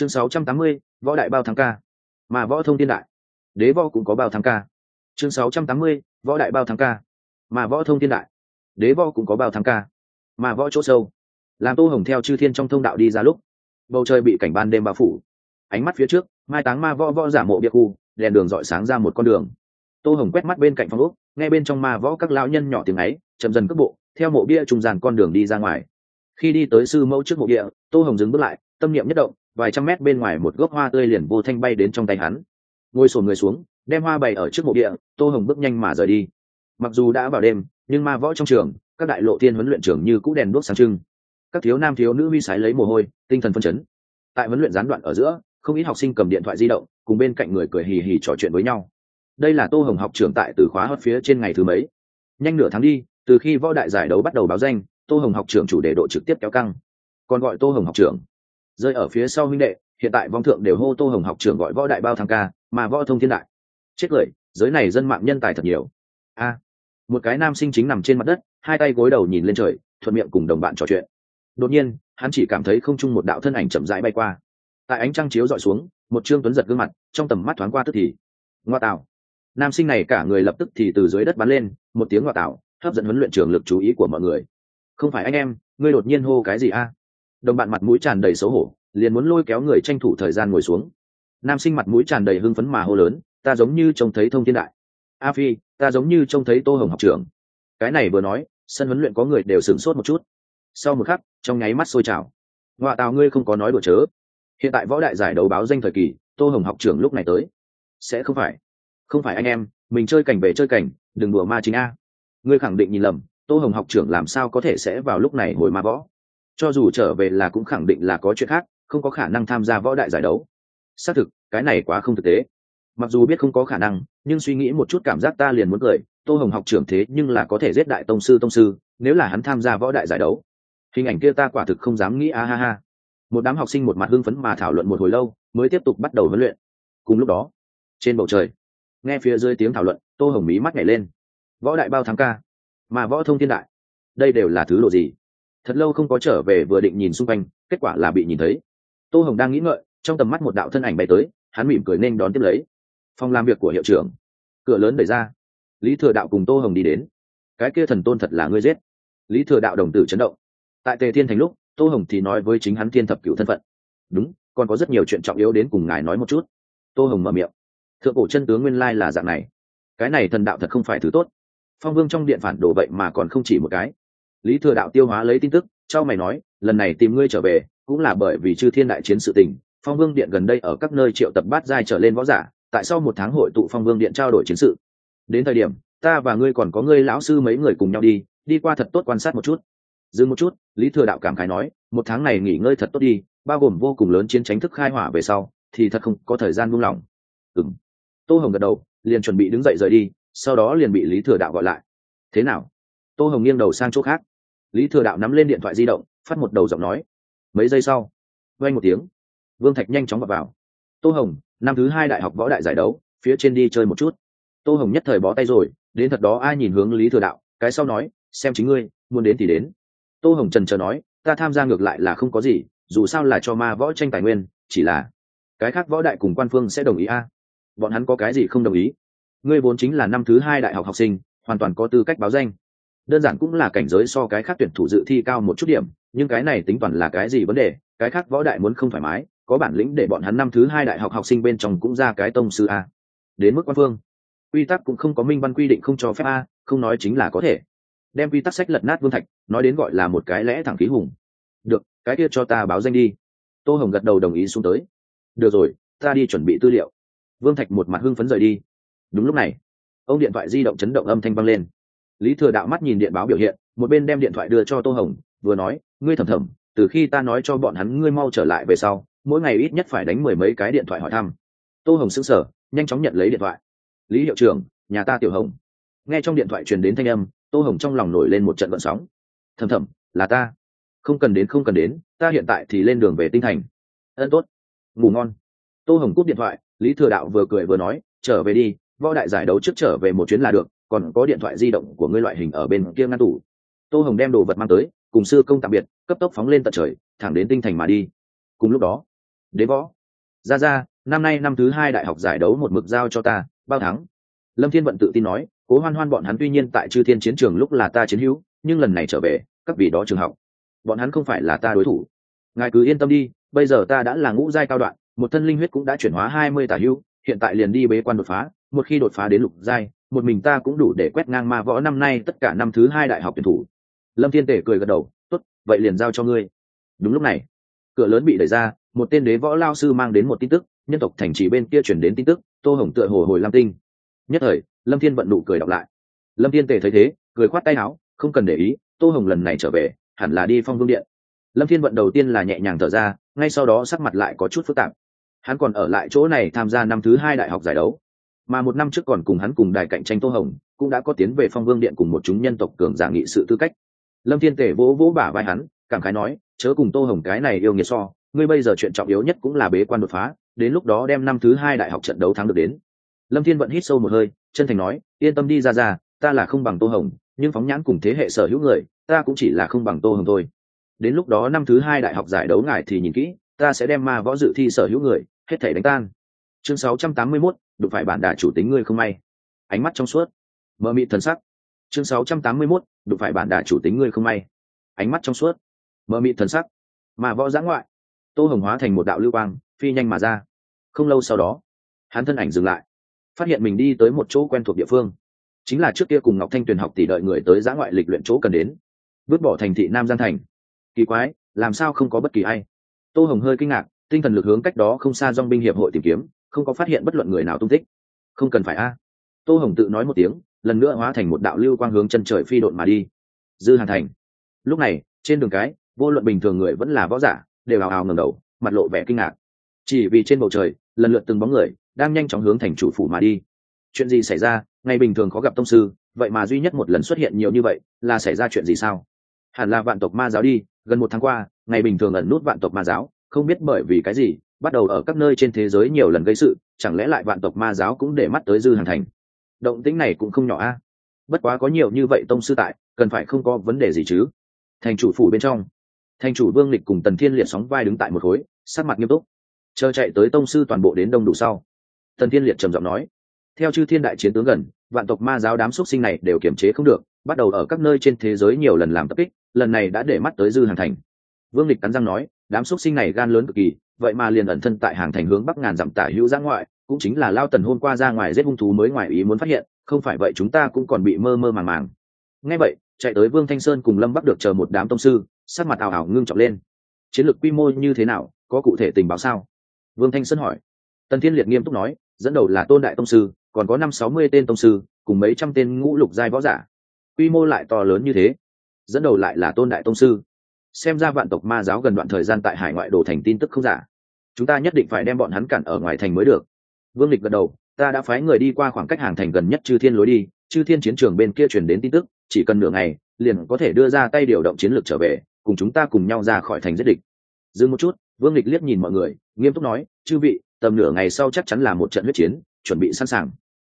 chương 680, võ đại bao thắng ca. Mà võ thông thiên đại đế võ cũng có bao thắng ca. Chương 680, võ đại bao thắng ca. Mà võ thông thiên đại đế võ cũng có bao thắng ca. Mà võ chỗ sâu làm tô hồng theo chư thiên trong thông đạo đi ra lúc bầu trời bị cảnh ban đêm bao phủ. Ánh mắt phía trước mai táng ma võ võ giả mộ bia khu đèn đường dọi sáng ra một con đường. Tô hồng quét mắt bên cạnh phòng úc nghe bên trong ma võ các lão nhân nhỏ tiếng ấy chậm dần cước bộ theo mộ bia trùng dàn con đường đi ra ngoài. Khi đi tới sư mẫu trước mộ địa tô hồng dừng bước lại tâm niệm nhất động vài trăm mét bên ngoài một gốc hoa tươi liền vô thanh bay đến trong tay hắn. Ngồi sổn người xuống, đem hoa bày ở trước mộ địa, tô hồng bước nhanh mà rời đi. Mặc dù đã vào đêm, nhưng ma võ trong trường, các đại lộ thiên huấn luyện trường như cũ đèn đuốc sáng trưng. Các thiếu nam thiếu nữ huy sái lấy mồ hôi, tinh thần phân chấn. Tại huấn luyện gián đoạn ở giữa, không ít học sinh cầm điện thoại di động, cùng bên cạnh người cười hì hì trò chuyện với nhau. Đây là tô hồng học trưởng tại từ khóa hót phía trên ngày thứ mấy. Nhanh nửa tháng đi, từ khi võ đại giải đấu bắt đầu báo danh, tô hồng học trưởng chủ đề độ trực tiếp kéo căng. Còn gọi tô hồng học trưởng rơi ở phía sau huynh đệ, hiện tại vong thượng đều hô tô hồng học trưởng gọi võ đại bao thăng ca, mà võ thông thiên đại. Chết cười, giới này dân mạng nhân tài thật nhiều. A, một cái nam sinh chính nằm trên mặt đất, hai tay gối đầu nhìn lên trời, thuận miệng cùng đồng bạn trò chuyện. Đột nhiên, hắn chỉ cảm thấy không chung một đạo thân ảnh chậm rãi bay qua. Tại ánh trăng chiếu dọi xuống, một trương tuấn giật gương mặt, trong tầm mắt thoáng qua tức thì. Ngoa tạo. Nam sinh này cả người lập tức thì từ dưới đất bắn lên, một tiếng ngoa tạo, hấp dẫn huấn luyện trường lực chú ý của mọi người. Không phải anh em, ngươi đột nhiên hô cái gì a? Đồng bạn mặt mũi tràn đầy xấu hổ, liền muốn lôi kéo người tranh thủ thời gian ngồi xuống. Nam sinh mặt mũi tràn đầy hưng phấn mà hô lớn, ta giống như trông thấy thông thiên đại. A phi, ta giống như trông thấy tô hồng học trưởng. Cái này vừa nói, sân huấn luyện có người đều sửng sốt một chút. Sau một khắc, trong nháy mắt sôi trào. Ngoạ tào, ngươi không có nói đùa chớ. Hiện tại võ đại giải đấu báo danh thời kỳ, tô hồng học trưởng lúc này tới. Sẽ không phải. Không phải anh em, mình chơi cảnh về chơi cảnh, đừng đùa ma chính a. Ngươi khẳng định nhìn lầm, tô hồng học trưởng làm sao có thể sẽ vào lúc này hồi ma võ? Cho dù trở về là cũng khẳng định là có chuyện khác, không có khả năng tham gia võ đại giải đấu. Xác thực, cái này quá không thực tế. Mặc dù biết không có khả năng, nhưng suy nghĩ một chút cảm giác ta liền muốn cười, tô hồng học trưởng thế nhưng là có thể giết đại tông sư tông sư, nếu là hắn tham gia võ đại giải đấu. Hình ảnh kia ta quả thực không dám nghĩ, a ha ha. Một đám học sinh một mặt hưng phấn mà thảo luận một hồi lâu, mới tiếp tục bắt đầu huấn luyện. Cùng lúc đó, trên bầu trời, nghe phía dưới tiếng thảo luận, tô hồng mí mắt nhảy lên. Võ đại bao tháng ca, mà võ thông thiên đại, đây đều là thứ độ gì? Thật lâu không có trở về vừa định nhìn xung quanh, kết quả là bị nhìn thấy. Tô hồng đang nghĩ ngợi, trong tầm mắt một đạo thân ảnh bay tới, hắn mỉm cười nên đón tiếp lấy. Phòng làm việc của hiệu trưởng. Cửa lớn đẩy ra. Lý thừa đạo cùng tô hồng đi đến. Cái kia thần tôn thật là ngươi giết. Lý thừa đạo đồng tử chấn động. Tại tề thiên thành lúc, tô hồng thì nói với chính hắn thiên thập cựu thân phận. Đúng, còn có rất nhiều chuyện trọng yếu đến cùng ngài nói một chút. Tô hồng mở miệng. Thượng cổ chân tướng nguyên lai là dạng này. Cái này thần đạo thật không phải thứ tốt. Phong vương trong điện phản đổ vậy mà còn không chỉ một cái lý thừa đạo tiêu hóa lấy tin tức, cho mày nói, lần này tìm ngươi trở về, cũng là bởi vì chư thiên đại chiến sự tình, phong vương điện gần đây ở các nơi triệu tập bát giai trở lên võ giả, tại sau một tháng hội tụ phong vương điện trao đổi chiến sự. Đến thời điểm, ta và ngươi còn có ngươi lão sư mấy người cùng nhau đi đi qua thật tốt quan sát một chút. Dừng một chút, lý thừa đạo cảm khái nói, một tháng này nghỉ ngơi thật tốt đi, bao gồm vô cùng lớn chiến tranh thức khai hỏa về sau, thì thật không có thời gian buông lỏng. Ừng tô hồng gật đầu, liền chuẩn bị đứng dậy rời đi, sau đó liền bị lý thừa đạo gọi lại. Thế nào? Tô hồng nghiêng đầu sang chỗ khác lý thừa đạo nắm lên điện thoại di động phát một đầu giọng nói. Mấy giây sau vây một tiếng. Vương thạch nhanh chóng vào, vào. Tô hồng năm thứ hai đại học võ đại giải đấu phía trên đi chơi một chút. Tô hồng nhất thời bó tay rồi đến thật đó ai nhìn hướng lý thừa đạo cái sau nói xem chính ngươi muốn đến thì đến. Tô hồng trần chờ nói ta tham gia ngược lại là không có gì dù sao là cho ma võ tranh tài nguyên chỉ là cái khác võ đại cùng quan phương sẽ đồng ý a. À? Bọn hắn có cái gì không đồng ý? Ngươi vốn chính là năm thứ hai đại học học sinh hoàn toàn có tư cách báo danh đơn giản cũng là cảnh giới so cái khác tuyển thủ dự thi cao một chút điểm, nhưng cái này tính toàn là cái gì vấn đề? Cái khác võ đại muốn không thoải mái, có bản lĩnh để bọn hắn năm thứ hai đại học học sinh bên trong cũng ra cái tông sư a. Đến mức quan phương. Quy tắc cũng không có minh văn quy định không cho phép a, không nói chính là có thể. Đem quy tắc sách lật nát vương thạch, nói đến gọi là một cái lẽ thẳng khí hùng. Được, cái kia cho ta báo danh đi. Tô hồng gật đầu đồng ý xuống tới. Được rồi, ta đi chuẩn bị tư liệu. Vương thạch một mặt hưng phấn rời đi. Đúng lúc này, ông điện thoại di động chấn động âm thanh vang lên lý thừa đạo mắt nhìn điện báo biểu hiện, một bên đem điện thoại đưa cho tô hồng, vừa nói, ngươi thầm thầm, từ khi ta nói cho bọn hắn ngươi mau trở lại về sau, mỗi ngày ít nhất phải đánh mười mấy cái điện thoại hỏi thăm. Tô hồng s ữ n g sở nhanh chóng nhận lấy điện thoại. Lý hiệu trưởng, nhà ta tiểu hồng. Nghe trong điện thoại truyền đến thanh âm, tô hồng trong lòng nổi lên một trận vận sóng. Thầm thầm, là ta. Không cần đến, không cần đến, ta hiện tại thì lên đường về tinh thành. Ân, tốt. Ngủ ngon. Tô hồng cúp điện thoại, lý thừa đạo vừa cười vừa nói, trở về đi, võ đại giải đấu trước trở về một chuyến là được còn có điện thoại di động của ngươi loại hình ở bên kia ngăn tủ. Tô hồng đem đồ vật mang tới, cùng sư công tạm biệt, cấp tốc phóng lên tận trời, thẳng đến tinh thành mà đi. Cùng lúc đó, đế võ ra ra năm nay năm thứ hai đại học giải đấu một mực giao cho ta, bao thắng. Lâm thiên vận tự tin nói, cố hoan hoan bọn hắn tuy nhiên tại chư thiên chiến trường lúc là ta chiến hữu, nhưng lần này trở về, các vị đó trường học, bọn hắn không phải là ta đối thủ. Ngài cứ yên tâm đi, bây giờ ta đã là ngũ giai cao đoạn, một thân linh huyết cũng đã chuyển hóa hai mươi tả hữu hiện tại liền đi bế quan đột phá, một khi đột phá đến lục giai một mình ta cũng đủ để quét ngang ma võ năm nay tất cả năm thứ hai đại học tuyển thủ. Lâm thiên tể cười gật đầu, tốt, vậy liền giao cho ngươi. Đúng lúc này, cửa lớn bị đẩy ra, một tên đế võ lao sư mang đến một tin tức, nhân tộc thành trì bên kia chuyển đến tin tức, tô hồng tựa hồ hồi lam tinh. Nhất thời, lâm thiên vận nụ cười đọc lại. Lâm thiên tề thấy thế, cười khoát tay áo, không cần để ý, tô hồng lần này trở về, hẳn là đi phong vương điện. Lâm thiên vận đầu tiên là nhẹ nhàng thở ra, ngay sau đó sắc mặt lại có chút phức tạp. Hắn còn ở lại chỗ này tham gia năm thứ hai đại học giải đấu mà một năm trước còn cùng hắn cùng đài cạnh tranh tô hồng cũng đã có tiến về phong vương điện cùng một chúng nhân tộc cường giả nghị sự tư cách. Lâm thiên tể vỗ vỗ bả vai hắn cảm khái nói chớ cùng tô hồng cái này yêu nghiệt so ngươi bây giờ chuyện trọng yếu nhất cũng là bế quan đột phá đến lúc đó đem năm thứ hai đại học trận đấu thắng được đến. Lâm thiên vận hít sâu một hơi chân thành nói yên tâm đi ra ra ta là không bằng tô hồng nhưng phóng nhãn cùng thế hệ sở hữu người ta cũng chỉ là không bằng tô hồng thôi. Đến lúc đó năm thứ hai đại học giải đấu ngài thì nhìn kỹ ta sẽ đem ma võ dự thi sở hữu người hết thể đánh tan. Chương 681, đụng phải bản đà chủ tính ngươi không may. Ánh mắt trong suốt. Mờ mịt thần sắc. Chương 681, đụng phải bản đà chủ tính ngươi không may. Ánh mắt trong suốt. Mờ mịt thần sắc. Mà võ giã ngoại. Tô hồng hóa thành một đạo lưu quang phi nhanh mà ra. Không lâu sau đó hắn thân ảnh dừng lại. Phát hiện mình đi tới một chỗ quen thuộc địa phương. Chính là trước kia cùng ngọc thanh tuyền học tỷ đợi người tới giã ngoại lịch luyện chỗ cần đến. Vứt bỏ thành thị nam giang thành. Kỳ quái làm sao không có bất kỳ ai? Tô hồng hơi kinh ngạc tinh thần lực hướng cách đó không xa dong binh hiệp hội tìm kiếm không có phát hiện bất luận người nào tung tích. Không cần phải a. Tô hồng tự nói một tiếng, lần nữa hóa thành một đạo lưu quang hướng chân trời phi độn mà đi. Dư hàn thành. Lúc này, trên đường cái, vô luận bình thường người vẫn là võ giả, đều ào ào ngầm đầu, mặt lộ vẻ kinh ngạc. Chỉ vì trên bầu trời, lần lượt từng bóng người đang nhanh chóng hướng thành chủ phủ mà đi. Chuyện gì xảy ra? Ngày bình thường khó gặp tông sư, vậy mà duy nhất một lần xuất hiện nhiều như vậy, là xảy ra chuyện gì sao? Hẳn là vạn tộc ma giáo đi, gần một tháng qua, ngày bình thường ẩn nút vạn tộc ma giáo, không biết bởi vì cái gì bắt đầu ở các nơi trên thế giới nhiều lần gây sự, chẳng lẽ lại vạn tộc ma giáo cũng để mắt tới dư hàng thành? Động tĩnh này cũng không nhỏ a. Bất quá có nhiều như vậy tông sư tại, cần phải không có vấn đề gì chứ? Thành chủ phủ bên trong. Thành chủ vương lịch cùng tần thiên liệt sóng vai đứng tại một khối sát mặt nghiêm túc. Chờ chạy tới tông sư toàn bộ đến đông đủ sau. Tần thiên liệt trầm giọng nói. Theo chư thiên đại chiến tướng gần, vạn tộc ma giáo đám xuất sinh này đều kiềm chế không được, bắt đầu ở các nơi trên thế giới nhiều lần làm tập kích, lần này đã để mắt tới dư hàng thành. Vương lịch cắn răng nói đám xuất sinh này gan lớn cực kỳ, vậy mà liền ẩn thân tại hàng thành hướng bắc ngàn dặm tả hữu giã ngoại, cũng chính là lao tần hôm qua ra ngoài giết hung thú mới ngoài ý muốn phát hiện, không phải vậy chúng ta cũng còn bị mơ mơ màng màng. Ngay vậy, chạy tới vương thanh sơn cùng lâm bắc được chờ một đám tông sư, sắc mặt ảo ảo ngưng trọng lên. Chiến lược quy mô như thế nào, có cụ thể tình báo sao? Vương thanh sơn hỏi. Tần thiên liệt nghiêm túc nói, dẫn đầu là tôn đại tông sư, còn có năm sáu mươi tên tông sư, cùng mấy trăm tên ngũ lục giai võ giả. Quy mô lại to lớn như thế. Dẫn đầu lại là tôn đại tông sư xem ra vạn tộc ma giáo gần đoạn thời gian tại hải ngoại đổ thành tin tức không giả. Chúng ta nhất định phải đem bọn hắn cản ở ngoài thành mới được. Vương lịch gật đầu, ta đã phái người đi qua khoảng cách hàng thành gần nhất chư thiên lối đi, chư thiên chiến trường bên kia truyền đến tin tức, chỉ cần nửa ngày, liền có thể đưa ra tay điều động chiến lược trở về, cùng chúng ta cùng nhau ra khỏi thành giết địch. Dừng một chút, vương lịch liếc nhìn mọi người, nghiêm túc nói, chư vị, tầm nửa ngày sau chắc chắn là một trận huyết chiến, chuẩn bị sẵn sàng.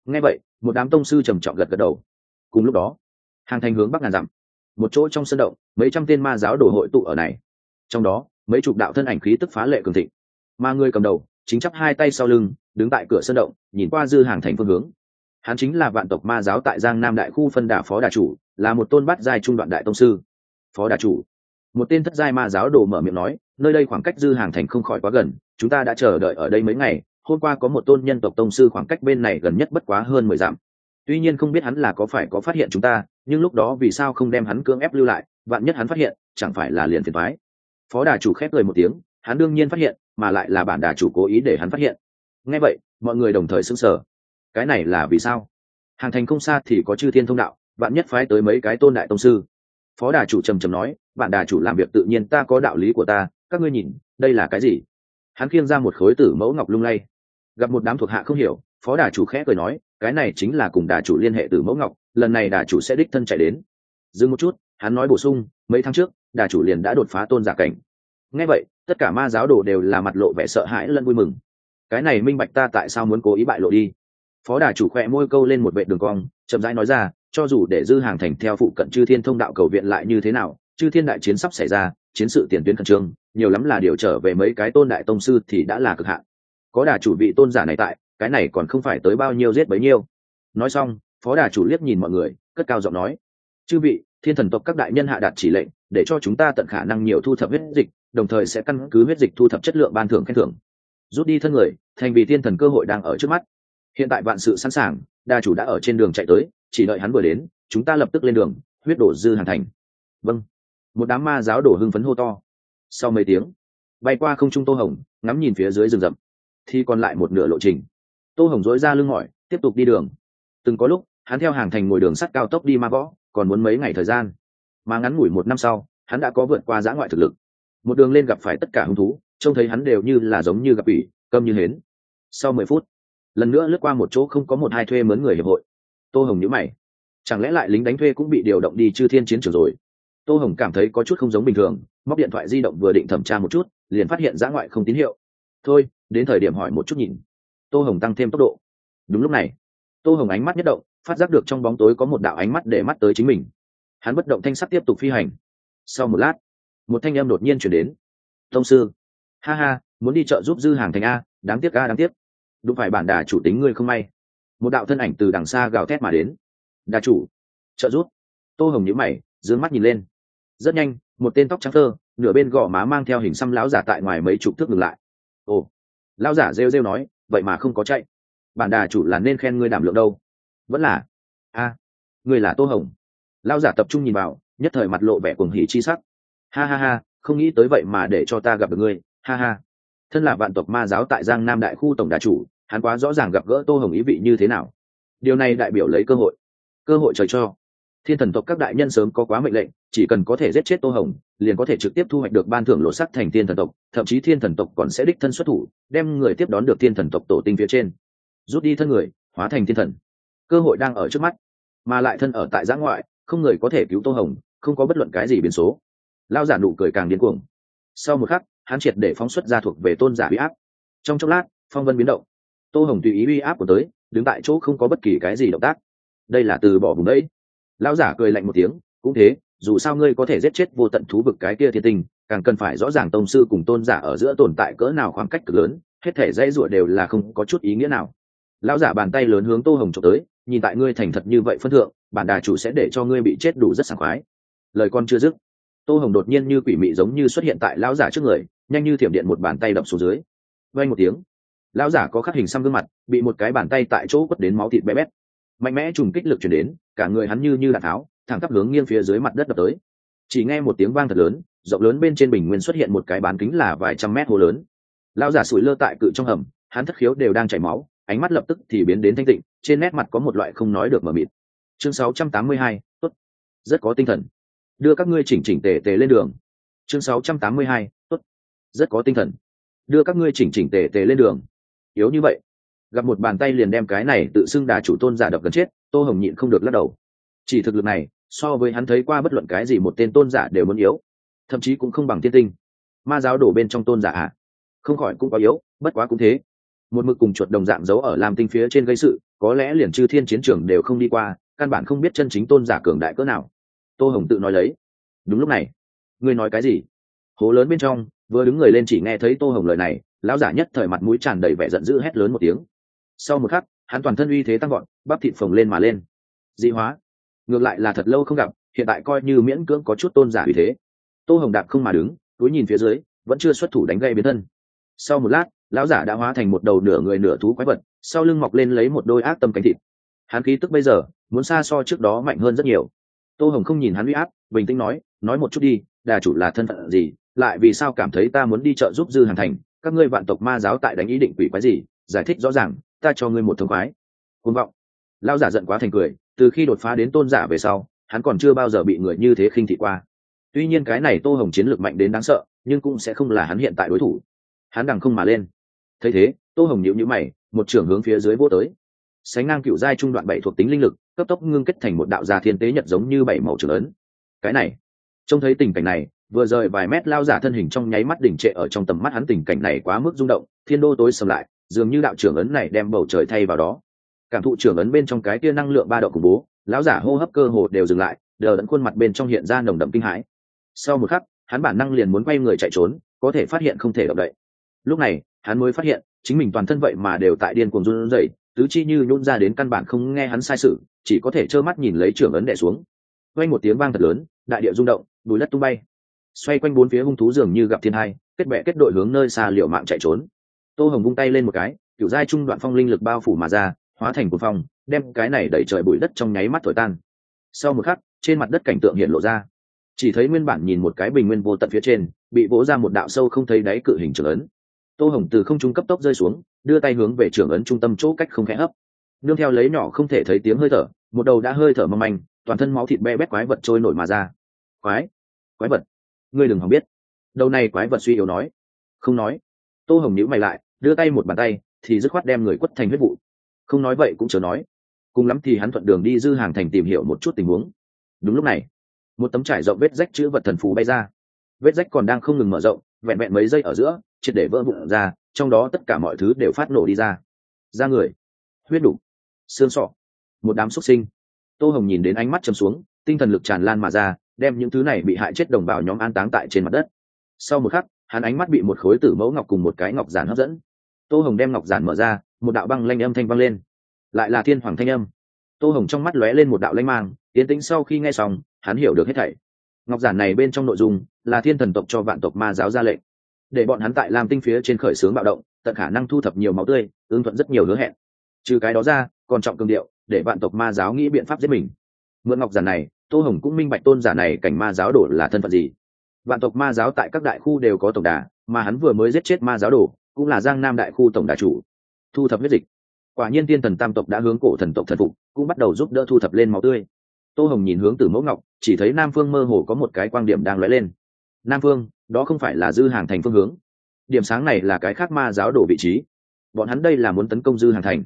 Ngay vậy, một đám tông sư trầm trọng gật gật đầu. Cùng lúc đó, hàng thành hướng bắc ngàn dặm một chỗ trong sân động, mấy trăm tên ma giáo đổ hội tụ ở này. Trong đó, mấy chục đạo thân ảnh khí tức phá lệ cường thịnh. Mà người cầm đầu, chính chắp hai tay sau lưng, đứng tại cửa sân động, nhìn qua dư hàng thành phương hướng. Hắn chính là vạn tộc ma giáo tại giang nam đại khu phân đà phó đà chủ, là một tôn bát giai trung đoạn đại tông sư. Phó đà chủ. Một tên thất giai ma giáo đồ mở miệng nói, nơi đây khoảng cách dư hàng thành không khỏi quá gần, chúng ta đã chờ đợi ở đây mấy ngày, hôm qua có một tôn nhân tộc tông sư khoảng cách bên này gần nhất bất quá hơn mười dặm. Tuy nhiên không biết hắn là có phải có phát hiện chúng ta nhưng lúc đó vì sao không đem hắn cưỡng ép lưu lại, vạn nhất hắn phát hiện, chẳng phải là liền phiền thoái phó đà chủ khép cười một tiếng, hắn đương nhiên phát hiện, mà lại là bản đà chủ cố ý để hắn phát hiện. Ngay vậy, mọi người đồng thời sững sờ. Cái này là vì sao? Hàng thành không xa thì có chư thiên thông đạo, vạn nhất phái tới mấy cái tôn đại tông sư. Phó đà chủ trầm trầm nói bạn đà chủ làm việc tự nhiên ta có đạo lý của ta, các ngươi nhìn, đây là cái gì? Hắn khiêng ra một khối tử mẫu ngọc lung lay. Gặp một đám thuộc hạ không hiểu, phó đà chủ khẽ cười nói, cái này chính là cùng đà chủ liên hệ tử mẫu ngọc lần này đà chủ sẽ đích thân chạy đến. Dừng một chút, hắn nói bổ sung, mấy tháng trước, đà chủ liền đã đột phá tôn giả cảnh. Ngay vậy, tất cả ma giáo đồ đều là mặt lộ vẻ sợ hãi lẫn vui mừng. Cái này minh bạch ta tại sao muốn cố ý bại lộ đi. Phó đà chủ khỏe môi câu lên một vệ đường cong, chậm rãi nói ra, cho dù để dư hàng thành theo phụ cận chư thiên thông đạo cầu viện lại như thế nào, chư thiên đại chiến sắp xảy ra, chiến sự tiền tuyến khẩn trương, nhiều lắm là điều trở về mấy cái tôn đại tông sư thì đã là cực hạn. Có đà chủ vị tôn giả này tại, cái này còn không phải tới bao nhiêu giết bấy nhiêu. Nói xong phó đà chủ liếc nhìn mọi người, cất cao giọng nói, chư vị, thiên thần tộc các đại nhân hạ đạt chỉ lệnh, để cho chúng ta tận khả năng nhiều thu thập huyết dịch, đồng thời sẽ căn cứ huyết dịch thu thập chất lượng ban thưởng khen thưởng. Rút đi thân người, thành vì thiên thần cơ hội đang ở trước mắt. Hiện tại vạn sự sẵn sàng đa chủ đã ở trên đường chạy tới, chỉ đợi hắn vừa đến, chúng ta lập tức lên đường, huyết đổ dư hàng thành. Vâng. Một đám ma giáo đổ hưng phấn hô to. Sau mấy tiếng, bay qua không trung tô hồng, ngắm nhìn phía dưới rừng rậm. Thì còn lại một nửa lộ trình. Tô hồng dối ra lưng mỏi, tiếp tục đi đường. Từng có lúc hắn theo hàng thành ngồi đường sắt cao tốc đi ma võ, còn muốn mấy ngày thời gian. Mà ngắn ngủi một năm sau, hắn đã có vượt qua giã ngoại thực lực. Một đường lên gặp phải tất cả hứng thú, trông thấy hắn đều như là giống như gặp ủy câm như hến. Sau mười phút, lần nữa lướt qua một chỗ không có một hai thuê mướn người hiệp hội. Tô hồng nhữ mày. Chẳng lẽ lại lính đánh thuê cũng bị điều động đi chư thiên chiến trường rồi? Tô hồng cảm thấy có chút không giống bình thường, móc điện thoại di động vừa định thẩm tra một chút, liền phát hiện giã ngoại không tín hiệu. Thôi, đến thời điểm hỏi một chút nhìn. Tô hồng tăng thêm tốc độ. Đúng lúc này, tô hồng ánh mắt nhất động phát giác được trong bóng tối có một đạo ánh mắt để mắt tới chính mình. Hắn bất động thanh sắc tiếp tục phi hành. Sau một lát, một thanh em đột nhiên chuyển đến. Thông sư, ha ha, muốn đi chợ giúp dư hàng thành a, đáng tiếc a, đáng tiếc. Đúng phải bản đà chủ tính ngươi không may. Một đạo thân ảnh từ đằng xa gào thét mà đến. Đà chủ trợ giúp. Tô hồng nhíu mày d mắt nhìn lên. Rất nhanh, một tên tóc trắng thơ, nửa bên gò má mang theo hình xăm lão giả tại ngoài mấy chục thước ngừng lại. Ồ. Lão giả rêu rêu nói, vậy mà không có chạy. Bản đà chủ là nên khen ngươi đảm lượng đâu vẫn là? A ngươi là tô hồng. Lão giả tập trung nhìn vào, nhất thời mặt lộ vẻ cuồng hỉ chi sắc. Ha ha ha, không nghĩ tới vậy mà để cho ta gặp được ngươi. Ha ha. Thân là vạn tộc ma giáo tại giang nam đại khu tổng đà chủ, hắn quá rõ ràng gặp gỡ tô hồng ý vị như thế nào. Điều này đại biểu lấy cơ hội. Cơ hội trời cho. Thiên thần tộc các đại nhân sớm có quá mệnh lệnh, chỉ cần có thể giết chết tô hồng, liền có thể trực tiếp thu hoạch được ban thưởng lộ sắc thành thiên thần tộc, thậm chí thiên thần tộc còn sẽ đích thân xuất thủ, đem người tiếp đón được thiên thần tộc tổ tinh phía trên. Rút đi thân người, hóa thành thiên thần cơ hội đang ở trước mắt, mà lại thân ở tại giã ngoại, không người có thể cứu tô hồng, không có bất luận cái gì biến số. Lao giả nụ cười càng điên cuồng. Sau một khắc, hắn triệt để phóng xuất ra thuộc về tôn giả huy áp. Trong chốc lát, phong vân biến động. Tô hồng tùy ý huy áp của tới, đứng tại chỗ không có bất kỳ cái gì động tác. Đây là từ bỏ vùng đấy. Lao giả cười lạnh một tiếng, cũng thế, dù sao ngươi có thể giết chết vô tận thú vực cái kia thiên tình càng cần phải rõ ràng tông sư cùng tôn giả ở giữa tồn tại cỡ nào khoảng cách cực lớn, hết thể dãy ruột đều là không có chút ý nghĩa nào. Lão giả bàn tay lớn hướng tô hồng trộm tới nhìn tại ngươi thành thật như vậy phân thượng, bản đà chủ sẽ để cho ngươi bị chết đủ rất sảng khoái. Lời con chưa dứt, tô hồng đột nhiên như quỷ mị giống như xuất hiện tại lão giả trước người, nhanh như thiểm điện một bàn tay đập xuống dưới. Vây một tiếng, lão giả có khắc hình xăm gương mặt, bị một cái bàn tay tại chỗ quất đến máu thịt bé bét. Mạnh mẽ trùng kích lực chuyển đến, cả người hắn như như đạn tháo, thẳng tắp hướng nghiêng phía dưới mặt đất đập tới. Chỉ nghe một tiếng vang thật lớn, rộng lớn bên trên bình nguyên xuất hiện một cái bán kính là vài trăm mét hồ lớn. Lão giả sủi lơ tại cự trong hầm, hắn thất khiếu đều đang chảy máu, ánh mắt lập tức thì biến đến thanh tịnh trên nét mặt có một loại không nói được mờ mịt. Chương 682, tốt. Rất có tinh thần. Đưa các ngươi chỉnh chỉnh tề tề lên đường. Chương 682, tốt. Rất có tinh thần. Đưa các ngươi chỉnh chỉnh tề tề lên đường. Yếu như vậy. Gặp một bàn tay liền đem cái này tự xưng đà chủ tôn giả đập gần chết tô hồng nhịn không được lắc đầu. Chỉ thực lực này so với hắn thấy qua bất luận cái gì một tên tôn giả đều muốn yếu. Thậm chí cũng không bằng tiên tinh. Ma giáo đổ bên trong tôn giả à? Không khỏi cũng có yếu bất quá cũng thế. Một mực cùng chuột đồng dạng giấu ở làm tinh phía trên gây sự có lẽ liền chư thiên chiến trường đều không đi qua, căn bản không biết chân chính tôn giả cường đại cỡ nào. Tô hồng tự nói lấy. Đúng lúc này, ngươi nói cái gì? Hố lớn bên trong, vừa đứng người lên chỉ nghe thấy tô hồng lời này, lão giả nhất thời mặt mũi tràn đầy vẻ giận dữ hét lớn một tiếng. Sau một khắc, hắn toàn thân uy thế tăng gọn bắp thịt phồng lên mà lên. Dị hóa. Ngược lại là thật lâu không gặp, hiện tại coi như miễn cưỡng có chút tôn giả uy thế. Tô hồng đạp không mà đứng, túi nhìn phía dưới, vẫn chưa xuất thủ đánh gây biến thân. Sau một lát, lão giả đã hóa thành một đầu nửa người nửa thú quái vật sau lưng mọc lên lấy một đôi ác tâm cánh thịt. Hắn khí tức bây giờ muốn xa so trước đó mạnh hơn rất nhiều. Tô hồng không nhìn hắn uy áp, bình tĩnh nói nói một chút đi, đà chủ là thân phận gì? Lại vì sao cảm thấy ta muốn đi chợ giúp dư hàn thành? Các ngươi vạn tộc ma giáo tại đánh ý định quỷ quái gì? Giải thích rõ ràng, ta cho ngươi một thương khoái. Côn vọng. Lao giả giận quá thành cười, từ khi đột phá đến tôn giả về sau, hắn còn chưa bao giờ bị người như thế khinh thị qua. Tuy nhiên cái này tô hồng chiến lược mạnh đến đáng sợ, nhưng cũng sẽ không là hắn hiện tại đối thủ. Hắn đằng không mà lên thấy thế, tô hồng nhịu nhữ mày, một trưởng hướng phía dưới vô tới. Sánh ngang cựu giai trung đoạn bảy thuộc tính linh lực, cấp tốc ngưng kết thành một đạo gia thiên tế nhật giống như bảy màu trưởng lớn. cái này, trông thấy tình cảnh này, vừa rời vài mét lao giả thân hình trong nháy mắt đỉnh trệ ở trong tầm mắt hắn tình cảnh này quá mức rung động, thiên đô tối sầm lại, dường như đạo trưởng ấn này đem bầu trời thay vào đó. Cảm thụ trưởng ấn bên trong cái tia năng lượng ba độ khủng bố, lão giả hô hấp cơ hồ đều dừng lại, đờ đẫn khuôn mặt bên trong hiện ra nồng đậm kinh hãi. Sau một khắc, hắn bản năng liền muốn quay người chạy trốn, có thể phát hiện không thể động đậy. Lúc này hắn mới phát hiện, chính mình toàn thân vậy mà đều tại điên cuồng run rẩy, tứ chi như nhún ra đến căn bản không nghe hắn sai sự, chỉ có thể trơ mắt nhìn lấy trưởng ấn đè xuống. Quanh một tiếng vang thật lớn, đại địa rung động, bùi đất tung bay. Xoay quanh bốn phía hung thú dường như gặp thiên hai, kết bệ kết đội hướng nơi xa liệu mạng chạy trốn. Tô hồng vung tay lên một cái, kiểu giai trung đoạn phong linh lực bao phủ mà ra, hóa thành một phong, đem cái này đẩy trời bụi đất trong nháy mắt thổi tan. Sau một khắc, trên mặt đất cảnh tượng hiện lộ ra. Chỉ thấy nguyên bản nhìn một cái bình nguyên vô tận phía trên, bị vỗ ra một đạo sâu không thấy đáy cự hình trưởng lớn tô hồng từ không trung cấp tốc rơi xuống, đưa tay hướng về trưởng ấn trung tâm chỗ cách không khẽ hấp. Nương theo lấy nhỏ không thể thấy tiếng hơi thở, một đầu đã hơi thở mâm anh toàn thân máu thịt be bét quái vật trôi nổi mà ra. Quái quái vật, ngươi đừng hòng biết. Đầu này quái vật suy yếu nói. Không nói. Tô hồng nhữ mày lại, đưa tay một bàn tay, thì dứt khoát đem người quất thành huyết vụ. Không nói vậy cũng chờ nói. Cùng lắm thì hắn thuận đường đi dư hàng thành tìm hiểu một chút tình huống. Đúng lúc này, một tấm trải rộng vết rách chữ vật thần phù bay ra. Vết rách còn đang không ngừng mở rộng, vẹn vẹn mấy giây ở giữa triệt để vỡ vụn ra, trong đó tất cả mọi thứ đều phát nổ đi ra. Ra người, huyết đủ, xương sọ, một đám xuất sinh. Tô hồng nhìn đến ánh mắt chầm xuống, tinh thần lực tràn lan mà ra, đem những thứ này bị hại chết đồng bào nhóm an táng tại trên mặt đất. Sau một khắc, hắn ánh mắt bị một khối tử mẫu ngọc cùng một cái ngọc giản hấp dẫn. Tô hồng đem ngọc giản mở ra, một đạo băng lanh âm thanh vang lên. Lại là thiên hoàng thanh âm. Tô hồng trong mắt lóe lên một đạo lanh mang tiến tĩnh sau khi nghe xong, hắn hiểu được hết thảy. Ngọc giản này bên trong nội dung là thiên thần tộc cho vạn tộc ma giáo ra lệnh để bọn hắn tại làm tinh phía trên khởi xướng bạo động tận khả năng thu thập nhiều máu tươi ứng thuận rất nhiều hứa hẹn. Trừ cái đó ra còn trọng cường điệu để vạn tộc ma giáo nghĩ biện pháp giết mình. Mượn ngọc giản này tô hồng cũng minh bạch tôn giả này cảnh ma giáo đổ là thân phận gì. Vạn tộc ma giáo tại các đại khu đều có tổng đà mà hắn vừa mới giết chết ma giáo đổ, cũng là giang nam đại khu tổng đà chủ. Thu thập huyết dịch. Quả nhiên tiên thần tam tộc đã hướng cổ thần tộc thần phục cũng bắt đầu giúp đỡ thu thập lên máu tươi. Tô hồng nhìn hướng từ mẫu ngọc chỉ thấy nam phương mơ hồ có một cái quan điểm đang lóe lên. Nam phương đó không phải là dư hàng thành phương hướng. Điểm sáng này là cái khác ma giáo đổ vị trí. Bọn hắn đây là muốn tấn công dư hàng thành.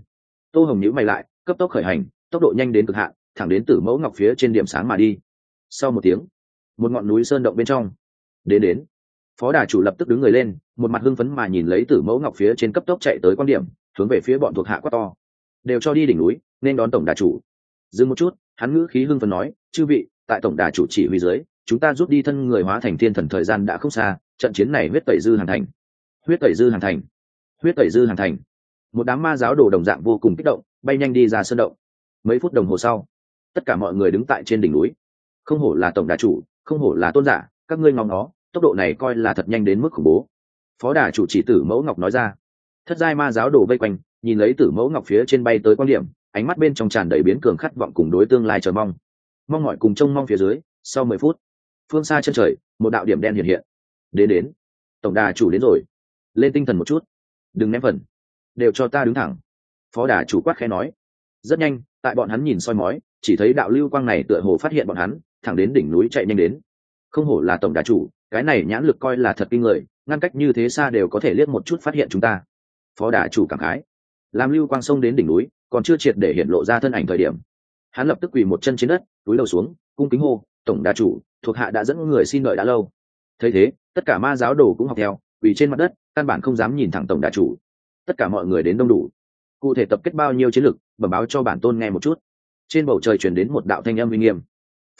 Tô hồng nhữ mày lại, cấp tốc khởi hành, tốc độ nhanh đến cực hạn, thẳng đến tử mẫu ngọc phía trên điểm sáng mà đi. Sau một tiếng, một ngọn núi sơn động bên trong, đến đến, phó đà chủ lập tức đứng người lên, một mặt hưng phấn mà nhìn lấy tử mẫu ngọc phía trên cấp tốc chạy tới quan điểm, hướng về phía bọn thuộc hạ quát to. Đều cho đi đỉnh núi, nên đón tổng đà chủ. Dừng một chút, hắn ngữ khí hưng phấn nói, chư vị, tại tổng đà chủ chỉ huy dưới chúng ta rút đi thân người hóa thành thiên thần thời gian đã không xa, trận chiến này huyết tẩy dư hàn thành. Huyết tẩy dư hàn thành. Huyết tẩy dư hàn thành. Một đám ma giáo đồ đồng dạng vô cùng kích động, bay nhanh đi ra sân động. Mấy phút đồng hồ sau, tất cả mọi người đứng tại trên đỉnh núi. Không hổ là tổng đà chủ, không hổ là tôn giả, các ngươi ngóng nó, tốc độ này coi là thật nhanh đến mức khủng bố. Phó đà chủ chỉ tử mẫu ngọc nói ra. Thất giai ma giáo đồ vây quanh, nhìn lấy tử mẫu ngọc phía trên bay tới quan điểm, ánh mắt bên trong tràn đầy biến cường khát vọng cùng đối tương lai chờ mong. Mong mọi cùng trông mong phía dưới, sau mười phút phương xa chân trời, một đạo điểm đen hiện hiện. Đến đến. Tổng đà chủ đến rồi. Lên tinh thần một chút. Đừng ném phần. Đều cho ta đứng thẳng. Phó đà chủ quát khẽ nói. Rất nhanh, tại bọn hắn nhìn soi mói, chỉ thấy đạo lưu quang này tựa hồ phát hiện bọn hắn, thẳng đến đỉnh núi chạy nhanh đến. Không hổ là tổng đà chủ, cái này nhãn lực coi là thật kinh người, ngăn cách như thế xa đều có thể liếc một chút phát hiện chúng ta. Phó đà chủ cảm khái. Làm lưu quang sông đến đỉnh núi, còn chưa triệt để hiện lộ ra thân ảnh thời điểm. Hắn lập tức quỳ một chân trên đất, túi đầu xuống, cung kính hô, tổng đà chủ thuộc hạ đã dẫn người xin đợi đã lâu. Thấy thế tất cả ma giáo đồ cũng học theo vì trên mặt đất căn bản không dám nhìn thẳng tổng đà chủ. Tất cả mọi người đến đông đủ. Cụ thể tập kết bao nhiêu chiến lực, bẩm báo cho bản tôn nghe một chút. Trên bầu trời chuyển đến một đạo thanh âm uy nghiêm.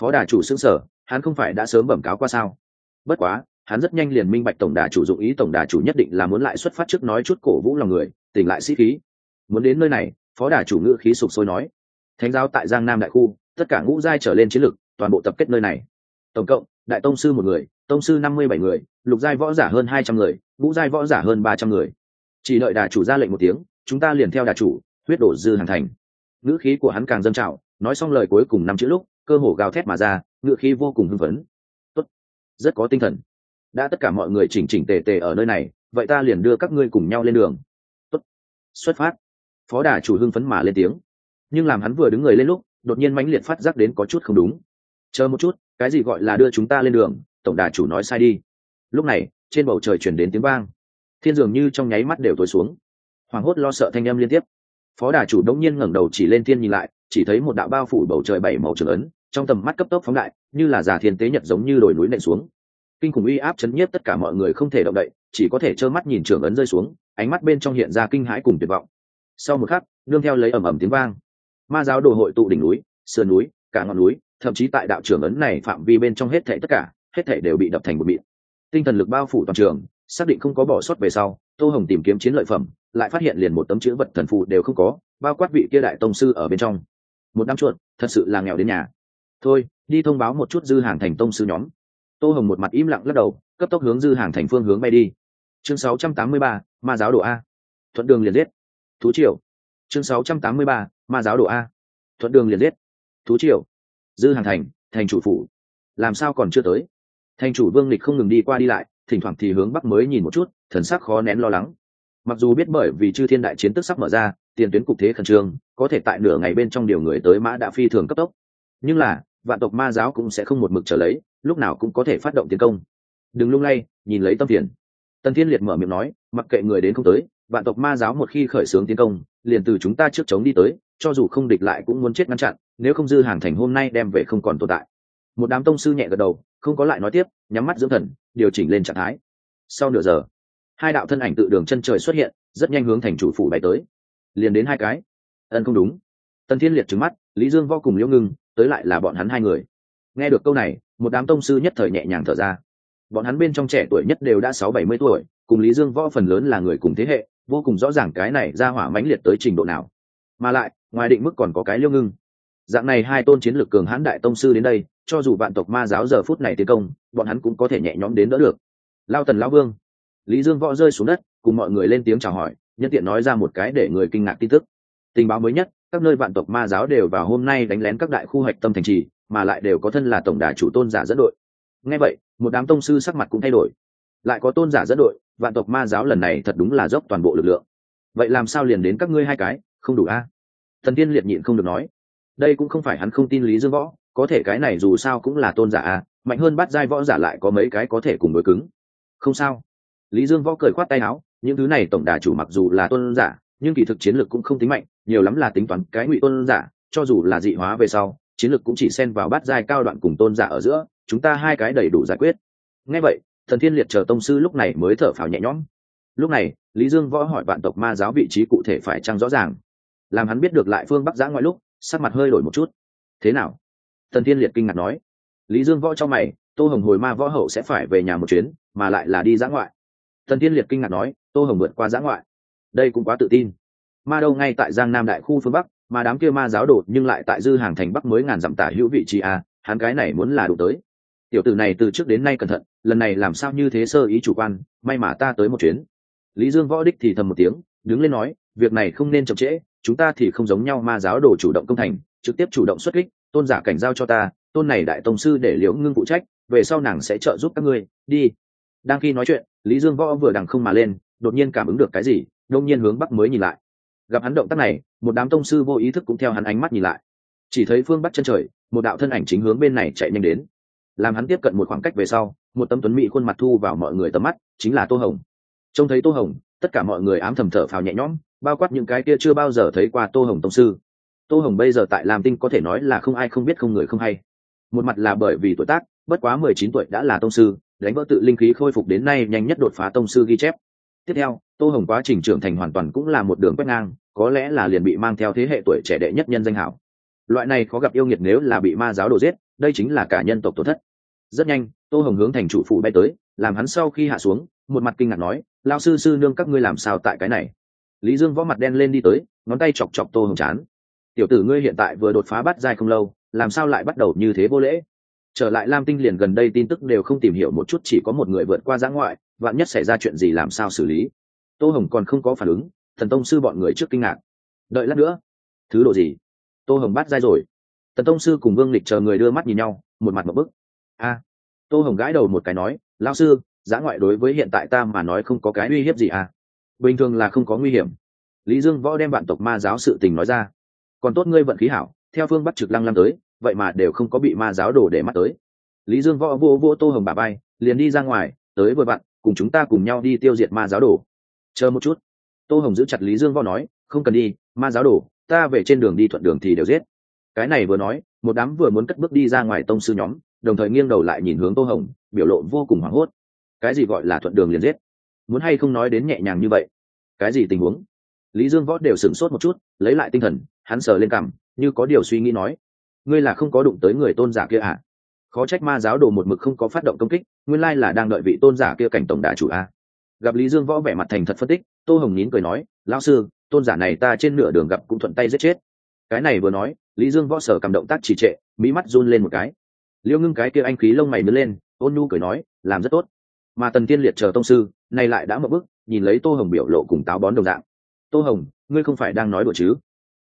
Phó đà chủ xưng sở hắn không phải đã sớm bẩm cáo qua sao? Bất quá hắn rất nhanh liền minh bạch tổng đà chủ dụng ý tổng đà chủ nhất định là muốn lại xuất phát trước nói chút cổ vũ lòng người tỉnh lại sĩ khí. Muốn đến nơi này phó đà chủ ngữ khí sụp sôi nói. Thánh giáo tại giang nam đại khu tất cả ngũ giai trở lên chiến lực, toàn bộ tập kết nơi này tổng cộng, đại tông sư một người, tông sư năm mươi bảy người, lục giai võ giả hơn hai trăm người, ngũ giai võ giả hơn ba trăm người. Chỉ đợi đà chủ ra lệnh một tiếng, chúng ta liền theo đà chủ, huyết đổ dư hàng thành. Ngữ khí của hắn càng dâng trào, nói xong lời cuối cùng năm chữ lúc, cơ hồ gào thét mà ra, ngữ khí vô cùng hưng phấn. Tốt, rất có tinh thần. Đã tất cả mọi người chỉnh chỉnh tề tề ở nơi này, vậy ta liền đưa các ngươi cùng nhau lên đường. Tốt. Xuất phát. Phó đà chủ hưng phấn mà lên tiếng. Nhưng làm hắn vừa đứng người lên lúc, đột nhiên mãnh liệt phát giác đến có chút không đúng chờ một chút, cái gì gọi là đưa chúng ta lên đường, tổng đà chủ nói sai đi. Lúc này, trên bầu trời chuyển đến tiếng vang. Thiên dường như trong nháy mắt đều tối xuống. Hoảng hốt lo sợ thanh âm liên tiếp. Phó đà chủ đống nhiên ngẩng đầu chỉ lên thiên nhìn lại, chỉ thấy một đạo bao phủ bầu trời bảy màu trường ấn, trong tầm mắt cấp tốc phóng đại, như là già thiên tế nhật giống như đồi núi nện xuống. Kinh khủng uy áp chấn nhiếp tất cả mọi người không thể động đậy, chỉ có thể trơ mắt nhìn trường ấn rơi xuống, ánh mắt bên trong hiện ra kinh hãi cùng tuyệt vọng. Sau một khắc, nương theo lấy ầm ầm tiếng vang. Ma giáo đồ hội tụ đỉnh núi, sườn núi, cả ngọn núi thậm chí tại đạo trường ấn này phạm vi bên trong hết thảy tất cả hết thảy đều bị đập thành một mịn. Tinh thần lực bao phủ toàn trường xác định không có bỏ sót về sau tô hồng tìm kiếm chiến lợi phẩm lại phát hiện liền một tấm chữ vật thần phù đều không có bao quát vị kia đại tông sư ở bên trong. Một đám chuột thật sự là nghèo đến nhà. Thôi đi thông báo một chút dư hàng thành tông sư nhóm. Tô hồng một mặt im lặng lắc đầu cấp tốc hướng dư hàng thành phương hướng bay đi. Chương 683, ma giáo đồ a. Thuận đường liền giết. Thú triều. Chương 683, ma giáo đồ a. Thuận đường liền giết. Thú triều dư hàng thành thành chủ phủ. Làm sao còn chưa tới? Thành chủ vương lịch không ngừng đi qua đi lại, thỉnh thoảng thì hướng bắc mới nhìn một chút, thần sắc khó nén lo lắng. Mặc dù biết bởi vì chư thiên đại chiến tức sắp mở ra, tiền tuyến cục thế khẩn trương, có thể tại nửa ngày bên trong điều người tới mã đã phi thường cấp tốc. Nhưng là, vạn tộc ma giáo cũng sẽ không một mực trở lấy, lúc nào cũng có thể phát động tiến công. Đừng lung lay, nhìn lấy tâm tiền tần thiên liệt mở miệng nói, mặc kệ người đến không tới, vạn tộc ma giáo một khi khởi xướng tiến công, liền từ chúng ta trước chống đi tới, cho dù không địch lại cũng muốn chết ngăn chặn nếu không dư hàng thành hôm nay đem về không còn tồn tại. Một đám tông sư nhẹ gật đầu, không có lại nói tiếp, nhắm mắt dưỡng thần, điều chỉnh lên trạng thái. Sau nửa giờ, hai đạo thân ảnh tự đường chân trời xuất hiện, rất nhanh hướng thành chủ phủ bay tới. Liền đến hai cái. Ân không đúng. Tần thiên liệt trứng mắt, lý dương vô cùng liễu ngưng, tới lại là bọn hắn hai người. Nghe được câu này, một đám tông sư nhất thời nhẹ nhàng thở ra. Bọn hắn bên trong trẻ tuổi nhất đều đã sáu bảy mươi tuổi, cùng lý dương võ phần lớn là người cùng thế hệ, vô cùng rõ ràng cái này ra hỏa mãnh liệt tới trình độ nào. Mà lại, ngoài định mức còn có cái liêu ngưng dạng này hai tôn chiến lược cường hãn đại tông sư đến đây, cho dù vạn tộc ma giáo giờ phút này tiến công, bọn hắn cũng có thể nhẹ nhõm đến đỡ được. Lao tần, lao vương. Lý dương võ rơi xuống đất, cùng mọi người lên tiếng chào hỏi, nhân tiện nói ra một cái để người kinh ngạc tin tức. Tình báo mới nhất, các nơi vạn tộc ma giáo đều vào hôm nay đánh lén các đại khu hạch tâm thành trì, mà lại đều có thân là tổng đà chủ tôn giả dẫn đội. Ngay vậy, một đám tông sư sắc mặt cũng thay đổi. Lại có tôn giả dẫn đội, vạn tộc ma giáo lần này thật đúng là dốc toàn bộ lực lượng. Vậy làm sao liền đến các ngươi hai cái? Không đủ a. Thần tiên liệt nhịn không được nói đây cũng không phải hắn không tin lý dương võ, có thể cái này dù sao cũng là tôn giả a, mạnh hơn bắt giai võ giả lại có mấy cái có thể cùng đối cứng. Không sao. Lý dương võ cười khoát tay áo, những thứ này tổng đà chủ mặc dù là tôn giả, nhưng kỳ thực chiến lược cũng không tính mạnh, nhiều lắm là tính toán cái ngụy tôn giả, cho dù là dị hóa về sau, chiến lược cũng chỉ xen vào bát giai cao đoạn cùng tôn giả ở giữa, chúng ta hai cái đầy đủ giải quyết. Ngay vậy, thần thiên liệt chờ tông sư lúc này mới thở phào nhẹ nhõm. Lúc này, lý dương võ hỏi vạn tộc ma giáo vị trí cụ thể phải chăng rõ ràng? Làm hắn biết được lại phương bắc giã ngoại lúc sắc mặt hơi đổi một chút. Thế nào? Tần thiên liệt kinh ngạc nói. Lý dương võ cho mày, tô hồng hồi ma võ hậu sẽ phải về nhà một chuyến, mà lại là đi giã ngoại. Tần thiên liệt kinh ngạc nói. Tô hồng vượt qua giã ngoại. Đây cũng quá tự tin. Ma đâu ngay tại giang nam đại khu phương bắc, mà đám kia ma giáo đột nhưng lại tại dư hàng thành bắc mới ngàn dặm tả hữu vị trí a hắn cái này muốn là đủ tới. Tiểu tử này từ trước đến nay cẩn thận, lần này làm sao như thế sơ ý chủ quan, may mà ta tới một chuyến. Lý dương võ đích thì thầm một tiếng, đứng lên nói, việc này không nên chậm trễ chúng ta thì không giống nhau ma giáo đồ chủ động công thành, trực tiếp chủ động xuất kích, tôn giả cảnh giao cho ta, tôn này đại tông sư để liễu ngưng phụ trách, về sau nàng sẽ trợ giúp các ngươi, đi. Đang khi nói chuyện, lý dương võ vừa đằng không mà lên, đột nhiên cảm ứng được cái gì, đông nhiên hướng bắc mới nhìn lại. Gặp hắn động tác này, một đám tông sư vô ý thức cũng theo hắn ánh mắt nhìn lại. Chỉ thấy phương bắc chân trời, một đạo thân ảnh chính hướng bên này chạy nhanh đến. Làm hắn tiếp cận một khoảng cách về sau, một tấm tuấn mỹ khuôn mặt thu vào mọi người tầm mắt, chính là tô hồng. Trông thấy tô hồng, tất cả mọi người ám thầm thở phào nhẹ nhõm bao quát những cái kia chưa bao giờ thấy qua tô hồng tông sư. Tô hồng bây giờ tại làm tinh có thể nói là không ai không biết không người không hay. Một mặt là bởi vì tuổi tác, bất quá mười chín tuổi đã là tông sư, đánh vỡ tự linh khí khôi phục đến nay nhanh nhất đột phá tông sư ghi chép. Tiếp theo, tô hồng quá trình trưởng thành hoàn toàn cũng là một đường quét ngang, có lẽ là liền bị mang theo thế hệ tuổi trẻ đệ nhất nhân danh hảo. Loại này khó gặp yêu nghiệt nếu là bị ma giáo đổ giết, đây chính là cả nhân tộc tổn thất. Rất nhanh, tô hồng hướng thành chủ phụ bay tới, làm hắn sau khi hạ xuống, một mặt kinh ngạc nói lao sư sư nương, các ngươi làm sao tại cái này? Lý dương võ mặt đen lên đi tới, ngón tay chọc chọc tô hồng chán. Tiểu tử ngươi hiện tại vừa đột phá bắt dai không lâu, làm sao lại bắt đầu như thế vô lễ? Trở lại lam tinh liền gần đây tin tức đều không tìm hiểu một chút, chỉ có một người vượt qua giã ngoại, vạn nhất xảy ra chuyện gì làm sao xử lý. Tô hồng còn không có phản ứng, thần tông sư bọn người trước kinh ngạc. Đợi lát nữa. Thứ độ gì? Tô hồng bắt dai rồi. Tần tông sư cùng vương lịch chờ người đưa mắt nhìn nhau, một mặt một bức. A. Tô hồng gãi đầu một cái nói lao sư, giã ngoại đối với hiện tại ta mà nói không có cái uy hiếp gì à? Bình thường là không có nguy hiểm. Lý dương võ đem bạn tộc ma giáo sự tình nói ra. Còn tốt ngươi vận khí hảo theo phương bắt trực lăng lăng tới vậy mà đều không có bị ma giáo đổ để mắt tới. Lý dương võ vô vô tô hồng bà bay liền đi ra ngoài tới vừa vặn cùng chúng ta cùng nhau đi tiêu diệt ma giáo đổ. chờ một chút. Tô hồng giữ chặt lý dương võ nói không cần đi ma giáo đổ, ta về trên đường đi thuận đường thì đều giết. Cái này vừa nói một đám vừa muốn cất bước đi ra ngoài tông sư nhóm đồng thời nghiêng đầu lại nhìn hướng tô hồng biểu lộ vô cùng hoảng hốt. Cái gì gọi là thuận đường liền giết? Muốn hay không nói đến nhẹ nhàng như vậy? Cái gì tình huống? Lý dương võ đều sửng sốt một chút, lấy lại tinh thần, hắn sờ lên cằm, như có điều suy nghĩ nói, ngươi là không có đụng tới người tôn giả kia à? Khó trách ma giáo đồ một mực không có phát động công kích, nguyên lai là đang đợi vị tôn giả kia cảnh tổng đà chủ a gặp lý dương võ vẻ mặt thành thật phân tích, tô hồng nín cười nói, lão sư, tôn giả này ta trên nửa đường gặp cũng thuận tay giết chết. Cái này vừa nói, lý dương võ sở cầm động tác trì trệ mỹ mắt run lên một cái. Liêu ngưng cái kia anh khí lông mày nứt lên, ôn nhu cười nói, làm rất tốt. Mà tần tiên liệt chờ tông sư này lại đã mở bức nhìn lấy tô hồng biểu lộ cùng táo bón đồng dạng. Tô hồng, ngươi không phải đang nói đùa chứ?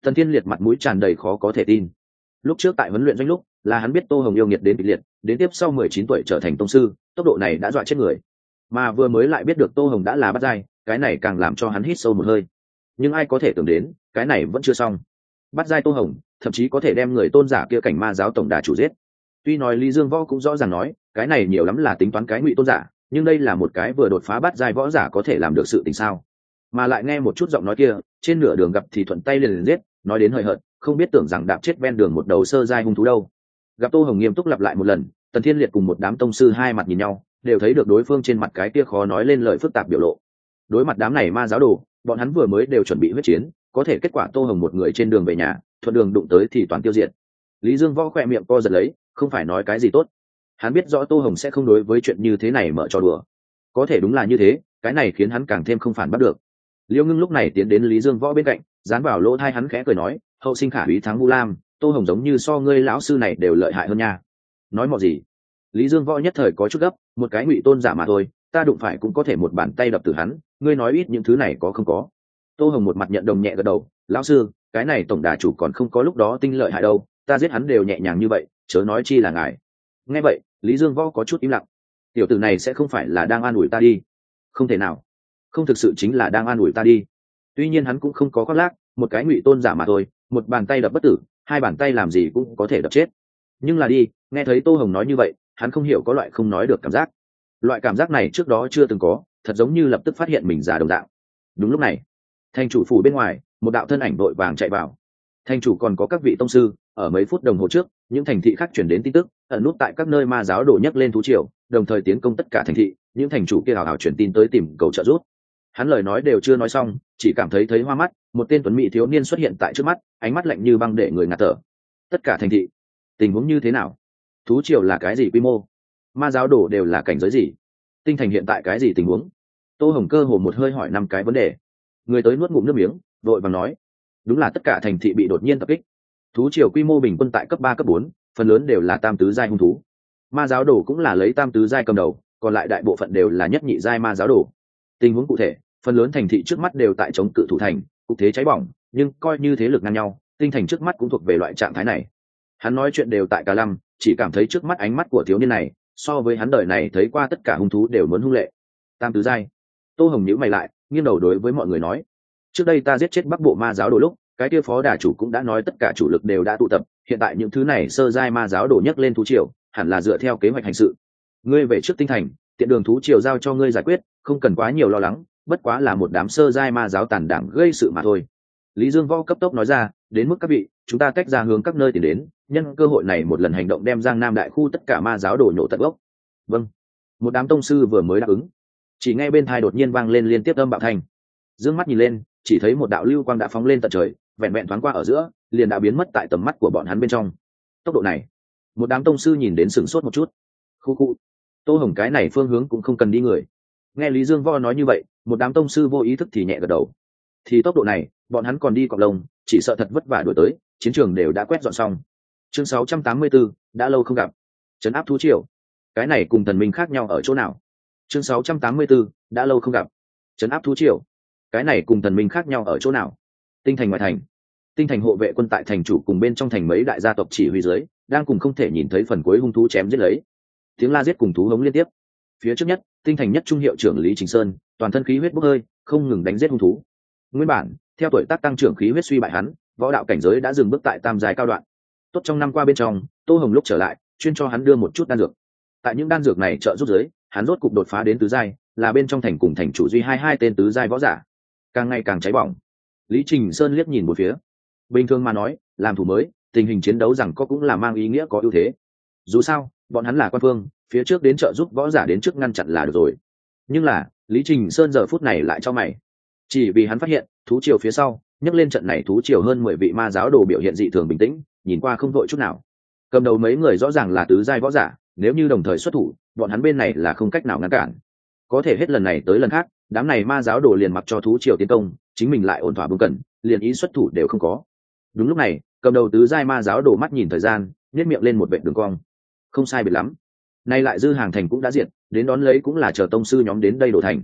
Tần Thiên liệt mặt mũi tràn đầy khó có thể tin. Lúc trước tại huấn luyện doanh lúc, là hắn biết tô hồng yêu nghiệt đến kịch liệt, đến tiếp sau mười chín tuổi trở thành tông sư, tốc độ này đã dọa chết người. Mà vừa mới lại biết được tô hồng đã là bắt dai, cái này càng làm cho hắn hít sâu một hơi. Nhưng ai có thể tưởng đến, cái này vẫn chưa xong. Bắt dai tô hồng, thậm chí có thể đem người tôn giả kia cảnh ma giáo tổng đà chủ giết. Tuy nói lý dương võ cũng rõ ràng nói, cái này nhiều lắm là tính toán cái ngụy tôn giả nhưng đây là một cái vừa đột phá bắt giai võ giả có thể làm được sự tình sao? Mà lại nghe một chút giọng nói kia, trên nửa đường gặp thì thuận tay liền liền giết, nói đến hời hợt, không biết tưởng rằng đạp chết ven đường một đầu sơ giai hung thú đâu. Gặp tô hồng nghiêm túc lặp lại một lần, tần thiên liệt cùng một đám tông sư hai mặt nhìn nhau, đều thấy được đối phương trên mặt cái kia khó nói lên lời phức tạp biểu lộ. Đối mặt đám này ma giáo đồ, bọn hắn vừa mới đều chuẩn bị huyết chiến, có thể kết quả tô hồng một người trên đường về nhà, thuận đường đụng tới thì toàn tiêu diệt. Lý dương võ khoe miệng co giật lấy, không phải nói cái gì tốt hắn biết rõ tô hồng sẽ không đối với chuyện như thế này mở trò đùa. Có thể đúng là như thế, cái này khiến hắn càng thêm không phản bắt được. Liêu ngưng lúc này tiến đến lý dương võ bên cạnh, dán vào lỗ thai hắn khẽ cười nói, hậu sinh khả úy thắng vu lam, tô hồng giống như so ngươi lão sư này đều lợi hại hơn nha. Nói mọi gì? Lý dương võ nhất thời có chút gấp, một cái ngụy tôn giả mà thôi, ta đụng phải cũng có thể một bàn tay đập từ hắn, ngươi nói ít những thứ này có không có. Tô hồng một mặt nhận đồng nhẹ gật đầu, lão sư, cái này tổng đà chủ còn không có lúc đó tinh lợi hại đâu, ta giết hắn đều nhẹ nhàng như vậy, chớ nói chi là ngài. Nghe vậy lý dương võ có chút im lặng. Tiểu tử này sẽ không phải là đang an ủi ta đi. Không thể nào. Không thực sự chính là đang an ủi ta đi. Tuy nhiên hắn cũng không có khoác lác, một cái ngụy tôn giả mà thôi, một bàn tay đập bất tử, hai bàn tay làm gì cũng có thể đập chết. Nhưng là đi, nghe thấy tô hồng nói như vậy, hắn không hiểu có loại không nói được cảm giác. Loại cảm giác này trước đó chưa từng có, thật giống như lập tức phát hiện mình già đồng đạo đúng lúc này, thành chủ phủ bên ngoài, một đạo thân ảnh vội vàng chạy vào thành chủ còn có các vị tông sư, ở mấy phút đồng hồ trước, những thành thị khác chuyển đến tin tức, ẩn nút tại các nơi ma giáo đổ nhấc lên thú triều, đồng thời tiến công tất cả thành thị, những thành chủ kia hào hào chuyển tin tới tìm cầu trợ giúp. Hắn lời nói đều chưa nói xong, chỉ cảm thấy thấy hoa mắt, một tên tuấn mỹ thiếu niên xuất hiện tại trước mắt, ánh mắt lạnh như băng để người ngạt thở. Tất cả thành thị, tình huống như thế nào? Thú triều là cái gì quy mô? Ma giáo đổ đều là cảnh giới gì? Tinh thành hiện tại cái gì tình huống? Tô hồng cơ hồ một hơi hỏi năm cái vấn đề. Người tới nuốt ngụm nước miếng đội và nói đúng là tất cả thành thị bị đột nhiên tập kích. Thú triều quy mô bình quân tại cấp ba, cấp bốn, phần lớn đều là tam tứ giai hung thú. Ma giáo đồ cũng là lấy tam tứ giai cầm đầu, còn lại đại bộ phận đều là nhất nhị giai ma giáo đồ. Tình huống cụ thể, phần lớn thành thị trước mắt đều tại chống cự thủ thành, cục thế cháy bỏng, nhưng coi như thế lực ngang nhau, tinh thành trước mắt cũng thuộc về loại trạng thái này. Hắn nói chuyện đều tại cả lăm chỉ cảm thấy trước mắt ánh mắt của thiếu niên này, so với hắn đời này thấy qua tất cả hung thú đều muốn hung lệ. Tam tứ giai. Tô hồng nhữ mày lại, nghiêng đầu đối với mọi người nói trước đây ta giết chết bắc bộ ma giáo đồ lúc, cái kia phó đà chủ cũng đã nói tất cả chủ lực đều đã tụ tập, hiện tại những thứ này sơ giai ma giáo đổ nhấc lên thú triều, hẳn là dựa theo kế hoạch hành sự. Ngươi về trước tinh thành, tiện đường thú triều giao cho ngươi giải quyết, không cần quá nhiều lo lắng, bất quá là một đám sơ giai ma giáo tàn đảng gây sự mà thôi. Lý dương võ cấp tốc nói ra, đến mức các vị, chúng ta tách ra hướng các nơi tìm đến, nhân cơ hội này một lần hành động đem giang nam đại khu tất cả ma giáo đổ nhổ tận gốc. Vâng. Một đám tông sư vừa mới đáp ứng. Chỉ ngay bên thai đột nhiên vang lên liên tiếp âm bạo thành dương mắt nhìn lên chỉ thấy một đạo lưu quang đã phóng lên tận trời vẹn vẹn thoáng qua ở giữa liền đã biến mất tại tầm mắt của bọn hắn bên trong. Tốc độ này một đám tông sư nhìn đến sửng sốt một chút. Khu khu tô hồng cái này phương hướng cũng không cần đi người. Nghe lý dương vo nói như vậy một đám tông sư vô ý thức thì nhẹ gật đầu. Thì tốc độ này bọn hắn còn đi cọc lông chỉ sợ thật vất vả đổi tới chiến trường đều đã quét dọn xong. Chương 684, đã lâu không gặp. Trấn áp thú triều. Cái này cùng thần minh khác nhau ở chỗ nào? Chương 684, đã lâu không gặp. Trấn áp thú triều cái này cùng thần minh khác nhau ở chỗ nào? Tinh thành ngoại thành. Tinh thành hộ vệ quân tại thành chủ cùng bên trong thành mấy đại gia tộc chỉ huy dưới, đang cùng không thể nhìn thấy phần cuối hung thú chém giết lấy. Tiếng la giết cùng thú hống liên tiếp. Phía trước nhất, tinh thành nhất trung hiệu trưởng lý trình sơn, toàn thân khí huyết bốc hơi, không ngừng đánh giết hung thú. Nguyên bản, theo tuổi tác tăng trưởng khí huyết suy bại hắn, võ đạo cảnh giới đã dừng bước tại tam dài cao đoạn. Tốt trong năm qua bên trong, tô hồng lúc trở lại, chuyên cho hắn đưa một chút đan dược. Tại những đan dược này trợ giúp giới hắn rốt cục đột phá đến tứ giai, là bên trong thành cùng thành chủ duy hai hai tên tứ giai võ giả càng ngày càng cháy bỏng. Lý trình sơn liếc nhìn một phía. Bình thường mà nói, làm thủ mới, tình hình chiến đấu rằng có cũng là mang ý nghĩa có ưu thế. Dù sao, bọn hắn là quan phương, phía trước đến trợ giúp võ giả đến trước ngăn chặn là được rồi. Nhưng là, lý trình sơn giờ phút này lại cho mày. Chỉ vì hắn phát hiện, thú triều phía sau, nhấc lên trận này thú triều hơn mười vị ma giáo đồ biểu hiện dị thường bình tĩnh, nhìn qua không vội chút nào. Cầm đầu mấy người rõ ràng là tứ giai võ giả, nếu như đồng thời xuất thủ, bọn hắn bên này là không cách nào ngăn cản có thể hết lần này tới lần khác, đám này ma giáo đồ liền mặc cho thú triều tiến công, chính mình lại ổn thỏa bưng cần, liền ý xuất thủ đều không có. Đúng lúc này, cầm đầu tứ giai ma giáo đồ mắt nhìn thời gian nhét miệng lên một vệ đường cong. Không sai biệt lắm. Nay lại dư hàng thành cũng đã diệt, đến đón lấy cũng là chờ tông sư nhóm đến đây đổ thành.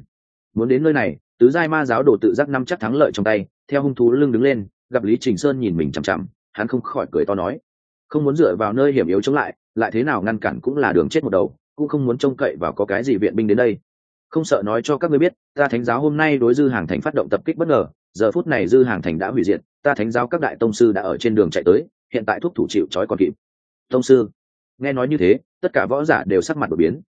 Muốn đến nơi này, tứ giai ma giáo đồ tự giác năm chắc thắng lợi trong tay, theo hung thú lưng đứng lên, gặp lý trình sơn nhìn mình chằm chằm, hắn không khỏi cười to nói, không muốn dựa vào nơi hiểm yếu chống lại lại thế nào ngăn cản cũng là đường chết một đầu, cũng không muốn trông cậy vào có cái gì viện binh đến đây không sợ nói cho các ngươi biết, ta thánh giáo hôm nay đối dư hàng thành phát động tập kích bất ngờ, giờ phút này dư hàng thành đã hủy diệt, ta thánh giáo các đại tông sư đã ở trên đường chạy tới, hiện tại thuốc thủ chịu trói còn kịp. Tông sư, nghe nói như thế, tất cả võ giả đều sắc mặt đột biến.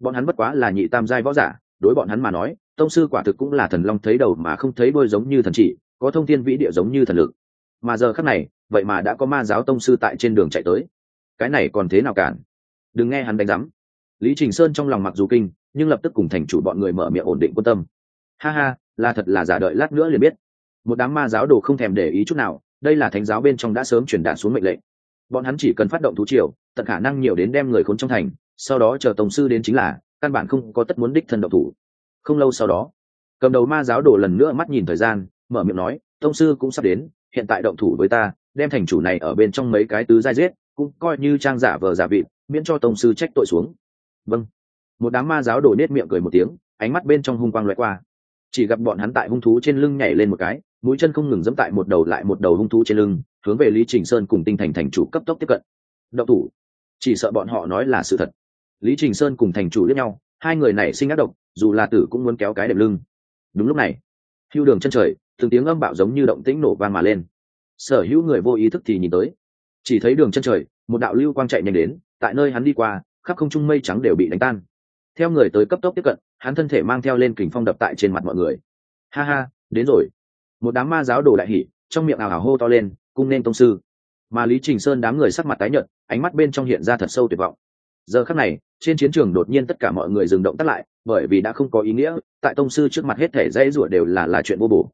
Bọn hắn bất quá là nhị tam giai võ giả, đối bọn hắn mà nói, tông sư quả thực cũng là thần long thấy đầu mà không thấy bôi giống như thần chỉ, có thông thiên vĩ địa giống như thần lực. Mà giờ khắc này, vậy mà đã có ma giáo tông sư tại trên đường chạy tới. Cái này còn thế nào cản? Đừng nghe hắn đánh rắm lý trình sơn trong lòng mặc dù kinh nhưng lập tức cùng thành chủ bọn người mở miệng ổn định quan tâm. Ha ha, là thật là giả đợi lát nữa liền biết. Một đám ma giáo đồ không thèm để ý chút nào, đây là thánh giáo bên trong đã sớm truyền đạt xuống mệnh lệnh. Bọn hắn chỉ cần phát động thú triều, tận khả năng nhiều đến đem người khốn trong thành, sau đó chờ tổng sư đến chính là, căn bản không có tất muốn đích thân động thủ. Không lâu sau đó, cầm đầu ma giáo đồ lần nữa mắt nhìn thời gian, mở miệng nói, tông sư cũng sắp đến, hiện tại động thủ với ta, đem thành chủ này ở bên trong mấy cái tứ giai giết, cũng coi như trang giả vờ giả vịt, miễn cho tông sư trách tội xuống. Vâng một đám ma giáo đổ nết miệng cười một tiếng, ánh mắt bên trong hung quang loại qua. Chỉ gặp bọn hắn tại hung thú trên lưng nhảy lên một cái, mũi chân không ngừng dẫm tại một đầu lại một đầu hung thú trên lưng, hướng về lý trình sơn cùng tinh thành thành chủ cấp tốc tiếp cận. Động thủ. Chỉ sợ bọn họ nói là sự thật. Lý trình sơn cùng thành chủ lẫn nhau, hai người này sinh ác độc, dù là tử cũng muốn kéo cái đệm lưng. Đúng lúc này, hưu đường chân trời, từng tiếng âm bạo giống như động tĩnh nổ vang mà lên. Sở hữu người vô ý thức thì nhìn tới. Chỉ thấy đường chân trời, một đạo lưu quang chạy nhanh đến, tại nơi hắn đi qua, khắp không trung mây trắng đều bị đánh tan theo người tới cấp tốc tiếp cận, hắn thân thể mang theo lên kình phong đập tại trên mặt mọi người. Ha ha, đến rồi. Một đám ma giáo đồ đại hỉ, trong miệng ảo ảo hô to lên, cung nên tông sư. Mà lý trình sơn đám người sắc mặt tái nhợt, ánh mắt bên trong hiện ra thật sâu tuyệt vọng. Giờ khắc này, trên chiến trường đột nhiên tất cả mọi người dừng động tắt lại, bởi vì đã không có ý nghĩa, tại tông sư trước mặt hết thể dãy rủa đều là là chuyện vô bổ.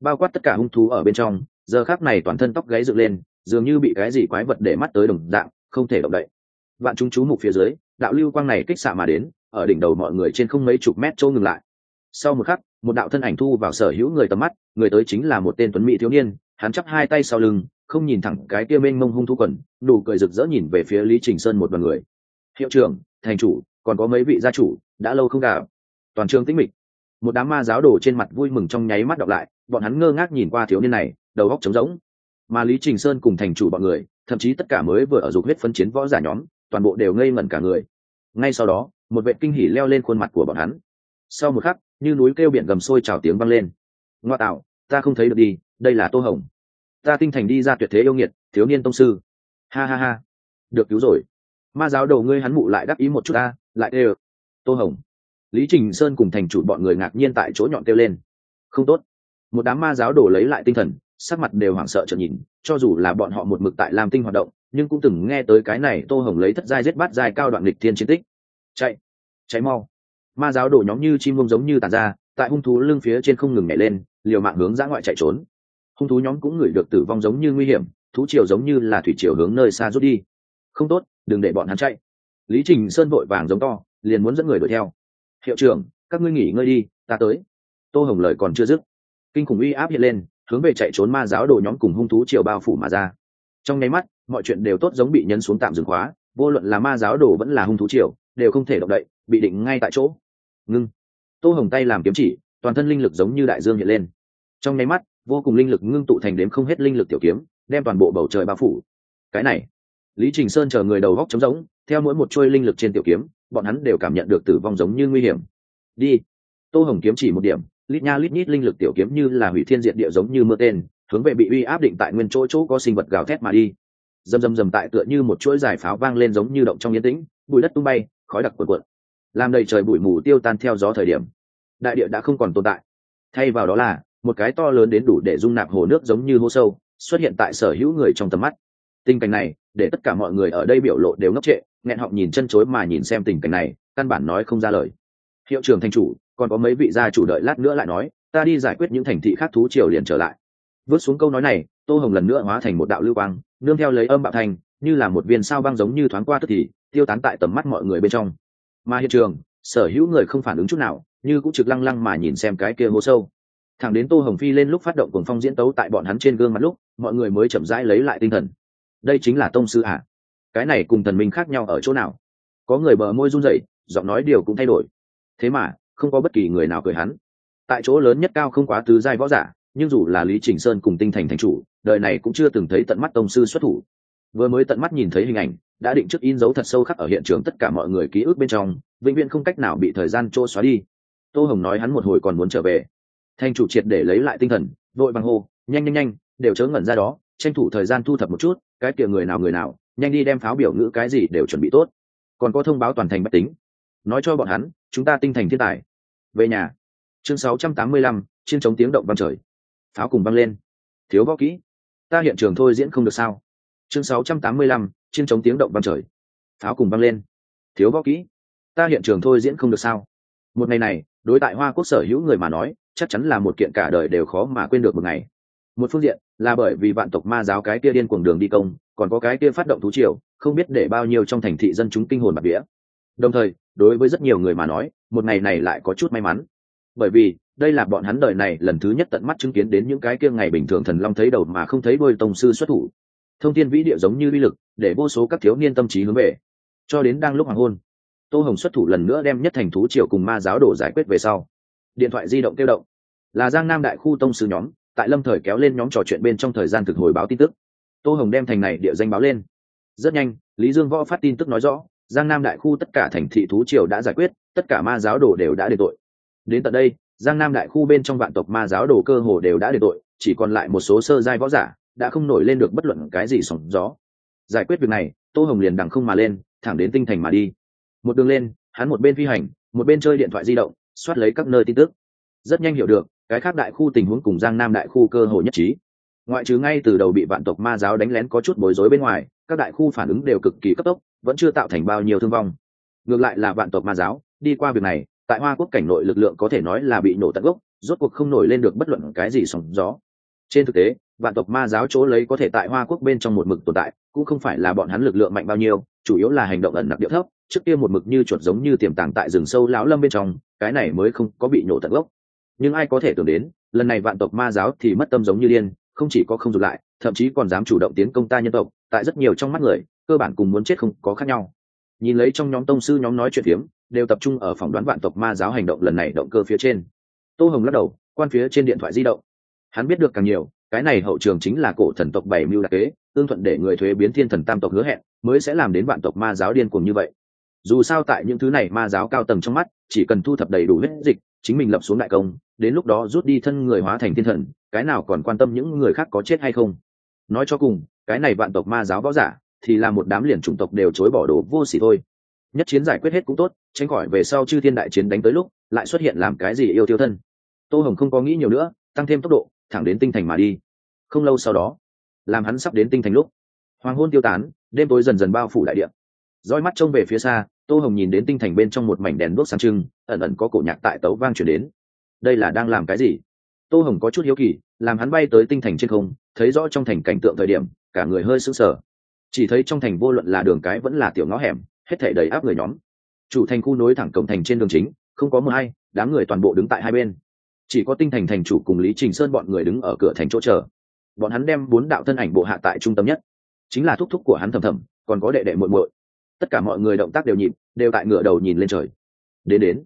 Bao quát tất cả hung thú ở bên trong, giờ khắc này toàn thân tóc gáy dựng lên, dường như bị cái gì quái vật để mắt tới đồng dạng, không thể động đậy. Vạn chúng chú mục phía dưới, đạo lưu quang này kích xạ mà đến ở đỉnh đầu mọi người trên không mấy chục mét chỗ ngừng lại. Sau một khắc, một đạo thân ảnh thu vào sở hữu người tầm mắt, người tới chính là một tên tuấn mỹ thiếu niên, hắn chắp hai tay sau lưng, không nhìn thẳng cái kia mênh mông hung thú quần, nụ cười rực rỡ nhìn về phía lý trình sơn một đoàn người. Hiệu trưởng, thành chủ, còn có mấy vị gia chủ, đã lâu không gặp. Toàn trường tĩnh mịch. Một đám ma giáo đồ trên mặt vui mừng trong nháy mắt đọc lại, bọn hắn ngơ ngác nhìn qua thiếu niên này, đầu góc trống rỗng. Mà lý trình sơn cùng thành chủ bọn người, thậm chí tất cả mới vừa ở dục huyết phân chiến võ giả nhóm, toàn bộ đều ngây ngẩn cả người. Ngay sau đó một vệ kinh hỉ leo lên khuôn mặt của bọn hắn. Sau một khắc, như núi kêu biển gầm sôi trào tiếng vang lên. Ngoa tạo, ta không thấy được đi, đây là tô hồng. Ta tinh thành đi ra tuyệt thế yêu nghiệt, thiếu niên tông sư. Ha ha ha. Được cứu rồi. Ma giáo đầu ngươi hắn mụ lại đắc ý một chút ta, lại ê tô hồng. Lý trình sơn cùng thành chủ bọn người ngạc nhiên tại chỗ nhọn kêu lên. Không tốt. Một đám ma giáo đổ lấy lại tinh thần, sắc mặt đều hoảng sợ trợn nhìn, cho dù là bọn họ một mực tại làm tinh hoạt động, nhưng cũng từng nghe tới cái này tô hồng lấy thất giai giết bát giai cao đoạn lịch thiên chiến tích chạy. Cháy mau. Ma giáo đổ nhóm như chim vông giống như tàn ra, tại hung thú lưng phía trên không ngừng nhảy lên, liều mạng hướng ra ngoại chạy trốn. Hung thú nhóm cũng ngửi được tử vong giống như nguy hiểm, thú triều giống như là thủy triều hướng nơi xa rút đi. Không tốt, đừng để bọn hắn chạy. Lý trình sơn vội vàng giống to, liền muốn dẫn người đuổi theo. Hiệu trưởng, các ngươi nghỉ ngơi đi, ta tới. Tô hồng lời còn chưa dứt, kinh khủng uy áp hiện lên, hướng về chạy trốn ma giáo đồ nhóm cùng hung thú triều bao phủ mà ra. Trong nháy mắt, mọi chuyện đều tốt giống bị nhấn xuống tạm dừng khóa, vô luận là ma giáo đồ vẫn là hung thú triều đều không thể động đậy, bị định ngay tại chỗ. Ngưng. Tô hồng tay làm kiếm chỉ, toàn thân linh lực giống như đại dương hiện lên. Trong nháy mắt, vô cùng linh lực ngưng tụ thành đếm không hết linh lực tiểu kiếm, đem toàn bộ bầu trời bao phủ. Cái này, lý trình sơn chờ người đầu góc trống giống theo mỗi một chuôi linh lực trên tiểu kiếm, bọn hắn đều cảm nhận được tử vong giống như nguy hiểm. Đi. Tô hồng kiếm chỉ một điểm, lít nha lít nhít linh lực tiểu kiếm như là hủy thiên diệt địa giống như mưa tên, hướng về bị uy áp định tại nguyên chỗ chỗ có sinh vật gào thét mà đi. Dầm dầm dầm tại tựa như một chuỗi giải pháo vang lên giống như động trong yên tĩnh, bụi đất tung bay khói đặc cuộn cuộn, làm đầy trời bụi mù tiêu tan theo gió thời điểm, đại địa đã không còn tồn tại. Thay vào đó là, một cái to lớn đến đủ để dung nạp hồ nước giống như hô sâu, xuất hiện tại sở hữu người trong tầm mắt. Tình cảnh này, để tất cả mọi người ở đây biểu lộ đều ngốc trệ, nghẹn họng nhìn chân chối mà nhìn xem tình cảnh này, căn bản nói không ra lời. Hiệu trưởng thành chủ, còn có mấy vị gia chủ đợi lát nữa lại nói, ta đi giải quyết những thành thị khác thú triều liền trở lại. Vớt xuống câu nói này, tô hồng lần nữa hóa thành một đạo lưu quang, nương theo lấy âm bạo thành, như là một viên sao băng giống như thoáng qua tức thì tiêu tán tại tầm mắt mọi người bên trong. Mà hiện trường, sở hữu người không phản ứng chút nào, như cũng trực lăng lăng mà nhìn xem cái kia hố sâu. Thẳng đến tô hồng phi lên lúc phát động cuồng phong diễn tấu tại bọn hắn trên gương mặt lúc, mọi người mới chậm rãi lấy lại tinh thần. Đây chính là tông sư ạ. Cái này cùng thần minh khác nhau ở chỗ nào? Có người bờ môi run rẩy, giọng nói điều cũng thay đổi. Thế mà, không có bất kỳ người nào cười hắn. Tại chỗ lớn nhất cao không quá tứ giai võ giả, nhưng dù là lý trình sơn cùng tinh thành thành chủ, đời này cũng chưa từng thấy tận mắt tông sư xuất thủ. Vừa mới tận mắt nhìn thấy hình ảnh đã định trước in dấu thật sâu khắc ở hiện trường tất cả mọi người ký ức bên trong vĩnh viễn không cách nào bị thời gian trôi xóa đi. Tô hồng nói hắn một hồi còn muốn trở về. Thanh chủ triệt để lấy lại tinh thần vội bằng hô nhanh nhanh nhanh đều chớ ngẩn ra đó tranh thủ thời gian thu thập một chút cái kia người nào người nào nhanh đi đem pháo biểu ngữ cái gì đều chuẩn bị tốt. Còn có thông báo toàn thành bách tính. Nói cho bọn hắn chúng ta tinh thành thiên tài. Về nhà. Chương 685, chiến chống tiếng động vang trời. Pháo cùng vang lên. Thiếu võ kỹ ta hiện trường thôi diễn không được sao. Chương 685, chiên chống tiếng động vang trời. Pháo cùng vang lên. Thiếu võ kỹ. Ta hiện trường thôi diễn không được sao? Một ngày này, đối tại hoa quốc sở hữu người mà nói, chắc chắn là một kiện cả đời đều khó mà quên được một ngày. Một phương diện, là bởi vì vạn tộc ma giáo cái kia điên cuồng đường đi công, còn có cái kia phát động thú triều, không biết để bao nhiêu trong thành thị dân chúng kinh hồn bạc vía. Đồng thời, đối với rất nhiều người mà nói, một ngày này lại có chút may mắn. Bởi vì, đây là bọn hắn đời này lần thứ nhất tận mắt chứng kiến đến những cái kia ngày bình thường thần long thấy đầu mà không thấy đôi tông sư xuất thủ thông tin vĩ địa giống như uy lực, để vô số các thiếu niên tâm trí hướng về. Cho đến đang lúc hoàng hôn, tô hồng xuất thủ lần nữa đem nhất thành thú triều cùng ma giáo đổ giải quyết về sau. Điện thoại di động kêu động. Là giang nam đại khu tông sư nhóm, tại lâm thời kéo lên nhóm trò chuyện bên trong thời gian thực hồi báo tin tức. Tô hồng đem thành này địa danh báo lên. Rất nhanh, lý dương võ phát tin tức nói rõ, giang nam đại khu tất cả thành thị thú triều đã giải quyết, tất cả ma giáo đồ đều đã đền tội. Đến tận đây, giang nam đại khu bên trong vạn tộc ma giáo đồ cơ hồ đều đã đền tội, chỉ còn lại một số sơ giai võ giả đã không nổi lên được bất luận cái gì sóng gió. Giải quyết việc này, tô hồng liền đằng không mà lên, thẳng đến tinh thành mà đi. Một đường lên, hắn một bên phi hành, một bên chơi điện thoại di động, soát lấy các nơi tin tức. Rất nhanh hiểu được, cái khác đại khu tình huống cùng giang nam đại khu cơ hội nhất trí. Ngoại trừ ngay từ đầu bị vạn tộc ma giáo đánh lén có chút bối rối bên ngoài, các đại khu phản ứng đều cực kỳ cấp tốc, vẫn chưa tạo thành bao nhiêu thương vong. Ngược lại là vạn tộc ma giáo, đi qua việc này, tại hoa quốc cảnh nội lực lượng có thể nói là bị nổ tận gốc, rốt cuộc không nổi lên được bất luận cái gì sóng gió. Trên thực tế vạn tộc ma giáo chỗ lấy có thể tại hoa quốc bên trong một mực tồn tại, cũng không phải là bọn hắn lực lượng mạnh bao nhiêu, chủ yếu là hành động ẩn nặc điệu thấp, trước kia một mực như chuột giống như tiềm tàng tại rừng sâu lão lâm bên trong, cái này mới không có bị nổ tận gốc. Nhưng ai có thể tưởng đến, lần này vạn tộc ma giáo thì mất tâm giống như điên, không chỉ có không rụt lại, thậm chí còn dám chủ động tiến công ta nhân tộc, tại rất nhiều trong mắt người, cơ bản cùng muốn chết không có khác nhau. Nhìn lấy trong nhóm tông sư nhóm nói chuyện phiếm, đều tập trung ở phỏng đoán vạn tộc ma giáo hành động lần này động cơ phía trên. Tô hồng lắc đầu, quan phía trên điện thoại di động. Hắn biết được càng nhiều cái này hậu trường chính là cổ thần tộc bảy mưu đặc kế, tương thuận để người thuế biến thiên thần tam tộc hứa hẹn, mới sẽ làm đến vạn tộc ma giáo điên cuồng như vậy. Dù sao tại những thứ này ma giáo cao tầng trong mắt, chỉ cần thu thập đầy đủ huyết dịch, chính mình lập xuống đại công, đến lúc đó rút đi thân người hóa thành thiên thần, cái nào còn quan tâm những người khác có chết hay không? Nói cho cùng, cái này vạn tộc ma giáo võ giả, thì là một đám liền chủng tộc đều chối bỏ đồ vô xỉ thôi. Nhất chiến giải quyết hết cũng tốt, tránh khỏi về sau chư thiên đại chiến đánh tới lúc, lại xuất hiện làm cái gì yêu tiêu thân. Tô hồng không có nghĩ nhiều nữa, tăng thêm tốc độ thẳng đến tinh thành mà đi. Không lâu sau đó, làm hắn sắp đến tinh thành lúc, hoàng hôn tiêu tán, đêm tối dần dần bao phủ đại điện roi mắt trông về phía xa, tô hồng nhìn đến tinh thành bên trong một mảnh đèn đuốc sáng trưng, ẩn ẩn có cổ nhạc tại tấu vang chuyển đến. Đây là đang làm cái gì? Tô hồng có chút hiếu kỳ, làm hắn bay tới tinh thành trên không, thấy rõ trong thành cảnh tượng thời điểm, cả người hơi sững sờ. Chỉ thấy trong thành vô luận là đường cái vẫn là tiểu ngõ hẻm, hết thể đầy áp người nhóm. Chủ thành khu nối thẳng cổng thành trên đường chính, không có mưa hay, đám người toàn bộ đứng tại hai bên chỉ có tinh thành thành chủ cùng lý trình sơn bọn người đứng ở cửa thành chỗ chờ. Bọn hắn đem bốn đạo thân ảnh bộ hạ tại trung tâm nhất. Chính là thúc thúc của hắn thầm thầm, còn có đệ đệ muội muội. Tất cả mọi người động tác đều nhịp, đều tại ngựa đầu nhìn lên trời. Đến đến,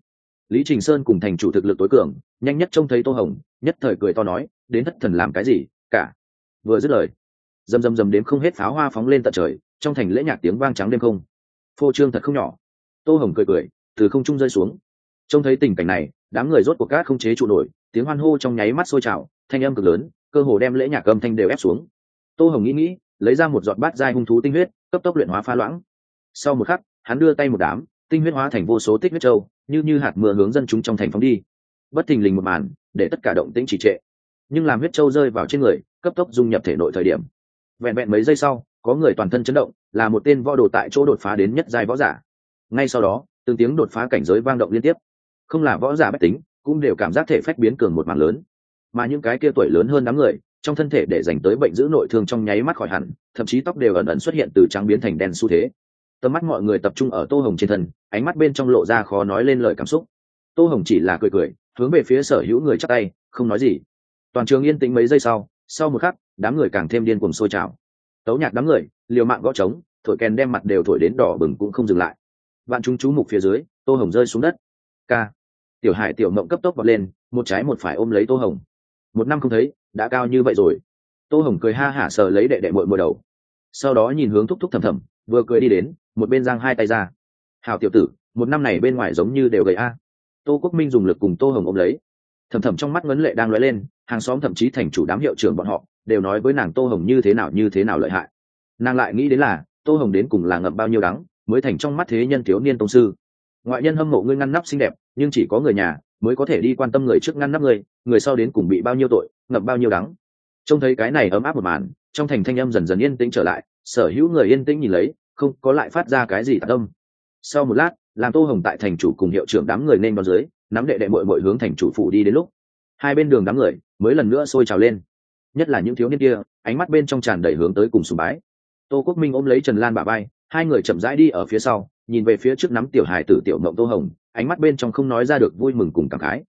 lý trình sơn cùng thành chủ thực lực tối cường, nhanh nhất trông thấy tô hồng, nhất thời cười to nói, đến thất thần làm cái gì, cả? Vừa dứt lời dầm dầm dầm đếm không hết pháo hoa phóng lên tận trời, trong thành lễ nhạc tiếng vang trắng đêm không. Phô trương thật không nhỏ. Tô hồng cười cười, từ không trung rơi xuống trông thấy tình cảnh này, đám người rốt cuộc cát không chế trụ nổi, tiếng hoan hô trong nháy mắt sôi trào, thanh âm cực lớn, cơ hồ đem lễ nhạc âm thanh đều ép xuống. Tô hồng nghĩ nghĩ, lấy ra một giọt bát dai hung thú tinh huyết, cấp tốc luyện hóa pha loãng. Sau một khắc, hắn đưa tay một đám, tinh huyết hóa thành vô số tích huyết châu, như như hạt mưa hướng dân chúng trong thành phóng đi. Bất thình lình một màn, để tất cả động tĩnh trì trệ. Nhưng làm huyết châu rơi vào trên người, cấp tốc dung nhập thể nội thời điểm. Vẹn vẹn mấy giây sau, có người toàn thân chấn động, là một tên võ đồ tại chỗ đột phá đến nhất giai võ giả. Ngay sau đó, từng tiếng đột phá cảnh giới vang động liên tiếp không là võ giả bách tính, cũng đều cảm giác thể phách biến cường một màn lớn. Mà những cái kia tuổi lớn hơn đám người, trong thân thể để dành tới bệnh giữ nội thương trong nháy mắt khỏi hẳn, thậm chí tóc đều ẩn ẩn xuất hiện từ trắng biến thành đen xu thế. Tầm mắt mọi người tập trung ở tô hồng trên thân, ánh mắt bên trong lộ ra khó nói lên lời cảm xúc. Tô hồng chỉ là cười cười, hướng về phía sở hữu người chắc tay, không nói gì. Toàn trường yên tĩnh mấy giây sau sau một khắc, đám người càng thêm điên cuồng sôi trào. Tấu nhạc đám người, liều mạng gõ trống, thổi kèn đem mặt đều thổi đến đỏ bừng cũng không dừng lại. Vạn chúng chú mục phía dưới, tô hồng rơi xuống đất k. Tiểu hải tiểu mộng cấp tốc vọt lên, một trái một phải ôm lấy tô hồng. Một năm không thấy, đã cao như vậy rồi. Tô hồng cười ha hả sờ lấy đệ đệ mội mội đầu. Sau đó nhìn hướng thúc thúc thầm thầm, vừa cười đi đến, một bên giang hai tay ra. Hào tiểu tử, một năm này bên ngoài giống như đều gầy a. Tô quốc minh dùng lực cùng tô hồng ôm lấy. Thầm thầm trong mắt ngấn lệ đang lóe lên, hàng xóm thậm chí thành chủ đám hiệu trưởng bọn họ, đều nói với nàng tô hồng như thế nào như thế nào lợi hại. Nàng lại nghĩ đến là, tô hồng đến cùng là ngậm bao nhiêu đắng, mới thành trong mắt thế nhân thiếu niên tông sư ngoại nhân hâm mộ ngươi ngăn nắp xinh đẹp, nhưng chỉ có người nhà mới có thể đi quan tâm người trước ngăn nắp người người sau đến cùng bị bao nhiêu tội, ngập bao nhiêu đắng. Trông thấy cái này ấm áp một màn, trong thành thanh âm dần dần yên tĩnh trở lại, sở hữu người yên tĩnh nhìn lấy, không có lại phát ra cái gì tạc tâm sau một lát, làm tô hồng tại thành chủ cùng hiệu trưởng đám người nên vào dưới, nắm đệ đệ mội mội hướng thành chủ phụ đi đến lúc. Hai bên đường đám người mới lần nữa sôi trào lên. Nhất là những thiếu niên kia, ánh mắt bên trong tràn đầy hướng tới cùng sùng bái. Tô quốc minh ôm lấy trần lan bà bay hai người chậm rãi đi ở phía sau nhìn về phía trước nắm tiểu hài tử tiểu mộng tô hồng, ánh mắt bên trong không nói ra được vui mừng cùng cảm khái.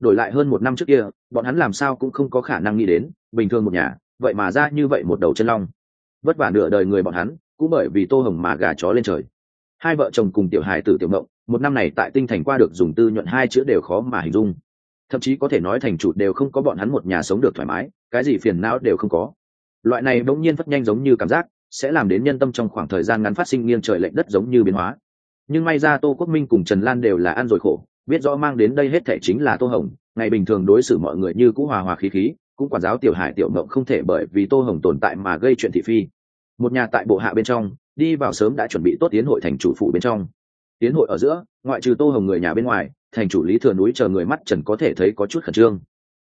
Đổi lại hơn một năm trước kia, bọn hắn làm sao cũng không có khả năng nghĩ đến, bình thường một nhà, vậy mà ra như vậy một đầu chân long. Vất vả nửa đời người bọn hắn, cũng bởi vì tô hồng mà gà chó lên trời. Hai vợ chồng cùng tiểu hài tử tiểu mộng, một năm này tại tinh thành qua được dùng tư nhuận hai chữ đều khó mà hình dung. Thậm chí có thể nói thành chủ đều không có bọn hắn một nhà sống được thoải mái, cái gì phiền não đều không có. Loại này bỗng nhiên phất nhanh giống như cảm giác, sẽ làm đến nhân tâm trong khoảng thời gian ngắn phát sinh nghiêng trời lệnh đất giống như biến hóa nhưng may ra tô quốc minh cùng trần lan đều là ăn rồi khổ, biết rõ mang đến đây hết thể chính là tô hồng, ngày bình thường đối xử mọi người như cũ hòa hòa khí khí, cũng quản giáo tiểu hải tiểu mộng không thể bởi vì tô hồng tồn tại mà gây chuyện thị phi. Một nhà tại bộ hạ bên trong, đi vào sớm đã chuẩn bị tốt tiến hội thành chủ phụ bên trong. Tiến hội ở giữa, ngoại trừ tô hồng người nhà bên ngoài, thành chủ lý thừa núi chờ người mắt trần có thể thấy có chút khẩn trương.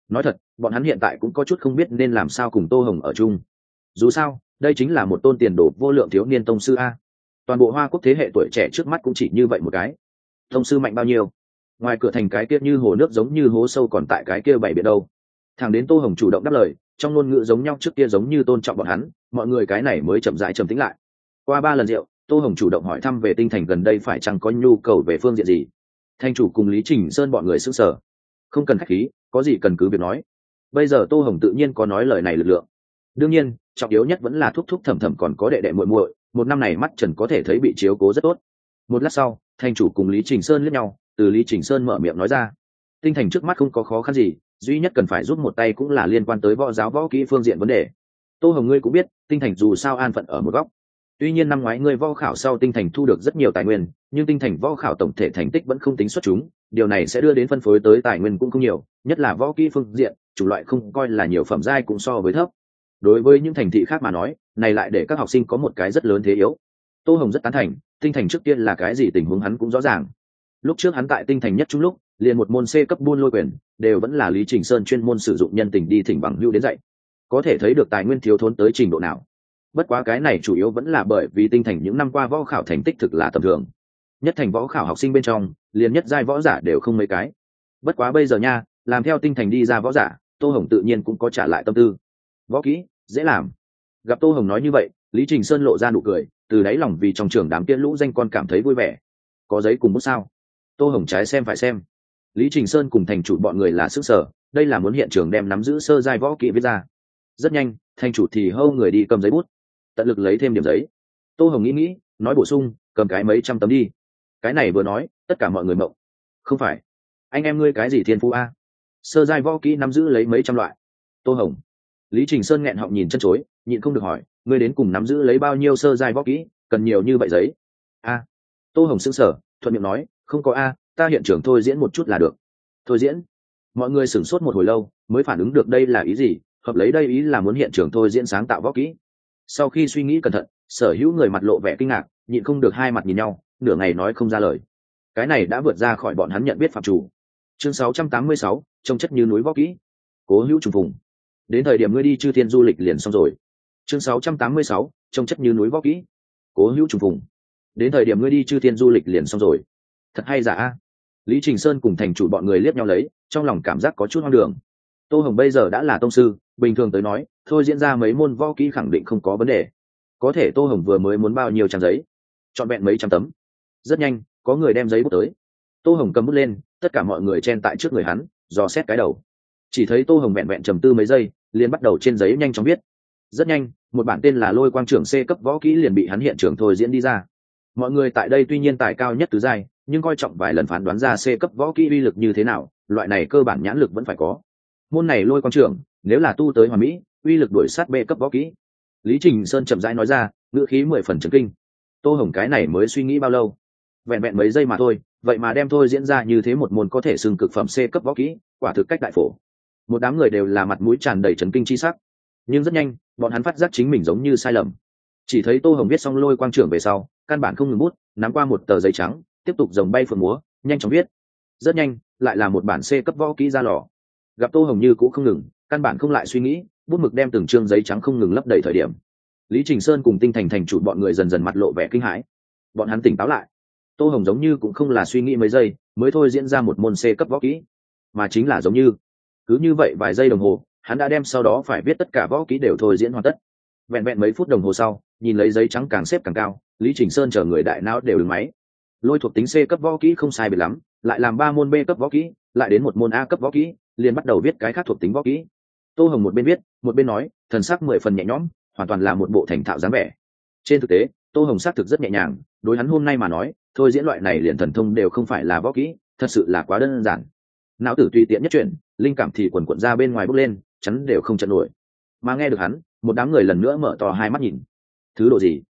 Nói thật, bọn hắn hiện tại cũng có chút không biết nên làm sao cùng tô hồng ở chung. Dù sao, đây chính là một tôn tiền đồ vô lượng thiếu niên tông sư a toàn bộ hoa quốc thế hệ tuổi trẻ trước mắt cũng chỉ như vậy một cái. Thông sư mạnh bao nhiêu? Ngoài cửa thành cái kia như hồ nước giống như hố sâu còn tại cái kia bảy biển đâu. Thằng đến tô hồng chủ động đáp lời, trong ngôn ngữ giống nhau trước kia giống như tôn trọng bọn hắn, mọi người cái này mới chậm rãi trầm tĩnh lại. Qua ba lần rượu, tô hồng chủ động hỏi thăm về tinh thành gần đây phải chăng có nhu cầu về phương diện gì. Thanh chủ cùng lý trình sơn bọn người s ư n g sở không cần k h á c h khí, có gì cần cứ việc nói. Bây giờ tô hồng tự nhiên có nói lời này lực lượng. Đương nhiên, trọng yếu nhất vẫn là thúc thúc thầm thầm còn có đệ đệ muội muội một năm này mắt trần có thể thấy bị chiếu cố rất tốt. Một lát sau, thành chủ cùng lý trình sơn lướt nhau, từ lý trình sơn mở miệng nói ra. Tinh thành trước mắt không có khó khăn gì, duy nhất cần phải giúp một tay cũng là liên quan tới võ giáo võ kỹ phương diện vấn đề. Tô hồng ngươi cũng biết, tinh thành dù sao an phận ở một góc. Tuy nhiên năm ngoái ngươi võ khảo sau tinh thành thu được rất nhiều tài nguyên, nhưng tinh thành võ khảo tổng thể thành tích vẫn không tính xuất chúng, điều này sẽ đưa đến phân phối tới tài nguyên cũng không nhiều, nhất là võ kỹ phương diện, chủ loại không coi là nhiều phẩm giai cũng so với thấp đối với những thành thị khác mà nói, này lại để các học sinh có một cái rất lớn thế yếu. Tô hồng rất tán thành, tinh thành trước tiên là cái gì tình huống hắn cũng rõ ràng. Lúc trước hắn tại tinh thành nhất trung lúc, liền một môn c cấp buôn lôi quyền, đều vẫn là lý trình sơn chuyên môn sử dụng nhân tình đi thỉnh bằng hưu đến dạy. Có thể thấy được tài nguyên thiếu thốn tới trình độ nào. Bất quá cái này chủ yếu vẫn là bởi vì tinh thành những năm qua võ khảo thành tích thực là tầm thường. Nhất thành võ khảo học sinh bên trong, liền nhất giai võ giả đều không mấy cái. Bất quá bây giờ nha, làm theo tinh thành đi ra võ giả, tô hồng tự nhiên cũng có trả lại tâm tư võ kỹ, dễ làm. Gặp tô hồng nói như vậy, lý trình sơn lộ ra nụ cười, từ đáy lòng vì trong trường đám kia lũ danh con cảm thấy vui vẻ. Có giấy cùng bút sao? Tô hồng trái xem phải xem. Lý trình sơn cùng thành chủ bọn người là sức sở, đây là muốn hiện trường đem nắm giữ sơ giai võ kỹ viết ra. Rất nhanh, thành chủ thì hâu người đi cầm giấy bút, tận lực lấy thêm điểm giấy. Tô hồng nghĩ nghĩ, nói bổ sung, cầm cái mấy trăm tấm đi. Cái này vừa nói, tất cả mọi người mộng. Không phải. Anh em ngươi cái gì thiên phú a? Sơ giai võ kỹ nắm giữ lấy mấy trăm loại? Tô hồng lý trình sơn nghẹn họng nhìn chân chối nhịn không được hỏi ngươi đến cùng nắm giữ lấy bao nhiêu sơ giai võ kỹ cần nhiều như vậy giấy? A. Tô hồng s ư n g sở thuận miệng nói không có a ta hiện trường thôi diễn một chút là được. Thôi diễn? Mọi người sửng sốt một hồi lâu mới phản ứng được đây là ý gì hợp lấy đây ý là muốn hiện trường thôi diễn sáng tạo võ kỹ. Sau khi suy nghĩ cẩn thận sở hữu người mặt lộ vẻ kinh ngạc nhịn không được hai mặt nhìn nhau nửa ngày nói không ra lời. Cái này đã vượt ra khỏi bọn hắn nhận biết phạm chủ. Chương 686, trông chất như núi võ kỹ. Cố hữu trùng phùng đến thời điểm ngươi đi chư thiên du lịch liền xong rồi. Chương 686, trông chất như núi võ kỹ. Cố hữu trùng phùng. Đến thời điểm ngươi đi chư thiên du lịch liền xong rồi. Thật hay giả? A. lý trình sơn cùng thành chủ bọn người liếc nhau lấy trong lòng cảm giác có chút hoang đường. Tô hồng bây giờ đã là tông sư bình thường tới nói thôi diễn ra mấy môn võ kỹ khẳng định không có vấn đề. Có thể tô hồng vừa mới muốn bao nhiêu trang giấy? Chọn vẹn mấy trăm tấm. Rất nhanh có người đem giấy bút tới. Tô hồng cầm bút lên tất cả mọi người chen tại trước người hắn dò xét cái đầu. Chỉ thấy tô hồng vẹn vẹn trầm tư mấy giây liền bắt đầu trên giấy nhanh chóng viết. Rất nhanh, một bản tên là lôi quang trưởng c cấp võ kỹ liền bị hắn hiện trường thôi diễn đi ra. Mọi người tại đây tuy nhiên tài cao nhất tứ giai, nhưng coi trọng vài lần phán đoán ra c cấp võ kỹ uy lực như thế nào, loại này cơ bản nhãn lực vẫn phải có. Môn này lôi quang trưởng, nếu là tu tới hoàn mỹ, uy lực đuổi sát b cấp võ kỹ. Lý trình sơn chậm rãi nói ra, ngữ khí mười phần trấn kinh. Tô hồng cái này mới suy nghĩ bao lâu? Vẹn vẹn mấy giây mà thôi, vậy mà đem thôi diễn ra như thế một môn có thể xưng cực phẩm c cấp võ kỹ, quả thực cách đại phổ một đám người đều là mặt mũi tràn đầy trấn kinh chi sắc. Nhưng rất nhanh, bọn hắn phát giác chính mình giống như sai lầm. Chỉ thấy tô hồng viết xong lôi quang trưởng về sau, căn bản không ngừng bút, nắm qua một tờ giấy trắng, tiếp tục dòng bay phượng múa, nhanh chóng viết. Rất nhanh, lại là một bản c cấp võ kỹ ra lò. Gặp tô hồng như cũng không ngừng, căn bản không lại suy nghĩ, bút mực đem từng chương giấy trắng không ngừng lấp đầy thời điểm. Lý trình sơn cùng tinh thành thành chủ bọn người dần dần mặt lộ vẻ kinh hãi. Bọn hắn tỉnh táo lại. Tô hồng giống như cũng không là suy nghĩ mấy giây, mới thôi diễn ra một môn c cấp võ kỹ. Mà chính là giống như cứ như vậy vài giây đồng hồ, hắn đã đem sau đó phải viết tất cả võ kỹ đều thôi diễn hoàn tất. Vẹn vẹn mấy phút đồng hồ sau, nhìn lấy giấy trắng càng xếp càng cao, lý trình sơn chờ người đại não đều đứng máy. Lôi thuộc tính c cấp võ kỹ không sai biệt lắm, lại làm ba môn b cấp võ kỹ, lại đến một môn a cấp võ kỹ, liền bắt đầu viết cái khác thuộc tính võ kỹ. Tô hồng một bên viết, một bên nói, thần sắc mười phần nhẹ nhõm, hoàn toàn là một bộ thành thạo dáng vẻ. Trên thực tế, tô hồng xác thực rất nhẹ nhàng, đối hắn hôm nay mà nói, thôi diễn loại này liền thần thông đều không phải là võ kỹ, thật sự là quá đơn giản não tử tùy tiện nhất chuyển, linh cảm thì quần quận ra bên ngoài bước lên, chắn đều không chặn nổi. Mà nghe được hắn, một đám người lần nữa mở to hai mắt nhìn. Thứ độ gì?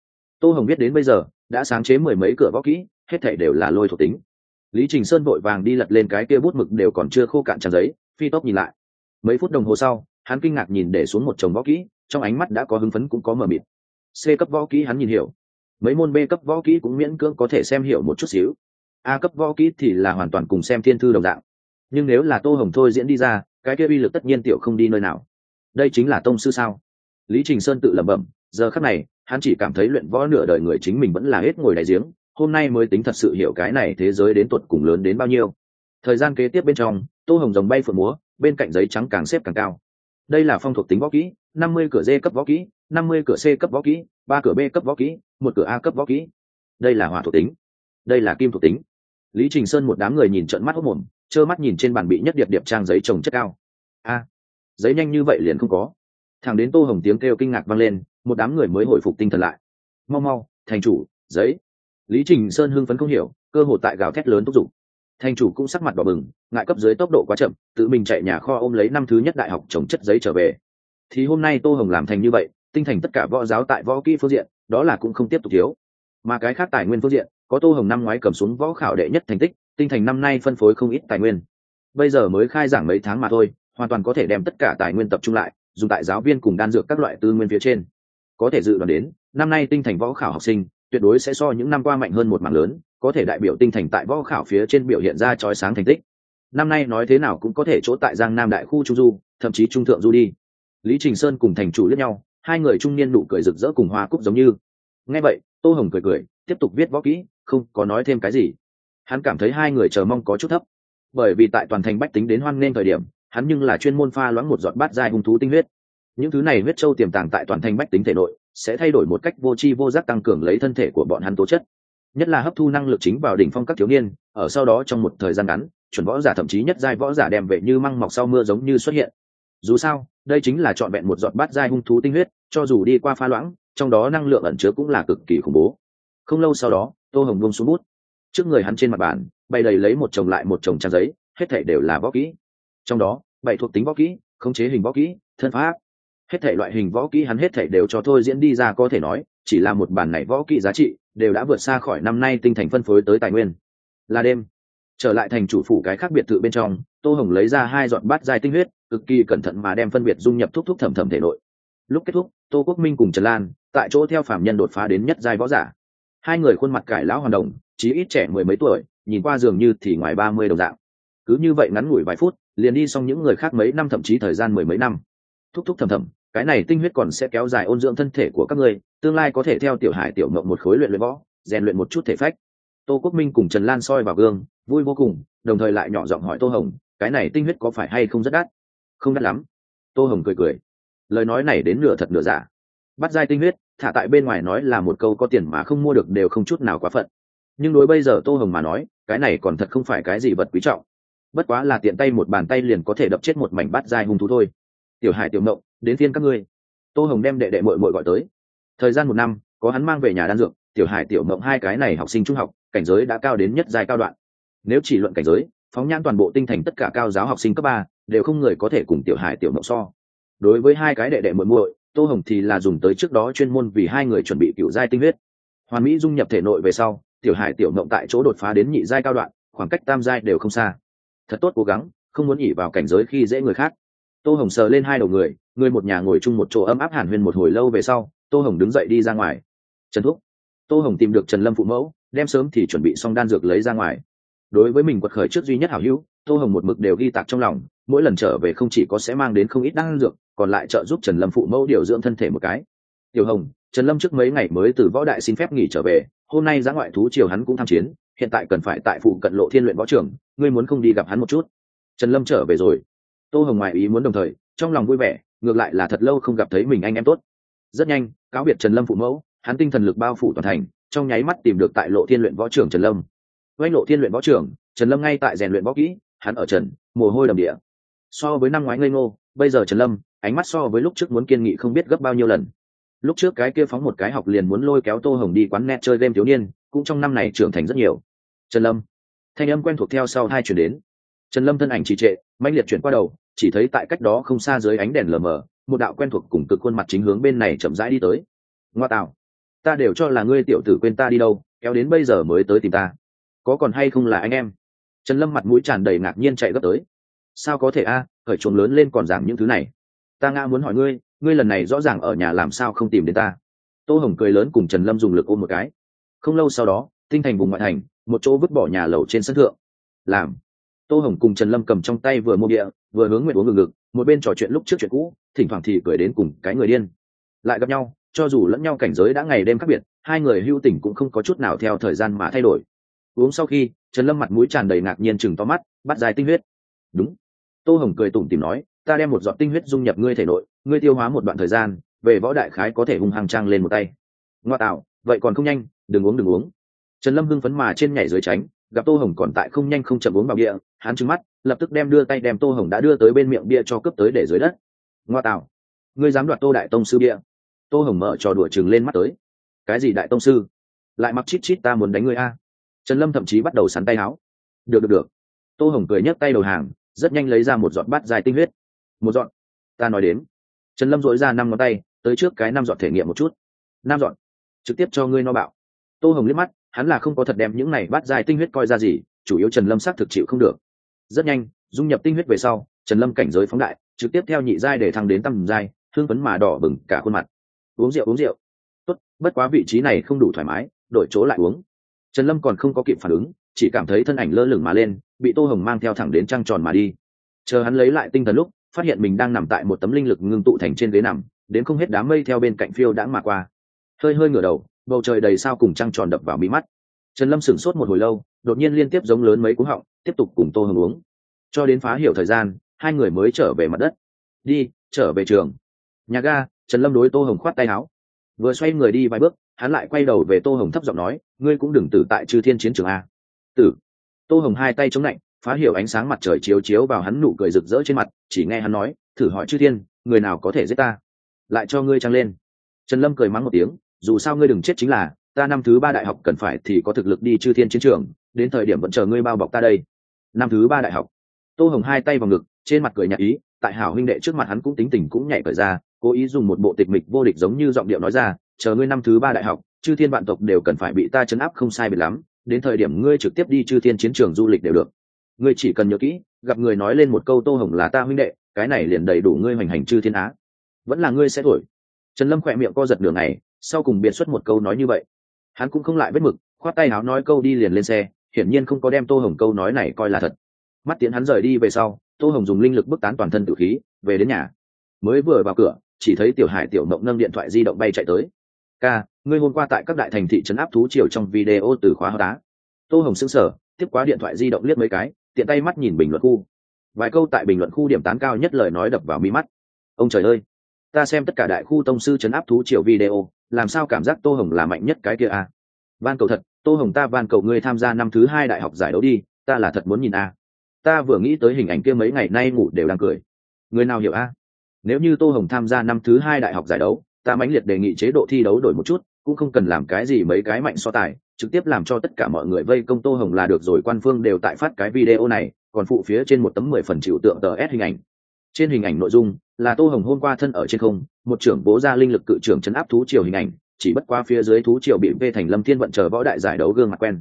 Tô hồng biết đến bây giờ, đã sáng chế mười mấy cửa võ kỹ, hết thảy đều là lôi thuộc tính. Lý trình sơn vội vàng đi lật lên cái kia bút mực đều còn chưa khô cạn trang giấy, phi tốc nhìn lại. Mấy phút đồng hồ sau, hắn kinh ngạc nhìn để xuống một chồng võ kỹ, trong ánh mắt đã có hưng phấn cũng có mờ mịt. C cấp võ kỹ hắn nhìn hiểu. Mấy môn b cấp võ kỹ cũng miễn cưỡng có thể xem hiểu một chút xíu. A cấp võ kỹ thì là hoàn toàn cùng xem thiên thư đồng dạng nhưng nếu là tô hồng thôi diễn đi ra, cái kia uy lực tất nhiên tiểu không đi nơi nào. Đây chính là tông sư sao? Lý trình sơn tự lẩm bẩm, giờ khắc này, hắn chỉ cảm thấy luyện võ nửa đời người chính mình vẫn là hết ngồi đại giếng, hôm nay mới tính thật sự hiểu cái này thế giới đến tuột cùng lớn đến bao nhiêu. Thời gian kế tiếp bên trong, tô hồng dòng bay phượng múa, bên cạnh giấy trắng càng xếp càng cao. Đây là phong thuộc tính võ kỹ, năm mươi cửa d cấp võ kỹ, năm mươi cửa c cấp võ kỹ, ba cửa b cấp võ kỹ, một cửa a cấp võ kỹ. Đây là hỏa thuộc tính. Đây là kim thuộc tính. Lý trình sơn một đám người nhìn trận mắt hốc mồm trơ mắt nhìn trên bàn bị nhất điệp điệp trang giấy trồng chất cao. A, giấy nhanh như vậy liền không có. Thằng đến tô hồng tiếng kêu kinh ngạc vang lên, một đám người mới hồi phục tinh thần lại. Mau mau, thành chủ, giấy. Lý trình sơn hưng phấn không hiểu, cơ hội tại gào thét lớn thúc giục. Thành chủ cũng sắc mặt đỏ bừng, ngại cấp dưới tốc độ quá chậm, tự mình chạy nhà kho ôm lấy năm thứ nhất đại học trồng chất giấy trở về. Thì hôm nay tô hồng làm thành như vậy, tinh thành tất cả võ giáo tại võ kỹ phương diện, đó là cũng không tiếp tục thiếu. Mà cái khác tài nguyên phương diện, có tô hồng năm ngoái cầm xuống võ khảo đệ nhất thành tích tinh thành năm nay phân phối không ít tài nguyên. Bây giờ mới khai giảng mấy tháng mà thôi, hoàn toàn có thể đem tất cả tài nguyên tập trung lại, dùng tại giáo viên cùng đan dược các loại tư nguyên phía trên. Có thể dự đoán đến, năm nay tinh thành võ khảo học sinh, tuyệt đối sẽ so những năm qua mạnh hơn một mảng lớn, có thể đại biểu tinh thành tại võ khảo phía trên biểu hiện ra trói sáng thành tích. Năm nay nói thế nào cũng có thể chỗ tại giang nam đại khu trung du, thậm chí trung thượng du đi. Lý trình sơn cùng thành chủ lẫn nhau, hai người trung niên nụ cười rực rỡ cùng hoa cúc giống như. Nghe vậy, tô hồng cười cười, tiếp tục viết võ kỹ, không có nói thêm cái gì hắn cảm thấy hai người chờ mong có chút thấp. Bởi vì tại toàn thành bách tính đến hoan nghênh thời điểm, hắn nhưng là chuyên môn pha loãng một giọt bát dài hung thú tinh huyết. Những thứ này huyết châu tiềm tàng tại toàn thành bách tính thể nội, sẽ thay đổi một cách vô tri vô giác tăng cường lấy thân thể của bọn hắn tố chất. Nhất là hấp thu năng lực chính vào đỉnh phong các thiếu niên, ở sau đó trong một thời gian ngắn, chuẩn võ giả thậm chí nhất giai võ giả đem vệ như măng mọc sau mưa giống như xuất hiện. Dù sao, đây chính là trọn vẹn một giọt bát giai hung thú tinh huyết, cho dù đi qua pha loãng, trong đó năng lượng ẩn chứa cũng là cực kỳ khủng bố. Không lâu sau đó, tô hồng bông xuống bút trước người hắn trên mặt bàn, bày đầy lấy một chồng lại một chồng trang giấy, hết thể đều là võ kỹ. Trong đó, bảy thuộc tính võ kỹ, khống chế hình võ kỹ, thân pháp. Hết thể loại hình võ kỹ hắn hết thể đều cho thôi diễn đi ra có thể nói, chỉ là một bản này võ kỹ giá trị, đều đã vượt xa khỏi năm nay tinh thành phân phối tới tài nguyên. Là đêm. Trở lại thành chủ phủ cái khác biệt thự bên trong, tô hồng lấy ra hai dọn bát dài tinh huyết, cực kỳ cẩn thận mà đem phân biệt dung nhập thúc thúc thẩm thẩm thể nội. Lúc kết thúc, tô quốc minh cùng trần lan, tại chỗ theo phạm nhân đột phá đến nhất giai võ giả. Hai người khuôn mặt cải lão hoàn đồng chí ít trẻ mười mấy tuổi, nhìn qua dường như thì ngoài ba mươi đồng dạng. Cứ như vậy ngắn ngủi vài phút, liền đi xong những người khác mấy năm, thậm chí thời gian mười mấy năm. Thúc thúc thầm thầm, cái này tinh huyết còn sẽ kéo dài ôn dưỡng thân thể của các ngươi, tương lai có thể theo tiểu hải tiểu mộng một khối luyện luyện võ, rèn luyện một chút thể phách. Tô quốc minh cùng trần lan soi vào gương, vui vô cùng, đồng thời lại nhỏ giọng hỏi tô hồng, cái này tinh huyết có phải hay không rất đắt? Không đắt lắm. Tô hồng cười cười. Lời nói này đến nửa thật nửa giả. Bắt dai tinh huyết, thả tại bên ngoài nói là một câu có tiền mà không mua được đều không chút nào quá phận nhưng đối bây giờ tô hồng mà nói, cái này còn thật không phải cái gì vật quý trọng. Bất quá là tiện tay một bàn tay liền có thể đập chết một mảnh bát dai hung thú thôi. Tiểu hải, tiểu mộng đến phiên các ngươi. Tô hồng đem đệ đệ mội mội gọi tới. Thời gian một năm, có hắn mang về nhà đan dược, tiểu hải, tiểu mộng hai cái này học sinh trung học, cảnh giới đã cao đến nhất giai cao đoạn. Nếu chỉ luận cảnh giới, phóng nhãn toàn bộ tinh thành tất cả cao giáo học sinh cấp ba, đều không người có thể cùng tiểu hải, tiểu mộng so. Đối với hai cái đệ đệ muội muội, tô hồng thì là dùng tới trước đó chuyên môn vì hai người chuẩn bị cựu giai tinh huyết. Hoàn mỹ dung nhập thể nội về sau tiểu hải tiểu mộng tại chỗ đột phá đến nhị giai cao đoạn, khoảng cách tam giai đều không xa. Thật tốt cố gắng, không muốn nhỉ vào cảnh giới khi dễ người khác. Tô hồng sờ lên hai đầu người người một nhà ngồi chung một chỗ ấm áp hàn huyên một hồi lâu về sau, tô hồng đứng dậy đi ra ngoài. Trần thúc. Tô hồng tìm được trần lâm phụ mẫu, đem sớm thì chuẩn bị xong đan dược lấy ra ngoài. Đối với mình quật khởi trước duy nhất hảo hữu, tô hồng một mực đều ghi tạc trong lòng, mỗi lần trở về không chỉ có sẽ mang đến không ít đan dược, còn lại trợ giúp trần lâm phụ mẫu điều dưỡng thân thể một cái. Tiểu hồng trần lâm trước mấy ngày mới từ võ đại xin phép nghỉ trở về, hôm nay ra ngoại thú triều hắn cũng tham chiến, hiện tại cần phải tại phụ cận lộ thiên luyện võ trường, ngươi muốn không đi gặp hắn một chút. Trần lâm trở về rồi. Tô hồng ngoại ý muốn đồng thời, trong lòng vui vẻ, ngược lại là thật lâu không gặp thấy mình anh em tốt. Rất nhanh, cáo biệt trần lâm phụ mẫu, hắn tinh thần lực bao phủ toàn thành, trong nháy mắt tìm được tại lộ thiên luyện võ trường trần lâm. Vay lộ thiên luyện võ trường, trần lâm ngay tại rèn luyện võ kỹ, hắn ở trần, mồ hôi đầm địa. So với năm ngoái ngây ngô, bây giờ trần lâm, ánh mắt so với lúc trước muốn kiên nghị không biết gấp bao nhiêu lần lúc trước cái kia phóng một cái học liền muốn lôi kéo tô hồng đi quán net chơi game thiếu niên cũng trong năm này trưởng thành rất nhiều. Trần lâm. Thanh âm quen thuộc theo sau hai chuyển đến. Trần lâm thân ảnh trì trệ mạnh liệt chuyển qua đầu chỉ thấy tại cách đó không xa dưới ánh đèn lờ mờ một đạo quen thuộc cùng cực khuôn mặt chính hướng bên này chậm rãi đi tới. Ngoa tạo. Ta đều cho là ngươi tiểu tử quên ta đi đâu kéo đến bây giờ mới tới tìm ta. Có còn hay không là anh em? Trần lâm mặt mũi tràn đầy ngạc nhiên chạy gấp tới. Sao có thể a à, khởi chuồng lớn lên còn giảm những thứ này? Ta ngã muốn hỏi ngươi ngươi lần này rõ ràng ở nhà làm sao không tìm đến ta? Tô hồng cười lớn cùng trần lâm dùng lực ôm một cái. Không lâu sau đó, tinh thành vùng ngoại thành, một chỗ vứt bỏ nhà lầu trên sân thượng. Làm. Tô hồng cùng trần lâm cầm trong tay vừa mua địa vừa hướng nguyện uống ngực ngực, một bên trò chuyện lúc trước chuyện cũ, thỉnh thoảng thì cười đến cùng cái người điên. Lại gặp nhau, cho dù lẫn nhau cảnh giới đã ngày đêm khác biệt, hai người hưu tình cũng không có chút nào theo thời gian mà thay đổi. Uống sau khi, trần lâm mặt mũi tràn đầy ngạc nhiên chừng to mắt, bắt dài tinh huyết. Đúng. Tô hồng cười tủm tìm nói, ta đem một giọt tinh huyết dung nhập ngươi thể nội ngươi tiêu hóa một đoạn thời gian, về võ đại khái có thể hung hăng trang lên một tay. Ngoa tạo, vậy còn không nhanh, đừng uống đừng uống. Trần lâm hưng phấn mà trên nhảy dưới tránh, gặp tô hồng còn tại không nhanh không chậm uống vào bia, hắn trứng mắt, lập tức đem đưa tay đem tô hồng đã đưa tới bên miệng bia cho cướp tới để dưới đất. Ngoa tạo, ngươi dám đoạt tô đại tông sư bia? Tô hồng mở trò đùa chừng lên mắt tới. Cái gì đại tông sư? Lại mặc chít chít ta muốn đánh ngươi a. Trần lâm thậm chí bắt đầu sắn tay áo được được được. Tô hồng cười nhấc tay đầu hàng, rất nhanh lấy ra một giọt bát dài tinh huyết. Một giọt. Ta nói đến trần lâm dội ra năm ngón tay tới trước cái năm dọn thể nghiệm một chút. Năm dọn, trực tiếp cho ngươi no bạo. Tô hồng liếc mắt hắn là không có thật đem những này bát dài tinh huyết coi ra gì chủ yếu trần lâm xác thực chịu không được. Rất nhanh dung nhập tinh huyết về sau trần lâm cảnh giới phóng đại trực tiếp theo nhị giai để thăng đến tầm giai thương phấn mà đỏ bừng cả khuôn mặt. Uống rượu uống rượu. Tốt bất quá vị trí này không đủ thoải mái đổi chỗ lại uống. Trần lâm còn không có kịp phản ứng chỉ cảm thấy thân ảnh lơ lửng mà lên bị tô hồng mang theo thẳng đến trăng tròn mà đi. Chờ hắn lấy lại tinh thần lúc phát hiện mình đang nằm tại một tấm linh lực ngưng tụ thành trên ghế nằm, đến không hết đám mây theo bên cạnh phiêu đã mà qua. Hơi hơi ngửa đầu, bầu trời đầy sao cùng trăng tròn đập vào mí mắt. Trần lâm sửng sốt một hồi lâu, đột nhiên liên tiếp giống lớn mấy cú họng, tiếp tục cùng tô hồng uống. Cho đến phá hiểu thời gian, hai người mới trở về mặt đất. Đi, trở về trường. Nhà ga, trần lâm đối tô hồng khoát tay áo. Vừa xoay người đi vài bước, hắn lại quay đầu về tô hồng thấp giọng nói, ngươi cũng đừng tử tại chư thiên chiến trường a. Tử? Tô hồng hai tay chống lạnh phá hiểu ánh sáng mặt trời chiếu chiếu vào hắn nụ cười rực rỡ trên mặt, chỉ nghe hắn nói, thử hỏi chư thiên, người nào có thể giết ta? Lại cho ngươi trăng lên. Trần lâm cười mắng một tiếng, dù sao ngươi đừng chết chính là, ta năm thứ ba đại học cần phải thì có thực lực đi chư thiên chiến trường, đến thời điểm vẫn chờ ngươi bao bọc ta đây. Năm thứ ba đại học. Tô hồng hai tay vào ngực, trên mặt cười nhạc ý, tại hảo huynh đệ trước mặt hắn cũng tính tình cũng nhảy cởi ra, cố ý dùng một bộ tịch mịch vô địch giống như giọng điệu nói ra, chờ ngươi năm thứ ba đại học, chư thiên vạn tộc đều cần phải bị ta chấn áp không sai biệt lắm, đến thời điểm ngươi trực tiếp đi chư thiên chiến trường du lịch đều được ngươi chỉ cần nhớ kỹ, gặp người nói lên một câu tô hồng là ta huynh đệ, cái này liền đầy đủ ngươi hoành hành chư thiên á. Vẫn là ngươi sẽ thổi. Trần lâm khỏe miệng co giật đường này sau cùng biệt xuất một câu nói như vậy. Hắn cũng không lại vết mực, khoát tay áo nói câu đi liền lên xe, hiển nhiên không có đem tô hồng câu nói này coi là thật. Mắt tiến hắn rời đi về sau, tô hồng dùng linh lực bức tán toàn thân tự khí, về đến nhà. Mới vừa vào cửa, chỉ thấy tiểu hải, tiểu mộng nâng điện thoại di động bay chạy tới. Ca, ngươi hôm qua tại các đại thành thị trấn áp thú triều trong video từ khóa hóa đá. Tô hồng xứng sở tiếp quá điện thoại di động liếc mấy cái tiện tay mắt nhìn bình luận khu. Vài câu tại bình luận khu điểm tán cao nhất lời nói đập vào mi mắt. Ông trời ơi, ta xem tất cả đại khu tông sư chấn áp thú triều video, làm sao cảm giác tô hồng là mạnh nhất cái kia a van cầu thật, tô hồng ta van cầu ngươi tham gia năm thứ hai đại học giải đấu đi, ta là thật muốn nhìn a ta vừa nghĩ tới hình ảnh kia mấy ngày nay ngủ đều đang cười. Người nào hiểu a nếu như tô hồng tham gia năm thứ hai đại học giải đấu, ta mãnh liệt đề nghị chế độ thi đấu đổi một chút, cũng không cần làm cái gì mấy cái mạnh so tài trực tiếp làm cho tất cả mọi người vây công tô hồng là được rồi, quan phương đều tại phát cái video này, còn phụ phía trên một tấm mười phần chịu tượng tờ s hình ảnh. Trên hình ảnh nội dung là tô hồng hôm qua thân ở trên không, một trưởng bố ra linh lực cự trưởng chấn áp thú triều hình ảnh, chỉ bất qua phía dưới thú triều bị vê thành lâm thiên vận chờ võ đại giải đấu gương mặt quen.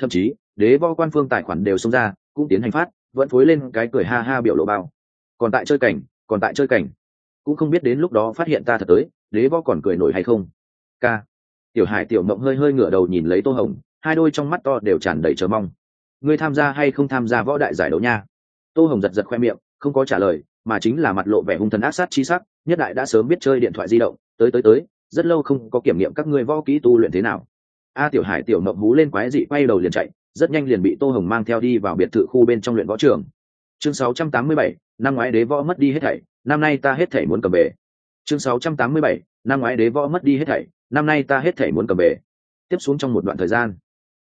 Thậm chí, đế võ quan phương tài khoản đều xông ra, cũng tiến hành phát, vẫn phối lên cái cười ha ha biểu lộ bao. Còn tại chơi cảnh, còn tại chơi cảnh. Cũng không biết đến lúc đó phát hiện ta thật tới, đế võ còn cười nổi hay không. K tiểu hải tiểu mộng hơi hơi ngửa đầu nhìn lấy tô hồng hai đôi trong mắt to đều tràn đầy chờ mong. Ngươi tham gia hay không tham gia võ đại giải đấu nha? Tô hồng giật giật khoe miệng không có trả lời mà chính là mặt lộ vẻ hung thần ác sát chi sắc nhất đại đã sớm biết chơi điện thoại di động tới tới tới rất lâu không có kiểm nghiệm các ngươi võ kỹ tu luyện thế nào. A tiểu hải tiểu mộng hú lên quái dị quay đầu liền chạy rất nhanh liền bị tô hồng mang theo đi vào biệt thự khu bên trong luyện võ trường. Chương 687, năm ngoái đế võ mất đi hết thảy năm nay ta hết thảy muốn cầm về. Chương 687, năm ngoái đế võ mất đi hết thảy năm nay ta hết thể muốn cầm về. Tiếp xuống trong một đoạn thời gian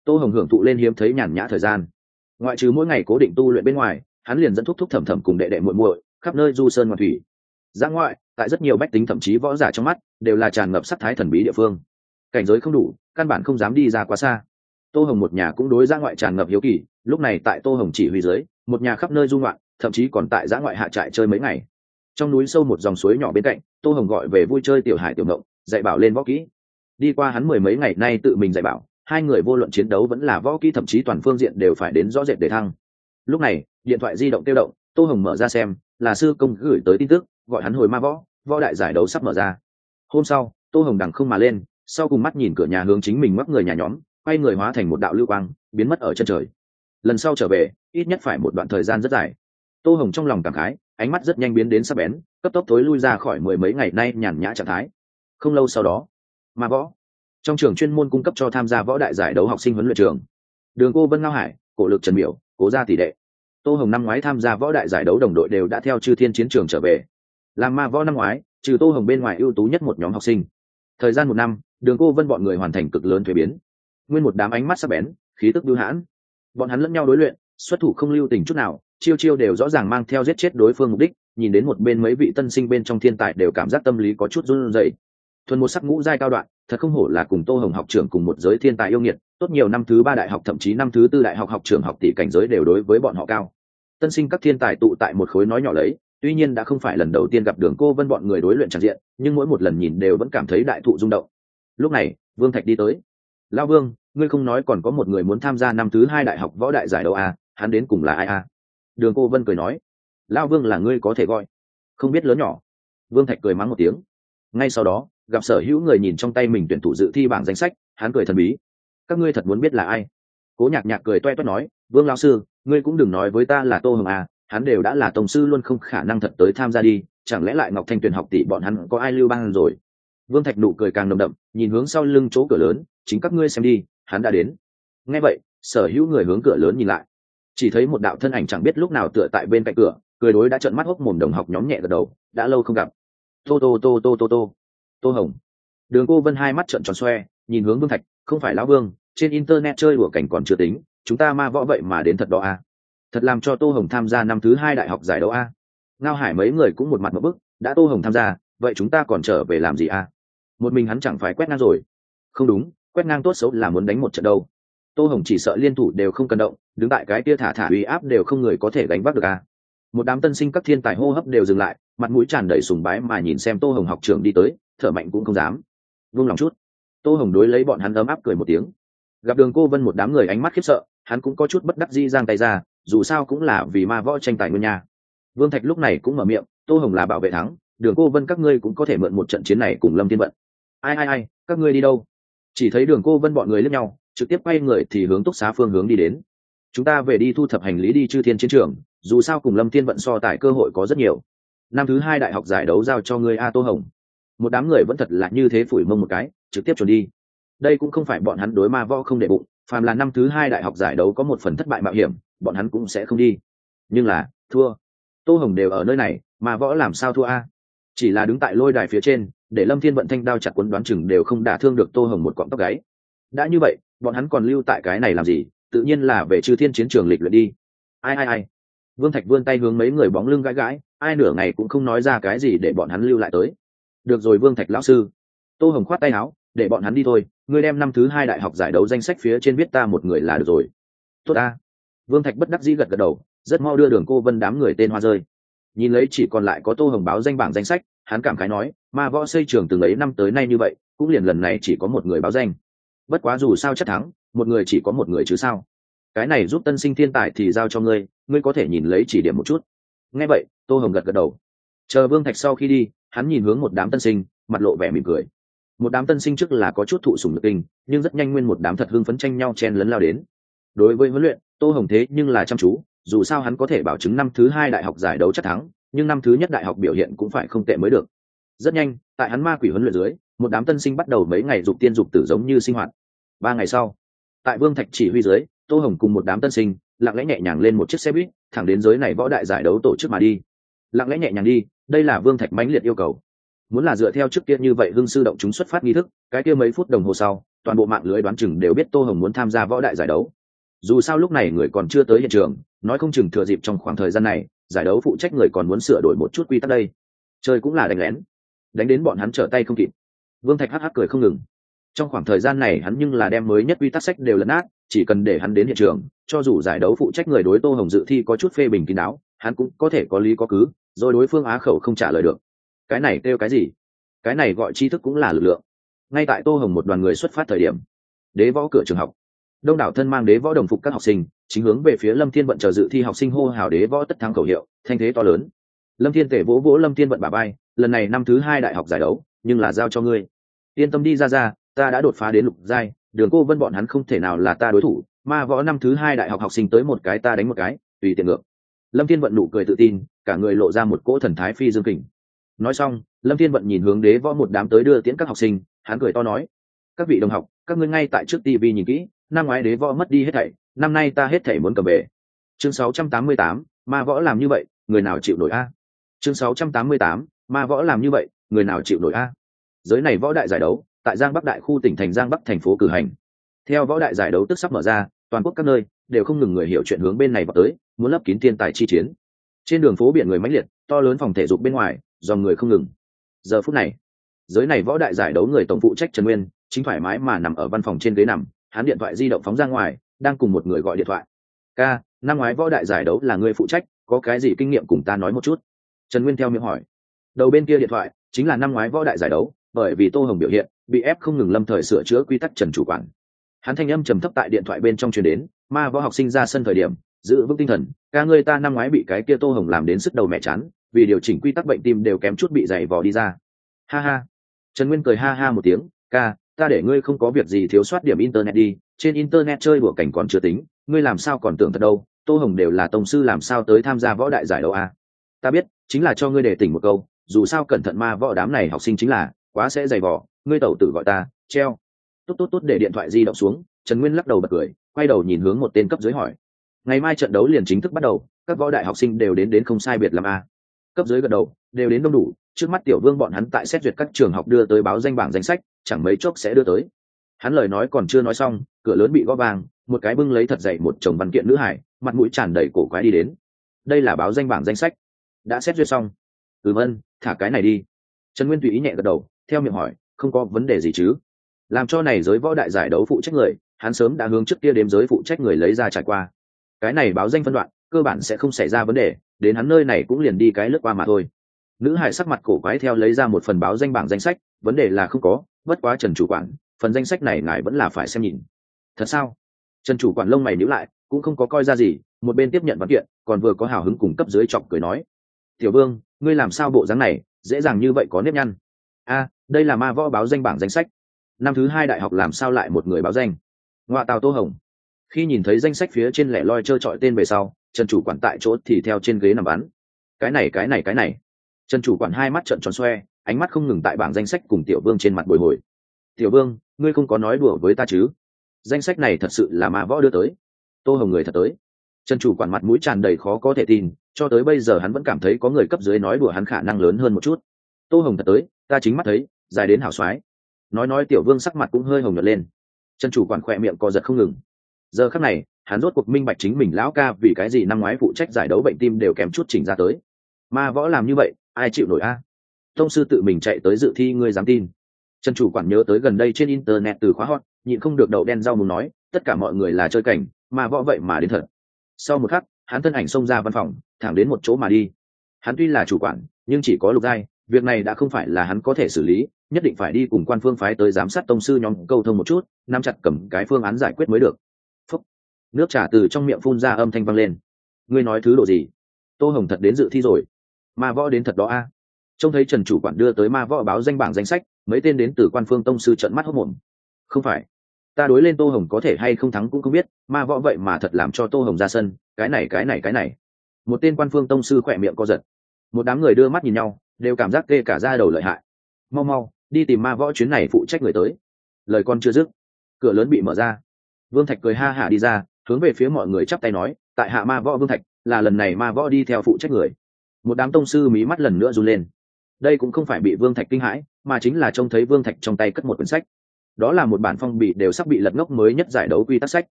tô hồng hưởng thụ lên hiếm thấy nhàn nhã thời gian. Ngoại trừ mỗi ngày cố định tu luyện bên ngoài hắn liền dẫn thúc thúc thẩm thẩm cùng đệ đệ muội muội khắp nơi du sơn ngoạn thủy. Giang ngoại tại rất nhiều bách tính thậm chí võ giả trong mắt đều là tràn ngập sắc thái thần bí địa phương. Cảnh giới không đủ căn bản không dám đi ra quá xa. Tô hồng một nhà cũng đối giang ngoại tràn ngập hiếu kỳ lúc này tại tô hồng chỉ huy dưới một nhà khắp nơi du ngoạn, thậm chí còn tại giã ngoại hạ trại chơi mấy ngày. Trong núi sâu một dòng suối nhỏ bên cạnh tô hồng gọi về vui chơi tiểu hải tiểu ngộng dạy bảo lên võ kỹ đi qua hắn mười mấy ngày nay tự mình dạy bảo, hai người vô luận chiến đấu vẫn là võ kỹ thậm chí toàn phương diện đều phải đến rõ rệt để thăng. Lúc này, điện thoại di động kêu động, tô hồng mở ra xem, là sư công gửi tới tin tức, gọi hắn hồi ma võ võ đại giải đấu sắp mở ra. Hôm sau, tô hồng đằng không mà lên, sau cùng mắt nhìn cửa nhà hướng chính mình mắc người nhà nhóm, quay người hóa thành một đạo lưu quang, biến mất ở chân trời. Lần sau trở về, ít nhất phải một đoạn thời gian rất dài. Tô hồng trong lòng cảm khái, ánh mắt rất nhanh biến đến sắc bén, cấp tốc tối lui ra khỏi mười mấy ngày nay nhàn nhã trạng thái. Không lâu sau đó ma võ. Trong trường chuyên môn cung cấp cho tham gia võ đại giải đấu học sinh huấn luyện trường. Đường cô vân ngao hải, cổ lực trần miểu, cố gia tỷ đệ. Tô hồng năm ngoái tham gia võ đại giải đấu đồng đội đều đã theo chư thiên chiến trường trở về. Làm ma võ năm ngoái, trừ tô hồng bên ngoài ưu tú nhất một nhóm học sinh. Thời gian một năm, đường cô vân bọn người hoàn thành cực lớn thuế biến. Nguyên một đám ánh mắt sắc bén, khí tức bưu hãn. Bọn hắn lẫn nhau đối luyện, xuất thủ không lưu tình chút nào, chiêu chiêu đều rõ ràng mang theo giết chết đối phương mục đích, nhìn đến một bên mấy vị tân sinh bên trong thiên tài đều cảm giác tâm lý có chút run rẩy thuần một sắc ngũ giai cao đoạn thật không hổ là cùng tô hồng học trưởng cùng một giới thiên tài yêu nghiệt tốt nhiều năm thứ ba đại học thậm chí năm thứ tư đại học học trưởng học tỷ cảnh giới đều đối với bọn họ cao. Tân sinh các thiên tài tụ tại một khối nói nhỏ lấy tuy nhiên đã không phải lần đầu tiên gặp đường cô vân bọn người đối luyện tràn diện nhưng mỗi một lần nhìn đều vẫn cảm thấy đại thụ rung động. Lúc này vương thạch đi tới. Lao vương ngươi không nói còn có một người muốn tham gia năm thứ hai đại học võ đại giải đấu à, hắn đến cùng là ai à? đường cô vân cười nói. Lao vương là ngươi có thể gọi. Không biết lớn nhỏ. Vương thạch cười mắng một tiếng. Ngay sau đó gặp sở hữu người nhìn trong tay mình tuyển thủ dự thi bảng danh sách, hắn cười thần bí. Các ngươi thật muốn biết là ai? Cố nhạc nhạc cười toe toét nói, vương lao sư, ngươi cũng đừng nói với ta là tô hồng à hắn đều đã là tổng sư luôn không khả năng thật tới tham gia đi, chẳng lẽ lại ngọc thanh tuyền học tỷ bọn hắn có ai lưu bang rồi? Vương thạch nụ cười càng nồng đậm, nhìn hướng sau lưng chỗ cửa lớn, chính các ngươi xem đi, hắn đã đến. Nghe vậy, sở hữu người hướng cửa lớn nhìn lại. Chỉ thấy một đạo thân ảnh chẳng biết lúc nào tựa tại bên cạnh cửa, cười đối đã trợn mắt hốc mồm đồng học nhóm nhẹ gật đầu, đã lâu không gặp. Tô tô tô tô tô tô tô hồng đường cô vân hai mắt trợn tròn xoe, nhìn hướng vương thạch, không phải lão vương, trên internet chơi đùa cảnh còn chưa tính, chúng ta ma võ vậy mà đến thật đó à. thật làm cho tô hồng tham gia năm thứ hai đại học giải đấu a à. ngao hải mấy người cũng một mặt một bức, đã tô hồng tham gia, vậy chúng ta còn trở về làm gì a à? một mình hắn chẳng phải quét ngang rồi không đúng, quét ngang tốt xấu là muốn đánh một trận đâu tô hồng chỉ sợ liên thủ đều không cần động, đứng tại cái kia thả thả uy áp đều không người có thể gánh vác được a một đám tân sinh các thiên tài hô hấp đều dừng lại, mặt mũi tràn đầy sùng bái mà nhìn xem tô hồng học trường đi tới thở mạnh cũng không dám. Vung lòng chút. Tô hồng đối lấy bọn hắn ấm áp cười một tiếng. Gặp đường cô vân một đám người ánh mắt khiếp sợ, hắn cũng có chút bất đắc di giang tay ra, dù sao cũng là vì ma võ tranh tài nguyên nhà vương thạch lúc này cũng mở miệng, tô hồng là bảo vệ thắng, đường cô vân các ngươi cũng có thể mượn một trận chiến này cùng lâm thiên vận. Ai ai ai, các ngươi đi đâu? Chỉ thấy đường cô vân bọn người lướt nhau, trực tiếp quay người thì hướng túc xá phương hướng đi đến. Chúng ta về đi thu thập hành lý đi chư thiên chiến trường, dù sao cùng lâm thiên vận so tài cơ hội có rất nhiều. Năm thứ hai đại học giải đấu giao cho ngươi a tô hồng một đám người vẫn thật là như thế phủi mông một cái, trực tiếp trốn đi. Đây cũng không phải bọn hắn đối ma võ không để bụng, phàm là năm thứ hai đại học giải đấu có một phần thất bại mạo hiểm, bọn hắn cũng sẽ không đi. Nhưng là, thua. Tô hồng đều ở nơi này mà võ làm sao thua a? Chỉ là đứng tại lôi đài phía trên, để lâm thiên vận thanh đao chặt quấn đoán chừng đều không đả thương được tô hồng một cọng tóc gáy. Đã như vậy, bọn hắn còn lưu tại cái này làm gì? Tự nhiên là về chư thiên chiến trường lịch luyện đi. Ai ai ai? Vương thạch vươn tay hướng mấy người bóng lưng gãi gãi, ai nửa ngày cũng không nói ra cái gì để bọn hắn lưu lại tới được rồi vương thạch lão sư. Tô hồng khoát tay áo, để bọn hắn đi thôi, ngươi đem năm thứ hai đại học giải đấu danh sách phía trên viết ta một người là được rồi. Tốt ta. Vương thạch bất đắc dĩ gật gật đầu, rất mau đưa đường cô vân đám người tên hoa rơi. Nhìn lấy chỉ còn lại có tô hồng báo danh bảng danh sách, hắn cảm khái nói mà võ xây trường từng ấy năm tới nay như vậy, cũng liền lần này chỉ có một người báo danh. Bất quá dù sao chắc thắng, một người chỉ có một người chứ sao? Cái này giúp tân sinh thiên tài thì giao cho ngươi ngươi có thể nhìn lấy chỉ điểm một chút. Nghe vậy, tô hồng gật gật đầu. Chờ vương thạch sau khi đi hắn nhìn hướng một đám tân sinh, mặt lộ vẻ mỉm cười. Một đám tân sinh trước là có chút thụ sùng nhược kinh, nhưng rất nhanh nguyên một đám thật hưng phấn tranh nhau chen lấn lao đến. Đối với huấn luyện, tô hồng thế nhưng là chăm chú, dù sao hắn có thể bảo chứng năm thứ hai đại học giải đấu chắc thắng, nhưng năm thứ nhất đại học biểu hiện cũng phải không tệ mới được. Rất nhanh, tại hắn ma quỷ huấn luyện dưới, một đám tân sinh bắt đầu mấy ngày dục tiên dục tử giống như sinh hoạt. Ba ngày sau, tại vương thạch chỉ huy dưới, tô hồng cùng một đám tân sinh, lặng lẽ nhẹ nhàng lên một chiếc xe buýt, thẳng đến giới này võ đại giải đấu tổ chức mà đi lặng lẽ nhẹ nhàng đi, đây là vương thạch mãnh liệt yêu cầu. Muốn là dựa theo trước kia như vậy hưng sư động chúng xuất phát nghi thức, cái kia mấy phút đồng hồ sau, toàn bộ mạng lưới đoán chừng đều biết tô hồng muốn tham gia võ đại giải đấu. Dù sao lúc này người còn chưa tới hiện trường, nói không chừng thừa dịp trong khoảng thời gian này, giải đấu phụ trách người còn muốn sửa đổi một chút quy tắc đây. Chơi cũng là đánh lén. Đánh đến bọn hắn trở tay không kịp. Vương thạch hắc hắc cười không ngừng. Trong khoảng thời gian này hắn nhưng là đem mới nhất quy tắc sách đều lấn át chỉ cần để hắn đến hiện trường, cho dù giải đấu phụ trách người đối tô hồng dự thi có chút phê bình kín đáo, hắn cũng có thể có lý có cứ rồi đối phương á khẩu không trả lời được. Cái này kêu cái gì? Cái này gọi tri thức cũng là lực lượng. Ngay tại tô hồng một đoàn người xuất phát thời điểm, đế võ cửa trường học. Đông đảo thân mang đế võ đồng phục các học sinh, chính hướng về phía lâm thiên vận chờ dự thi học sinh hô hào đế võ tất thắng khẩu hiệu, thanh thế to lớn. Lâm thiên tể vỗ vỗ lâm thiên vận bà bay lần này năm thứ hai đại học giải đấu, nhưng là giao cho ngươi. Yên tâm đi ra ra, ta đã đột phá đến lục giai, đường cô vân bọn hắn không thể nào là ta đối thủ, ma võ năm thứ hai đại học học sinh tới một cái ta đánh một cái, tùy tiện ngược. Lâm thiên vận nụ cười tự tin cả người lộ ra một cỗ thần thái phi dương kình. Nói xong lâm thiên vận nhìn hướng đế võ một đám tới đưa tiễn các học sinh hắn cười to nói các vị đồng học các ngươi ngay tại trước tv nhìn kỹ năm ngoái đế võ mất đi hết thảy năm nay ta hết thảy muốn cầm về. Chương 688, ma võ làm như vậy người nào chịu nổi a? Chương 688, ma võ làm như vậy người nào chịu nổi a? Giới này võ đại giải đấu tại giang bắc đại khu tỉnh thành giang bắc thành phố cử hành. Theo võ đại giải đấu tức sắp mở ra toàn quốc các nơi đều không ngừng người hiểu chuyện hướng bên này vào tới muốn lấp kín thiên tài chi chiến trên đường phố biển người mãnh liệt, to lớn phòng thể dục bên ngoài, dòng người không ngừng. Giờ phút này, giới này võ đại giải đấu người tổng phụ trách trần nguyên, chính thoải mái mà nằm ở văn phòng trên ghế nằm, hắn điện thoại di động phóng ra ngoài, đang cùng một người gọi điện thoại. Ca, năm ngoái võ đại giải đấu là người phụ trách, có cái gì kinh nghiệm cùng ta nói một chút? Trần nguyên theo miệng hỏi. Đầu bên kia điện thoại, chính là năm ngoái võ đại giải đấu, bởi vì tô hồng biểu hiện, bị ép không ngừng lâm thời sửa chữa quy tắc trần chủ quản. Hắn thanh âm trầm thấp tại điện thoại bên trong truyền đến, ma võ học sinh ra sân thời điểm giữ vững tinh thần, ca ngươi ta năm ngoái bị cái kia tô hồng làm đến sức đầu mẹ chán, vì điều chỉnh quy tắc bệnh tim đều kém chút bị dày vò đi ra. Ha ha. Trần nguyên cười ha ha một tiếng, ca, ta để ngươi không có việc gì thiếu soát điểm internet đi, trên internet chơi bữa cảnh còn chưa tính, ngươi làm sao còn tưởng thật đâu, tô hồng đều là tổng sư làm sao tới tham gia võ đại giải đâu à? ta biết, chính là cho ngươi để tỉnh một câu, dù sao cẩn thận ma võ đám này học sinh chính là, quá sẽ dày vò, ngươi tẩu tử gọi ta, treo. Tốt tốt tốt, để điện thoại di động xuống, trần nguyên lắc đầu bật cười, quay đầu nhìn hướng một tên cấp dưới hỏi ngày mai trận đấu liền chính thức bắt đầu, các võ đại học sinh đều đến đến không sai biệt làm a. Cấp dưới gật đầu, đều đến đông đủ, trước mắt tiểu vương bọn hắn tại xét duyệt các trường học đưa tới báo danh bảng danh sách, chẳng mấy chốc sẽ đưa tới. Hắn lời nói còn chưa nói xong, cửa lớn bị gõ vàng, một cái bưng lấy thật dậy một chồng văn kiện nữ hải, mặt mũi tràn đầy cổ quái đi đến. Đây là báo danh bảng danh sách. Đã xét duyệt xong. Ừ vân, thả cái này đi. Trần nguyên tùy ý nhẹ gật đầu, theo miệng hỏi, không có vấn đề gì chứ? Làm cho này giới võ đại giải đấu phụ trách người, hắn sớm đã hướng trước kia đếm giới phụ trách người lấy ra trải qua cái này báo danh phân đoạn, cơ bản sẽ không xảy ra vấn đề, đến hắn nơi này cũng liền đi cái lướt qua mà thôi. Nữ hải sắc mặt cổ quái theo lấy ra một phần báo danh bảng danh sách, vấn đề là không có, bất quá trần chủ quản, phần danh sách này ngài vẫn là phải xem nhìn. Thật sao? Trần chủ quản lông mày nhíu lại, cũng không có coi ra gì, một bên tiếp nhận văn kiện, còn vừa có hào hứng cùng cấp dưới chọc cười nói. Tiểu vương, ngươi làm sao bộ dáng này, dễ dàng như vậy có nếp nhăn? A, đây là ma võ báo danh bảng danh sách. Năm thứ hai đại học làm sao lại một người báo danh? Ngoại tàu tô hồng khi nhìn thấy danh sách phía trên lẻ loi trơ trọi tên về sau, trần chủ quản tại chỗ thì theo trên ghế nằm bắn. Cái này cái này cái này. Trần chủ quản hai mắt trợn tròn xoe, ánh mắt không ngừng tại bảng danh sách cùng tiểu vương trên mặt bồi hồi. Tiểu vương, ngươi không có nói đùa với ta chứ? Danh sách này thật sự là ma võ đưa tới. Tô hồng người thật tới. Trần chủ quản mặt mũi tràn đầy khó có thể tin, cho tới bây giờ hắn vẫn cảm thấy có người cấp dưới nói đùa hắn khả năng lớn hơn một chút. Tô hồng thật tới, ta chính mắt thấy, dài đến hảo soái nói nói tiểu vương sắc mặt cũng hơi hồng nhật lên. Chân chủ quản khỏe miệng co giật không ngừng giờ khắc này, hắn rốt cuộc minh bạch chính mình lão ca vì cái gì năm ngoái phụ trách giải đấu bệnh tim đều kém chút chỉnh ra tới. Mà võ làm như vậy, ai chịu nổi a? À? tông sư tự mình chạy tới dự thi, ngươi dám tin? Trần chủ quản nhớ tới gần đây trên internet từ khóa hot, nhịn không được đậu đen rau muốn nói, tất cả mọi người là chơi cảnh mà võ vậy mà đến thật. Sau một khắc, hắn thân ảnh xông ra văn phòng, thẳng đến một chỗ mà đi. Hắn tuy là chủ quản, nhưng chỉ có lục giai, việc này đã không phải là hắn có thể xử lý, nhất định phải đi cùng quan phương phái tới giám sát tông sư nhóm câu thông một chút, nắm chặt cầm cái phương án giải quyết mới được nước trà từ trong miệng phun ra âm thanh vang lên. Ngươi nói thứ độ gì? Tô hồng thật đến dự thi rồi. Ma võ đến thật đó a. Trông thấy trần chủ quản đưa tới ma võ báo danh bảng danh sách, mấy tên đến từ quan phương tông sư trận mắt hốc mồm không phải. Ta đối lên tô hồng có thể hay không thắng cũng không biết, ma võ vậy mà thật làm cho tô hồng ra sân, cái này cái này cái này. Một tên quan phương tông sư khỏe miệng co giật. Một đám người đưa mắt nhìn nhau, đều cảm giác kê cả ra đầu lợi hại. Mau mau, đi tìm ma võ chuyến này phụ trách người tới. Lời con chưa dứt, cửa lớn bị mở ra. Vương thạch cười ha hả đi ra hướng về phía mọi người chắp tay nói, tại hạ ma võ vương thạch, là lần này ma võ đi theo phụ trách người. Một đám tông sư mí mắt lần nữa run lên. Đây cũng không phải bị vương thạch kinh hãi, mà chính là trông thấy vương thạch trong tay cất một quyển sách. Đó là một bản phong bị đều sắp bị lật ngốc mới nhất giải đấu quy tắc sách.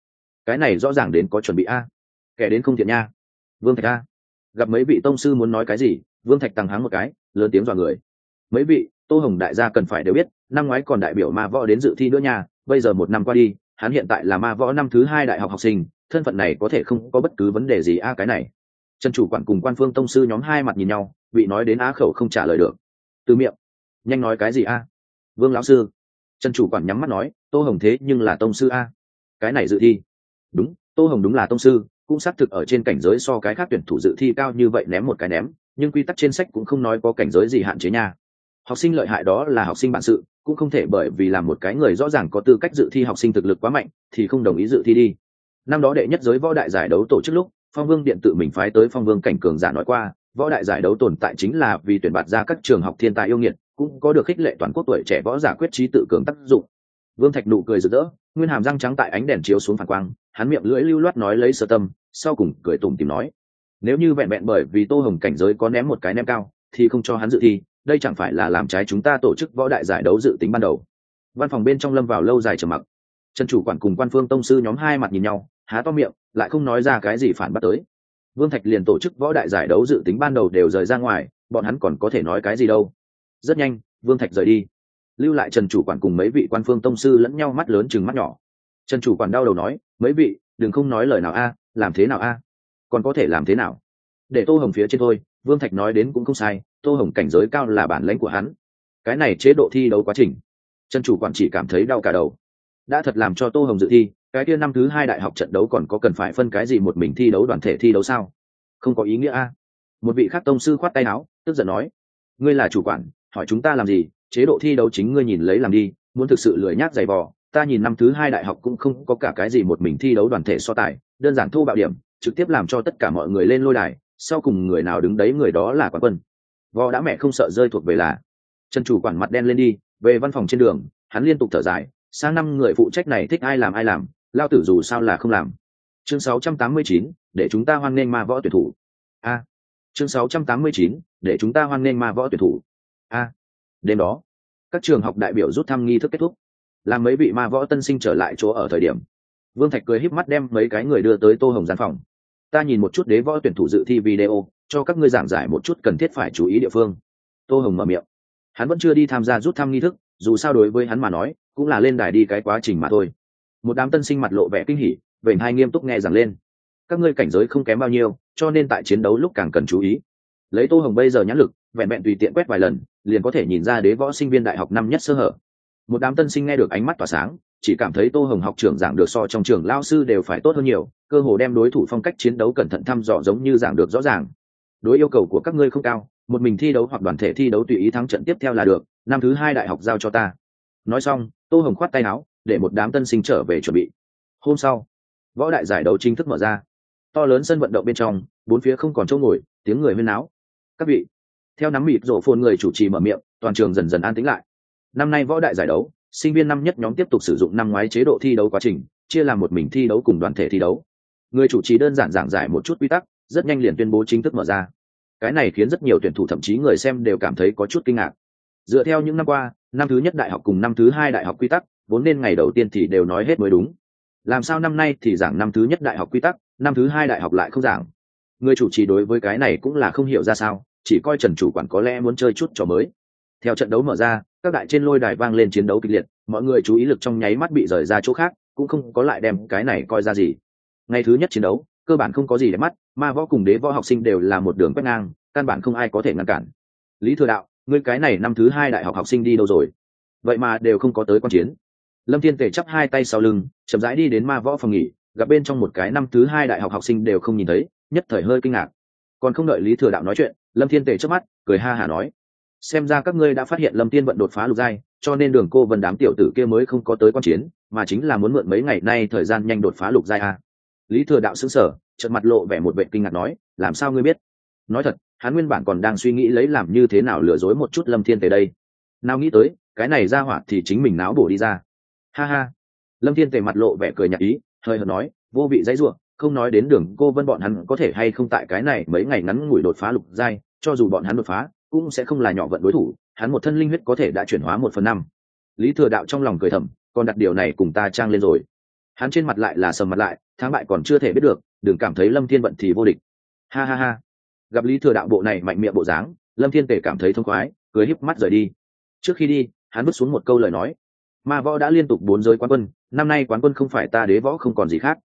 Cái này rõ ràng đến có chuẩn bị a. Kẻ đến không thiện nha. Vương thạch a. Gặp mấy vị tông sư muốn nói cái gì, vương thạch tăng háng một cái, lớn tiếng dọa người. Mấy vị, tô hồng đại gia cần phải đều biết, năm ngoái còn đại biểu ma võ đến dự thi nữa nha, bây giờ một năm qua đi hắn hiện tại là ma võ năm thứ hai đại học học sinh, thân phận này có thể không có bất cứ vấn đề gì a, cái này. Trần chủ quản cùng quan phương tông sư nhóm hai mặt nhìn nhau bị nói đến á khẩu không trả lời được. Từ miệng. Nhanh nói cái gì a? Vương lão sư. Trần chủ quản nhắm mắt nói, tô hồng thế nhưng là tông sư a. Cái này dự thi. Đúng, tô hồng đúng là tông sư, cũng xác thực ở trên cảnh giới so cái khác tuyển thủ dự thi cao như vậy ném một cái ném, nhưng quy tắc trên sách cũng không nói có cảnh giới gì hạn chế nha học sinh lợi hại đó là học sinh bản sự, cũng không thể bởi vì là một cái người rõ ràng có tư cách dự thi học sinh thực lực quá mạnh, thì không đồng ý dự thi đi. Năm đó đệ nhất giới võ đại giải đấu tổ chức lúc, phong vương điện tự mình phái tới phong vương cảnh cường giả nói qua, võ đại giải đấu tồn tại chính là vì tuyển bạt ra các trường học thiên tài yêu nghiệt, cũng có được khích lệ toàn quốc tuổi trẻ võ giả quyết trí tự cường tác dụng. Vương thạch nụ cười rực rỡ, nguyên hàm răng trắng tại ánh đèn chiếu xuống phản quang, hắn miệng lưỡi lưu loát nói lấy sơ tâm, sau cùng cười tủm tìm nói, nếu như vẹn vẹn bởi vì tô hồng cảnh giới có ném một cái ném cao, thì không cho hắn dự thi đây chẳng phải là làm trái chúng ta tổ chức võ đại giải đấu dự tính ban đầu. Văn phòng bên trong lâm vào lâu dài trầm mặc. Trần chủ quản cùng quan phương tông sư nhóm hai mặt nhìn nhau, há to miệng, lại không nói ra cái gì phản bác tới. Vương thạch liền tổ chức võ đại giải đấu dự tính ban đầu đều rời ra ngoài, bọn hắn còn có thể nói cái gì đâu. Rất nhanh, vương thạch rời đi. Lưu lại trần chủ quản cùng mấy vị quan phương tông sư lẫn nhau mắt lớn chừng mắt nhỏ. Trần chủ quản đau đầu nói, mấy vị, đừng không nói lời nào a, làm thế nào a? Còn có thể làm thế nào? Để tô hồng phía trên thôi, vương thạch nói đến cũng không sai tô hồng cảnh giới cao là bản lãnh của hắn. Cái này chế độ thi đấu quá trình, Chân chủ quản chỉ cảm thấy đau cả đầu. Đã thật làm cho tô hồng dự thi, cái kia năm thứ hai đại học trận đấu còn có cần phải phân cái gì một mình thi đấu đoàn thể thi đấu sao? Không có ý nghĩa a. Một vị khác tông sư khoát tay áo, tức giận nói, ngươi là chủ quản, hỏi chúng ta làm gì? Chế độ thi đấu chính ngươi nhìn lấy làm đi, muốn thực sự lười nhác giày vò, ta nhìn năm thứ hai đại học cũng không có cả cái gì một mình thi đấu đoàn thể so tài, đơn giản thu bạo điểm, trực tiếp làm cho tất cả mọi người lên lôi đài, sau cùng người nào đứng đấy người đó là quán quân vò đã mẹ không sợ rơi thuộc về là. Trần chủ quản mặt đen lên đi về văn phòng trên đường hắn liên tục thở dài sang năm người phụ trách này thích ai làm ai làm lao tử dù sao là không làm. Chương 689, để chúng ta hoan nghênh ma võ tuyển thủ. A. Chương 689, để chúng ta hoan nghênh ma võ tuyển thủ. A. Đêm đó các trường học đại biểu rút thăm nghi thức kết thúc. Làm mấy vị ma võ tân sinh trở lại chỗ ở thời điểm vương thạch cười híp mắt đem mấy cái người đưa tới tô hồng gian phòng. Ta nhìn một chút đế võ tuyển thủ dự thi video cho các ngươi giảng giải một chút cần thiết phải chú ý địa phương. Tô hồng mở miệng. Hắn vẫn chưa đi tham gia rút thăm nghi thức, dù sao đối với hắn mà nói, cũng là lên đài đi cái quá trình mà thôi. Một đám tân sinh mặt lộ vẻ kinh hỉ, vểnh hai nghiêm túc nghe rằng lên. Các ngươi cảnh giới không kém bao nhiêu, cho nên tại chiến đấu lúc càng cần chú ý. Lấy tô hồng bây giờ nhãn lực, vẹn vẹn tùy tiện quét vài lần, liền có thể nhìn ra đế võ sinh viên đại học năm nhất sơ hở. Một đám tân sinh nghe được ánh mắt tỏa sáng, chỉ cảm thấy tô hồng học trưởng giảng được so trong trường lao sư đều phải tốt hơn nhiều, cơ hồ đem đối thủ phong cách chiến đấu cẩn thận thăm dò giống như giảng được rõ ràng đối yêu cầu của các ngươi không cao, một mình thi đấu hoặc đoàn thể thi đấu tùy ý thắng trận tiếp theo là được, năm thứ hai đại học giao cho ta. Nói xong, tô hồng khoát tay áo, để một đám tân sinh trở về chuẩn bị. Hôm sau, võ đại giải đấu chính thức mở ra. To lớn sân vận động bên trong, bốn phía không còn chỗ ngồi, tiếng người huyên náo. Các vị, theo nắm mịt rổ phồn người chủ trì mở miệng, toàn trường dần dần an tĩnh lại. Năm nay võ đại giải đấu, sinh viên năm nhất nhóm tiếp tục sử dụng năm ngoái chế độ thi đấu quá trình, chia làm một mình thi đấu cùng đoàn thể thi đấu. Người chủ trì đơn giản giảng giải một chút quy tắc rất nhanh liền tuyên bố chính thức mở ra. Cái này khiến rất nhiều tuyển thủ thậm chí người xem đều cảm thấy có chút kinh ngạc. Dựa theo những năm qua, năm thứ nhất đại học cùng năm thứ hai đại học quy tắc, vốn nên ngày đầu tiên thì đều nói hết mới đúng. Làm sao năm nay thì giảng năm thứ nhất đại học quy tắc, năm thứ hai đại học lại không giảng? Người chủ trì đối với cái này cũng là không hiểu ra sao, chỉ coi trần chủ quản có lẽ muốn chơi chút trò mới. Theo trận đấu mở ra, các đại trên lôi đài vang lên chiến đấu kịch liệt, mọi người chú ý lực trong nháy mắt bị rời ra chỗ khác, cũng không có lại đem cái này coi ra gì. Ngày thứ nhất chiến đấu cơ bản không có gì để mắt, ma võ cùng đế võ học sinh đều là một đường quét ngang, căn bản không ai có thể ngăn cản. Lý thừa đạo, ngươi cái này năm thứ hai đại học học sinh đi đâu rồi? Vậy mà đều không có tới quan chiến. Lâm thiên tể chắp hai tay sau lưng, chậm rãi đi đến ma võ phòng nghỉ, gặp bên trong một cái năm thứ hai đại học học sinh đều không nhìn thấy, nhất thời hơi kinh ngạc. Còn không đợi lý thừa đạo nói chuyện, lâm thiên tể chớp mắt, cười ha hả nói, xem ra các ngươi đã phát hiện lâm tiên vận đột phá lục giai, cho nên đường cô vân đám tiểu tử kia mới không có tới quan chiến, mà chính là muốn mượn mấy ngày nay thời gian nhanh đột phá lục giai a lý thừa đạo xứng sở trận mặt lộ vẻ một vệ kinh ngạc nói, làm sao ngươi biết? Nói thật, hắn nguyên bản còn đang suy nghĩ lấy làm như thế nào lừa dối một chút lâm thiên tề đây. Nào nghĩ tới, cái này ra hỏa thì chính mình náo bổ đi ra. Ha ha. Lâm thiên tề mặt lộ vẻ cười nhạt ý, hơi hợt nói, vô vị dãy ruộng, không nói đến đường cô vân bọn hắn có thể hay không tại cái này mấy ngày ngắn ngủi đột phá lục giai, cho dù bọn hắn đột phá, cũng sẽ không là nhỏ vận đối thủ, hắn một thân linh huyết có thể đã chuyển hóa một phần năm. Lý thừa đạo trong lòng cười thầm còn đặt điều này cùng ta trang lên rồi hắn trên mặt lại là sầm mặt lại, thắng bại còn chưa thể biết được, đừng cảm thấy lâm thiên vận thì vô địch. Ha ha ha. Gặp lý thừa đạo bộ này mạnh miệng bộ dáng, lâm thiên tể cảm thấy thông khoái, cười híp mắt rời đi. Trước khi đi, hắn bước xuống một câu lời nói. Ma võ đã liên tục bốn giới quán quân, năm nay quán quân không phải ta đế võ không còn gì khác.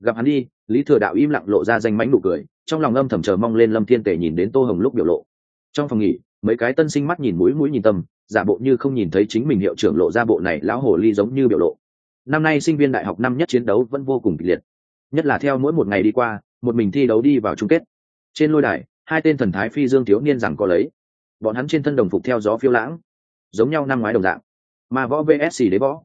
Gặp hắn đi, lý thừa đạo im lặng lộ ra danh mánh nụ cười, trong lòng âm thầm chờ mong lên lâm thiên tể nhìn đến tô hồng lúc biểu lộ. Trong phòng nghỉ, mấy cái tân sinh mắt nhìn mũi mũi nhìn tâm, giả bộ như không nhìn thấy chính mình hiệu trưởng lộ ra bộ này lão hồ ly giống như biểu lộ năm nay sinh viên đại học năm nhất chiến đấu vẫn vô cùng kịch liệt. Nhất là theo mỗi một ngày đi qua, một mình thi đấu đi vào chung kết. Trên lôi đài, hai tên thần thái phi dương thiếu niên rằng có lấy. Bọn hắn trên thân đồng phục theo gió phiêu lãng, giống nhau năm ngoái đồng dạng. Mà võ vsc đế võ.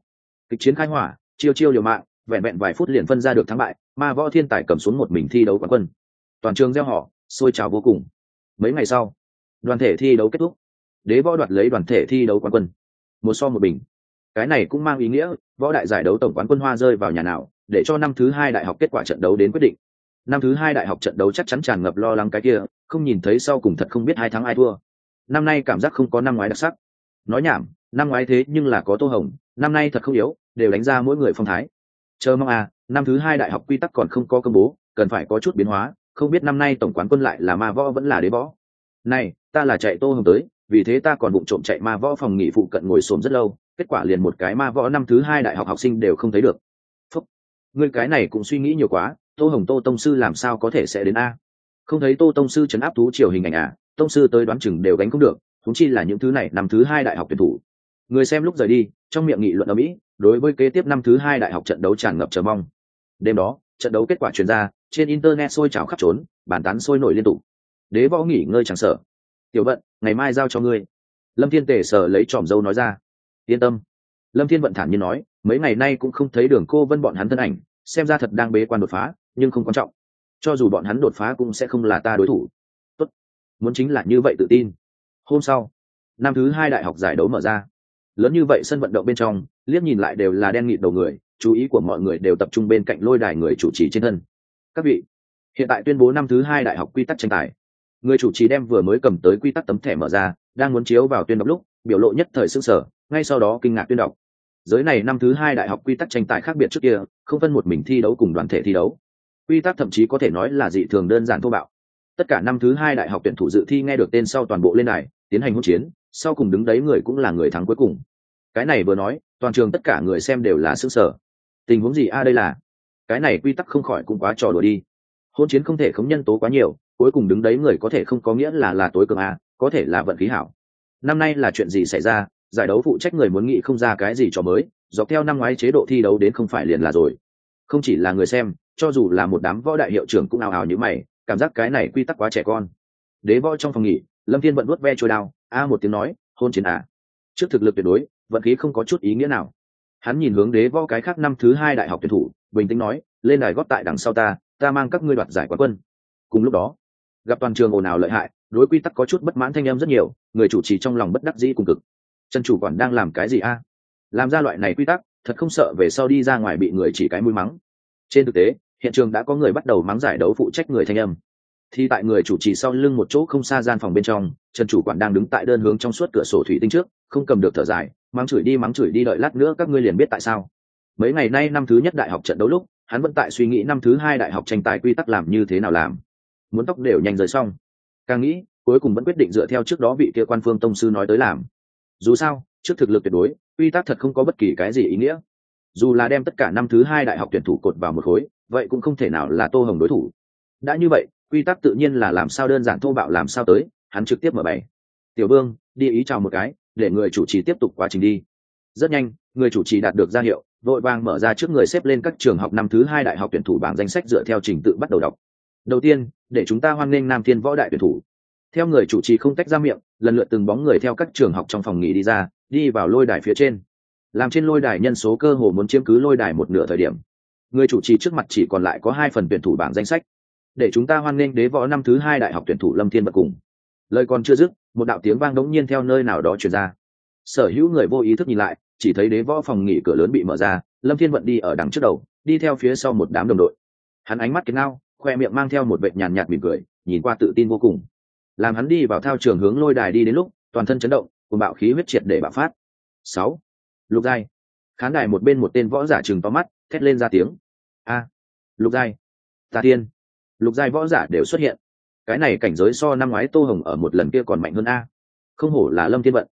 Kịch chiến khai hỏa, chiêu chiêu liều mạng, vẹn vẹn vài phút liền phân ra được thắng bại ma võ thiên tài cầm xuống một mình thi đấu quán quân. Toàn trường gieo họ sôi trào vô cùng. Mấy ngày sau, đoàn thể thi đấu kết thúc. Đế võ đoạt lấy đoàn thể thi đấu quán quân. Một so một bình cái này cũng mang ý nghĩa, võ đại giải đấu tổng quán quân hoa rơi vào nhà nào, để cho năm thứ hai đại học kết quả trận đấu đến quyết định. Năm thứ hai đại học trận đấu chắc chắn tràn ngập lo lắng cái kia, không nhìn thấy sau cùng thật không biết hai tháng ai thua. Năm nay cảm giác không có năm ngoái đặc sắc. Nói nhảm, năm ngoái thế nhưng là có tô hồng, năm nay thật không yếu, đều đánh ra mỗi người phong thái. Chờ mong à năm thứ hai đại học quy tắc còn không có công bố, cần phải có chút biến hóa, không biết năm nay tổng quán quân lại là ma võ vẫn là đế võ. Này, ta là chạy tô hồng tới, vì thế ta còn bụng trộm chạy ma võ phòng nghỉ phụ cận ngồi xổm rất lâu kết quả liền một cái ma võ năm thứ hai đại học học sinh đều không thấy được. Phúc người cái này cũng suy nghĩ nhiều quá, tô hồng tô tông sư làm sao có thể sẽ đến a? Không thấy tô tông sư chấn áp thú triều hình ảnh à? Tông sư tới đoán chừng đều gánh không được thúng chi là những thứ này năm thứ hai đại học tuyển thủ. Người xem lúc rời đi, trong miệng nghị luận ở mỹ, đối với kế tiếp năm thứ hai đại học trận đấu tràn ngập chờ mong. Đêm đó, trận đấu kết quả chuyển ra, trên internet sôi trào khắp trốn, bàn tán sôi nổi liên tục. Đế võ nghỉ ngơi chẳng sợ. Tiểu vận, ngày mai giao cho ngươi. Lâm thiên tể sở lấy tròm dâu nói ra yên tâm. Lâm thiên vận thản nhiên nói, mấy ngày nay cũng không thấy đường cô vân bọn hắn thân ảnh, xem ra thật đang bế quan đột phá, nhưng không quan trọng. Cho dù bọn hắn đột phá cũng sẽ không là ta đối thủ. Tốt. muốn chính là như vậy tự tin. Hôm sau, năm thứ hai đại học giải đấu mở ra. Lớn như vậy sân vận động bên trong, liếc nhìn lại đều là đen nghịt đầu người, chú ý của mọi người đều tập trung bên cạnh lôi đài người chủ trì trên thân. Các vị, hiện tại tuyên bố năm thứ hai đại học quy tắc tranh tài. Người chủ trì đem vừa mới cầm tới quy tắc tấm thẻ mở ra, đang muốn chiếu vào tuyên đọc lúc, biểu lộ nhất thời s ư sở ngay sau đó kinh ngạc tuyên đọc. Giới này năm thứ hai đại học quy tắc tranh tài khác biệt trước kia, không phân một mình thi đấu cùng đoàn thể thi đấu. Quy tắc thậm chí có thể nói là dị thường đơn giản thô bạo. Tất cả năm thứ hai đại học tuyển thủ dự thi nghe được tên sau toàn bộ lên đài, tiến hành hỗn chiến, sau cùng đứng đấy người cũng là người thắng cuối cùng. Cái này vừa nói, toàn trường tất cả người xem đều là s sở tình huống gì? A, đây là. Cái này quy tắc không khỏi cũng quá trò đùa đi. Hôn chiến không thể không nhân tố quá nhiều, cuối cùng đứng đấy người có thể không có nghĩa là là tối cường a, có thể là vận khí hảo. Năm nay là chuyện gì xảy ra? Giải đấu phụ trách người muốn nghĩ không ra cái gì cho mới, dọc theo năm ngoái chế độ thi đấu đến không phải liền là rồi. Không chỉ là người xem, cho dù là một đám võ đại hiệu trưởng cũng ào ào như mày, cảm giác cái này quy tắc quá trẻ con. Đế võ trong phòng nghỉ, lâm thiên vận vuốt ve trôi đao, a à một tiếng nói, hôn chiến à. trước thực lực tuyệt đối, vận khí không có chút ý nghĩa nào. Hắn nhìn hướng đế võ cái khác năm thứ hai đại học tuyển thủ, bình tĩnh nói, lên đài góp tại đằng sau ta ta mang các ngươi đoạt giải quán quân. Cùng lúc đó, gặp toàn trường ồn ào lợi hại, đối quy tắc có chút bất mãn thanh em rất nhiều, người chủ trì trong lòng bất đắc dĩ cùng cực trần chủ quản đang làm cái gì a? À? Làm ra loại này quy tắc, thật không sợ về sau đi ra ngoài bị người chỉ cái mũi mắng. Trên thực tế, hiện trường đã có người bắt đầu mắng giải đấu phụ trách người thanh âm. Thì tại người chủ trì sau lưng một chỗ không xa gian phòng bên trong, trần chủ quản đang đứng tại đơn hướng trong suốt cửa sổ thủy tinh trước, không cầm được thở dài, mắng chửi đi, mắng chửi đi đợi lát nữa các ngươi liền biết tại sao. Mấy ngày nay năm thứ nhất đại học trận đấu lúc, hắn vẫn tại suy nghĩ năm thứ hai đại học tranh tài quy tắc làm như thế nào làm. Muốn tóc đều nhanh rời xong. Càng nghĩ, cuối cùng vẫn quyết định dựa theo trước đó vị kia quan phương tông sư nói tới làm dù sao, trước thực lực tuyệt đối, quy tắc thật không có bất kỳ cái gì ý nghĩa. Dù là đem tất cả năm thứ hai đại học tuyển thủ cột vào một khối, vậy cũng không thể nào là tô hồng đối thủ. Đã như vậy, quy tắc tự nhiên là làm sao đơn giản thô bạo làm sao tới, hắn trực tiếp mở bày. Tiểu vương, đi ý chào một cái, để người chủ trì tiếp tục quá trình đi. Rất nhanh, người chủ trì đạt được ra hiệu, vội vàng mở ra trước người xếp lên các trường học năm thứ hai đại học tuyển thủ bảng danh sách dựa theo trình tự bắt đầu đọc. Đầu tiên, để chúng ta hoan nghênh nam thiên võ đại tuyển thủ theo người chủ trì không tách ra miệng, lần lượt từng bóng người theo các trường học trong phòng nghỉ đi ra, đi vào lôi đài phía trên. Làm trên lôi đài nhân số cơ hồ muốn chiếm cứ lôi đài một nửa thời điểm. Người chủ trì trước mặt chỉ còn lại có hai phần tuyển thủ bảng danh sách. Để chúng ta hoan nghênh đế võ năm thứ hai đại học tuyển thủ lâm thiên bật cùng. Lời còn chưa dứt, một đạo tiếng vang đống nhiên theo nơi nào đó truyền ra. Sở hữu người vô ý thức nhìn lại, chỉ thấy đế võ phòng nghỉ cửa lớn bị mở ra, lâm thiên vận đi ở đằng trước đầu, đi theo phía sau một đám đồng đội. Hắn ánh mắt kiến ngao, khoe miệng mang theo một vệt nhàn nhạt mỉm cười, nhìn qua tự tin vô cùng làm hắn đi vào thao trường hướng lôi đài đi đến lúc, toàn thân chấn động cùng bạo khí huyết triệt để bạo phát. Sáu. Lục giai. Khán đài một bên một tên võ giả chừng to mắt, thét lên ra tiếng. A. Lục giai. Tà tiên lục giai võ giả đều xuất hiện. Cái này cảnh giới so năm ngoái tô hồng ở một lần kia còn mạnh hơn a. Không hổ là lâm thiên vận.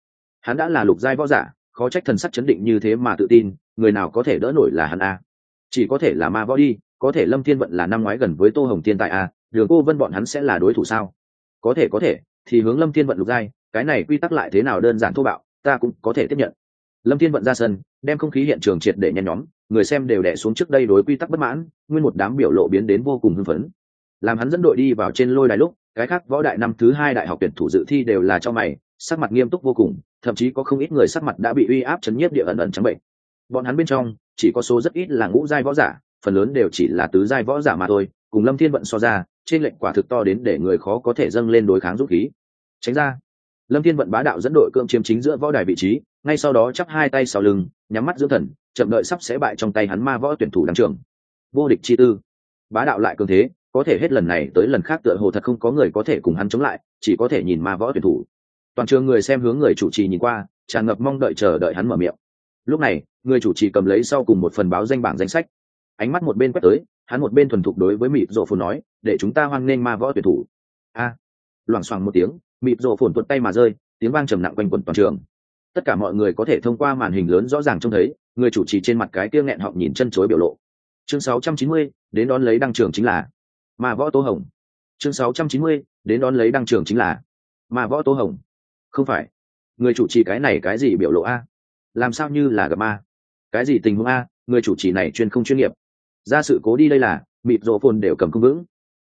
Hắn đã là lục giai võ giả, khó trách thần sắc chấn định như thế mà tự tin, người nào có thể đỡ nổi là hắn a. Chỉ có thể là ma võ đi, có thể lâm thiên vận là năm ngoái gần với tô hồng thiên tại a, đường cô vân bọn hắn sẽ là đối thủ sao? Có thể có thể, thì hướng lâm thiên vận lục giai, cái này quy tắc lại thế nào đơn giản thô bạo, ta cũng có thể tiếp nhận. Lâm thiên vận ra sân, đem không khí hiện trường triệt để nhen nhóm, người xem đều đẻ xuống trước đây đối quy tắc bất mãn, nguyên một đám biểu lộ biến đến vô cùng hưng phấn. Làm hắn dẫn đội đi vào trên lôi đài lúc, cái khác võ đại năm thứ hai đại học tuyển thủ dự thi đều là cho mày, sắc mặt nghiêm túc vô cùng, thậm chí có không ít người sắc mặt đã bị uy áp chấn nhiếp địa ẩn ẩn trắng bệnh. Bọn hắn bên trong, chỉ có số rất ít là ngũ giai võ giả, phần lớn đều chỉ là tứ giai võ giả mà thôi, cùng lâm thiên vận so ra trên lệnh quả thực to đến để người khó có thể dâng lên đối kháng dũng khí. Tránh ra. Lâm thiên vận bá đạo dẫn đội cưỡng chiếm chính giữa võ đài vị trí, ngay sau đó chắp hai tay sau lưng, nhắm mắt dưỡng thần, chậm đợi sắp sẽ bại trong tay hắn ma võ tuyển thủ đăng trường vô địch chi tư. Bá đạo lại cường thế, có thể hết lần này tới lần khác tựa hồ thật không có người có thể cùng hắn chống lại, chỉ có thể nhìn ma võ tuyển thủ. Toàn trường người xem hướng người chủ trì nhìn qua, tràn ngập mong đợi chờ đợi hắn mở miệng. Lúc này, người chủ trì cầm lấy sau cùng một phần báo danh bảng danh sách. Ánh mắt một bên quét tới hắn một bên thuần thục đối với mịp rộ phồn nói để chúng ta hoan nghênh ma võ tuyển thủ. A. Loảng xoảng một tiếng mịp rộ phồn tuột tay mà rơi tiếng vang trầm nặng quanh quẩn toàn trường. Tất cả mọi người có thể thông qua màn hình lớn rõ ràng trông thấy người chủ trì trên mặt cái kia nghẹn họng nhìn chân chối biểu lộ. Chương 690, đến đón lấy đăng trường chính là ma võ tô hồng. Chương 690, đến đón lấy đăng trường chính là ma võ tô hồng. Không phải. Người chủ trì cái này cái gì biểu lộ a? Làm sao như là gặp ma? Cái gì tình huống a? Người chủ trì này chuyên không chuyên nghiệp ra sự cố đi đây là, mịt rộ phồn đều cầm cung vững.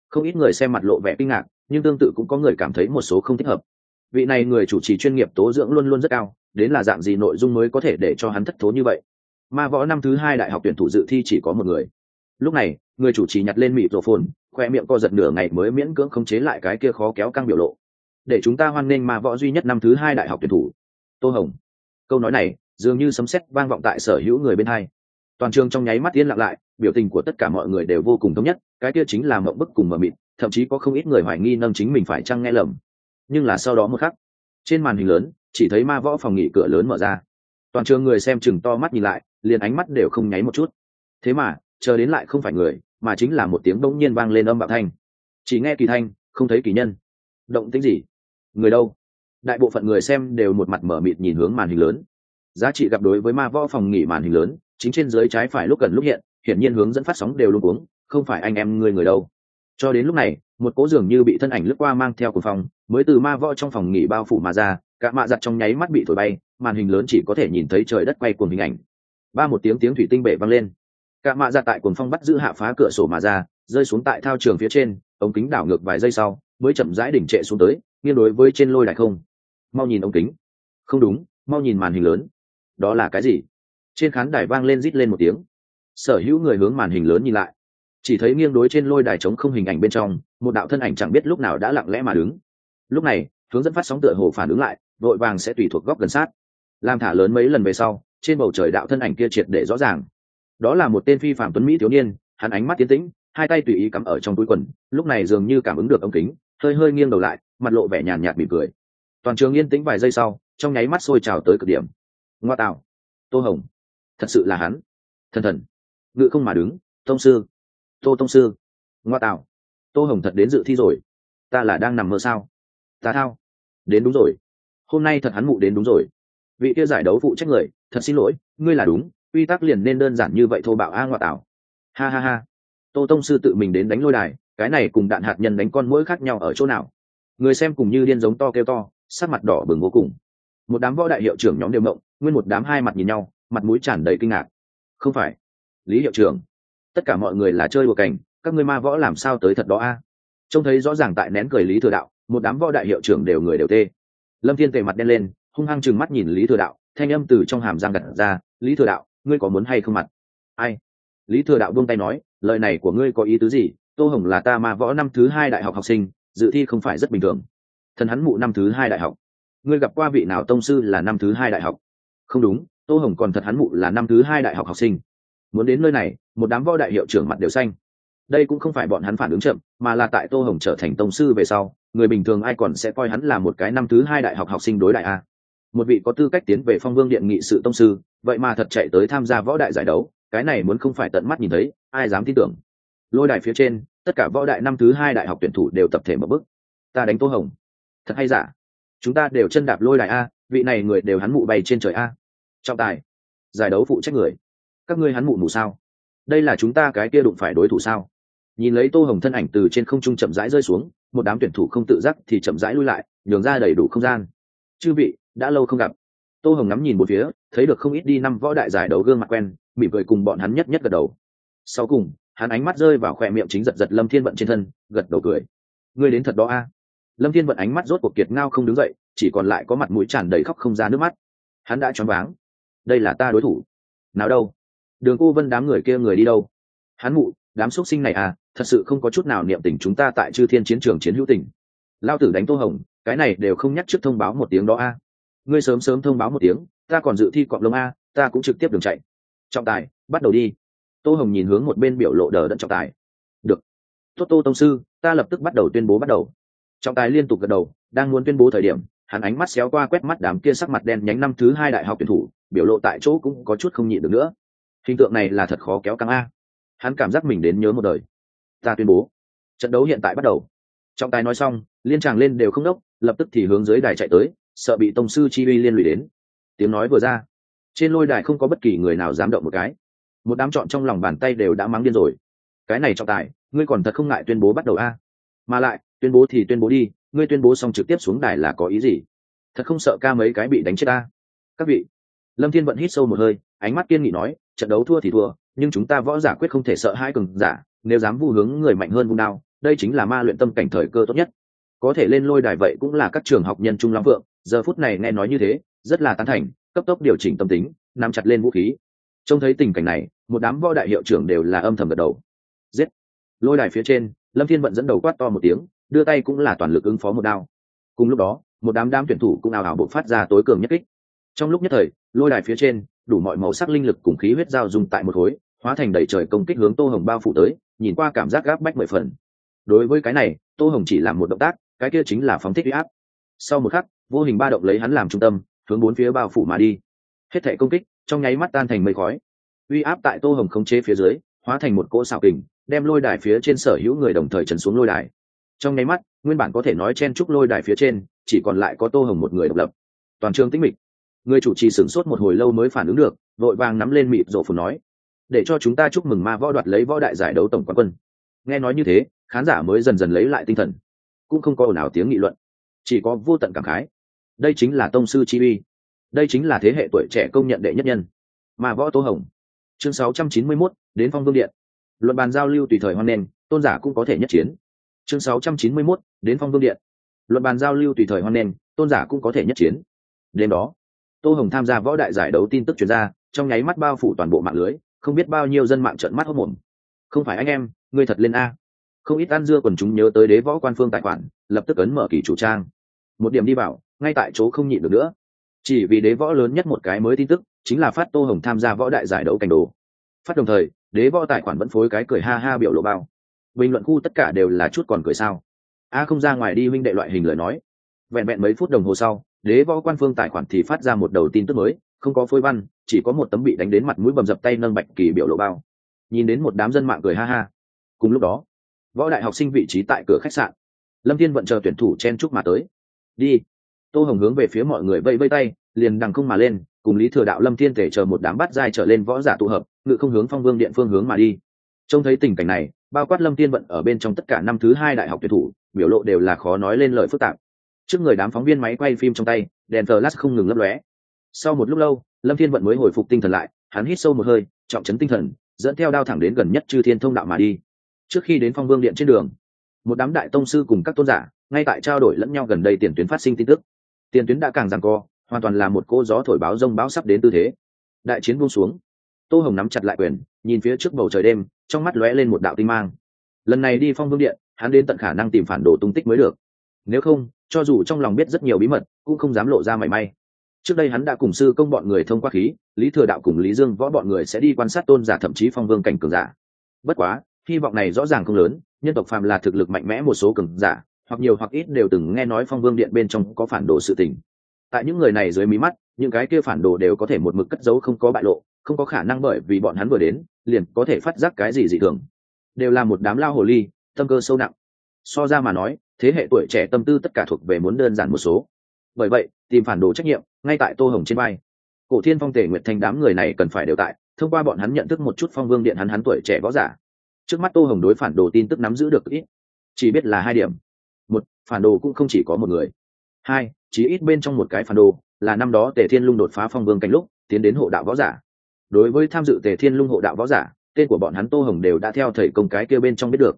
Không ít người xem mặt lộ vẻ kinh ngạc, nhưng tương tự cũng có người cảm thấy một số không thích hợp. Vị này người chủ trì chuyên nghiệp tố dưỡng luôn luôn rất cao, đến là dạng gì nội dung mới có thể để cho hắn thất thố như vậy? Ma võ năm thứ hai đại học tuyển thủ dự thi chỉ có một người. Lúc này, người chủ trì nhặt lên mịt rộ phồn, khoe miệng co giật nửa ngày mới miễn cưỡng khống chế lại cái kia khó kéo căng biểu lộ. Để chúng ta hoan nghênh ma võ duy nhất năm thứ hai đại học tuyển thủ. Tô hồng. Câu nói này, dường như sấm sét vang vọng tại sở hữu người bên hai toàn trường trong nháy mắt yên lặng lại, biểu tình của tất cả mọi người đều vô cùng thống nhất, cái kia chính là mộng bức cùng mờ mịt, thậm chí có không ít người hoài nghi nâng chính mình phải chăng nghe lầm. Nhưng là sau đó một khắc, trên màn hình lớn, chỉ thấy ma võ phòng nghỉ cửa lớn mở ra. Toàn trường người xem chừng to mắt nhìn lại, liền ánh mắt đều không nháy một chút. Thế mà, chờ đến lại không phải người, mà chính là một tiếng bỗng nhiên vang lên âm bạo thanh. Chỉ nghe kỳ thanh, không thấy kỳ nhân. Động tính gì? Người đâu? Đại bộ phận người xem đều một mặt mở mịt nhìn hướng màn hình lớn. Giá trị gặp đối với ma võ phòng nghỉ màn hình lớn chính trên dưới trái phải lúc gần lúc hiện, hiển nhiên hướng dẫn phát sóng đều luôn cuống, không phải anh em người người đâu. Cho đến lúc này, một cố dường như bị thân ảnh lướt qua mang theo cuồng phòng mới từ ma võ trong phòng nghỉ bao phủ mà ra, cả mạ giặt trong nháy mắt bị thổi bay, màn hình lớn chỉ có thể nhìn thấy trời đất quay cuồng hình ảnh. Ba một tiếng tiếng thủy tinh bể văng lên. Cả mạ giặt tại cuồng phong bắt giữ hạ phá cửa sổ mà ra, rơi xuống tại thao trường phía trên, ống kính đảo ngược vài giây sau, mới chậm rãi đỉnh trệ xuống tới, nghiêng đối với trên lôi đài không. Mau nhìn ống kính. Không đúng, mau nhìn màn hình lớn. Đó là cái gì? Trên khán đài vang lên rít lên một tiếng. Sở hữu người hướng màn hình lớn nhìn lại. Chỉ thấy nghiêng đối trên lôi đài trống không hình ảnh bên trong, một đạo thân ảnh chẳng biết lúc nào đã lặng lẽ mà đứng. Lúc này, hướng dẫn phát sóng tựa hồ phản ứng lại, vội vàng sẽ tùy thuộc góc gần sát. Làm thả lớn mấy lần về sau, trên bầu trời đạo thân ảnh kia triệt để rõ ràng. Đó là một tên phi phạm tuấn mỹ thiếu niên, hắn ánh mắt tiến tĩnh, hai tay tùy ý cắm ở trong túi quần, lúc này dường như cảm ứng được ống kính, hơi hơi nghiêng đầu lại, mặt lộ vẻ nhàn nhạt mỉm cười. Toàn trường yên tĩnh vài giây sau, trong nháy mắt sôi trào tới cực điểm. Ngoa tạo. Tô hồng thật sự là hắn. Thần thần. Ngự không mà đứng, tông sư. Tô tông sư. Ngoa tạo. Tô hồng thật đến dự thi rồi. Ta là đang nằm mơ sao? Ta thao. Đến đúng rồi. Hôm nay thật hắn mụ đến đúng rồi. Vị kia giải đấu phụ trách người, thật xin lỗi, ngươi là đúng, quy tắc liền nên đơn giản như vậy thô bạo a ngoại tảo ha ha ha. Tô tông sư tự mình đến đánh lôi đài, cái này cùng đạn hạt nhân đánh con mũi khác nhau ở chỗ nào? Người xem cùng như điên giống to kêu to, sắc mặt đỏ bừng vô cùng. Một đám võ đại hiệu trưởng nhóm đều mộng, nguyên một đám hai mặt nhìn nhau mặt mũi tràn đầy kinh ngạc. Không phải. Lý hiệu trưởng, tất cả mọi người là chơi đùa cảnh, các ngươi ma võ làm sao tới thật đó a? Trông thấy rõ ràng tại nén cười lý thừa đạo, một đám võ đại hiệu trưởng đều người đều tê. Lâm thiên tề mặt đen lên, hung hăng chừng mắt nhìn lý thừa đạo, thanh âm từ trong hàm răng gặt ra, lý thừa đạo, ngươi có muốn hay không mặt? Ai? Lý thừa đạo buông tay nói, lời này của ngươi có ý tứ gì? Tô hồng là ta ma võ năm thứ hai đại học học sinh, dự thi không phải rất bình thường. Thần hắn mụ năm thứ hai đại học. Ngươi gặp qua vị nào tông sư là năm thứ hai đại học? Không đúng tô hồng còn thật hắn mụ là năm thứ hai đại học học sinh. Muốn đến nơi này, một đám võ đại hiệu trưởng mặt đều xanh. Đây cũng không phải bọn hắn phản ứng chậm, mà là tại tô hồng trở thành tông sư về sau, người bình thường ai còn sẽ coi hắn là một cái năm thứ hai đại học học sinh đối đại a. Một vị có tư cách tiến về phong vương điện nghị sự tông sư, vậy mà thật chạy tới tham gia võ đại giải đấu, cái này muốn không phải tận mắt nhìn thấy, ai dám tin tưởng. Lôi đài phía trên, tất cả võ đại năm thứ hai đại học tuyển thủ đều tập thể mở bức ta đánh tô hồng. Thật hay giả? Chúng ta đều chân đạp lôi đài a, vị này người đều hắn mụ bay trên trời a trọng tài. Giải đấu phụ trách người. Các ngươi hắn mụ mù sao? Đây là chúng ta cái kia đụng phải đối thủ sao? Nhìn lấy tô hồng thân ảnh từ trên không trung chậm rãi rơi xuống, một đám tuyển thủ không tự giác thì chậm rãi lui lại, nhường ra đầy đủ không gian. Chư vị, đã lâu không gặp. Tô hồng ngắm nhìn một phía, thấy được không ít đi năm võ đại giải đấu gương mặt quen, mỉm cười cùng bọn hắn nhất nhất gật đầu. Sau cùng, hắn ánh mắt rơi vào khoe miệng chính giật giật lâm thiên vận trên thân, gật đầu cười. Ngươi đến thật đó a. Lâm thiên vận ánh mắt rốt cuộc kiệt ngao không đứng dậy, chỉ còn lại có mặt mũi tràn đầy khóc không ra nước mắt. Hắn đã choáng váng đây là ta đối thủ. Nào đâu? Đường cô vân đám người kia người đi đâu? Hắn mụ, đám xuất sinh này à thật sự không có chút nào niệm tình chúng ta tại chư thiên chiến trường chiến hữu tình. Lao tử đánh tô hồng, cái này đều không nhắc trước thông báo một tiếng đó a. Ngươi sớm sớm thông báo một tiếng, ta còn dự thi cọp lông a, ta cũng trực tiếp đường chạy. Trọng tài, bắt đầu đi. Tô hồng nhìn hướng một bên biểu lộ đờ đẫn trọng tài. Được. Tốt, tô tông sư, ta lập tức bắt đầu tuyên bố bắt đầu. Trọng tài liên tục gật đầu, đang muốn tuyên bố thời điểm, hắn ánh mắt xéo qua quét mắt đám kia sắc mặt đen nhánh năm thứ hai đại học tuyển thủ biểu lộ tại chỗ cũng có chút không nhịn được nữa. Hình tượng này là thật khó kéo căng a. Hắn cảm giác mình đến nhớ một đời. Ta tuyên bố, trận đấu hiện tại bắt đầu. Trọng tài nói xong, liên tràng lên đều không đốc, lập tức thì hướng dưới đài chạy tới, sợ bị tông sư chi uy liên lụy đến. Tiếng nói vừa ra, trên lôi đài không có bất kỳ người nào dám động một cái. Một đám chọn trong lòng bàn tay đều đã mắng điên rồi. Cái này trọng tài, ngươi còn thật không ngại tuyên bố bắt đầu a? Mà lại, tuyên bố thì tuyên bố đi, ngươi tuyên bố xong trực tiếp xuống đài là có ý gì? Thật không sợ ca mấy cái bị đánh chết ta? Các vị lâm thiên vận hít sâu một hơi, ánh mắt kiên nghị nói, trận đấu thua thì thua, nhưng chúng ta võ giả quyết không thể sợ hai cường giả, nếu dám vu hướng người mạnh hơn vùng đao, đây chính là ma luyện tâm cảnh thời cơ tốt nhất. Có thể lên lôi đài vậy cũng là các trường học nhân trung lắm vượng, giờ phút này nghe nói như thế, rất là tán thành, cấp tốc điều chỉnh tâm tính, nắm chặt lên vũ khí. Trông thấy tình cảnh này, một đám võ đại hiệu trưởng đều là âm thầm gật đầu. Giết! Lôi đài phía trên, lâm thiên vận dẫn đầu quát to một tiếng, đưa tay cũng là toàn lực ứng phó một đao. Cùng lúc đó, một đám đám tuyển thủ cũng ào ào bộc phát ra tối cường nhất kích trong lúc nhất thời, lôi đài phía trên, đủ mọi màu sắc linh lực cùng khí huyết giao dùng tại một khối, hóa thành đầy trời công kích hướng tô hồng bao phủ tới, nhìn qua cảm giác gáp bách mười phần. Đối với cái này, tô hồng chỉ làm một động tác, cái kia chính là phóng thích huy áp. Sau một khắc, vô hình ba động lấy hắn làm trung tâm, hướng bốn phía bao phủ mà đi. Hết thể công kích, trong nháy mắt tan thành mây khói. Uy áp tại tô hồng khống chế phía dưới, hóa thành một cỗ xào kình, đem lôi đài phía trên sở hữu người đồng thời trần xuống lôi đài. Trong nháy mắt, nguyên bản có thể nói chen trúc lôi đài phía trên, chỉ còn lại có tô hồng một người độc lập. Toàn trường tĩnh mịch người chủ trì sửng sốt một hồi lâu mới phản ứng được vội vàng nắm lên mịt rộ phù nói để cho chúng ta chúc mừng ma võ đoạt lấy võ đại giải đấu tổng quán quân. Nghe nói như thế khán giả mới dần dần lấy lại tinh thần. Cũng không có ồn ào tiếng nghị luận chỉ có vô tận cảm khái. Đây chính là tông sư chi uy. Đây chính là thế hệ tuổi trẻ công nhận đệ nhất nhân. Mà võ tô hồng. Chương 691, đến phong vương điện. Luận bàn giao lưu tùy thời hoan nghênh tôn giả cũng có thể nhất chiến. Chương 691, đến phong vương điện. Luận bàn giao lưu tùy thời hoan nghênh tôn giả cũng có thể nhất chiến. Đêm đó tô hồng tham gia võ đại giải đấu tin tức chuyển ra, trong nháy mắt bao phủ toàn bộ mạng lưới, không biết bao nhiêu dân mạng trợn mắt hốc mồm không phải anh em ngươi thật lên a. Không ít ăn dưa quần chúng nhớ tới đế võ quan phương tài khoản, lập tức ấn mở kỳ chủ trang. Một điểm đi vào ngay tại chỗ không nhịn được nữa. Chỉ vì đế võ lớn nhất một cái mới tin tức, chính là phát tô hồng tham gia võ đại giải đấu cảnh đồ. Phát đồng thời, đế võ tài khoản vẫn phối cái cười ha ha biểu lộ bao. Bình luận khu tất cả đều là chút còn cười sao. A không ra ngoài đi huynh đệ loại hình lời nói. Vẹn vẹn mấy phút đồng hồ sau đế võ quan phương tài khoản thì phát ra một đầu tin tức mới, không có phôi văn, chỉ có một tấm bị đánh đến mặt mũi bầm dập tay nâng bạch kỳ biểu lộ bao. Nhìn đến một đám dân mạng cười ha ha. Cùng lúc đó, võ đại học sinh vị trí tại cửa khách sạn. Lâm thiên vận chờ tuyển thủ chen chúc mà tới. Đi. Tô hồng hướng về phía mọi người vây vây tay, liền đằng không mà lên, cùng lý thừa đạo lâm thiên thể chờ một đám bắt dai trở lên võ giả tụ hợp, ngự không hướng phong vương điện phương hướng mà đi. Trông thấy tình cảnh này, bao quát lâm thiên vận ở bên trong tất cả năm thứ hai đại học tuyển thủ, biểu lộ đều là khó nói lên lời phức tạp trước người đám phóng viên máy quay phim trong tay, đèn flash không ngừng lấp lóe. Sau một lúc lâu, lâm thiên vận mới hồi phục tinh thần lại, hắn hít sâu một hơi, trọng chấn tinh thần, dẫn theo đao thẳng đến gần nhất chư thiên thông đạo mà đi. Trước khi đến phong vương điện trên đường, một đám đại tông sư cùng các tôn giả, ngay tại trao đổi lẫn nhau gần đây tiền tuyến phát sinh tin tức. Tiền tuyến đã càng rằng co, hoàn toàn là một cô gió thổi báo rông báo sắp đến tư thế. Đại chiến buông xuống, tô hồng nắm chặt lại quyền, nhìn phía trước bầu trời đêm, trong mắt lóe lên một đạo tinh mang. Lần này đi phong vương điện, hắn đến tận khả năng tìm phản đồ tung tích mới được. Nếu không cho dù trong lòng biết rất nhiều bí mật, cũng không dám lộ ra mảy may. Trước đây hắn đã cùng sư công bọn người thông qua khí, lý thừa đạo cùng lý dương võ bọn người sẽ đi quan sát tôn giả thậm chí phong vương cảnh cường giả. Bất quá, hy vọng này rõ ràng không lớn, nhân tộc phàm là thực lực mạnh mẽ một số cường giả, hoặc nhiều hoặc ít đều từng nghe nói phong vương điện bên trong có phản đồ sự tình. Tại những người này dưới mí mắt, những cái kia phản đồ đều có thể một mực cất giấu không có bại lộ, không có khả năng bởi vì bọn hắn vừa đến, liền có thể phát giác cái gì dị thường. Đều là một đám lao hồ ly, tâm cơ sâu nặng. So ra mà nói thế hệ tuổi trẻ tâm tư tất cả thuộc về muốn đơn giản một số. Bởi vậy, tìm phản đồ trách nhiệm, ngay tại tô hồng trên vai. Cổ thiên phong, tề nguyệt thanh đám người này cần phải đều tại, thông qua bọn hắn nhận thức một chút phong vương điện hắn hắn tuổi trẻ võ giả. Trước mắt tô hồng đối phản đồ tin tức nắm giữ được ít, chỉ biết là hai điểm. Một, phản đồ cũng không chỉ có một người. Hai chỉ ít bên trong một cái phản đồ là năm đó tề thiên lung đột phá phong vương cảnh lúc, tiến đến hộ đạo võ giả. Đối với tham dự tề thiên lung hộ đạo võ giả, tên của bọn hắn tô hồng đều đã theo thầy công cái kêu bên trong biết được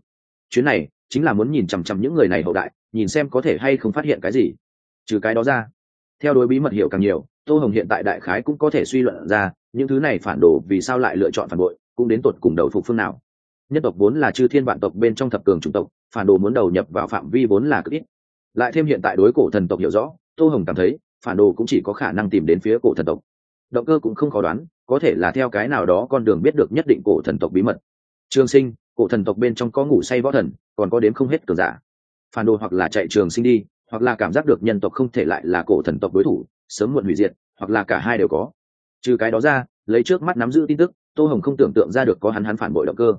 chuyến này chính là muốn nhìn chằm chằm những người này hậu đại, nhìn xem có thể hay không phát hiện cái gì. Trừ cái đó ra, theo đối bí mật hiểu càng nhiều, tô hồng hiện tại đại khái cũng có thể suy luận ra những thứ này phản đồ vì sao lại lựa chọn phản bội, cũng đến tột cùng đầu phục phương nào. Nhất tộc vốn là chư thiên vạn tộc bên trong thập cường chủng tộc, phản đồ muốn đầu nhập vào phạm vi vốn là cực ít. Lại thêm hiện tại đối cổ thần tộc hiểu rõ, tô hồng cảm thấy phản đồ cũng chỉ có khả năng tìm đến phía cổ thần tộc. Động cơ cũng không khó đoán, có thể là theo cái nào đó con đường biết được nhất định cổ thần tộc bí mật. Trường sinh cổ thần tộc bên trong có ngủ say võ thần, còn có đến không hết cờ giả. Phản đồ hoặc là chạy trường sinh đi, hoặc là cảm giác được nhân tộc không thể lại là cổ thần tộc đối thủ, sớm muộn hủy diệt, hoặc là cả hai đều có. Trừ cái đó ra, lấy trước mắt nắm giữ tin tức, tô hồng không tưởng tượng ra được có hắn hắn phản bội động cơ.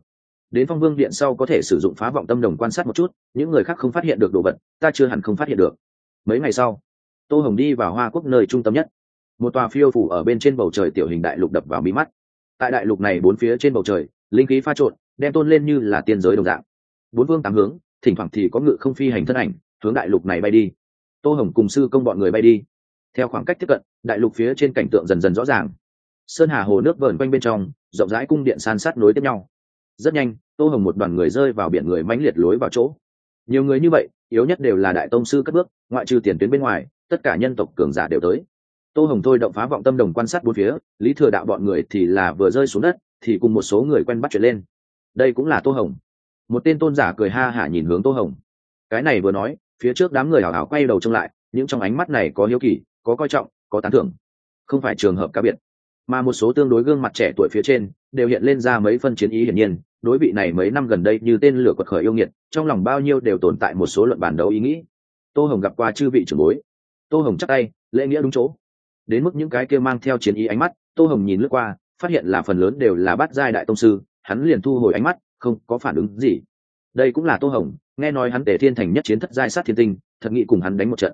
Đến phong vương điện sau có thể sử dụng phá vọng tâm đồng quan sát một chút, những người khác không phát hiện được đồ vật, ta chưa hẳn không phát hiện được. Mấy ngày sau, tô hồng đi vào hoa quốc nơi trung tâm nhất. Một tòa phiêu phủ ở bên trên bầu trời tiểu hình đại lục đập vào mí mắt. Tại đại lục này bốn phía trên bầu trời, linh khí pha trộn đem tôn lên như là tiên giới đồng dạng. Bốn vương tám hướng, thỉnh thoảng thì có ngự không phi hành thân ảnh, hướng đại lục này bay đi. Tô hồng cùng sư công bọn người bay đi. Theo khoảng cách tiếp cận, đại lục phía trên cảnh tượng dần dần rõ ràng. Sơn hà hồ nước vờn quanh bên trong, rộng rãi cung điện san sát nối tiếp nhau. Rất nhanh, tô hồng một đoàn người rơi vào biển người mãnh liệt lối vào chỗ. Nhiều người như vậy, yếu nhất đều là đại tông sư cất bước, ngoại trừ tiền tuyến bên ngoài, tất cả nhân tộc cường giả đều tới. Tô hồng thôi động phá vọng tâm đồng quan sát bốn phía, lý thừa đạo bọn người thì là vừa rơi xuống đất, thì cùng một số người quen bắt chuyện lên đây cũng là tô hồng. Một tên tôn giả cười ha hả nhìn hướng tô hồng. Cái này vừa nói, phía trước đám người hào hào quay đầu trông lại, những trong ánh mắt này có hiếu kỳ, có coi trọng, có tán thưởng. Không phải trường hợp cá biệt, mà một số tương đối gương mặt trẻ tuổi phía trên đều hiện lên ra mấy phân chiến ý hiển nhiên, đối vị này mấy năm gần đây như tên lửa quật khởi yêu nghiệt, trong lòng bao nhiêu đều tồn tại một số luận bản đấu ý nghĩ. Tô hồng gặp qua chư vị trưởng bối. Tô hồng chắc tay, lễ nghĩa đúng chỗ. Đến mức những cái kia mang theo chiến ý ánh mắt, tô hồng nhìn lướt qua, phát hiện là phần lớn đều là bát giai đại tông sư hắn liền thu hồi ánh mắt, không có phản ứng gì. Đây cũng là tô hồng, nghe nói hắn tề thiên thành nhất chiến thất giai sát thiên tinh, thật nghĩ cùng hắn đánh một trận.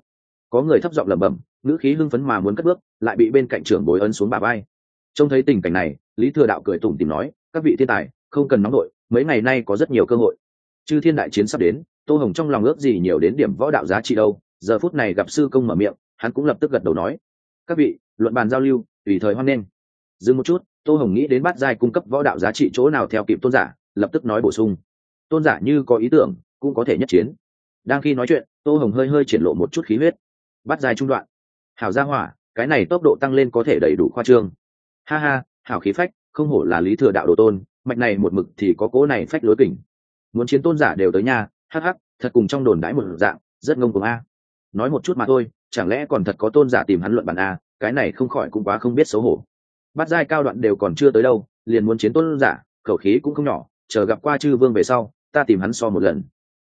Có người thấp giọng lẩm bẩm, ngữ khí hưng phấn mà muốn cất bước, lại bị bên cạnh trưởng bối ấn xuống bà bay trông thấy tình cảnh này, lý thừa đạo cười tủm tìm nói, các vị thiên tài, không cần nóng đội, mấy ngày nay có rất nhiều cơ hội. Chư thiên đại chiến sắp đến, tô hồng trong lòng ước gì nhiều đến điểm võ đạo giá trị đâu. Giờ phút này gặp sư công mở miệng, hắn cũng lập tức gật đầu nói, các vị, luận bàn giao lưu, tùy thời hoan nghênh. Dừng một chút tô hồng nghĩ đến bát giai cung cấp võ đạo giá trị chỗ nào theo kịp tôn giả, lập tức nói bổ sung. Tôn giả như có ý tưởng, cũng có thể nhất chiến. Đang khi nói chuyện, tô hồng hơi hơi triển lộ một chút khí huyết. Bắt dài trung đoạn. Hảo gia hỏa, cái này tốc độ tăng lên có thể đầy đủ khoa trương. Ha ha, hảo khí phách, không hổ là lý thừa đạo đồ tôn, mạch này một mực thì có cố này phách lối kỉnh muốn chiến tôn giả đều tới nhà, hắc hắc, thật cùng trong đồn đãi một dạng, rất ngông cuồng a. Nói một chút mà thôi, chẳng lẽ còn thật có tôn giả tìm hắn luận bản a, cái này không khỏi cũng quá không biết xấu hổ bắt giai cao đoạn đều còn chưa tới đâu, liền muốn chiến tôn giả, khẩu khí cũng không nhỏ, chờ gặp qua chư vương về sau, ta tìm hắn so một lần.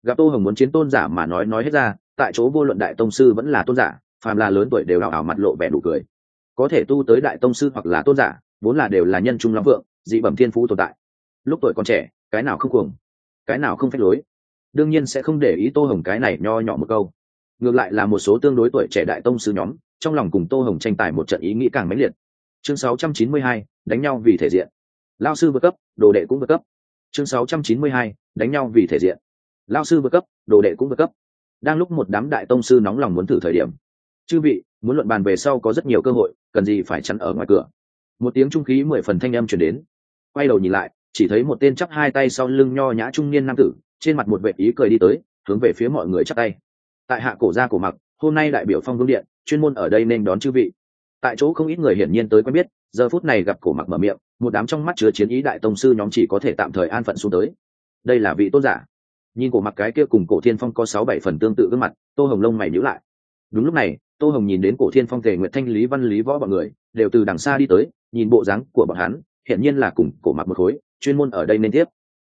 Gặp tô hồng muốn chiến tôn giả mà nói nói hết ra, tại chỗ vô luận đại tông sư vẫn là tôn giả, phàm là lớn tuổi đều đào ảo mặt lộ vẻ đủ cười. Có thể tu tới đại tông sư hoặc là tôn giả, vốn là đều là nhân trung lắm vượng, dị bẩm thiên phú tồn tại. Lúc tuổi còn trẻ, cái nào không cuồng, cái nào không phép lối. Đương nhiên sẽ không để ý tô hồng cái này nho nhỏ một câu. Ngược lại là một số tương đối tuổi trẻ đại tông sư nhóm, trong lòng cùng tô hồng tranh tài một trận ý nghĩ càng mãnh liệt chương 692, đánh nhau vì thể diện. Lao sư vượt cấp đồ đệ cũng vượt cấp. Chương 692, đánh nhau vì thể diện. Lao sư vượt cấp đồ đệ cũng vượt cấp. Đang lúc một đám đại tông sư nóng lòng muốn thử thời điểm chư vị muốn luận bàn về sau có rất nhiều cơ hội cần gì phải chắn ở ngoài cửa. Một tiếng trung khí mười phần thanh âm chuyển đến. Quay đầu nhìn lại chỉ thấy một tên chắp hai tay sau lưng nho nhã trung niên nam tử trên mặt một vệ ý cười đi tới hướng về phía mọi người chắp tay. Tại hạ cổ gia cổ mặc hôm nay đại biểu phong vương điện chuyên môn ở đây nên đón chư vị tại chỗ không ít người hiển nhiên tới quen biết, giờ phút này gặp cổ mặc mở miệng, một đám trong mắt chứa chiến ý đại tông sư nhóm chỉ có thể tạm thời an phận xuống tới. Đây là vị tôn giả. Nhìn cổ mặc cái kia cùng cổ thiên phong có sáu bảy phần tương tự gương mặt, tô hồng lông mày nhữ lại. Đúng lúc này, tô hồng nhìn đến cổ thiên phong thể nguyện thanh lý văn lý võ bọn người, đều từ đằng xa đi tới, nhìn bộ dáng của bọn hắn, hiển nhiên là cùng cổ mặc một khối, chuyên môn ở đây nên tiếp.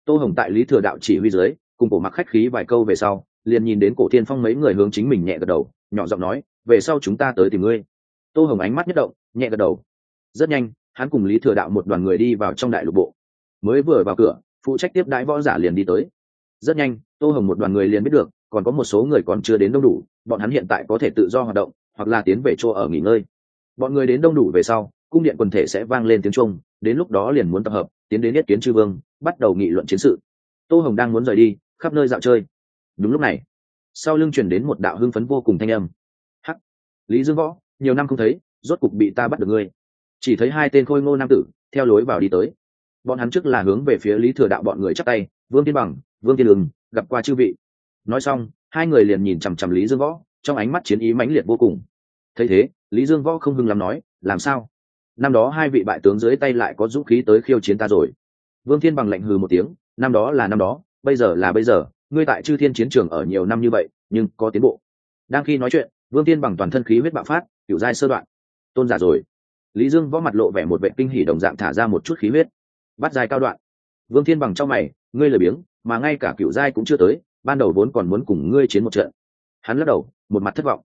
Tô hồng tại lý thừa đạo chỉ huy dưới, cùng cổ mặc khách khí vài câu về sau, liền nhìn đến cổ thiên phong mấy người hướng chính mình nhẹ gật đầu, nhỏ giọng nói, về sau chúng ta tới tìm ngươi tô hồng ánh mắt nhất động, nhẹ gật đầu. Rất nhanh, hắn cùng lý thừa đạo một đoàn người đi vào trong đại lục bộ. Mới vừa vào cửa, phụ trách tiếp đãi võ giả liền đi tới. Rất nhanh, tô hồng một đoàn người liền biết được, còn có một số người còn chưa đến đông đủ, bọn hắn hiện tại có thể tự do hoạt động, hoặc là tiến về chỗ ở nghỉ ngơi. Bọn người đến đông đủ về sau, cung điện quần thể sẽ vang lên tiếng trung đến lúc đó liền muốn tập hợp, tiến đến yết kiến chư vương, bắt đầu nghị luận chiến sự. Tô hồng đang muốn rời đi, khắp nơi dạo chơi. Đúng lúc này, sau lưng chuyển đến một đạo hưng phấn vô cùng thanh âm. Hắc! Lý dương võ nhiều năm không thấy, rốt cục bị ta bắt được ngươi. Chỉ thấy hai tên khôi ngô nam tử theo lối vào đi tới. Bọn hắn trước là hướng về phía lý thừa đạo bọn người chắc tay, vương tiên bằng, vương tiên đường, gặp qua chư vị. Nói xong, hai người liền nhìn chằm chằm lý dương võ, trong ánh mắt chiến ý mãnh liệt vô cùng. Thấy thế, lý dương võ không hưng lắm nói, làm sao? Năm đó hai vị bại tướng dưới tay lại có dũng khí tới khiêu chiến ta rồi. Vương thiên bằng lạnh hừ một tiếng, năm đó là năm đó, bây giờ là bây giờ, ngươi tại chư thiên chiến trường ở nhiều năm như vậy, nhưng có tiến bộ. Đang khi nói chuyện, vương thiên bằng toàn thân khí huyết bạo phát kiểu giai sơ đoạn. Tôn giả rồi. Lý dương võ mặt lộ vẻ một vệ kinh hỉ đồng dạng thả ra một chút khí huyết. Bắt giai cao đoạn. Vương thiên bằng trong mày, ngươi lười biếng, mà ngay cả cựu giai cũng chưa tới, ban đầu vốn còn muốn cùng ngươi chiến một trận. Hắn lắc đầu, một mặt thất vọng.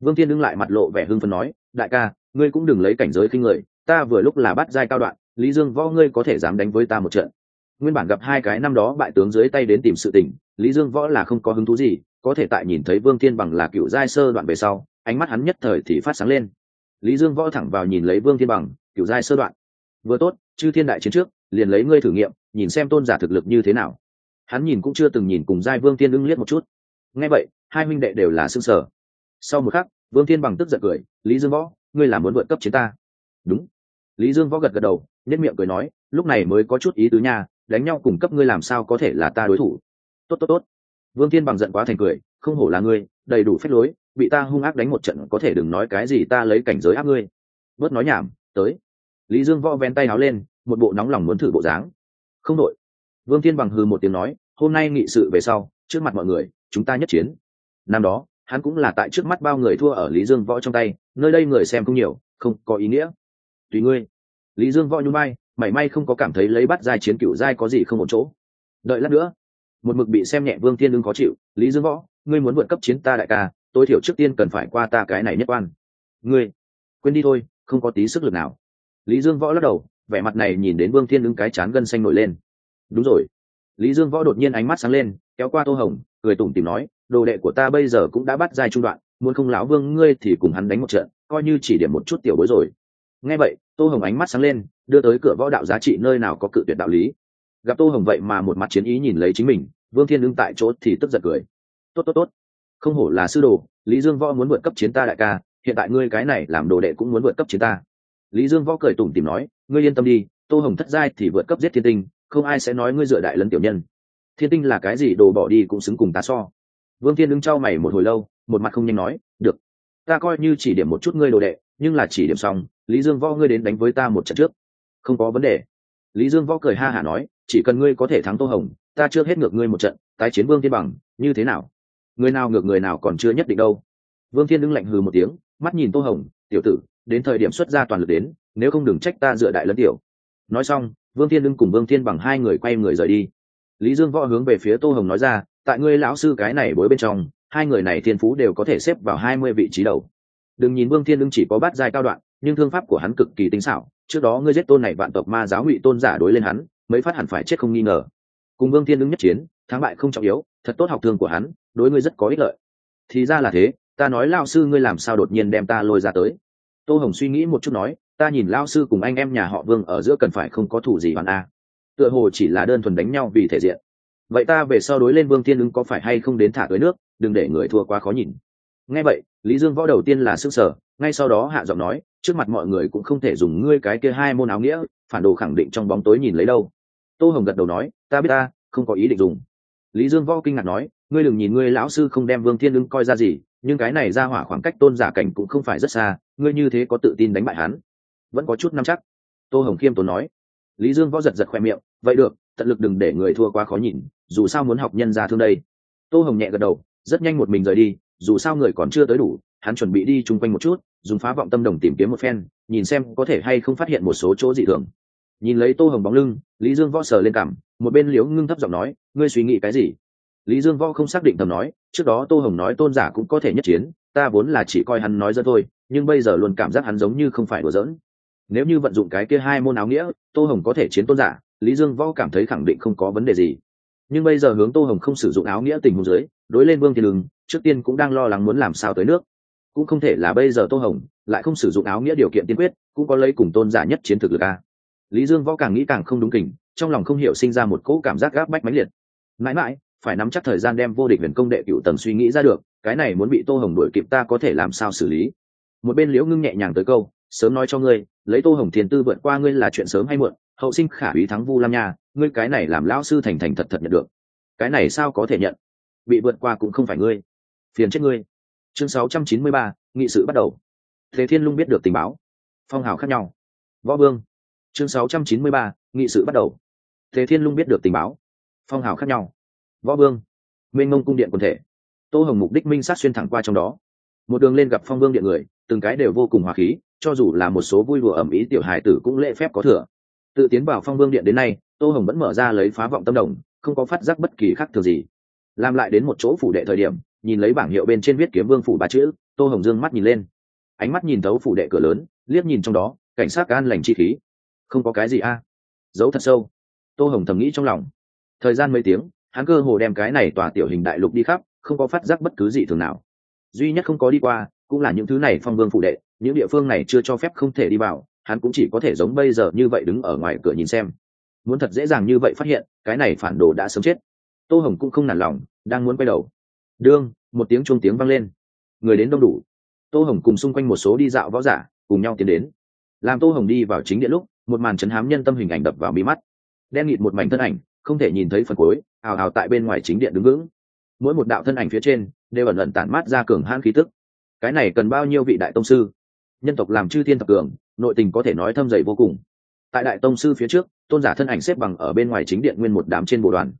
Vương thiên đứng lại mặt lộ vẻ hưng phấn nói, đại ca, ngươi cũng đừng lấy cảnh giới khinh người, ta vừa lúc là bắt giai cao đoạn, lý dương võ ngươi có thể dám đánh với ta một trận. Nguyên bản gặp hai cái năm đó bại tướng dưới tay đến tìm sự tình, lý dương võ là không có hứng thú gì, có thể tại nhìn thấy vương thiên bằng là cựu giai sơ đoạn về sau ánh mắt hắn nhất thời thì phát sáng lên. Lý dương võ thẳng vào nhìn lấy vương thiên bằng cựu giai sơ đoạn. Vừa tốt, chư thiên đại chiến trước, liền lấy ngươi thử nghiệm, nhìn xem tôn giả thực lực như thế nào. Hắn nhìn cũng chưa từng nhìn cùng giai vương thiên ưng liếc một chút. Nghe vậy, hai minh đệ đều là xương sở sau một khắc, vương thiên bằng tức giận cười, lý dương võ, ngươi làm muốn vượt cấp chiến ta? Đúng. Lý dương võ gật gật đầu, nhất miệng cười nói, lúc này mới có chút ý tứ nha, đánh nhau cùng cấp ngươi làm sao có thể là ta đối thủ? Tốt tốt tốt. Vương thiên bằng giận quá thành cười, không hổ là ngươi, đầy đủ phép lối bị ta hung ác đánh một trận, có thể đừng nói cái gì ta lấy cảnh giới áp ngươi. Bớt nói nhảm, tới. Lý dương võ ven tay áo lên, một bộ nóng lòng muốn thử bộ dáng. Không đội. Vương thiên bằng hư một tiếng nói, hôm nay nghị sự về sau, trước mặt mọi người, chúng ta nhất chiến. Năm đó, hắn cũng là tại trước mắt bao người thua ở lý dương võ trong tay, nơi đây người xem không nhiều, không có ý nghĩa. Tùy ngươi. Lý dương võ nhún bay mảy may không có cảm thấy lấy bắt giai chiến cựu giai có gì không một chỗ. Đợi lát nữa. Một mực bị xem nhẹ vương thiên ưng khó chịu, lý dương võ, ngươi muốn vượt cấp chiến ta đại ca tối thiểu trước tiên cần phải qua ta cái này nhất quan. Ngươi, quên đi thôi, không có tí sức lực nào. Lý dương võ lắc đầu, vẻ mặt này nhìn đến vương thiên ưng cái chán gân xanh nổi lên. Đúng rồi. Lý dương võ đột nhiên ánh mắt sáng lên, kéo qua tô hồng, cười tủm tìm nói, đồ đệ của ta bây giờ cũng đã bắt giai trung đoạn, muốn không lão vương ngươi thì cùng hắn đánh một trận, coi như chỉ điểm một chút tiểu bối rồi. Nghe vậy, tô hồng ánh mắt sáng lên, đưa tới cửa võ đạo giá trị nơi nào có cự tuyệt đạo lý. Gặp tô hồng vậy mà một mặt chiến ý nhìn lấy chính mình, vương thiên ưng tại chỗ thì tức giật cười. Tốt tốt tốt không hổ là sư đồ, lý dương võ muốn vượt cấp chiến ta đại ca, hiện tại ngươi cái này làm đồ đệ cũng muốn vượt cấp chiến ta. Lý dương võ cười tủm tìm nói, ngươi yên tâm đi, tô hồng thất giai thì vượt cấp giết thiên tinh, không ai sẽ nói ngươi dựa đại lấn tiểu nhân. Thiên tinh là cái gì đồ bỏ đi cũng xứng cùng ta so. Vương thiên đứng trao mày một hồi lâu, một mặt không nhanh nói, được, ta coi như chỉ điểm một chút ngươi đồ đệ, nhưng là chỉ điểm xong, lý dương võ ngươi đến đánh với ta một trận trước. Không có vấn đề. Lý dương võ cười ha hả nói, chỉ cần ngươi có thể thắng tô hồng, ta chưa hết ngược ngươi một trận, tái chiến vương thiên bằng, như thế nào? Người nào ngược người nào còn chưa nhất định đâu. Vương thiên đứng lạnh hừ một tiếng, mắt nhìn tô hồng, tiểu tử, đến thời điểm xuất ra toàn lực đến, nếu không đừng trách ta dựa đại lẫn tiểu. Nói xong, vương thiên đương cùng vương thiên bằng hai người quay người rời đi. Lý dương võ hướng về phía tô hồng nói ra, tại ngươi lão sư cái này bối bên trong, hai người này thiên phú đều có thể xếp vào hai mươi vị trí đầu. Đừng nhìn vương thiên đứng chỉ có bát giai cao đoạn, nhưng thương pháp của hắn cực kỳ tinh xảo, trước đó ngươi giết tôn này vạn tộc ma giáo ngụy tôn giả đối lên hắn mới phát hẳn phải chết không nghi ngờ. Cùng vương thiên đứng nhất chiến, thắng bại không trọng yếu, thật tốt học thương của hắn đối ngươi rất có ích lợi. Thì ra là thế, ta nói lao sư ngươi làm sao đột nhiên đem ta lôi ra tới? Tô hồng suy nghĩ một chút nói, ta nhìn lao sư cùng anh em nhà họ vương ở giữa cần phải không có thủ gì hoàn a. Tựa hồ chỉ là đơn thuần đánh nhau vì thể diện. Vậy ta về sau đối lên vương thiên ứng có phải hay không đến thả tới nước, đừng để người thua quá khó nhìn. Nghe vậy, lý dương võ đầu tiên là sức sở, ngay sau đó hạ giọng nói, trước mặt mọi người cũng không thể dùng ngươi cái kia hai môn áo nghĩa, phản đồ khẳng định trong bóng tối nhìn lấy đâu. Tô hồng gật đầu nói, ta biết ta, không có ý định dùng. Lý dương võ kinh ngạc nói ngươi đừng nhìn ngươi lão sư không đem vương thiên ưng coi ra gì, nhưng cái này ra hỏa khoảng cách tôn giả cảnh cũng không phải rất xa, ngươi như thế có tự tin đánh bại hắn? Vẫn có chút nắm chắc. Tô hồng khiêm tốn nói. Lý dương võ giật giật khoe miệng, vậy được, tận lực đừng để người thua quá khó nhìn, dù sao muốn học nhân ra thương đây. Tô hồng nhẹ gật đầu, rất nhanh một mình rời đi, dù sao người còn chưa tới đủ, hắn chuẩn bị đi chung quanh một chút, dùng phá vọng tâm đồng tìm kiếm một phen, nhìn xem có thể hay không phát hiện một số chỗ dị thường. Nhìn lấy tô hồng bóng lưng, lý dương võ sờ lên cảm, một bên liếu ngưng thấp giọng nói, ngươi suy nghĩ cái gì? Lý dương võ không xác định tầm nói, trước đó tô hồng nói tôn giả cũng có thể nhất chiến, ta vốn là chỉ coi hắn nói dẫn thôi, nhưng bây giờ luôn cảm giác hắn giống như không phải đùa giỡn. Nếu như vận dụng cái kia hai môn áo nghĩa, tô hồng có thể chiến tôn giả, lý dương võ cảm thấy khẳng định không có vấn đề gì. Nhưng bây giờ hướng tô hồng không sử dụng áo nghĩa tình huống dưới, đối lên vương thiên lừng trước tiên cũng đang lo lắng muốn làm sao tới nước. Cũng không thể là bây giờ tô hồng lại không sử dụng áo nghĩa điều kiện tiên quyết, cũng có lấy cùng tôn giả nhất chiến thực lực a. Lý dương võ càng nghĩ càng không đúng kình, trong lòng không hiểu sinh ra một cỗ cảm giác gáp bách mãnh liệt. Mãi mãi phải nắm chắc thời gian đem vô địch huyền công đệ cựu tầng suy nghĩ ra được cái này muốn bị tô hồng đuổi kịp ta có thể làm sao xử lý? Một bên liễu ngưng nhẹ nhàng tới câu sớm nói cho ngươi lấy tô hồng thiền tư vượt qua ngươi là chuyện sớm hay muộn hậu sinh khả úy thắng vu lam nha ngươi cái này làm lão sư thành thành thật thật nhận được. Cái này sao có thể nhận? Bị vượt qua cũng không phải ngươi. Phiền chết ngươi. Chương 693, nghị sự bắt đầu. Thế thiên lung biết được tình báo. Phong hào khác nhau. Võ vương. Chương 693, nghị sự bắt đầu. Thế thiên lung biết được tình báo. Phong hào khác nhau võ vương mênh mông cung điện quần thể. Tô hồng mục đích minh sát xuyên thẳng qua trong đó. Một đường lên gặp phong vương điện người, từng cái đều vô cùng hòa khí, cho dù là một số vui đùa ẩm ý tiểu hài tử cũng lễ phép có thừa. Tự tiến vào phong vương điện đến nay, tô hồng vẫn mở ra lấy phá vọng tâm đồng, không có phát giác bất kỳ khác thường gì. Làm lại đến một chỗ phủ đệ thời điểm, nhìn lấy bảng hiệu bên trên viết kiếm vương phủ ba chữ, tô hồng dương mắt nhìn lên. Ánh mắt nhìn thấu phủ đệ cửa lớn, liếc nhìn trong đó, cảnh sát can lành chi khí. Không có cái gì a? Giấu thật sâu. Tô hồng thầm nghĩ trong lòng. Thời gian mấy tiếng hắn cơ hồ đem cái này tòa tiểu hình đại lục đi khắp, không có phát giác bất cứ gì thường nào. Duy nhất không có đi qua, cũng là những thứ này phong vương phụ đệ, những địa phương này chưa cho phép không thể đi vào, hắn cũng chỉ có thể giống bây giờ như vậy đứng ở ngoài cửa nhìn xem. Muốn thật dễ dàng như vậy phát hiện, cái này phản đồ đã sớm chết. Tô hồng cũng không nản lòng, đang muốn quay đầu. Đương, một tiếng chuông tiếng vang lên. Người đến đông đủ. Tô hồng cùng xung quanh một số đi dạo võ giả, cùng nhau tiến đến. Làm tô hồng đi vào chính điện lúc, một màn chấn hám nhân tâm hình ảnh đập vào mi mắt. Đen nghịt một mảnh thân ảnh không thể nhìn thấy phần cuối, ào ào tại bên ngoài chính điện đứng vững. Mỗi một đạo thân ảnh phía trên đều ẩn ẩn tản mát ra cường hãn khí tức. Cái này cần bao nhiêu vị đại tông sư? Nhân tộc làm chư thiên thập cường, nội tình có thể nói thâm dày vô cùng. Tại đại tông sư phía trước, tôn giả thân ảnh xếp bằng ở bên ngoài chính điện nguyên một đám trên bộ đoàn.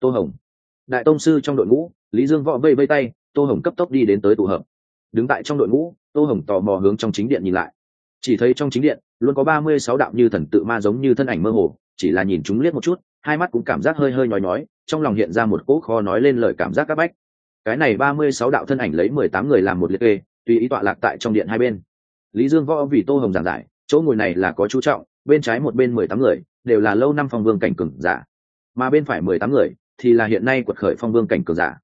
Tô hồng. Đại tông sư trong đội ngũ, lý dương võ vây vây tay, tô hồng cấp tốc đi đến tới tụ hợp. Đứng tại trong đội ngũ, tô hồng tò mò hướng trong chính điện nhìn lại. Chỉ thấy trong chính điện, luôn có ba mươi sáu đạo như thần tự ma giống như thân ảnh mơ hồ, chỉ là nhìn chúng liếc một chút hai mắt cũng cảm giác hơi hơi nhói nhói, trong lòng hiện ra một cỗ kho nói lên lời cảm giác các bách. Cái này ba mươi sáu đạo thân ảnh lấy mười tám người làm một liệt kê, tùy ý tọa lạc tại trong điện hai bên. Lý dương võ vì tô hồng giảng giải, chỗ ngồi này là có chú trọng, bên trái một bên mười tám người, đều là lâu năm phong vương cảnh cường giả. Mà bên phải mười tám người thì là hiện nay quật khởi phong vương cảnh cường giả.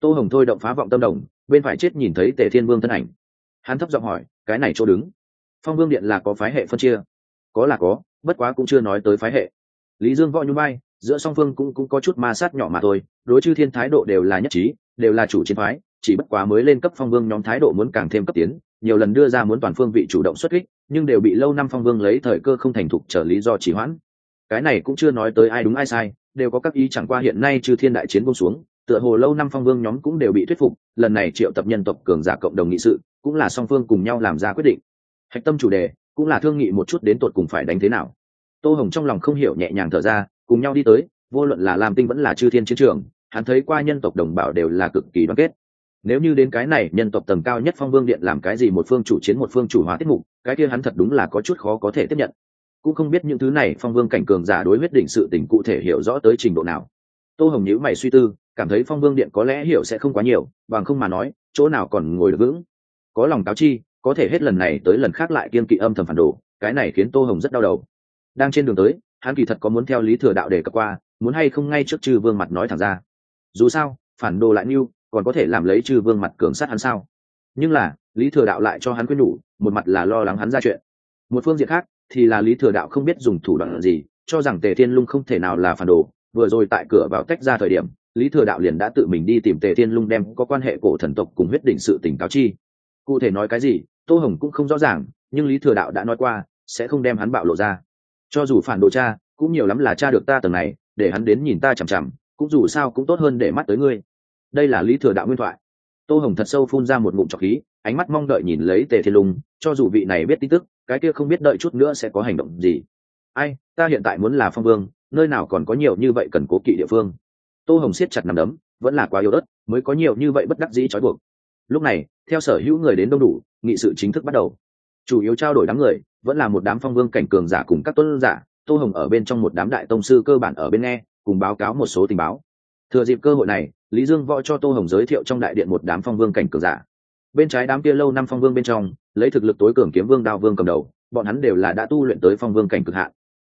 Tô hồng thôi động phá vọng tâm đồng, bên phải chết nhìn thấy tề thiên vương thân ảnh. Hắn thấp giọng hỏi, cái này chỗ đứng, phong vương điện là có phái hệ phân chia? Có là có, bất quá cũng chưa nói tới phái hệ lý dương võ nhung bay giữa song phương cũng cũng có chút ma sát nhỏ mà thôi, đối chư thiên thái độ đều là nhất trí, đều là chủ chiến phái, chỉ bất quá mới lên cấp phong vương nhóm thái độ muốn càng thêm cấp tiến, nhiều lần đưa ra muốn toàn phương vị chủ động xuất kích, nhưng đều bị lâu năm phong vương lấy thời cơ không thành thục trở lý do trì hoãn. Cái này cũng chưa nói tới ai đúng ai sai, đều có các ý chẳng qua hiện nay chư thiên đại chiến buông xuống, tựa hồ lâu năm phong vương nhóm cũng đều bị thuyết phục, lần này triệu tập nhân tộc cường giả cộng đồng nghị sự, cũng là song phương cùng nhau làm ra quyết định. Hạch tâm chủ đề, cũng là thương nghị một chút đến tột cùng phải đánh thế nào tô hồng trong lòng không hiểu nhẹ nhàng thở ra, cùng nhau đi tới, vô luận là làm tinh vẫn là chư thiên chiến trường, hắn thấy qua nhân tộc đồng bào đều là cực kỳ đoàn kết. Nếu như đến cái này, nhân tộc tầng cao nhất phong vương điện làm cái gì một phương chủ chiến một phương chủ hóa tiết mục, cái kia hắn thật đúng là có chút khó có thể tiếp nhận. Cũng không biết những thứ này phong vương cảnh cường giả đối huyết định sự tình cụ thể hiểu rõ tới trình độ nào. Tô hồng nhữ mày suy tư, cảm thấy phong vương điện có lẽ hiểu sẽ không quá nhiều, bằng không mà nói, chỗ nào còn ngồi được vững. Có lòng cáo chi, có thể hết lần này tới lần khác lại kiên kỵ âm thầm phản đồ, cái này khiến tô hồng rất đau đầu đang trên đường tới, hắn kỳ thật có muốn theo lý thừa đạo để cập qua, muốn hay không ngay trước chư vương mặt nói thẳng ra. Dù sao, phản đồ lại mưu còn có thể làm lấy chư vương mặt cường sát hắn sao? Nhưng là, lý thừa đạo lại cho hắn quyết nhủ một mặt là lo lắng hắn ra chuyện. Một phương diện khác, thì là lý thừa đạo không biết dùng thủ đoạn gì, cho rằng tề thiên lung không thể nào là phản đồ. Vừa rồi tại cửa vào tách ra thời điểm, lý thừa đạo liền đã tự mình đi tìm tề thiên lung đem có quan hệ cổ thần tộc cùng huyết định sự tỉnh cáo chi. Cụ thể nói cái gì, tô hồng cũng không rõ ràng, nhưng lý thừa đạo đã nói qua, sẽ không đem hắn bạo lộ ra cho dù phản đồ cha, cũng nhiều lắm là cha được ta tầng này, để hắn đến nhìn ta chằm chằm, cũng dù sao cũng tốt hơn để mắt tới ngươi. Đây là lý thừa đạo nguyên thoại. Tô hồng thật sâu phun ra một ngụm trọc khí, ánh mắt mong đợi nhìn lấy tề thiên lùng cho dù vị này biết tin tức, cái kia không biết đợi chút nữa sẽ có hành động gì. Ai, ta hiện tại muốn là phong vương, nơi nào còn có nhiều như vậy cần cố kỵ địa phương. Tô hồng siết chặt nằm đấm, vẫn là quá yếu ớt, mới có nhiều như vậy bất đắc dĩ trói buộc. Lúc này, theo sở hữu người đến đông đủ, nghị sự chính thức bắt đầu. Chủ yếu trao đổi đám người vẫn là một đám phong vương cảnh cường giả cùng các tuân giả, tô hồng ở bên trong một đám đại tông sư cơ bản ở bên nghe, cùng báo cáo một số tình báo. Thừa dịp cơ hội này, lý dương võ cho tô hồng giới thiệu trong đại điện một đám phong vương cảnh cường giả. Bên trái đám kia lâu năm phong vương bên trong, lấy thực lực tối cường kiếm vương đao vương cầm đầu, bọn hắn đều là đã tu luyện tới phong vương cảnh cực hạn.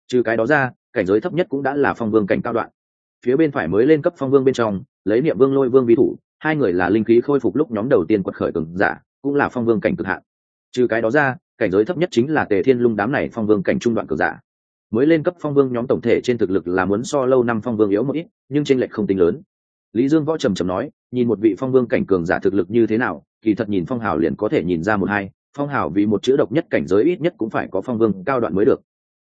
Trừ cái đó ra, cảnh giới thấp nhất cũng đã là phong vương cảnh cao đoạn. Phía bên phải mới lên cấp phong vương bên trong, lấy niệm vương lôi vương vi thủ, hai người là linh khí khôi phục lúc nhóm đầu tiên quật khởi cường giả, cũng là phong vương cảnh cực hạn. Trừ cái đó ra cảnh giới thấp nhất chính là tề thiên lung đám này phong vương cảnh trung đoạn cường giả. Mới lên cấp phong vương nhóm tổng thể trên thực lực là muốn so lâu năm phong vương yếu một ít, nhưng tranh lệch không tính lớn. Lý dương võ trầm trầm nói, nhìn một vị phong vương cảnh cường giả thực lực như thế nào, kỳ thật nhìn phong hào liền có thể nhìn ra một hai, phong hào vì một chữ độc nhất cảnh giới ít nhất cũng phải có phong vương cao đoạn mới được.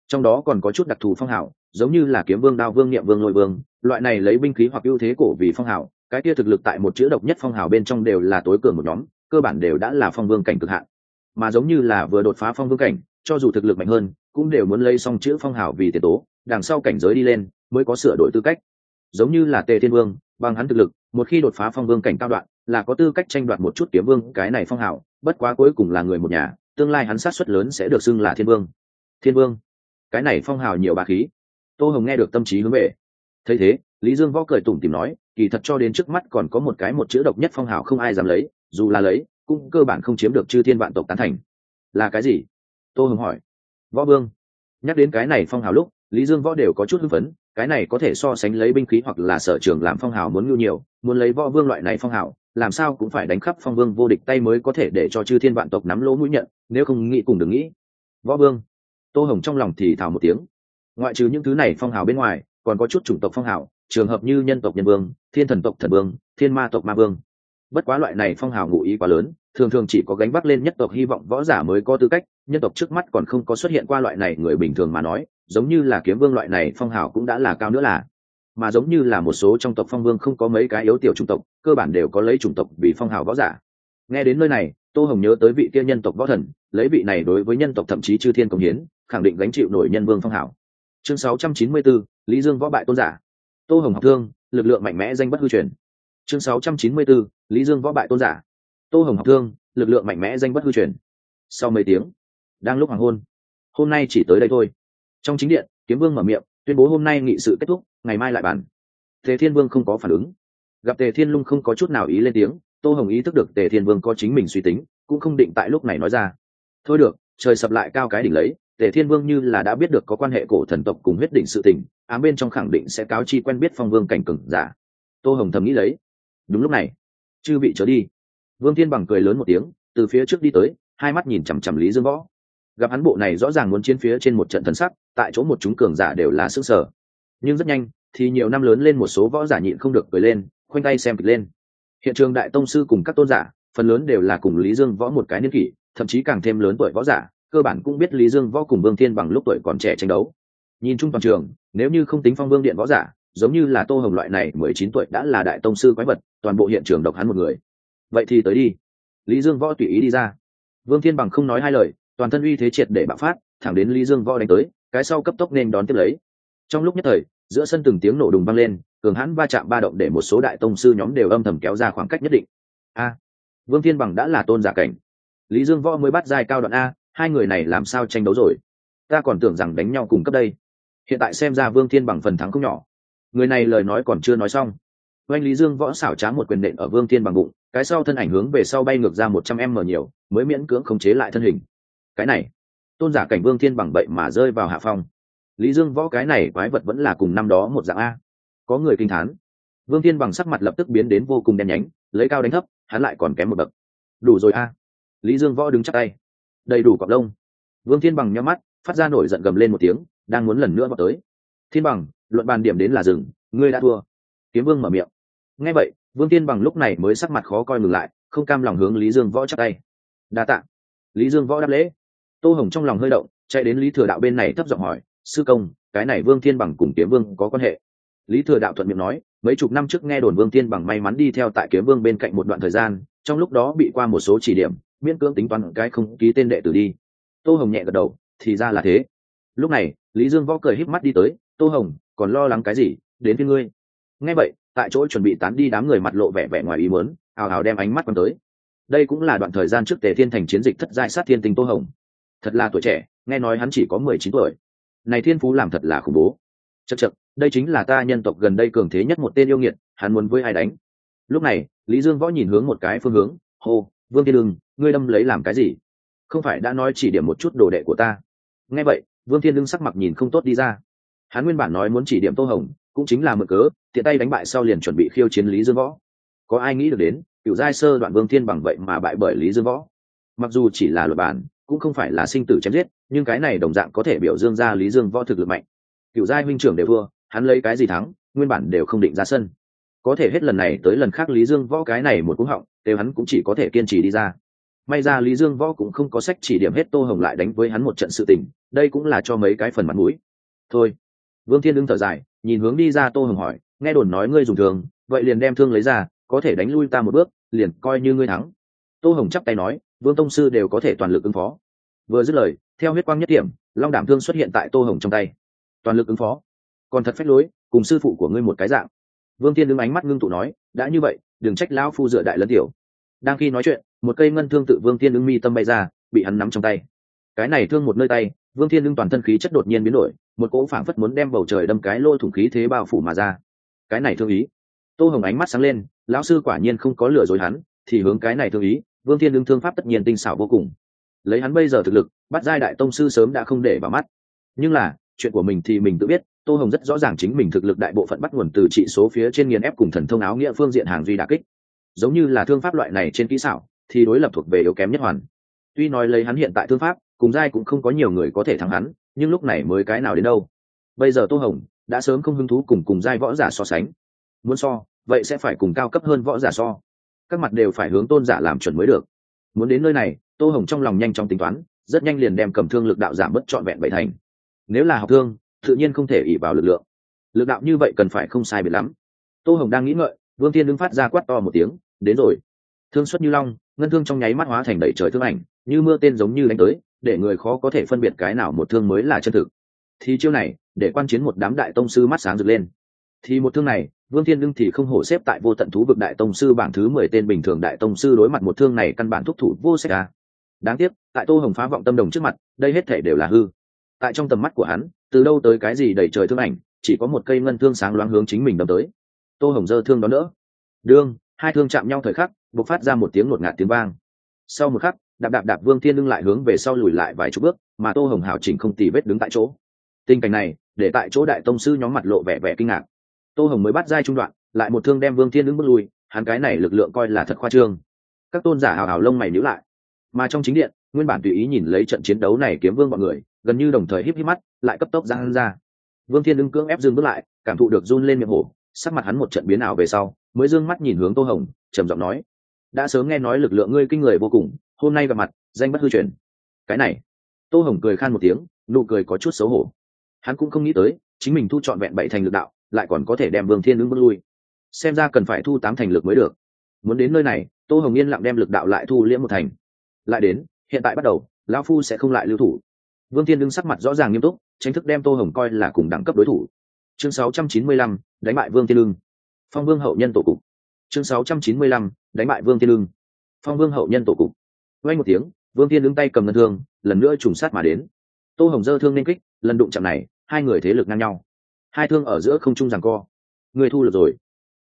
Trong đó còn có chút đặc thù phong hào, giống như là kiếm vương, đao vương, niệm vương lôi vương, loại này lấy binh khí hoặc ưu thế cổ vì phong hào, cái kia thực lực tại một chữ độc nhất phong hào bên trong đều là tối cường một nhóm, cơ bản đều đã là phong vương cảnh cực hạn mà giống như là vừa đột phá phong vương cảnh, cho dù thực lực mạnh hơn, cũng đều muốn lấy xong chữ phong hào vì tiền tố, đằng sau cảnh giới đi lên, mới có sửa đổi tư cách. Giống như là tề thiên vương, bằng hắn thực lực, một khi đột phá phong vương cảnh cao đoạn, là có tư cách tranh đoạt một chút kiếm vương cái này phong hào, bất quá cuối cùng là người một nhà, tương lai hắn sát xuất lớn sẽ được xưng là thiên vương. Thiên vương, cái này phong hào nhiều bà khí. Tô hồng nghe được tâm trí hướng về. Thấy thế, lý dương võ cười tủm tìm nói, kỳ thật cho đến trước mắt còn có một cái một chữ độc nhất phong hào không ai dám lấy, dù là lấy cũng cơ bản không chiếm được chư thiên vạn tộc tán thành. Là cái gì? Tô hồng hỏi. Võ vương. Nhắc đến cái này phong hào lúc, lý dương võ đều có chút hưng phấn, cái này có thể so sánh lấy binh khí hoặc là sở trường làm phong hào muốn ngưu nhiều, muốn lấy võ vương loại này phong hào, làm sao cũng phải đánh khắp phong vương vô địch tay mới có thể để cho chư thiên vạn tộc nắm lỗ mũi nhận, nếu không nghĩ cùng đừng nghĩ. Võ vương. Tô hồng trong lòng thì thào một tiếng. Ngoại trừ những thứ này phong hào bên ngoài, còn có chút chủng tộc phong hào, trường hợp như nhân tộc nhân vương, thiên thần tộc thần vương, thiên ma tộc ma vương bất quá loại này phong hào ngụ ý quá lớn thường thường chỉ có gánh vác lên nhất tộc hy vọng võ giả mới có tư cách nhân tộc trước mắt còn không có xuất hiện qua loại này người bình thường mà nói giống như là kiếm vương loại này phong hào cũng đã là cao nữa là. Mà giống như là một số trong tộc phong vương không có mấy cái yếu tiểu chủng tộc cơ bản đều có lấy chủng tộc vì phong hào võ giả. Nghe đến nơi này tô hồng nhớ tới vị kia nhân tộc võ thần lấy vị này đối với nhân tộc thậm chí chư thiên công hiến khẳng định gánh chịu nổi nhân vương phong hào. Chương 694, lý dương võ bại tôn giả. Tô hồng học thương lực lượng mạnh mẽ danh bất hư truyền chương 694, lý dương võ bại tôn giả. Tô hồng học thương lực lượng mạnh mẽ danh bất hư truyền. Sau mấy tiếng đang lúc hoàng hôn hôm nay chỉ tới đây thôi. Trong chính điện kiếm vương mở miệng tuyên bố hôm nay nghị sự kết thúc ngày mai lại bàn. Tề thiên vương không có phản ứng. Gặp tề thiên lung không có chút nào ý lên tiếng tô hồng ý thức được tề thiên vương có chính mình suy tính cũng không định tại lúc này nói ra. Thôi được trời sập lại cao cái đỉnh lấy tề thiên vương như là đã biết được có quan hệ cổ thần tộc cùng huyết định sự tình ám bên trong khẳng định sẽ cáo chi quen biết phong vương cảnh cừng giả. Tô hồng thầm nghĩ lấy đúng lúc này, chư bị trở đi. Vương thiên bằng cười lớn một tiếng, từ phía trước đi tới, hai mắt nhìn chằm chằm lý dương võ. Gặp hắn bộ này rõ ràng muốn chiến phía trên một trận thần sắc, tại chỗ một chúng cường giả đều là sức sở nhưng rất nhanh, thì nhiều năm lớn lên một số võ giả nhịn không được cười lên, khoanh tay xem kịch lên. Hiện trường đại tông sư cùng các tôn giả, phần lớn đều là cùng lý dương võ một cái niên kỷ, thậm chí càng thêm lớn tuổi võ giả, cơ bản cũng biết lý dương võ cùng vương thiên bằng lúc tuổi còn trẻ tranh đấu. Nhìn chung toàn trường, nếu như không tính phong vương điện võ giả, giống như là tô hồng loại này mười chín tuổi đã là đại tông sư quái vật toàn bộ hiện trường độc hắn một người. Vậy thì tới đi. Lý dương võ tùy ý đi ra. Vương thiên bằng không nói hai lời, toàn thân uy thế triệt để bạo phát, thẳng đến lý dương võ đánh tới, cái sau cấp tốc nên đón tiếp lấy. Trong lúc nhất thời, giữa sân từng tiếng nổ đùng vang lên, cường hãn va chạm ba động để một số đại tông sư nhóm đều âm thầm kéo ra khoảng cách nhất định. A, vương thiên bằng đã là tôn giả cảnh. Lý dương võ mới bắt giai cao đoạn a, hai người này làm sao tranh đấu rồi? Ta còn tưởng rằng đánh nhau cùng cấp đây. Hiện tại xem ra vương thiên bằng phần thắng không nhỏ. Người này lời nói còn chưa nói xong oanh lý dương võ xảo trá một quyền nện ở vương thiên bằng bụng, cái sau thân ảnh hướng về sau bay ngược ra một trăm em mở nhiều, mới miễn cưỡng khống chế lại thân hình. Cái này, tôn giả cảnh vương thiên bằng bậy mà rơi vào hạ phong. Lý dương võ cái này quái vật vẫn là cùng năm đó một dạng a. Có người kinh thán. Vương thiên bằng sắc mặt lập tức biến đến vô cùng đen nhánh, lấy cao đánh thấp, hắn lại còn kém một bậc. Đủ rồi a. Lý dương võ đứng chắc tay. Đầy đủ cọc lông. Vương thiên bằng nhắm mắt, phát ra nổi giận gầm lên một tiếng, đang muốn lần nữa vào tới. Thiên bằng, luận bàn điểm đến là rừng ngươi đã thua. Kiếm vương mở miệng nghe vậy, vương tiên bằng lúc này mới sắc mặt khó coi ngừng lại, không cam lòng hướng lý dương võ chắc tay. Đa t ạ lý dương võ đáp lễ. Tô hồng trong lòng hơi động, chạy đến lý thừa đạo bên này thấp giọng hỏi, sư công, cái này vương thiên bằng cùng kiếm vương có quan hệ? Lý thừa đạo thuận miệng nói, mấy chục năm trước nghe đồn vương thiên bằng may mắn đi theo tại kiếm vương bên cạnh một đoạn thời gian, trong lúc đó bị qua một số chỉ điểm, miễn cưỡng tính toán cái không ký tên đệ tử đi. Tô hồng nhẹ gật đầu, thì ra là thế. Lúc này, lý dương võ cười híp mắt đi tới, tô hồng, còn lo lắng cái gì? Đến với ngươi. Nghe vậy tại chỗ chuẩn bị tán đi đám người mặt lộ vẻ vẻ ngoài ý muốn ào ào đem ánh mắt quan tới. Đây cũng là đoạn thời gian trước tề thiên thành chiến dịch thất giai sát thiên tinh tô hồng. Thật là tuổi trẻ, nghe nói hắn chỉ có mười chín tuổi. Này thiên phú làm thật là khủng bố. Chật chật đây chính là ta nhân tộc gần đây cường thế nhất một tên yêu nghiệt, hắn muốn với ai đánh? Lúc này, lý dương võ nhìn hướng một cái phương hướng, hô, vương thiên đương ngươi đâm lấy làm cái gì? Không phải đã nói chỉ điểm một chút đồ đệ của ta? Nghe vậy, vương thiên đương sắc mặt nhìn không tốt đi ra. Hắn nguyên bản nói muốn chỉ điểm tô hồng cũng chính là mượn cớ, tiện tay đánh bại sau liền chuẩn bị khiêu chiến lý dương võ. Có ai nghĩ được đến, cựu giai sơ đoạn vương thiên bằng vậy mà bại bởi lý dương võ? Mặc dù chỉ là luật bản, cũng không phải là sinh tử chém giết, nhưng cái này đồng dạng có thể biểu dương ra lý dương võ thực lực mạnh. Cựu giai huynh trưởng đều vua hắn lấy cái gì thắng, nguyên bản đều không định ra sân. Có thể hết lần này tới lần khác lý dương võ cái này một cú họng, đều hắn cũng chỉ có thể kiên trì đi ra. May ra lý dương võ cũng không có sách chỉ điểm hết tô hồng lại đánh với hắn một trận sự tình, đây cũng là cho mấy cái phần mặt mũi. Thôi. Vương thiên đứng thở dài nhìn hướng đi ra tô hồng hỏi, nghe đồn nói ngươi dùng thường, vậy liền đem thương lấy ra, có thể đánh lui ta một bước, liền coi như ngươi thắng. Tô hồng chắp tay nói, vương tông sư đều có thể toàn lực ứng phó. Vừa dứt lời, theo huyết quang nhất điểm long đảm thương xuất hiện tại tô hồng trong tay. Toàn lực ứng phó. Còn thật phách lối, cùng sư phụ của ngươi một cái dạng. Vương tiên đứng ánh mắt ngưng tụ nói, đã như vậy, đừng trách lão phu dựa đại lẫn tiểu. Đang khi nói chuyện, một cây ngân thương tự vương tiên ứng mi tâm bay ra, bị hắn nắm trong tay. Cái này thương một nơi tay vương thiên lưng toàn thân khí chất đột nhiên biến đổi, một cỗ phảng phất muốn đem bầu trời đâm cái lô thủng khí thế bao phủ mà ra. Cái này thương ý. Tô hồng ánh mắt sáng lên, lão sư quả nhiên không có lừa dối hắn, thì hướng cái này thương ý, vương thiên lưng thương pháp tất nhiên tinh xảo vô cùng. Lấy hắn bây giờ thực lực, bắt giai đại tông sư sớm đã không để vào mắt. Nhưng là, chuyện của mình thì mình tự biết, tô hồng rất rõ ràng chính mình thực lực đại bộ phận bắt nguồn từ trị số phía trên nghiền ép cùng thần thông áo nghĩa phương diện hàng duy đà kích. Giống như là thương pháp loại này trên kỹ xảo, thì đối lập thuộc về yếu kém nhất hoàn. Tuy nói lấy hắn hiện tại thương pháp cùng giai cũng không có nhiều người có thể thắng hắn, nhưng lúc này mới cái nào đến đâu. Bây giờ tô hồng đã sớm không hứng thú cùng cùng giai võ giả so sánh. Muốn so, vậy sẽ phải cùng cao cấp hơn võ giả so. Các mặt đều phải hướng tôn giả làm chuẩn mới được. Muốn đến nơi này, tô hồng trong lòng nhanh chóng tính toán, rất nhanh liền đem cầm thương lực đạo giảm bất trọn vẹn bảy thành. Nếu là học thương, tự nhiên không thể ỉ vào lực lượng. Lực đạo như vậy cần phải không sai biệt lắm. Tô hồng đang nghĩ ngợi, vương thiên đứng phát ra quát to một tiếng, đến rồi. Thương xuất như long, ngân thương trong nháy mắt hóa thành đẩy trời thương ảnh, như mưa tên giống như đánh tới để người khó có thể phân biệt cái nào một thương mới là chân thực. Thì chiêu này, để quan chiến một đám đại tông sư mắt sáng rực lên. Thì một thương này, vương thiên đương thì không hổ xếp tại vô tận thú vực đại tông sư bảng thứ mười tên bình thường đại tông sư đối mặt một thương này căn bản thúc thủ vô sách ra. Đáng tiếc, tại tô hồng phá vọng tâm đồng trước mặt, đây hết thể đều là hư. Tại trong tầm mắt của hắn, từ đâu tới cái gì đầy trời thương ảnh, chỉ có một cây ngân thương sáng loáng hướng chính mình đâm tới. Tô hồng dơ thương đó nữa đương, hai thương chạm nhau thời khắc b ộ c phát ra một tiếng ngột ngạt tiếng vang. Sau một khắc đạp đạp đạp vương thiên lưng lại hướng về sau lùi lại vài chục bước, mà tô hồng hảo chỉnh không tì vết đứng tại chỗ. Tình cảnh này, để tại chỗ đại tông sư nhóm mặt lộ vẻ vẻ kinh ngạc. Tô hồng mới bắt giai trung đoạn, lại một thương đem vương thiên lưng bước lui, hắn cái này lực lượng coi là thật khoa trương. Các tôn giả hào hào lông mày níu lại. Mà trong chính điện, nguyên bản tùy ý nhìn lấy trận chiến đấu này kiếm vương mọi người, gần như đồng thời híp híp mắt, lại cấp tốc ra hắn ra. Vương thiên lưng cưỡng ép dừng bước lại, cảm thụ được run lên miệng hổ, sắc mặt hắn một trận biến ảo về sau, mới dương mắt nhìn hướng tô hồng, trầm giọng nói, đã sớm nghe nói lực lượng ngươi kinh người vô cùng hôm nay gặp mặt danh bất hư truyền. Cái này tô hồng cười khan một tiếng nụ cười có chút xấu hổ. Hắn cũng không nghĩ tới chính mình thu trọn vẹn bảy thành lực đạo lại còn có thể đem vương thiên ứng bước lui. Xem ra cần phải thu tám thành lực mới được. Muốn đến nơi này tô hồng yên lặng đem lực đạo lại thu liễm một thành. Lại đến hiện tại bắt đầu lão phu sẽ không lại lưu thủ. Vương thiên đứng sắc mặt rõ ràng nghiêm túc tranh thức đem tô hồng coi là cùng đẳng cấp đối thủ. Chương 695, đánh bại vương thiên lương. Phong vương hậu nhân tổ cục. Chương 695, đánh bại vương thiên lương. Phong vương hậu nhân tổ cục quay một tiếng, vương thiên đứng tay cầm ngân thương, lần nữa trùng sát mà đến. Tô hồng dơ thương nên kích, lần đụng chạm này, hai người thế lực ngang nhau. Hai thương ở giữa không trung rằng co. Người thu được rồi.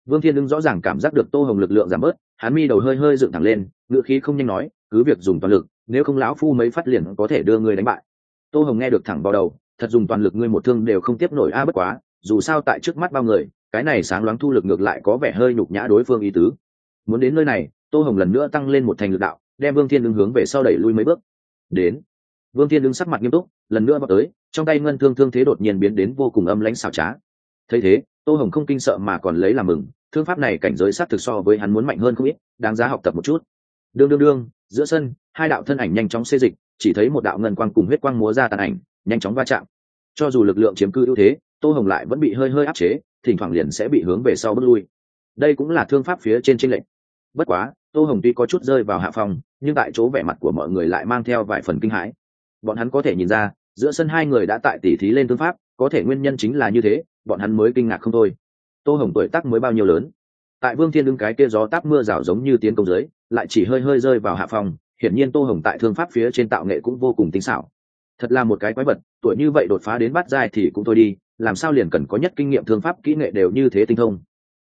Vương thiên đứng rõ ràng cảm giác được tô hồng lực lượng giảm bớt, hắn mi đầu hơi hơi dựng thẳng lên ngựa khí không nhanh nói, cứ việc dùng toàn lực, nếu không lão phu mấy phát liền có thể đưa người đánh bại. Tô hồng nghe được thẳng vào đầu, thật dùng toàn lực ngươi một thương đều không tiếp nổi a à bất quá, dù sao tại trước mắt bao người, cái này sáng loáng thu lực ngược lại có vẻ hơi nhục nhã đối phương ý tứ. Muốn đến nơi này, tô hồng lần nữa tăng lên một thành lực đạo đem vương thiên ứng hướng về sau đẩy lui mấy bước. Đến, vương thiên ứng sắc mặt nghiêm túc, lần nữa vào tới, trong tay ngân thương thương thế đột nhiên biến đến vô cùng âm lãnh xảo trá. Thấy thế, tô hồng không kinh sợ mà còn lấy làm mừng, thương pháp này cảnh giới sát thực so với hắn muốn mạnh hơn không ít, đáng giá học tập một chút. Đương đương đương, giữa sân, hai đạo thân ảnh nhanh chóng xê dịch, chỉ thấy một đạo ngân quang cùng huyết quang múa ra tàn ảnh, nhanh chóng va chạm. Cho dù lực lượng chiếm cư ưu thế, tô hồng lại vẫn bị hơi hơi áp chế, thỉnh thoảng liền sẽ bị hướng về sau bước lui. Đây cũng là thương pháp phía trên tranh lệch bất quá, tô hồng tuy có chút rơi vào hạ phòng nhưng tại chỗ vẻ mặt của mọi người lại mang theo vài phần kinh hãi. Bọn hắn có thể nhìn ra, giữa sân hai người đã tại tỉ thí lên thương pháp, có thể nguyên nhân chính là như thế, bọn hắn mới kinh ngạc không thôi. Tô hồng tuổi tác mới bao nhiêu lớn? Tại vương thiên đương cái kia gió táp mưa rào giống như tiến công dưới, lại chỉ hơi hơi rơi vào hạ phòng hiển nhiên tô hồng tại thương pháp phía trên tạo nghệ cũng vô cùng tinh xảo. Thật là một cái quái vật, tuổi như vậy đột phá đến bát giai thì cũng thôi đi, làm sao liền cần có nhất kinh nghiệm thương pháp kỹ nghệ đều như thế tinh thông?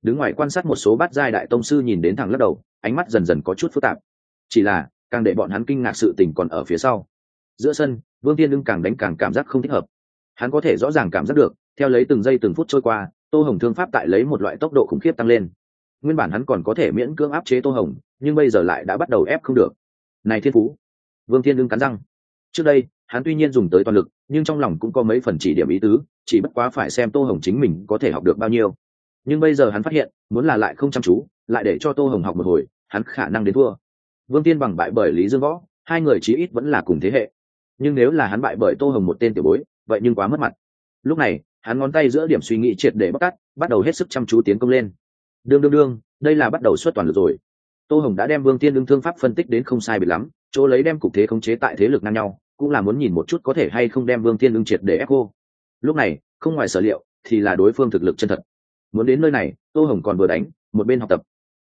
Đứng ngoài quan sát một số bát giai đại tông sư nhìn đến thẳng lắc đầu, ánh mắt dần dần có chút phức tạp. Chỉ là, càng để bọn hắn kinh ngạc sự tình còn ở phía sau. Giữa sân, vương tiên ưng càng đánh càng cảm giác không thích hợp. Hắn có thể rõ ràng cảm giác được, theo lấy từng giây từng phút trôi qua, tô hồng thương pháp tại lấy một loại tốc độ khủng khiếp tăng lên. Nguyên bản hắn còn có thể miễn cưỡng áp chế tô hồng, nhưng bây giờ lại đã bắt đầu ép không được. Này thiên phú! Vương thiên ưng cắn răng. Trước đây, hắn tuy nhiên dùng tới toàn lực, nhưng trong lòng cũng có mấy phần chỉ điểm ý tứ, chỉ bất quá phải xem tô hồng chính mình có thể học được bao nhiêu nhưng bây giờ hắn phát hiện, muốn là lại không chăm chú, lại để cho tô hồng học một hồi, hắn khả năng đến thua. Vương tiên bằng bại bởi lý dương võ, hai người chí ít vẫn là cùng thế hệ. Nhưng nếu là hắn bại bởi tô hồng một tên tiểu bối, vậy nhưng quá mất mặt. Lúc này, hắn ngón tay giữa điểm suy nghĩ triệt để bóc cắt bắt đầu hết sức chăm chú tiến công lên. Đương đương đương, đây là bắt đầu xuất toàn lực rồi. Tô hồng đã đem vương tiên đương thương pháp phân tích đến không sai biệt lắm, chỗ lấy đem cục thế khống chế tại thế lực ngang nhau, cũng là muốn nhìn một chút có thể hay không đem vương tiên đương triệt để ép cô. Lúc này, không ngoài sở liệu, thì là đối phương thực lực chân thật muốn đến nơi này, tô hồng còn vừa đánh, một bên học tập.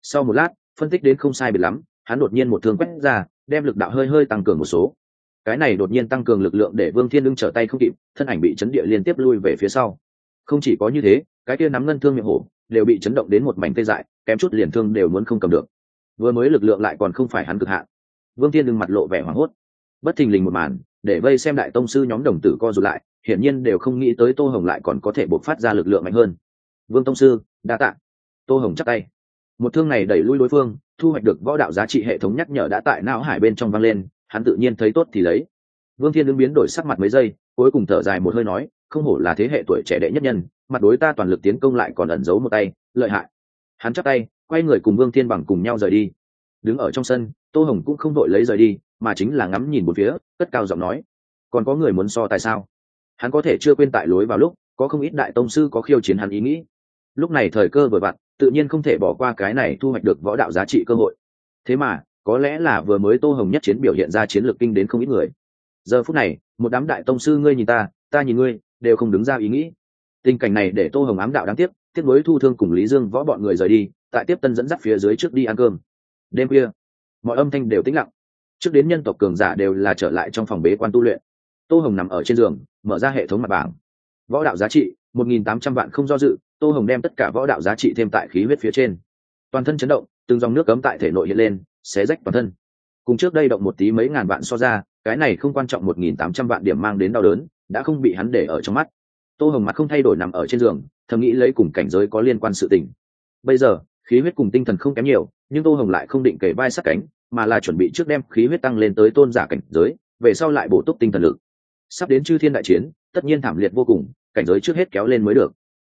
Sau một lát, phân tích đến không sai biệt lắm, hắn đột nhiên một thương quét ra, đem lực đạo hơi hơi tăng cường một số. Cái này đột nhiên tăng cường lực lượng để vương thiên lưng trở tay không kịp, thân ảnh bị chấn địa liên tiếp lui về phía sau. Không chỉ có như thế, cái kia nắm ngân thương miệng hổ đều bị chấn động đến một mảnh tê dại, kém chút liền thương đều muốn không cầm được. Vừa mới lực lượng lại còn không phải hắn cực hạn. Vương thiên lưng mặt lộ vẻ hoảng hốt. Bất thình lình một màn, để vây xem đại tông sư nhóm đồng tử co rụt lại, hiển nhiên đều không nghĩ tới tô hồng lại còn có thể bộc phát ra lực lượng mạnh hơn vương tông sư, đa tạ. Tô hồng chắc tay. Một thương này đẩy lui đối phương, thu hoạch được võ đạo giá trị hệ thống nhắc nhở đã tại não hải bên trong vang lên, hắn tự nhiên thấy tốt thì lấy. Vương thiên ứng biến đổi sắc mặt mấy giây, cuối cùng thở dài một hơi nói, không hổ là thế hệ tuổi trẻ đệ nhất nhân, mặt đối ta toàn lực tiến công lại còn ẩn giấu một tay, lợi hại. Hắn chắc tay, quay người cùng vương thiên bằng cùng nhau rời đi. Đứng ở trong sân, tô hồng cũng không đội lấy rời đi, mà chính là ngắm nhìn một phía, cất cao giọng nói, còn có người muốn so tại sao? Hắn có thể chưa quên tại lối vào lúc, có không ít đại tông sư có khiêu chiến hắn ý nghĩ lúc này thời cơ vừa vặn, tự nhiên không thể bỏ qua cái này thu hoạch được võ đạo giá trị cơ hội. Thế mà, có lẽ là vừa mới tô hồng nhất chiến biểu hiện ra chiến lược kinh đến không ít người. Giờ phút này, một đám đại tông sư ngươi nhìn ta ta nhìn ngươi, đều không đứng ra ý nghĩ. Tình cảnh này để tô hồng ám đạo đáng tiếc tiếp nối thu thương cùng lý dương võ bọn người rời đi, tại tiếp tân dẫn dắt phía dưới trước đi ăn cơm. Đêm khuya, mọi âm thanh đều tĩnh lặng. Trước đến nhân tộc cường giả đều là trở lại trong phòng bế quan tu luyện. Tô hồng nằm ở trên giường, mở ra hệ thống mặt bảng. Võ đạo giá trị, một nghìn tám trăm vạn không do dự tô hồng đem tất cả võ đạo giá trị thêm tại khí huyết phía trên. Toàn thân chấn động, từng dòng nước cấm tại thể nội hiện lên, xé rách toàn thân. Cùng trước đây động một tí mấy ngàn vạn so ra, cái này không quan trọng một nghìn tám trăm vạn điểm mang đến đau đớn, đã không bị hắn để ở trong mắt. Tô hồng mặt không thay đổi nằm ở trên giường, thầm nghĩ lấy cùng cảnh giới có liên quan sự tình. Bây giờ, khí huyết cùng tinh thần không kém nhiều, nhưng tô hồng lại không định kể vai sát cánh, mà là chuẩn bị trước đem khí huyết tăng lên tới tôn giả cảnh giới, về sau lại bổ túc tinh thần lực. Sắp đến chư thiên đại chiến, tất nhiên thảm liệt vô cùng, cảnh giới trước hết kéo lên mới được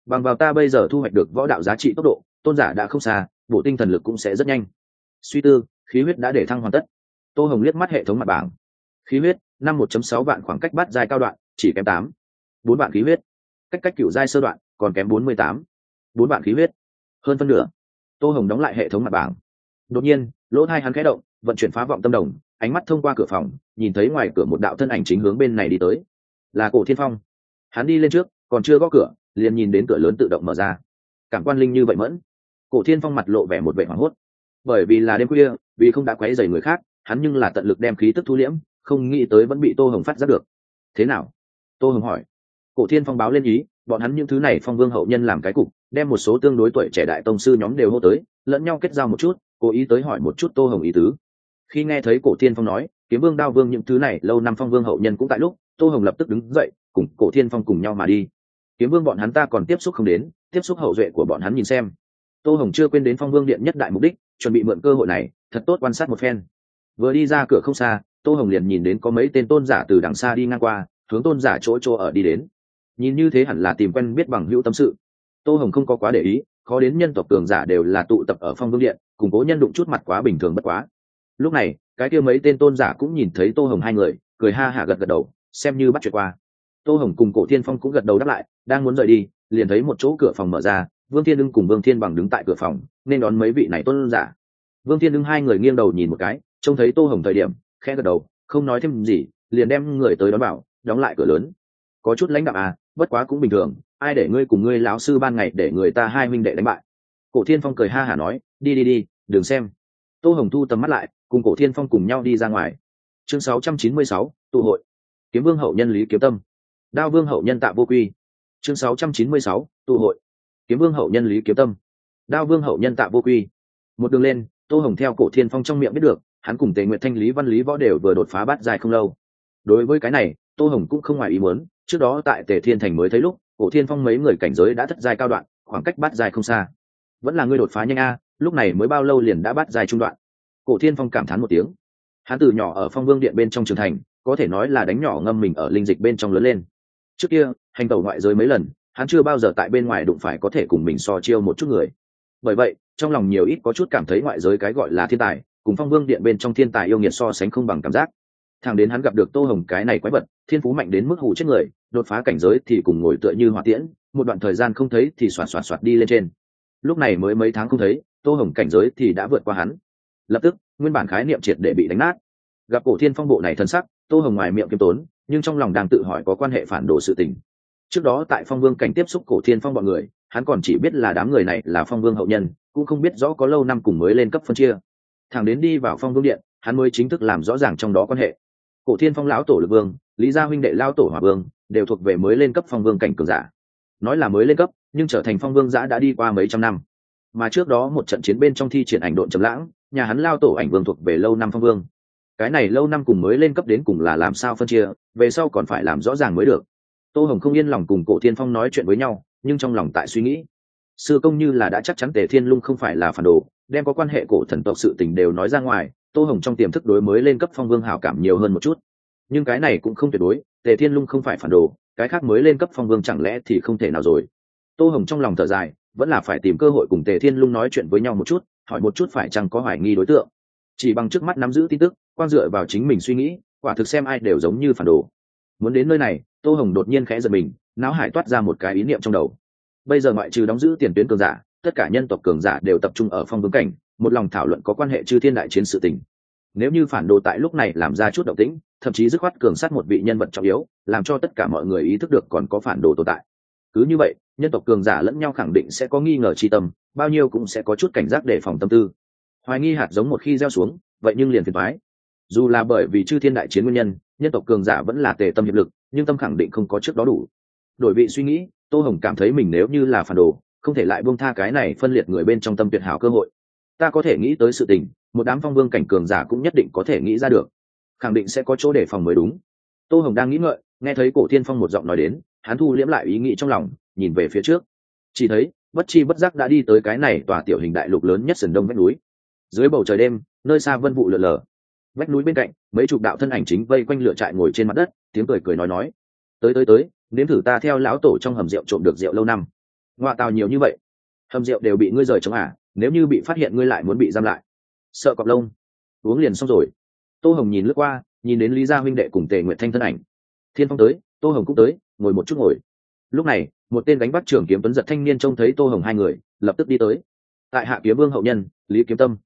bằng vào ta bây giờ thu hoạch được võ đạo giá trị tốc độ, tôn giả đã không xa, bộ tinh thần lực cũng sẽ rất nhanh. Suy tư, khí huyết đã để thăng hoàn tất. Tô hồng liếc mắt hệ thống mặt bảng. Khí huyết, năm một sáu vạn khoảng cách bắt dài cao đoạn, chỉ kém tám. Bốn vạn khí huyết. Cách cách cựu giai sơ đoạn, còn kém bốn mươi tám. Bốn vạn khí huyết. Hơn phân nửa. Tô hồng đóng lại hệ thống mặt bảng. Đột nhiên, lỗ thai hắn khẽ động, vận chuyển phá vọng tâm đồng, ánh mắt thông qua cửa phòng, nhìn thấy ngoài cửa một đạo thân ảnh chính hướng bên này đi tới. Là cổ thiên phong. Hắn đi lên trước, còn chưa gõ cửa liền nhìn đến cửa lớn tự động mở ra. Cảm quan linh như vậy mẫn. Cổ thiên phong mặt lộ vẻ một vẻ hoảng hốt. Bởi vì là đêm khuya, vì không đã quấy dày người khác, hắn nhưng là tận lực đem khí tức thu liễm, không nghĩ tới vẫn bị tô hồng phát giác được. Thế nào? Tô hồng hỏi. Cổ thiên phong báo lên ý, bọn hắn những thứ này phong vương hậu nhân làm cái cục, đem một số tương đối tuổi trẻ đại tông sư nhóm đều hô tới, lẫn nhau kết giao một chút, cố ý tới hỏi một chút tô hồng ý tứ. Khi nghe thấy cổ thiên phong nói, kiếm vương, đao vương những thứ này, lâu năm phong vương hậu nhân cũng tại lúc, tô hồng lập tức đứng dậy, cùng cổ thiên phong cùng nhau mà đi kiếm vương bọn hắn ta còn tiếp xúc không đến, tiếp xúc hậu duệ của bọn hắn nhìn xem. Tô hồng chưa quên đến phong vương điện nhất đại mục đích, chuẩn bị mượn cơ hội này, thật tốt quan sát một phen. Vừa đi ra cửa không xa, tô hồng liền nhìn đến có mấy tên tôn giả từ đằng xa đi ngang qua, hướng tôn giả chỗ chỗ ở đi đến. Nhìn như thế hẳn là tìm quen biết bằng hữu tâm sự. Tô hồng không có quá để ý, khó đến nhân tộc cường giả đều là tụ tập ở phong vương điện củng cố nhân đụng chút mặt quá bình thường bất quá. Lúc này, cái kia mấy tên tôn giả cũng nhìn thấy tô hồng hai người, cười ha hả gật gật đầu, xem như bắt chuyện qua tô hồng cùng cổ thiên phong cũng gật đầu đáp lại đang muốn rời đi liền thấy một chỗ cửa phòng mở ra vương thiên ưng cùng vương thiên bằng đứng tại cửa phòng nên đón mấy vị này tôn giả. Vương thiên ưng hai người nghiêng đầu nhìn một cái trông thấy tô hồng thời điểm khe gật đầu không nói thêm gì liền đem người tới đón bảo đóng lại cửa lớn. Có chút lãnh đạo à bất quá cũng bình thường ai để ngươi cùng ngươi lão sư ban ngày để người ta hai huynh đệ đánh bại? Cổ thiên phong cười ha hả nói đi đi đi đừng xem. Tô hồng thu tầm mắt lại cùng cổ thiên phong cùng nhau đi ra ngoài. Chương 696, tụ hội. Kiếm vương hậu nhân lý kiếm tâm đao vương hậu nhân tạ vô quy. Chương 696, tụ hội. Kiếm vương hậu nhân lý kiếm tâm. Đao vương hậu nhân tạ vô quy. Một đường lên tô hồng theo cổ thiên phong trong miệng biết được hắn cùng tề nguyện thanh lý văn lý võ đều vừa đột phá bát dài không lâu. Đối với cái này tô hồng cũng không ngoài ý muốn trước đó tại tề thiên thành mới thấy lúc cổ thiên phong mấy người cảnh giới đã thất dài cao đoạn khoảng cách bát dài không xa. Vẫn là ngươi đột phá nhanh a lúc này mới bao lâu liền đã bát dài trung đoạn. Cổ thiên phong cảm thán một tiếng. Hắn từ nhỏ ở phong vương điện bên trong trường thành có thể nói là đánh nhỏ ngâm mình ở linh dịch bên trong lớn lên trước kia, hành tẩu ngoại giới mấy lần, hắn chưa bao giờ tại bên ngoài đụng phải có thể cùng mình so chiêu một chút người. Bởi vậy, trong lòng nhiều ít có chút cảm thấy ngoại giới cái gọi là thiên tài, cùng phong vương điện bên trong thiên tài yêu nghiệt so sánh không bằng cảm giác. Thằng đến hắn gặp được tô hồng cái này quái vật, thiên phú mạnh đến mức hủ chết người, đột phá cảnh giới thì cùng ngồi tựa như hỏa tiễn, một đoạn thời gian không thấy thì xoạt xoạt xoạt đi lên trên. Lúc này mới mấy tháng không thấy, tô hồng cảnh giới thì đã vượt qua hắn. Lập tức, nguyên bản khái niệm triệt để bị đánh nát. Gặp cổ thiên phong bộ này thân sắc, tô hồng ngoài miệng kiêm tốn nhưng trong lòng đang tự hỏi có quan hệ phản đồ sự tình. Trước đó tại phong vương cảnh tiếp xúc cổ thiên phong b ọ n người, hắn còn chỉ biết là đám người này là phong vương hậu nhân, cũng không biết rõ có lâu năm cùng mới lên cấp phân chia. Thẳng đến đi vào phong vương điện, hắn mới chính thức làm rõ ràng trong đó quan hệ. Cổ thiên phong lão tổ lực vương, lý gia huynh đệ lao tổ hòa vương, đều thuộc về mới lên cấp phong vương cảnh cường giả. Nói là mới lên cấp, nhưng trở thành phong vương giã đã đi qua mấy trăm năm. Mà trước đó một trận chiến bên trong thi triển ảnh độn trầm lãng, nhà hắn lao tổ ảnh vương thuộc về lâu năm phong vương cái này lâu năm cùng mới lên cấp đến cùng là làm sao phân chia, về sau còn phải làm rõ ràng mới được. Tô hồng không yên lòng cùng cổ thiên phong nói chuyện với nhau, nhưng trong lòng tại suy nghĩ. Sư công như là đã chắc chắn tề thiên lung không phải là phản đồ, đem có quan hệ cổ thần tộc sự tình đều nói ra ngoài, tô hồng trong tiềm thức đối mới lên cấp phong vương hảo cảm nhiều hơn một chút. Nhưng cái này cũng không tuyệt đối, tề thiên lung không phải phản đồ, cái khác mới lên cấp phong vương chẳng lẽ thì không thể nào rồi. Tô hồng trong lòng thở dài, vẫn là phải tìm cơ hội cùng tề thiên lung nói chuyện với nhau một chút, hỏi một chút phải chăng có hoài nghi đối tượng. Chỉ bằng trước mắt nắm giữ tin tức quan dựa vào chính mình suy nghĩ, quả thực xem ai đều giống như phản đồ. Muốn đến nơi này, tô hồng đột nhiên khẽ giật mình, não hải toát ra một cái ý niệm trong đầu. Bây giờ ngoại trừ đóng giữ tiền tuyến cường giả, tất cả nhân tộc cường giả đều tập trung ở phong vương cảnh, một lòng thảo luận có quan hệ chư thiên đại chiến sự tình. Nếu như phản đồ tại lúc này làm ra chút động tĩnh, thậm chí dứt khoát cường sát một vị nhân vật trọng yếu, làm cho tất cả mọi người ý thức được còn có phản đồ tồn tại. Cứ như vậy, nhân tộc cường giả lẫn nhau khẳng định sẽ có nghi ngờ tri tâm, bao nhiêu cũng sẽ có chút cảnh giác đề phòng tâm tư. Hoài nghi hạt giống một khi gieo xuống, vậy nhưng liền phiền thoái dù là bởi vì chư thiên đại chiến nguyên nhân nhân tộc cường giả vẫn là tề tâm hiệp lực, nhưng tâm khẳng định không có trước đó đủ. Đổi vị suy nghĩ, tô hồng cảm thấy mình nếu như là phản đồ, không thể lại buông tha cái này phân liệt người bên trong tâm tuyệt hảo cơ hội. Ta có thể nghĩ tới sự tình, một đám phong vương cảnh cường giả cũng nhất định có thể nghĩ ra được. Khẳng định sẽ có chỗ để phòng mới đúng. Tô hồng đang nghĩ ngợi, nghe thấy cổ thiên phong một giọng nói đến, hắn thu liễm lại ý nghĩ trong lòng, nhìn về phía trước. Chỉ thấy, bất chi bất giác đã đi tới cái này tòa tiểu hình đại lục lớn nhất sườn đông vách núi. Dưới bầu trời đêm, nơi xa vân vụ lượn lờ vách núi bên cạnh, mấy chục đạo thân ảnh chính vây quanh lửa trại ngồi trên mặt đất, tiếng cười cười nói nói. Tới tới tới, nếm thử ta theo lão tổ trong hầm rượu trộm được rượu lâu năm. Ngoại tàu nhiều như vậy. Hầm rượu đều bị ngươi rời chống ả à, nếu như bị phát hiện ngươi lại muốn bị giam lại. Sợ cọp lông. Uống liền xong rồi. Tô hồng nhìn lướt qua, nhìn đến lý gia huynh đệ cùng tề nguyện thanh thân ảnh. Thiên phong tới, tô hồng cũng tới, ngồi một chút ngồi. Lúc này, một tên đánh bắt trưởng kiếm tuấn giật thanh niên trông thấy tô hồng hai người, lập tức đi tới. Tại hạ kiếm vương hậu nhân, lý kiếm tâm.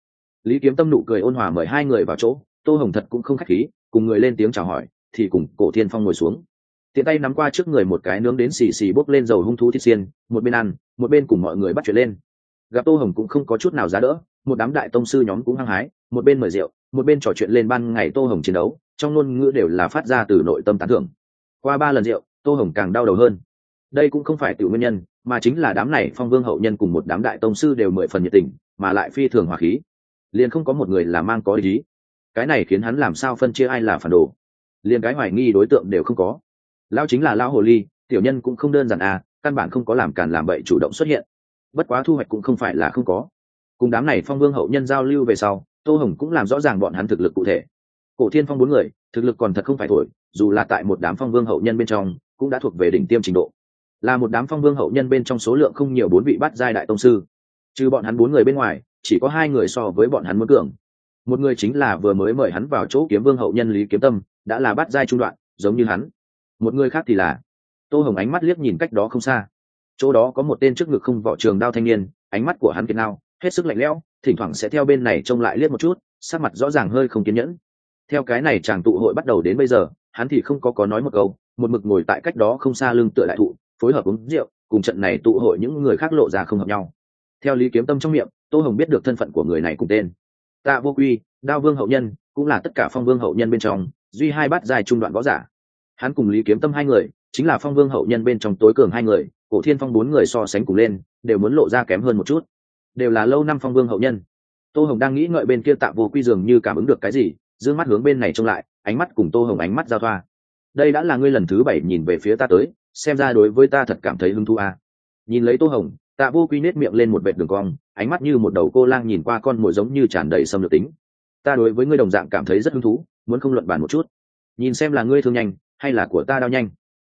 Lý kiếm tâm nụ cười ôn hòa mời hai người vào chỗ tô hồng thật cũng không k h á c h khí, cùng người lên tiếng chào hỏi, thì cùng cổ thiên phong ngồi xuống. Tiện tay nắm qua trước người một cái nướng đến xì xì bốc lên dầu hung thú thịt xiên, một bên ăn, một bên cùng mọi người bắt chuyện lên. Gặp tô hồng cũng không có chút nào giá đỡ, một đám đại tông sư nhóm cũng hăng hái, một bên mời rượu, một bên trò chuyện lên ban ngày tô hồng chiến đấu, trong ngôn ngữ đều là phát ra từ nội tâm tán thưởng. Qua ba lần rượu, tô hồng càng đau đầu hơn. Đây cũng không phải tự nguyên nhân, mà chính là đám này phong vương hậu nhân cùng một đám đại tông sư đều mười phần nhiệt tình, mà lại phi thường hỏa khí. Liền không có một người là mang có ý cái này khiến hắn làm sao phân chia ai là phản đồ? Liền cái hoài nghi đối tượng đều không có. Lao chính là lao hồ ly, tiểu nhân cũng không đơn giản à căn bản không có làm càn làm bậy chủ động xuất hiện. Bất quá thu hoạch cũng không phải là không có. Cùng đám này phong vương hậu nhân giao lưu về sau, tô hồng cũng làm rõ ràng bọn hắn thực lực cụ thể. Cổ thiên phong bốn người, thực lực còn thật không phải thổi, dù là tại một đám phong vương hậu nhân bên trong, cũng đã thuộc về đỉnh tiêm trình độ. Là một đám phong vương hậu nhân bên trong số lượng không nhiều bốn vị bắt giai đại tông sư. Trừ bọn hắn bốn người bên ngoài, chỉ có hai người so với bọn hắn muốn cường một người chính là vừa mới mời hắn vào chỗ kiếm vương hậu nhân lý kiếm tâm, đã là bắt giai trung đoạn, giống như hắn. Một người khác thì là tô hồng ánh mắt liếc nhìn cách đó không xa. Chỗ đó có một tên trước ngực không vỏ trường đao thanh niên, ánh mắt của hắn kiệt nao, hết sức lạnh lẽo, thỉnh thoảng sẽ theo bên này trông lại liếc một chút, sắc mặt rõ ràng hơi không kiên nhẫn. Theo cái này chàng tụ hội bắt đầu đến bây giờ, hắn thì không có có nói một câu, một mực ngồi tại cách đó không xa lưng tựa đại thụ, phối hợp uống rượu, cùng trận này tụ hội những người khác lộ ra không hợp nhau. Theo lý kiếm tâm trong miệng, tô hồng biết được thân phận của người này cùng tên tạ vô quy, đao vương hậu nhân, cũng là tất cả phong vương hậu nhân bên trong, duy hai bát dài trung đoạn võ giả. Hắn cùng lý kiếm tâm hai người, chính là phong vương hậu nhân bên trong tối cường hai người, cổ thiên phong bốn người so sánh cùng lên, đều muốn lộ ra kém hơn một chút. Đều là lâu năm phong vương hậu nhân. Tô hồng đang nghĩ ngợi bên kia tạ vô quy dường như cảm ứng được cái gì d ư ơ n g mắt hướng bên này trông lại, ánh mắt cùng tô hồng ánh mắt giao thoa. Đây đã là ngươi lần thứ bảy nhìn về phía ta tới, xem ra đối với ta thật cảm thấy hứng thú à. nhìn lấy tô hồng, tạ vô quy nết miệng lên một vệt đường cong ánh mắt như một đầu cô lang nhìn qua con mồi giống như tràn đầy xâm lược tính. Ta đối với ngươi đồng dạng cảm thấy rất hứng thú, muốn không luận bàn một chút. Nhìn xem là ngươi thương nhanh, hay là của ta đau nhanh.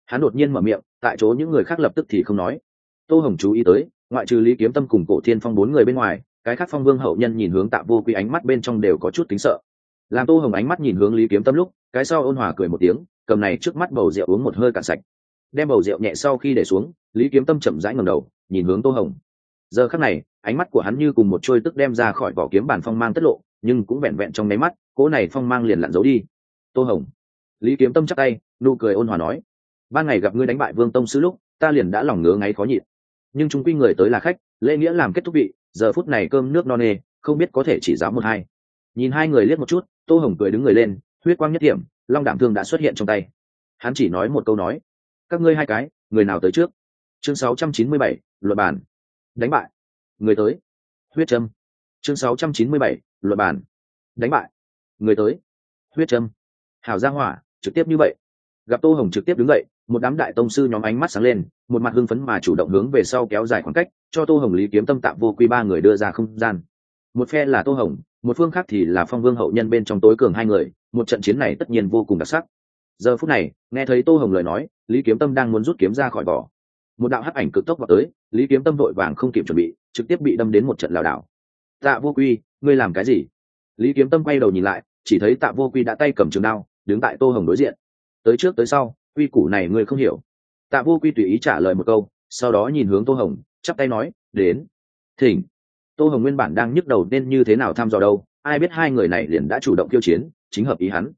Hắn đột nhiên mở miệng, tại chỗ những người khác lập tức thì không nói. Tô hồng chú ý tới, ngoại trừ lý kiếm tâm cùng cổ thiên phong bốn người bên ngoài, cái khác phong vương hậu nhân nhìn hướng tạ vô quy ánh mắt bên trong đều có chút tính sợ. Làm tô hồng ánh mắt nhìn hướng lý kiếm tâm lúc, cái sau ôn hòa cười một tiếng, cầm này trước mắt bầu rượu uống một hơi cạn sạch. Đem bầu rượu nhẹ sau khi để xuống, lý kiếm tâm chậm rãi ngầm đầu, nhìn hướng tô hồng giờ khắc này ánh mắt của hắn như cùng một trôi tức đem ra khỏi vỏ kiếm bản phong mang tất lộ nhưng cũng vẹn vẹn trong nháy mắt cỗ này phong mang liền lặn giấu đi. Tô hồng. Lý kiếm tâm chắc tay nụ cười ôn hòa nói ban ngày gặp ngươi đánh bại vương tông sứ lúc ta liền đã lòng ngứa ngáy khó nhịn. Nhưng chúng quy người tới là khách lễ nghĩa làm kết thúc vị giờ phút này cơm nước no nê không biết có thể chỉ giáo một hai. Nhìn hai người liếc một chút tô hồng cười đứng người lên huyết quang nhất điểm long đảm thương đã xuất hiện trong tay. Hắn chỉ nói một câu nói các ngươi hai cái người nào tới trước? Chương 697, luật bản đánh bại. Người tới. Huyết trâm chương 697, luật bản đánh bại. Người tới. Huyết trâm hào gia hỏa trực tiếp như vậy. Gặp tô hồng trực tiếp đứng dậy một đám đại tông sư nhóm ánh mắt sáng lên một mặt hưng phấn mà chủ động hướng về sau kéo dài khoảng cách cho tô hồng lý kiếm tâm tạm vô quy ba người đưa ra không gian. Một phe là tô hồng một phương khác thì là phong vương hậu nhân bên trong tối cường hai người một trận chiến này tất nhiên vô cùng đặc sắc. Giờ phút này nghe thấy tô hồng lời nói lý kiếm tâm đang muốn rút kiếm ra khỏi vỏ một đạo hắc ảnh cực tốc vào tới, lý kiếm tâm vội vàng không kịp chuẩn bị, trực tiếp bị đâm đến một trận lảo đảo. Tạ vô quy, ngươi làm cái gì? Lý kiếm tâm quay đầu nhìn lại, chỉ thấy tạ vô quy đã tay cầm trường đao, đứng tại tô hồng đối diện. Tới trước tới sau, quy củ này ngươi không hiểu. Tạ vô quy tùy ý trả lời một câu, sau đó nhìn hướng tô hồng, chắp tay nói, đến. Thỉnh. Tô hồng nguyên bản đang nhức đầu nên như thế nào thăm dò đâu, ai biết hai người này liền đã chủ động kiêu chiến, chính hợp ý hắn.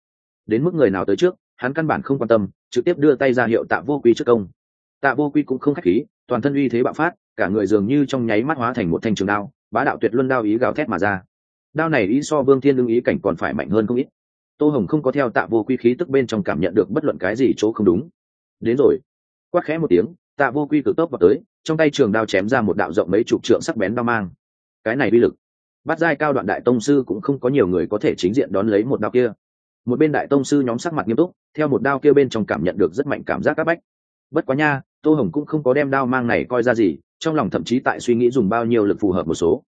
Đến mức người nào tới trước, hắn căn bản không quan tâm, trực tiếp đưa tay ra hiệu tạ vô quy trước công tạ vô quy cũng không k h á c h khí, toàn thân uy thế bạo phát, cả người dường như trong nháy mắt hóa thành một thanh trường đao, bá đạo tuyệt luân đao ý gào thét mà ra. Đao này ý so vương thiên lương ý cảnh còn phải mạnh hơn không ít. Tô hồng không có theo tạ vô quy khí tức bên trong cảm nhận được bất luận cái gì chỗ không đúng. Đến rồi. Quát khẽ một tiếng, tạ vô quy cực tốc vào tới, trong tay trường đao chém ra một đạo rộng mấy chục trượng sắc bén đao mang. Cái này uy lực. Bắt giai cao đoạn đại tông sư cũng không có nhiều người có thể chính diện đón lấy một đao kia. Một bên đại tông sư nhóm sắc mặt nghiêm túc, theo một đao kia bên trong cảm nhận được rất mạnh cảm giác áp bách. Bất quá nha tô hồng cũng không có đem đao mang này coi ra gì, trong lòng thậm chí tại suy nghĩ dùng bao nhiêu lực phù hợp một số.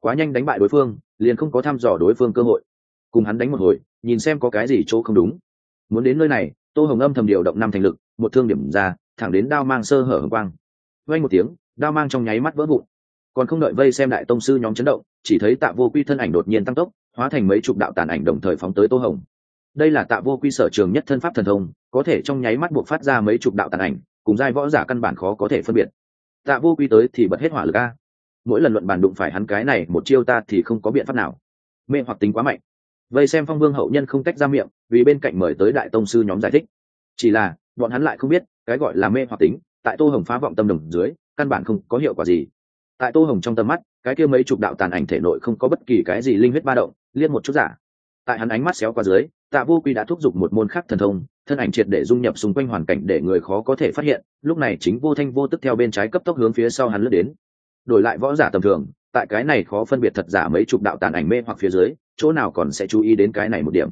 Quá nhanh đánh bại đối phương, liền không có thăm dò đối phương cơ hội. Cùng hắn đánh một hồi, nhìn xem có cái gì chỗ không đúng. Muốn đến nơi này, tô hồng âm thầm điều động năm thành lực, một thương điểm ra, thẳng đến đao mang sơ hở hồng quang. Vây một tiếng, đao mang trong nháy mắt vỡ vụn. Còn không đợi vây xem đại tông sư nhóm chấn động, chỉ thấy tạ vô quy thân ảnh đột nhiên tăng tốc, hóa thành mấy chục đạo tàn ảnh đồng thời phóng tới tô hồng. Đây là tạ vô quy sở trường nhất thân pháp thần thông, có thể trong nháy mắt buộc phát ra mấy chục đạo tàn ảnh cùng giai võ giả căn bản khó có thể phân biệt. Tạ vô quy tới thì bật hết hỏa lực a. Mỗi lần luận bàn đụng phải hắn cái này một chiêu ta thì không có biện pháp nào. Mê hoặc tính quá mạnh. Vây xem phong vương hậu nhân không tách ra miệng, vì bên cạnh mời tới đại tông sư nhóm giải thích. Chỉ là, bọn hắn lại không biết, cái gọi là mê hoặc tính, tại tô hồng phá vọng tâm đồng dưới, căn bản không có hiệu quả gì. Tại tô hồng trong tầm mắt, cái kia mấy chục đạo tàn ảnh thể nội không có bất kỳ cái gì linh huyết ba động liên một chút giả. Tại hắn ánh mắt xéo qua dưới, tạ vô quy đã thúc giục một môn khác thần thông thân ảnh triệt để dung nhập xung quanh hoàn cảnh để người khó có thể phát hiện, lúc này chính vô thanh vô tức theo bên trái cấp tốc hướng phía sau hắn lướt đến. Đổi lại võ giả tầm thường, tại cái này khó phân biệt thật giả mấy chục đạo tàn ảnh mê hoặc phía dưới, chỗ nào còn sẽ chú ý đến cái này một điểm.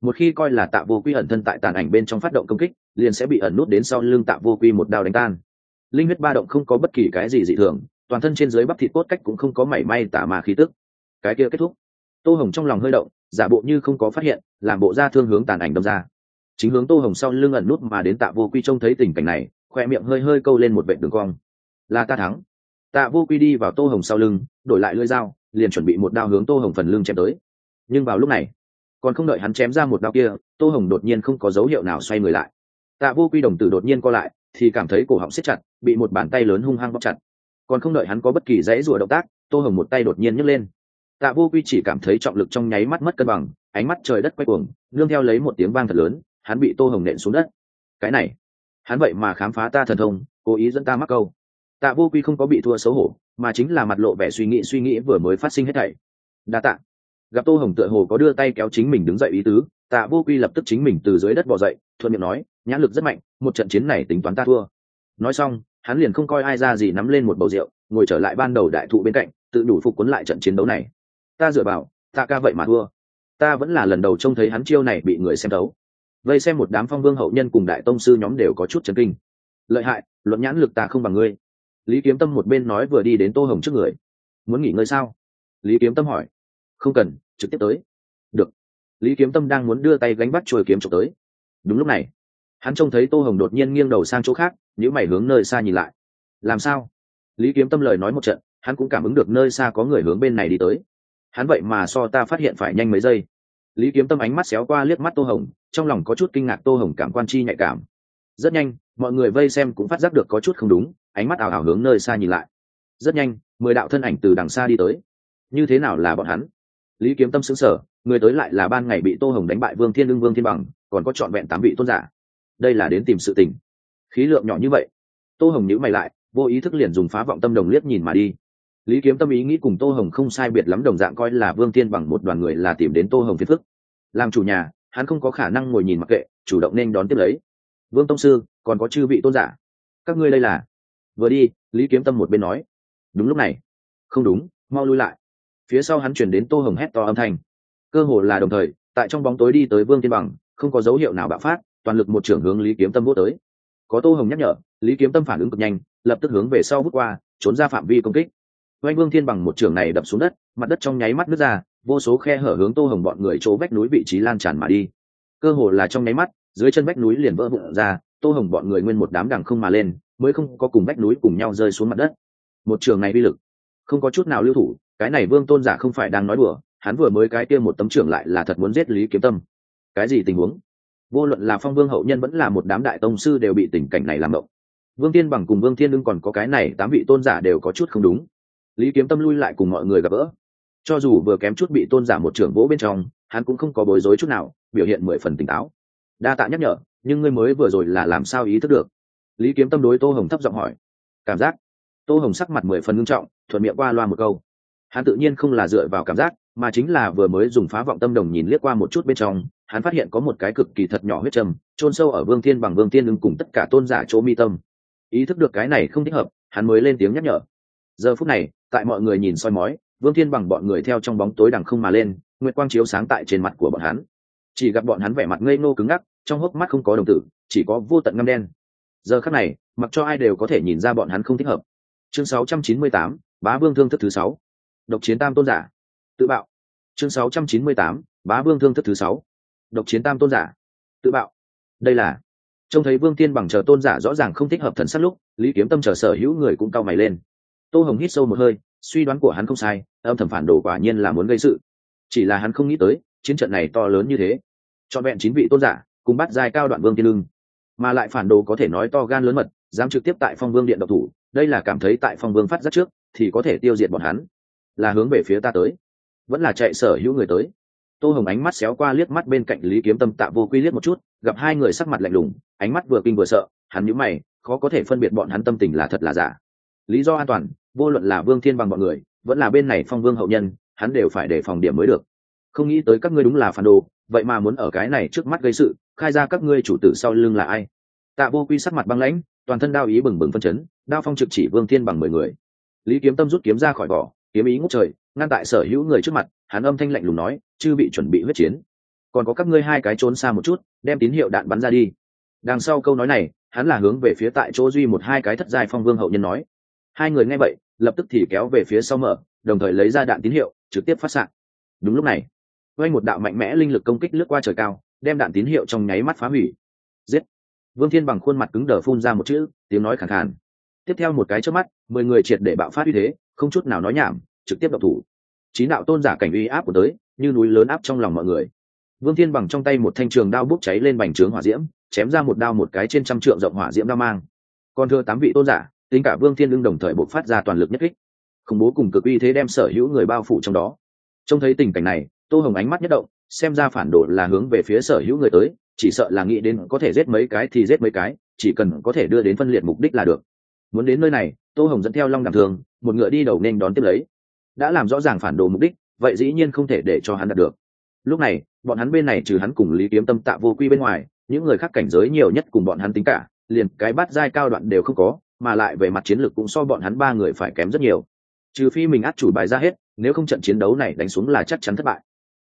Một khi coi là tạ vô quy ẩn thân tại tàn ảnh bên trong phát động công kích, liền sẽ bị ẩn nút đến sau lưng tạ vô quy một đao đánh tan. Linh huyết ba động không có bất kỳ cái gì dị thường, toàn thân trên dưới bắp thịt cốt cách cũng không có mảy may tả mà khí tức. Cái kia kết thúc. Tô hồng trong lòng hơi động, giả bộ như không có phát hiện, làm bộ ra thương hướng tàn ảnh đâm ra chính hướng tô hồng sau lưng ẩn nút mà đến tạ vô quy trông thấy tình cảnh này khoe miệng hơi hơi câu lên một vệ đường cong. Là ta thắng. Tạ vô quy đi vào tô hồng sau lưng, đổi lại lưỡi dao, liền chuẩn bị một đao hướng tô hồng phần lưng chém tới. Nhưng vào lúc này, còn không đợi hắn chém ra một đao kia, tô hồng đột nhiên không có dấu hiệu nào xoay người lại. Tạ vô quy đồng tử đột nhiên co lại, thì cảm thấy cổ họng siết chặt, bị một bàn tay lớn hung hăng bóc chặt. Còn không đợi hắn có bất kỳ dãy rùa động tác, tô hồng một tay đột nhiên nhấc lên. Tạ vô quy chỉ cảm thấy trọng lực trong nháy mắt mất cân bằng, ánh mắt trời đất quay cuồng, nương theo lấy một tiếng vang thật lớn hắn bị tô hồng nện xuống đất. Cái này, hắn vậy mà khám phá ta thần thông, cố ý dẫn ta mắc câu. Tạ vô quy không có bị thua xấu hổ, mà chính là mặt lộ vẻ suy nghĩ suy nghĩ vừa mới phát sinh hết thảy. Đa tạ. Gặp tô hồng tựa hồ có đưa tay kéo chính mình đứng dậy ý tứ, tạ vô quy lập tức chính mình từ dưới đất bỏ dậy, thuận miệng nói nhãn lực rất mạnh, một trận chiến này tính toán ta thua. Nói xong, hắn liền không coi ai ra gì nắm lên một bầu rượu, ngồi trở lại ban đầu đại thụ bên cạnh, tự đủ phục cuốn lại trận chiến đấu này. Ta dựa vào ta ca vậy mà thua. Ta vẫn là lần đầu trông thấy hắn chiêu này bị người xem đấu vây xem một đám phong vương hậu nhân cùng đại tông sư nhóm đều có chút chấn kinh. Lợi hại, luận nhãn lực ta không bằng ngươi. Lý kiếm tâm một bên nói vừa đi đến tô hồng trước người. Muốn nghỉ ngơi sao? Lý kiếm tâm hỏi. Không cần, trực tiếp tới. Được. Lý kiếm tâm đang muốn đưa tay gánh bắt chuồi kiếm trộm tới. Đúng lúc này, hắn trông thấy tô hồng đột nhiên nghiêng đầu sang chỗ khác những mày hướng nơi xa nhìn lại. Làm sao? Lý kiếm tâm lời nói một trận, hắn cũng cảm ứng được nơi xa có người hướng bên này đi tới. Hắn vậy mà so ta phát hiện phải nhanh mấy giây. Lý kiếm tâm ánh mắt xéo qua liếc mắt tô hồng trong lòng có chút kinh ngạc tô hồng cảm quan chi nhạy cảm. Rất nhanh, mọi người vây xem cũng phát giác được có chút không đúng, ánh mắt ảo ảo hướng nơi xa nhìn lại. Rất nhanh, mười đạo thân ảnh từ đằng xa đi tới. Như thế nào là bọn hắn? Lý kiếm tâm xứng sở người tới lại là ban ngày bị tô hồng đánh bại vương thiên lương, vương thiên bằng, còn có trọn vẹn tám vị tôn giả. Đây là đến tìm sự tình. Khí lượng nhỏ như vậy. Tô hồng nhữ mày lại, vô ý thức liền dùng phá vọng tâm đồng liếc nhìn mà đi. Lý kiếm tâm ý nghĩ cùng tô hồng không sai biệt lắm đồng dạng coi là vương thiên bằng một đoàn người là tìm đến tô hồng phiền phức. Làm chủ nhà hắn không có khả năng ngồi nhìn mặc kệ, chủ động nên đón tiếp lấy. Vương tông sư, còn có chư vị tôn giả. Các ngươi đây là? Vừa đi, lý kiếm tâm một bên nói. Đúng lúc này. Không đúng, mau lui lại. Phía sau hắn chuyển đến tô hồng hét to âm thanh. Cơ hồ là đồng thời, tại trong bóng tối đi tới vương thiên bằng, không có dấu hiệu nào bạo phát, toàn lực một trưởng hướng lý kiếm tâm vô tới. Có tô hồng nhắc nhở, lý kiếm tâm phản ứng cực nhanh, lập tức hướng về sau bước qua, trốn ra phạm vi công kích. Oanh vương thiên bằng một trưởng này đập xuống đất, mặt đất trong nháy mắt nứt ra vô số khe hở hướng tô hồng bọn người chỗ vách núi vị trí lan tràn mà đi. Cơ hồ là trong nháy mắt, dưới chân vách núi liền vỡ vụn ra, tô hồng bọn người nguyên một đám đằng không mà lên, mới không có cùng vách núi cùng nhau rơi xuống mặt đất. Một trường này vi lực, không có chút nào lưu thủ, cái này vương tôn giả không phải đang nói đùa, hắn vừa mới cái kia một tấm trưởng lại là thật muốn giết lý kiếm tâm. Cái gì tình huống? Vô luận là phong vương hậu nhân vẫn là một đám đại tông sư đều bị tình cảnh này làm động. Vương tiên bằng cùng vương thiên ưng còn có cái này tám vị tôn giả đều có chút không đúng. Lý kiếm tâm lui lại cùng mọi người gặp gỡ cho dù vừa kém chút bị tôn giả một trưởng vỗ bên trong, hắn cũng không có bối rối chút nào, biểu hiện mười phần tỉnh táo. Đa tạ nhắc nhở, nhưng ngươi mới vừa rồi là làm sao ý thức được? Lý kiếm tâm đối tô hồng thấp giọng hỏi. Cảm giác. Tô hồng sắc mặt mười phần ngưng trọng, thuận miệng qua loa một câu. Hắn tự nhiên không là dựa vào cảm giác, mà chính là vừa mới dùng phá vọng tâm đồng nhìn liếc qua một chút bên trong, hắn phát hiện có một cái cực kỳ thật nhỏ huyết trầm, chôn sâu ở vương thiên bằng, vương thiên ưng cùng tất cả tôn giả chỗ mi tâm. Ý thức được cái này không thích hợp, hắn mới lên tiếng nhắc nhở. Giờ phút này, tại mọi người nhìn soi mói vương thiên bằng bọn người theo trong bóng tối đằng không mà lên nguyệt quang chiếu sáng tại trên mặt của bọn hắn. Chỉ gặp bọn hắn vẻ mặt ngây ngô cứng ngắc trong hốc mắt không có đồng tử chỉ có vô tận ngăm đen. Giờ khắc này mặc cho ai đều có thể nhìn ra bọn hắn không thích hợp. Chương 698, bá vương thương thức thứ sáu. Độc chiến tam tôn giả. Tự bạo. Chương 698, bá vương thương thức thứ sáu. Độc chiến tam tôn giả. Tự bạo. Đây là trông thấy vương thiên bằng chờ tôn giả rõ ràng không thích hợp thần sắc lúc lý kiếm tâm chờ sở hữu người cũng cao mày lên. Tô hồng hít sâu một hơi suy đoán của hắn không sai, âm thầm phản đồ quả nhiên là muốn gây sự. Chỉ là hắn không nghĩ tới, chiến trận này to lớn như thế. Cho vẹn chín vị tôn giả, cùng bắt giai cao đoạn vương tiên lưng mà lại phản đồ có thể nói to gan lớn mật, dám trực tiếp tại phong vương điện độc thủ, đây là cảm thấy tại phong vương phát giác trước, thì có thể tiêu diệt bọn hắn. Là hướng về phía ta tới. Vẫn là chạy sở hữu người tới. Tô hồng ánh mắt xéo qua liếc mắt bên cạnh lý kiếm tâm tạ vô quy liếc một chút, gặp hai người sắc mặt lạnh lùng, ánh mắt vừa kinh vừa sợ, hắn nhíu mày, khó có thể phân biệt bọn hắn tâm tình là thật là giả lý do an toàn, vô luận là vương thiên bằng bọn người, vẫn là bên này phong vương hậu nhân, hắn đều phải đề phòng điểm mới được. Không nghĩ tới các ngươi đúng là phản đồ, vậy mà muốn ở cái này trước mắt gây sự, khai ra các ngươi chủ tử sau lưng là ai? Tạ vô quy sắc mặt băng lãnh, toàn thân đao ý bừng bừng phân chấn, đao phong trực chỉ vương thiên bằng mười người. Lý kiếm tâm rút kiếm ra khỏi vỏ, kiếm ý ngút trời, ngăn tại sở hữu người trước mặt, hắn âm thanh lạnh lùng nói, chư bị chuẩn bị huyết chiến. Còn có các ngươi hai cái trốn xa một chút, đem tín hiệu đạn bắn ra đi. Đằng sau câu nói này, hắn là hướng về phía tại chỗ duy một hai cái thất giai phong vương hậu nhân nói hai người nghe vậy, lập tức thì kéo về phía sau mở, đồng thời lấy ra đạn tín hiệu, trực tiếp phát s đúng lúc này, quanh một đạo mạnh mẽ linh lực công kích lướt qua trời cao, đem đạn tín hiệu trong nháy mắt phá hủy. Giết! Vương thiên bằng khuôn mặt cứng đờ phun ra một chữ, tiếng nói khẳng khàn. Tiếp theo một cái trước mắt, mười người triệt để bạo phát uy thế, không chút nào nói nhảm, trực tiếp độc thủ. Chín đạo tôn giả cảnh uy áp của tới, như núi lớn áp trong lòng mọi người. Vương thiên bằng trong tay một thanh trường đao bốc cháy lên bành trướng hỏa diễm, chém ra một đao một cái trên trăm trượng rộng hỏa diễm đao mang. Còn thưa tám vị tôn giả tính cả vương thiên lưng đồng thời bộc phát ra toàn lực nhất kích. Khủng bố cùng cực uy thế đem sở hữu người bao phủ trong đó. Trông thấy tình cảnh này, tô hồng ánh mắt nhất động, xem ra phản đồ là hướng về phía sở hữu người tới, chỉ sợ là nghĩ đến có thể giết mấy cái thì giết mấy cái, chỉ cần có thể đưa đến phân liệt mục đích là được. Muốn đến nơi này, tô hồng dẫn theo long đàm thường, một ngựa đi đầu nên đón tiếp lấy. Đã làm rõ ràng phản đồ mục đích, vậy dĩ nhiên không thể để cho hắn đạt được. Lúc này, bọn hắn bên này trừ hắn cùng lý kiếm tâm tạ vô quy bên ngoài, những người khác cảnh giới nhiều nhất cùng bọn hắn tính cả, liền cái bát giai cao đoạn đều không có mà lại về mặt chiến lược cũng so bọn hắn ba người phải kém rất nhiều. Trừ phi mình át chủ bài ra hết, nếu không trận chiến đấu này đánh xuống là chắc chắn thất bại.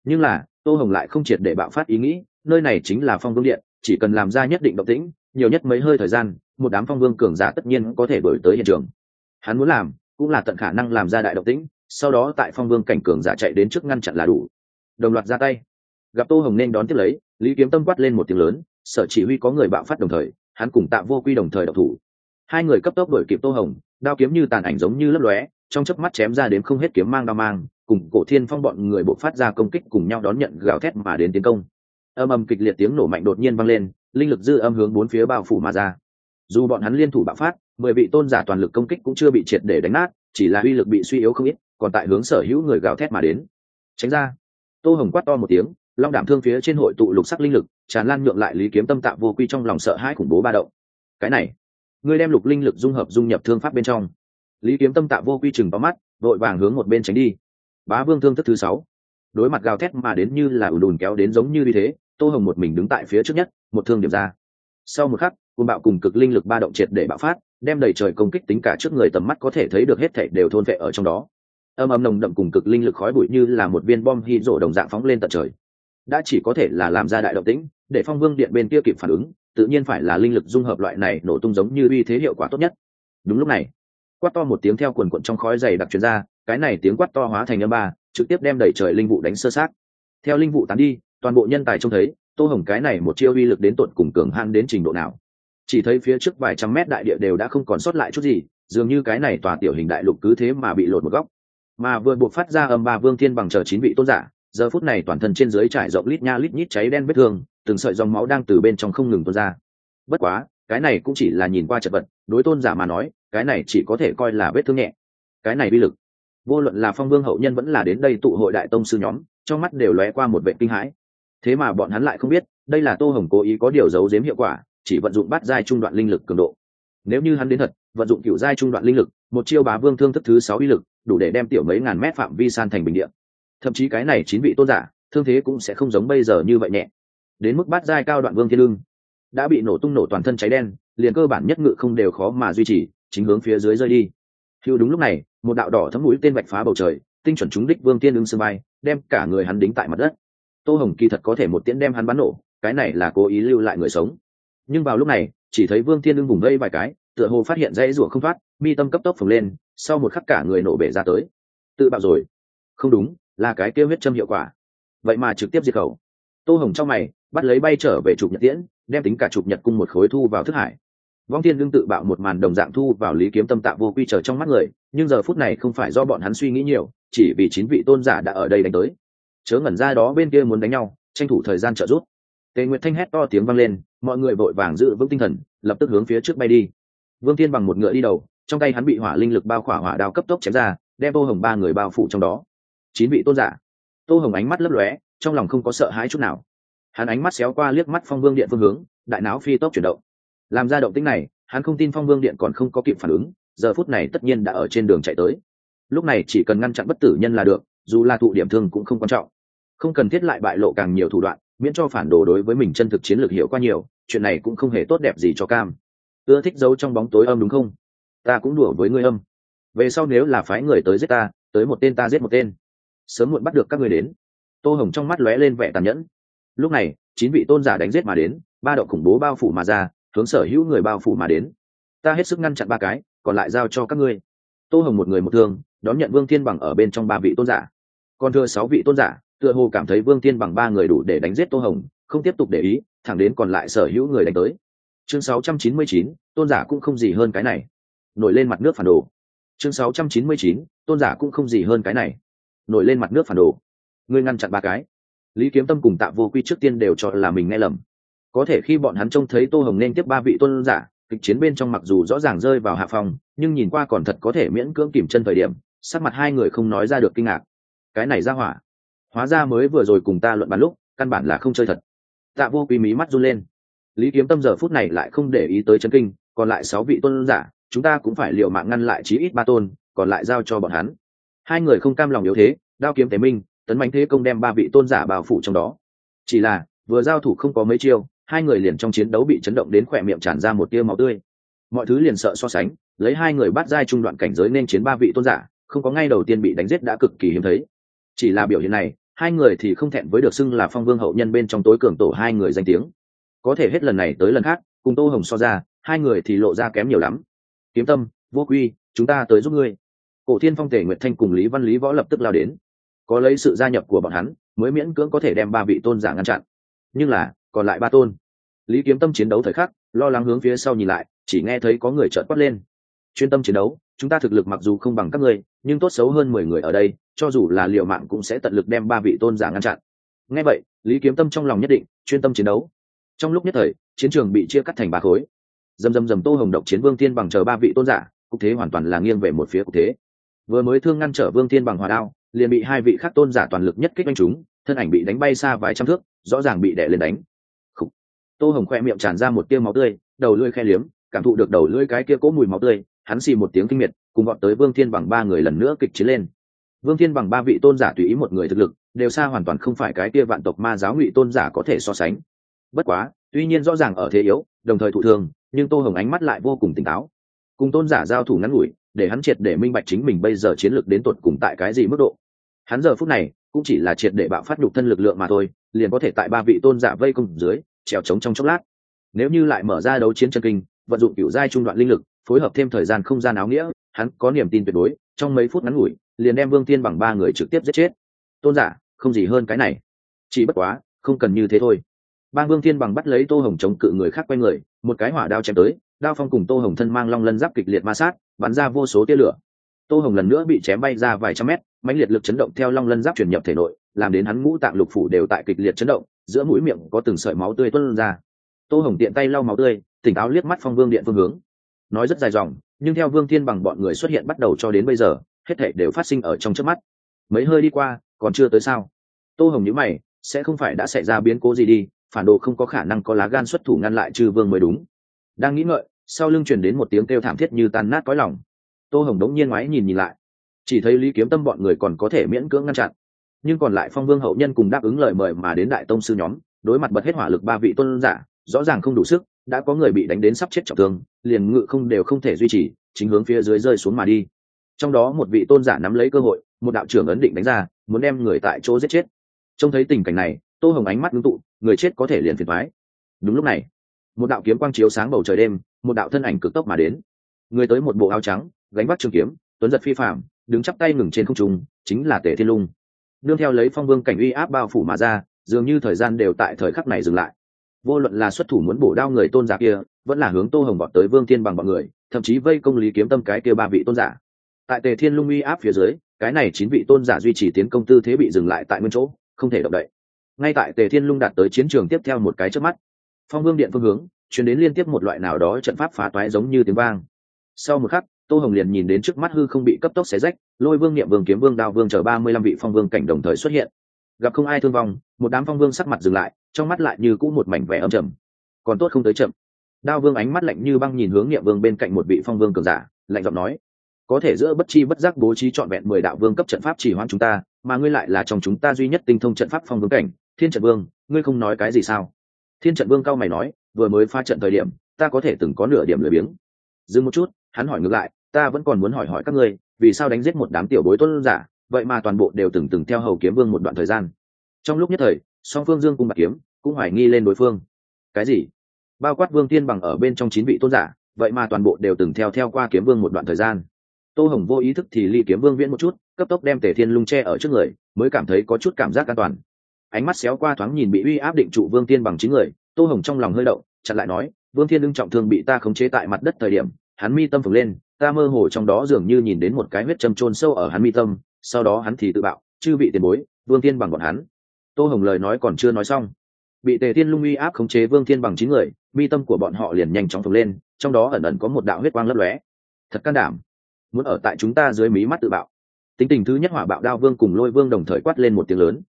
Nhưng là, tô hồng lại không triệt để bạo phát ý nghĩ, nơi này chính là phong vương điện, chỉ cần làm ra nhất định động tĩnh, nhiều nhất mấy hơi thời gian, một đám phong vương cường giả tất nhiên có thể đổi tới hiện trường. Hắn muốn làm, cũng là tận khả năng làm ra đại động tĩnh, sau đó tại phong vương cảnh cường giả chạy đến trước ngăn chặn là đủ. Đồng loạt ra tay. Gặp tô hồng nên đón tiếp lấy, lý kiếm tâm quát lên một tiếng lớn, sở chỉ huy có người bạo phát đồng thời, hắn cùng tạ vô quy đồng thời độc thủ hai người cấp tốc đuổi kịp tô hồng, đao kiếm như tàn ảnh giống như lấp lóe, trong chớp mắt chém ra đến không hết kiếm mang đao mang, cùng cổ thiên phong bọn người bộ phát ra công kích cùng nhau đón nhận gào thét mà đến tiến công. Âm âm kịch liệt tiếng nổ mạnh đột nhiên vang lên, linh lực dư âm hướng bốn phía bao phủ mà ra. Dù bọn hắn liên thủ bạo phát, mười vị tôn giả toàn lực công kích cũng chưa bị triệt để đánh nát, chỉ là uy lực bị suy yếu không ít, còn tại hướng sở hữu người gào thét mà đến. Tránh ra. Tô hồng quát to một tiếng, long đảm thương phía trên hội tụ lục sắc linh lực, tràn lan nhượng lại lý kiếm tâm tạo vô quy trong lòng sợ hãi khủng bố ba động. Cái này ngươi đem lục linh lực dung hợp dung nhập thương pháp bên trong. Lý kiếm tâm tạ vô quy chừng vào mắt, vội vàng hướng một bên tránh đi. Bá vương thương thức thứ sáu. Đối mặt gào thét mà đến như là ủ đùn kéo đến giống như như thế, tô hồng một mình đứng tại phía trước nhất, một thương điểm ra. Sau một khắc cùng bạo cùng cực linh lực ba động triệt để bạo phát, đem đầy trời công kích tính cả trước người tầm mắt có thể thấy được hết thảy đều thôn vệ ở trong đó. Âm âm nồng đậm cùng cực linh lực khói bụi như là một viên bom hy rổ đồng dạng phóng lên tận trời. Đã chỉ có thể là làm ra đại động tĩnh, để phong vương điện bên kia kịp phản ứng tự nhiên phải là linh lực dung hợp loại này nổ tung giống như uy thế hiệu quả tốt nhất. Đúng lúc này, quát to một tiếng theo quần quận trong khói dày đặc truyền ra, cái này tiếng quát to hóa thành âm ba, trực tiếp đem đẩy trời linh vụ đánh sơ sát theo linh vụ tán đi, toàn bộ nhân tài trông thấy, tô hồng cái này một chiêu uy lực đến tột cùng cường han đến trình độ nào. Chỉ thấy phía trước vài trăm mét đại địa đều đã không còn sót lại chút gì, dường như cái này tòa tiểu hình đại lục cứ thế mà bị lột một góc. Mà vừa buộc phát ra âm ba vương thiên bằng chờ chín vị tôn giả, giờ phút này toàn thân trên dưới trải rộng lít nha lít nhít cháy đen vết thương từng sợi dòng máu đang từ bên trong không ngừng tuôn ra. Bất quá, cái này cũng chỉ là nhìn qua chật vật, đối tôn giả mà nói, cái này chỉ có thể coi là vết thương nhẹ. Cái này uy lực, vô luận là phong vương hậu nhân vẫn là đến đây tụ hội đại tông sư nhóm, trong mắt đều lóe qua một vệ kinh hãi. Thế mà bọn hắn lại không biết, đây là tô hồng cố ý có điều giấu giếm hiệu quả, chỉ vận dụng bắt giai trung đoạn linh lực cường độ. Nếu như hắn đến thật, vận dụng kiểu giai trung đoạn linh lực, một chiêu bá vương thương thức thứ sáu uy lực, đủ để đem tiểu mấy ngàn mét phạm vi san thành bình địa. thậm chí cái này chín vị tôn giả, thương thế cũng sẽ không giống bây giờ như vậy nhẹ đến mức bát giai cao đoạn vương thiên lương, đã bị nổ tung nổ toàn thân cháy đen, liền cơ bản nhất ngự không đều khó mà duy trì, chính hướng phía dưới rơi đi. Hưu đúng lúc này, một đạo đỏ thấm mũi tên vạch phá bầu trời, tinh chuẩn trúng đích vương tiên ưng sương bay, đem cả người hắn đính tại mặt đất. Tô hồng kỳ thật có thể một tiễn đem hắn bắn nổ, cái này là cố ý lưu lại người sống. Nhưng vào lúc này, chỉ thấy vương tiên ưng vùng gây vài cái, tựa hồ phát hiện dãy rủa không thoát, mi tâm cấp tốc phồng lên, sau một khắc cả người nổ bể ra tới. Tự bạo rồi. Không đúng, là cái kêu huyết châm hiệu quả. Vậy mà trực tiếp diệt khẩu tô hồng trong mày, bắt lấy bay trở về chụp nhật tiễn, đem tính cả chụp nhật cung một khối thu vào thức hải. Vong thiên đương tự bạo một màn đồng dạng thu vào lý kiếm tâm tạ vô quy trở trong mắt người, nhưng giờ phút này không phải do bọn hắn suy nghĩ nhiều, chỉ vì chín vị tôn giả đã ở đây đánh tới. Chớ ngẩn ra đó bên kia muốn đánh nhau, tranh thủ thời gian trợ giúp. Tề nguyệt thanh hét to tiếng vang lên, mọi người vội vàng giữ vững tinh thần, lập tức hướng phía trước bay đi. Vương thiên bằng một ngựa đi đầu, trong tay hắn bị hỏa linh lực bao khỏa hỏa đao cấp tốc chém ra, đem tô hồng ba người bao phủ trong đó. Chín vị tôn giả. Tô hồng ánh mắt lấp lóe trong lòng không có sợ hãi chút nào. Hắn ánh mắt xéo qua liếc mắt phong vương điện phương hướng, đại não phi tốc chuyển động. Làm ra động tĩnh này, hắn không tin phong vương điện còn không có kịp phản ứng, giờ phút này tất nhiên đã ở trên đường chạy tới. Lúc này chỉ cần ngăn chặn bất tử nhân là được, dù là thụ điểm thương cũng không quan trọng. Không cần thiết lại bại lộ càng nhiều thủ đoạn, miễn cho phản đồ đối với mình chân thực chiến lược hiểu qua nhiều, chuyện này cũng không hề tốt đẹp gì cho cam. Ưa thích giấu trong bóng tối âm đúng không? Ta cũng đùa với ngươi âm. Về sau nếu là phái người tới giết ta, tới một tên ta giết một tên. Sớm muộn bắt được các người đến tô hồng trong mắt lóe lên vẻ tàn nhẫn. Lúc này chín vị tôn giả đánh giết mà đến ba động khủng bố bao phủ mà ra hướng sở hữu người bao phủ mà đến. Ta hết sức ngăn chặn ba cái còn lại giao cho các ngươi. Tô hồng một người một thương đón nhận vương thiên bằng ở bên trong ba vị tôn giả. Còn thưa sáu vị tôn giả tựa hồ cảm thấy vương thiên bằng ba người đủ để đánh giết tô hồng không tiếp tục để ý thẳng đến còn lại sở hữu người đánh tới. Chương 699, tôn giả cũng không gì hơn cái này. Nổi lên mặt nước phản đồ. Chương 699, tôn giả cũng không gì hơn cái này. Nổi lên mặt nước phản đồ ngươi ngăn chặn ba cái. Lý kiếm tâm cùng tạ vô quy trước tiên đều cho là mình nghe lầm. Có thể khi bọn hắn trông thấy tô hồng nên tiếp ba vị tôn giả, kịch chiến bên trong mặc dù rõ ràng rơi vào hạ phòng nhưng nhìn qua còn thật có thể miễn cưỡng kìm chân thời điểm, sắc mặt hai người không nói ra được kinh ngạc. Cái này ra hỏa. Hóa ra mới vừa rồi cùng ta luận bàn lúc, căn bản là không chơi thật. Tạ vô quy mí mắt run lên. Lý kiếm tâm giờ phút này lại không để ý tới chân kinh, còn lại sáu vị tôn giả, chúng ta cũng phải liệu mạng ngăn lại chí ít ba tôn, còn lại giao cho bọn hắn. Hai người không cam lòng yếu thế, đao kiếm tế minh tấn mạnh thế công đem ba vị tôn giả bao phủ trong đó. Chỉ là, vừa giao thủ không có mấy chiêu, hai người liền trong chiến đấu bị chấn động đến khỏe miệng tràn ra một tia máu tươi. Mọi thứ liền sợ so sánh, lấy hai người bắt giai trung đoạn cảnh giới nên chiến ba vị tôn giả, không có ngay đầu tiên bị đánh giết đã cực kỳ hiếm thấy. Chỉ là biểu hiện này, hai người thì không thẹn với được xưng là phong vương hậu nhân bên trong tối cường tổ hai người danh tiếng. Có thể hết lần này tới lần khác, cùng tô hồng so ra, hai người thì lộ ra kém nhiều lắm. Kiếm tâm, vô quy, chúng ta tới giúp ngươi. Cổ thiên phong tể nguyệt thanh cùng lý văn lý võ lập tức lao đến có lấy sự gia nhập của bọn hắn, mới miễn cưỡng có thể đem ba vị tôn giả ngăn chặn. Nhưng là, còn lại ba tôn. Lý kiếm tâm chiến đấu thời khắc, lo lắng hướng phía sau nhìn lại, chỉ nghe thấy có người trợn quát lên. Chuyên tâm chiến đấu, chúng ta thực lực mặc dù không bằng các ngươi, nhưng tốt xấu hơn mười người ở đây, cho dù là liệu mạng cũng sẽ tận lực đem ba vị tôn giả ngăn chặn. Nghe vậy, lý kiếm tâm trong lòng nhất định, chuyên tâm chiến đấu. Trong lúc nhất thời, chiến trường bị chia cắt thành ba khối. Dầm dầm dầm tô hồng độc chiến vương thiên bằng chờ ba vị tôn giả, cục thế hoàn toàn là nghiêng về một phía cục thế. Vừa mới thương ngăn trở vương thiên bằng hòa đao liền bị hai vị khác tôn giả toàn lực nhất kích anh chúng thân ảnh bị đánh bay xa vài trăm thước, rõ ràng bị đè lên đánh. Khủ. tô hồng khoe miệng tràn ra một tiêu máu tươi, đầu lưỡi khe liếm, cảm thụ được đầu lưỡi cái kia cố mùi máu tươi, hắn xì một tiếng kinh miệt, cùng gọn tới vương thiên bằng ba người lần nữa kịch chiến lên. Vương thiên bằng ba vị tôn giả tùy ý một người thực lực, đều xa hoàn toàn không phải cái kia vạn tộc ma giáo ngụy tôn giả có thể so sánh. Bất quá, tuy nhiên rõ ràng ở thế yếu, đồng thời thụ thương, nhưng tô hồng ánh mắt lại vô cùng tỉnh táo. Cùng tôn giả giao thủ ngắn ngủi, để hắn triệt để minh bạch chính mình bây giờ chiến lược đến tột cùng tại cái gì mức độ hắn giờ phút này cũng chỉ là triệt để bạo phát nhục thân lực lượng mà thôi, liền có thể tại ba vị tôn giả vây công dưới, trèo trống trong chốc lát. Nếu như lại mở ra đấu chiến chân kinh, vận dụng kiểu giai trung đoạn linh lực, phối hợp thêm thời gian không gian áo nghĩa, hắn có niềm tin tuyệt đối, trong mấy phút ngắn ngủi, liền đem vương tiên bằng ba người trực tiếp giết chết. Tôn giả, không gì hơn cái này. Chỉ bất quá, không cần như thế thôi. Ba vương thiên bằng bắt lấy tô hồng chống cự người khác quay người, một cái hỏa đao chém tới, đao phong cùng tô hồng thân mang long lân giáp kịch liệt ma sát, bắn ra vô số tia lửa. Tô hồng lần nữa bị chém bay ra vài trăm mét mãnh liệt lực chấn động theo long lân giáp chuyển nhập thể nội, làm đến hắn ngũ tạng lục phủ đều tại kịch liệt chấn động, giữa mũi miệng có từng sợi máu tươi tuân ra. Tô hồng tiện tay lau máu tươi, tỉnh táo liếc mắt phong vương điện phương hướng. Nói rất dài dòng, nhưng theo vương thiên bằng bọn người xuất hiện bắt đầu cho đến bây giờ, hết thể đều phát sinh ở trong trước mắt. Mấy hơi đi qua, còn chưa tới sao? Tô hồng nhữ mày, sẽ không phải đã xảy ra biến cố gì đi, phản đồ không có khả năng có lá gan xuất thủ ngăn lại chư vương mới đúng. Đang nghĩ ngợi, sau lưng truyền đến một tiếng kêu thảm thiết như tan nát cõi lòng. Tô hồng đống nhiên ngoái nhìn nhìn lại chỉ thấy lý kiếm tâm bọn người còn có thể miễn cưỡng ngăn chặn. Nhưng còn lại phong vương hậu nhân cùng đáp ứng lời mời mà đến đại tông sư nhóm, đối mặt bật hết hỏa lực ba vị tôn giả, rõ ràng không đủ sức, đã có người bị đánh đến sắp chết trọng thương, liền ngự không đều không thể duy trì, chính hướng phía dưới rơi xuống mà đi. Trong đó một vị tôn giả nắm lấy cơ hội, một đạo trưởng ấn định đánh ra, muốn đem người tại chỗ giết chết. Trông thấy tình cảnh này, tô hồng ánh mắt ngưng tụ, người chết có thể liền phiền thoái đúng lúc này, một đạo kiếm quang chiếu sáng bầu trời đêm, một đạo thân ảnh cực tốc mà đến. Người tới một bộ áo trắng, gánh vác trường kiếm, tuấn giật phi phạm đứng chắp tay ngừng trên không trung, chính là Tề thiên lung. Đương theo lấy phong vương cảnh uy áp bao phủ mà ra, dường như thời gian đều tại thời khắc này dừng lại. Vô luận là xuất thủ muốn bổ đao người tôn giả kia, vẫn là hướng tô hồng bọn tới vương thiên bằng bọn người, thậm chí vây công lý kiếm tâm cái kia ba vị tôn giả. Tại tề thiên lung uy áp phía dưới, cái này chín vị tôn giả duy trì tiến công tư thế bị dừng lại tại nguyên chỗ, không thể động đậy. Ngay tại tề thiên lung đạt tới chiến trường tiếp theo một cái trước mắt, phong vương điện phương hướng chuyển đến liên tiếp một loại nào đó trận pháp phá toái giống như tiếng vang. Sau một khắc tô hồng liền nhìn đến trước mắt hư không bị cấp tốc xé rách, lôi vương niệm vương kiếm vương đao vương chờ ba mươi lăm vị phong vương cảnh đồng thời xuất hiện. Gặp không ai thương vong, một đám phong vương sắc mặt dừng lại, trong mắt lại như cũ một mảnh vẻ âm trầm. Còn tốt không tới chậm. Đao vương ánh mắt lạnh như băng nhìn hướng niệm vương bên cạnh một vị phong vương cường giả, lạnh giọng nói, có thể giữa bất chi bất giác bố trí trọn vẹn mười đạo vương cấp trận pháp chỉ hoãn chúng ta, mà ngươi lại là trong chúng ta duy nhất tinh thông trận pháp phong vương cảnh, thiên trận vương, ngươi không nói cái gì sao? Thiên trận vương cao mày nói, vừa mới pha trận thời điểm, ta có thể từng có nửa điểm lười biếng. Dừng một chút, hắn hỏi ngược lại ta vẫn còn muốn hỏi hỏi các ngươi, vì sao đánh giết một đám tiểu bối tuân giả, vậy mà toàn bộ đều từng từng theo hầu kiếm vương một đoạn thời gian. Trong lúc nhất thời, song phương dương cung bạc kiếm cũng hoài nghi lên đối phương. Cái gì? Bao quát vương tiên bằng ở bên trong chín vị tôn giả, vậy mà toàn bộ đều từng theo theo qua kiếm vương một đoạn thời gian. Tô hồng vô ý thức thì ly kiếm vương viễn một chút, cấp tốc đem tề thiên lung tre ở trước người, mới cảm thấy có chút cảm giác an toàn. Ánh mắt xéo qua thoáng nhìn bị uy áp định trụ vương tiên bằng chín người, tô hồng trong lòng hơi đậu chặn lại nói, vương thiên lưng trọng thương bị ta khống chế tại mặt đất thời điểm, hắn mi tâm phồng lên ta mơ hồ trong đó dường như nhìn đến một cái huyết châm chôn sâu ở hắn mi tâm, sau đó hắn thì tự bạo, chư bị tiền bối, vương tiên bằng bọn hắn. Tô hồng lời nói còn chưa nói xong, bị tề thiên lung uy áp khống chế vương thiên bằng chín người, mi tâm của bọn họ liền nhanh chóng phồng lên, trong đó ẩn ẩn có một đạo huyết quang lấp lóe. Thật can đảm, muốn ở tại chúng ta dưới mí mắt tự bạo. Tính tình thứ nhất hỏa bạo đao vương cùng lôi vương đồng thời quát lên một tiếng lớn.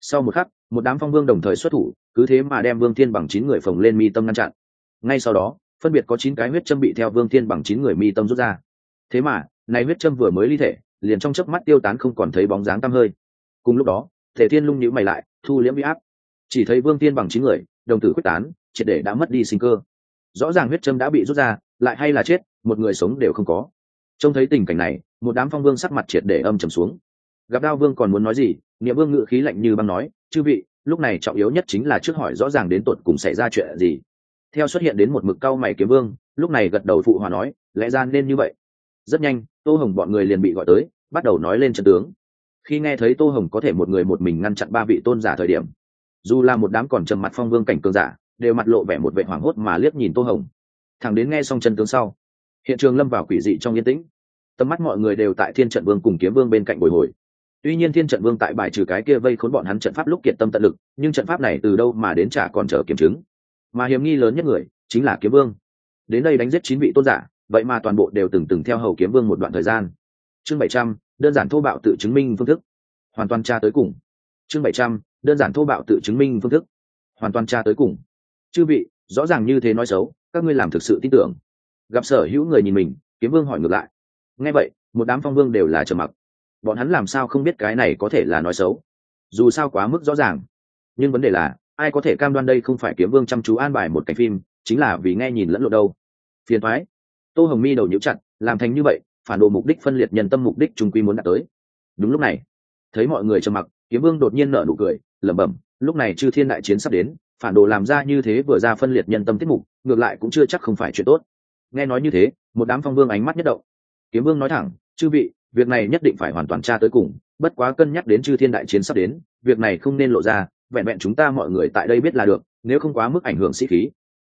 Sau một khắc, một đám phong vương đồng thời xuất thủ, cứ thế mà đem vương thiên bằng chín người phồng lên mi tâm ngăn chặn. Ngay sau đó phân biệt có chín cái huyết châm bị theo vương thiên bằng chín người mi tâm rút ra. Thế mà, này huyết châm vừa mới ly thể, liền trong chớp mắt tiêu tán không còn thấy bóng dáng tăm hơi. Cùng lúc đó, thể thiên lung nhữ mày lại, thu liễm huy áp. Chỉ thấy vương thiên bằng chín người, đồng tử quyết tán, triệt để đã mất đi sinh cơ. Rõ ràng huyết châm đã bị rút ra, lại hay là chết, một người sống đều không có. Trông thấy tình cảnh này, một đám phong vương sắc mặt triệt để âm trầm xuống. Gặp đao vương còn muốn nói gì, niệm vương ngự khí lạnh như băng nói, chư vị, lúc này trọng yếu nhất chính là trước hỏi rõ ràng đến tột cùng xảy ra chuyện gì theo xuất hiện đến một mực cao mày kiếm vương, lúc này gật đầu phụ hòa nói, lẽ ra nên như vậy. Rất nhanh, tô hồng bọn người liền bị gọi tới, bắt đầu nói lên trận tướng. Khi nghe thấy tô hồng có thể một người một mình ngăn chặn ba vị tôn giả thời điểm, dù là một đám còn trầm mặt phong vương cảnh cường giả, đều mặt lộ vẻ một vệ hoảng hốt mà liếc nhìn tô hồng. Thẳng đến nghe xong chân tướng sau, hiện trường lâm vào quỷ dị trong yên tĩnh. Tầm mắt mọi người đều tại thiên trận vương cùng kiếm vương bên cạnh bồi hồi. Tuy nhiên thiên trận vương tại bài trừ cái kia vây khốn bọn hắn trận pháp lúc kiệt tâm tận lực, nhưng trận pháp này từ đâu mà đến chả còn chờ kiểm chứng mà hiểm nghi lớn nhất người chính là kiếm vương. Đến đây đánh giết chín vị tôn giả, vậy mà toàn bộ đều từng từng theo hầu kiếm vương một đoạn thời gian. Chương bảy trăm, đơn giản thô bạo tự chứng minh phương thức. Hoàn toàn tra tới cùng. Chương bảy trăm, đơn giản thô bạo tự chứng minh phương thức. Hoàn toàn tra tới cùng. Chư vị, rõ ràng như thế nói xấu, các ngươi làm thực sự tin tưởng. Gặp sở hữu người nhìn mình, kiếm vương hỏi ngược lại. Nghe vậy, một đám phong vương đều là trầm mặc. Bọn hắn làm sao không biết cái này có thể là nói xấu? Dù sao quá mức rõ ràng. Nhưng vấn đề là ai có thể cam đoan đây không phải kiếm vương chăm chú an bài một cảnh phim, chính là vì nghe nhìn lẫn lộn đâu. Phiền thoái tô hồng mi đầu nhíu chặt, làm thành như vậy, phản đồ mục đích phân liệt nhân tâm mục đích trung quy muốn đạt tới. Đúng lúc này, thấy mọi người trầm mặc, kiếm vương đột nhiên nở nụ cười, lẩm bẩm, lúc này chư thiên đại chiến sắp đến, phản đồ làm ra như thế vừa ra phân liệt nhân tâm tiết mục, ngược lại cũng chưa chắc không phải chuyện tốt. Nghe nói như thế, một đám phong vương ánh mắt nhất động. Kiếm vương nói thẳng, chư vị, việc này nhất định phải hoàn toàn tra tới cùng, bất quá cân nhắc đến chư thiên đại chiến sắp đến, việc này không nên lộ ra vẹn vẹn chúng ta mọi người tại đây biết là được, nếu không quá mức ảnh hưởng sĩ khí.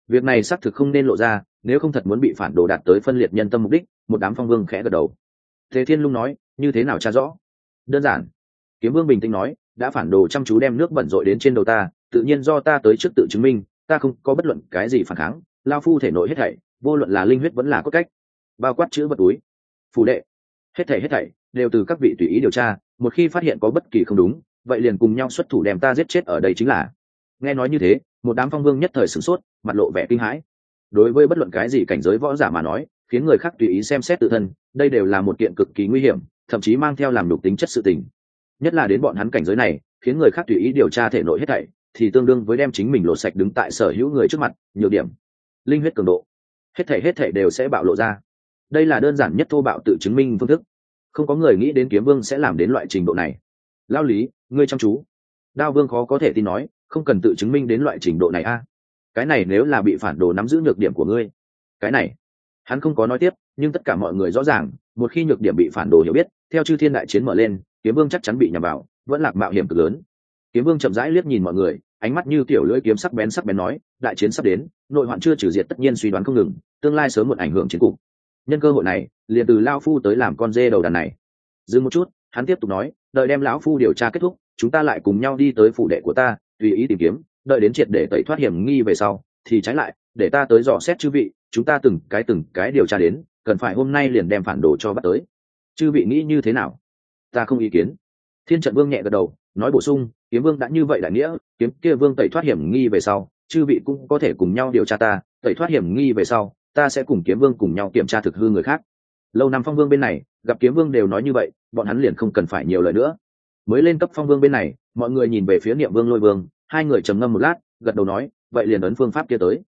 Việc này xác thực không nên lộ ra, nếu không thật muốn bị phản đồ đạt tới phân liệt nhân tâm mục đích, một đám phong vương khẽ gật đầu. Thế thiên lung nói, như thế nào tra rõ? Đơn giản. Kiếm vương bình tĩnh nói, đã phản đồ chăm chú đem nước bẩn rội đến trên đầu ta, tự nhiên do ta tới trước tự chứng minh, ta không có bất luận cái gì phản kháng, lao phu thể nội hết thảy, vô luận là linh huyết vẫn là cốt cách, bao quát chữ vật túi phủ đệ hết thảy hết thảy, đều từ các vị tùy ý điều tra, một khi phát hiện có bất kỳ không đúng vậy liền cùng nhau xuất thủ đem ta giết chết ở đây chính là. Nghe nói như thế, một đám phong vương nhất thời sửng sốt, mặt lộ vẻ kinh hãi. Đối với bất luận cái gì cảnh giới võ giả mà nói, khiến người khác tùy ý xem xét tự thân, đây đều là một kiện cực kỳ nguy hiểm, thậm chí mang theo làm đục tính chất sự tình. Nhất là đến bọn hắn cảnh giới này, khiến người khác tùy ý điều tra thể nội hết thảy, thì tương đương với đem chính mình lộ sạch đứng tại sở hữu người trước mặt, nhược điểm. Linh huyết cường độ. Hết thảy hết thảy đều sẽ bạo lộ ra. Đây là đơn giản nhất thô bạo tự chứng minh phương thức. Không có người nghĩ đến kiếm vương sẽ làm đến loại trình độ này. Lao lý ngươi chăm chú. Đao vương khó có thể tin nói, không cần tự chứng minh đến loại trình độ này a. Cái này nếu là bị phản đồ nắm giữ nhược điểm của ngươi. Cái này, hắn không có nói tiếp, nhưng tất cả mọi người rõ ràng, một khi nhược điểm bị phản đồ hiểu biết, theo chư thiên đại chiến mở lên, kiếm vương chắc chắn bị nhằm vào, vẫn lạc mạo hiểm cực lớn. Kiếm vương chậm rãi liếc nhìn mọi người, ánh mắt như kiểu lưỡi kiếm sắc bén sắc bén nói, đại chiến sắp đến, nội hoạn chưa trừ diệt tất nhiên suy đoán không ngừng, tương lai sớm một ảnh hưởng chiến cục. Nhân cơ hội này, liền từ lao phu tới làm con dê đầu đàn này. Dừng một chút, hắn tiếp tục nói, đợi đem lão phu điều tra kết thúc chúng ta lại cùng nhau đi tới phụ đệ của ta, tùy ý tìm kiếm, đợi đến triệt để tẩy thoát hiểm nghi về sau, thì trái lại, để ta tới dò xét chư vị, chúng ta từng cái từng cái điều tra đến, cần phải hôm nay liền đem phản đồ cho bắt tới. Chư vị nghĩ như thế nào? Ta không ý kiến. Thiên trận vương nhẹ gật đầu, nói bổ sung, kiếm vương đã như vậy đại nghĩa, kiếm kia vương tẩy thoát hiểm nghi về sau, chư vị cũng có thể cùng nhau điều tra ta, tẩy thoát hiểm nghi về sau, ta sẽ cùng kiếm vương cùng nhau kiểm tra thực hư người khác. Lâu năm phong vương bên này, gặp kiếm vương đều nói như vậy, bọn hắn liền không cần phải nhiều lời nữa mới lên cấp phong vương bên này, mọi người nhìn về phía niệm vương lôi vương, hai người trầm ngâm một lát, gật đầu nói, vậy liền ấn phương pháp kia tới.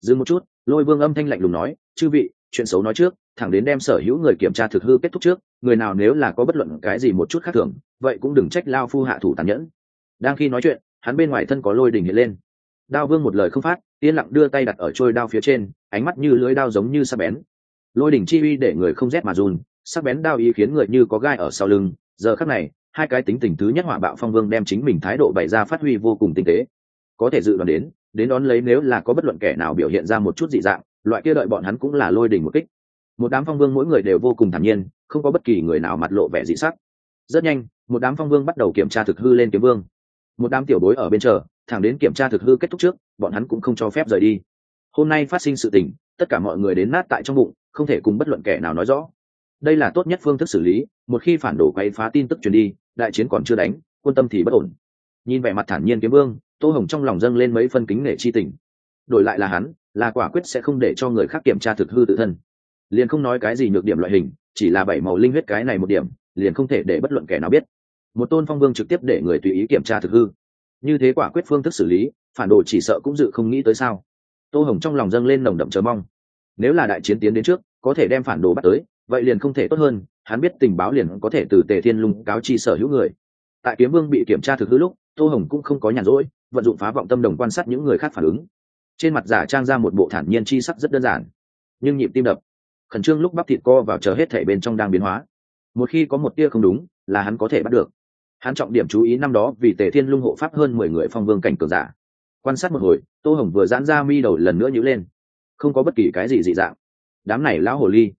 Dừng một chút, lôi vương âm thanh lạnh lùng nói, chư vị, chuyện xấu nói trước, thẳng đến đem sở hữu người kiểm tra thực hư kết thúc trước, người nào nếu là có bất luận cái gì một chút khác thường, vậy cũng đừng trách lao phu hạ thủ tàn nhẫn. Đang khi nói chuyện, hắn bên ngoài thân có lôi đình hiện lên. Đao vương một lời không phát, yên lặng đưa tay đặt ở trôi đao phía trên, ánh mắt như lưới đao giống như sắc bén. Lôi đỉnh chi uy để người không rét mà run, sắc bén đao ý khiến người như có gai ở sau lưng, giờ khắc này hai cái tính tình thứ nhất hỏa bạo phong vương đem chính mình thái độ bày ra phát huy vô cùng tinh tế. Có thể dự đoán đến đến đón lấy nếu là có bất luận kẻ nào biểu hiện ra một chút dị dạng, loại kia đợi bọn hắn cũng là lôi đỉnh một kích. Một đám phong vương mỗi người đều vô cùng thản nhiên, không có bất kỳ người nào mặt lộ vẻ dị sắc. Rất nhanh, một đám phong vương bắt đầu kiểm tra thực hư lên kiếm vương. Một đám tiểu bối ở bên chờ, thẳng đến kiểm tra thực hư kết thúc trước, bọn hắn cũng không cho phép rời đi. Hôm nay phát sinh sự tình, tất cả mọi người đến nát tại trong bụng, không thể cùng bất luận kẻ nào nói rõ. Đây là tốt nhất phương thức xử lý, một khi phản đổ quay phá tin tức truyền đi đại chiến còn chưa đánh, quân tâm thì bất ổn. Nhìn vẻ mặt thản nhiên kiếm vương, tô hồng trong lòng dâng lên mấy phân kính nể chi tình. Đổi lại là hắn, là quả quyết sẽ không để cho người khác kiểm tra thực hư tự thân. Liền không nói cái gì nhược điểm loại hình, chỉ là bảy màu linh huyết cái này một điểm, liền không thể để bất luận kẻ nào biết. Một tôn phong vương trực tiếp để người tùy ý kiểm tra thực hư. Như thế quả quyết phương thức xử lý, phản đồ chỉ sợ cũng dự không nghĩ tới sao. Tô hồng trong lòng dâng lên nồng đậm chờ mong. Nếu là đại chiến tiến đến trước, có thể đem phản đồ bắt tới, vậy liền không thể tốt hơn hắn biết tình báo liền có thể từ tề thiên lung cáo chi sở hữu người. Tại kiếm vương bị kiểm tra thực hư lúc, tô hồng cũng không có nhàn rỗi, vận dụng phá vọng tâm đồng quan sát những người khác phản ứng. Trên mặt giả trang ra một bộ thản nhiên chi sắc rất đơn giản, nhưng nhịp tim đập. Khẩn trương lúc bắp thịt co vào chờ hết thể bên trong đang biến hóa. Một khi có một tia không đúng, là hắn có thể bắt được. Hắn trọng điểm chú ý năm đó vì tề thiên lung hộ pháp hơn mười người phong vương cảnh cường giả. Quan sát một hồi, tô hồng vừa giãn ra mi đầu lần nữa nhữ lên. Không có bất kỳ cái gì dị dạng. Đám này lão hồ ly.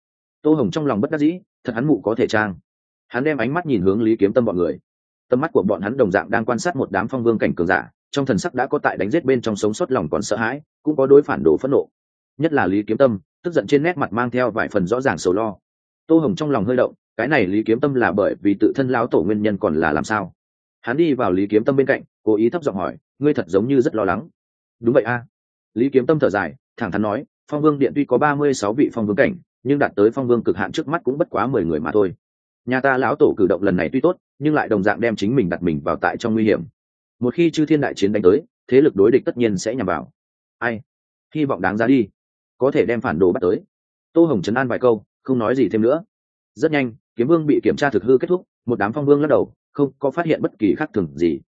Tô hồng trong lòng bất đắc dĩ thật hắn mụ có thể trang. Hắn đem ánh mắt nhìn hướng lý kiếm tâm bọn người. Tâm mắt của bọn hắn đồng dạng đang quan sát một đám phong vương cảnh cường giả, trong thần sắc đã có tại đánh giết bên trong sống sót lòng còn sợ hãi, cũng có đối phản đồ phẫn nộ. Nhất là lý kiếm tâm, tức giận trên nét mặt mang theo vài phần rõ ràng sầu lo. Tô hồng trong lòng hơi động, cái này lý kiếm tâm là bởi vì tự thân lão tổ nguyên nhân còn là làm sao? Hắn đi vào lý kiếm tâm bên cạnh, cố ý thấp giọng hỏi, ngươi thật giống như rất lo lắng. Đúng vậy a. Lý kiếm tâm thở dài, thẳng thắn nói, phong vương điện tuy có ba mươi sáu vị phong vương cảnh nhưng đạt tới phong vương cực hạn trước mắt cũng bất quá mười người mà thôi. Nhà ta lão tổ cử động lần này tuy tốt, nhưng lại đồng dạng đem chính mình đặt mình vào tại trong nguy hiểm. Một khi chư thiên đại chiến đánh tới, thế lực đối địch tất nhiên sẽ nhằm vào. Ai? Hy vọng đáng ra đi. Có thể đem phản đồ bắt tới. Tô hồng trấn an vài câu, không nói gì thêm nữa. Rất nhanh, kiếm vương bị kiểm tra thực hư kết thúc, một đám phong vương lắc đầu, không có phát hiện bất kỳ khác thường gì.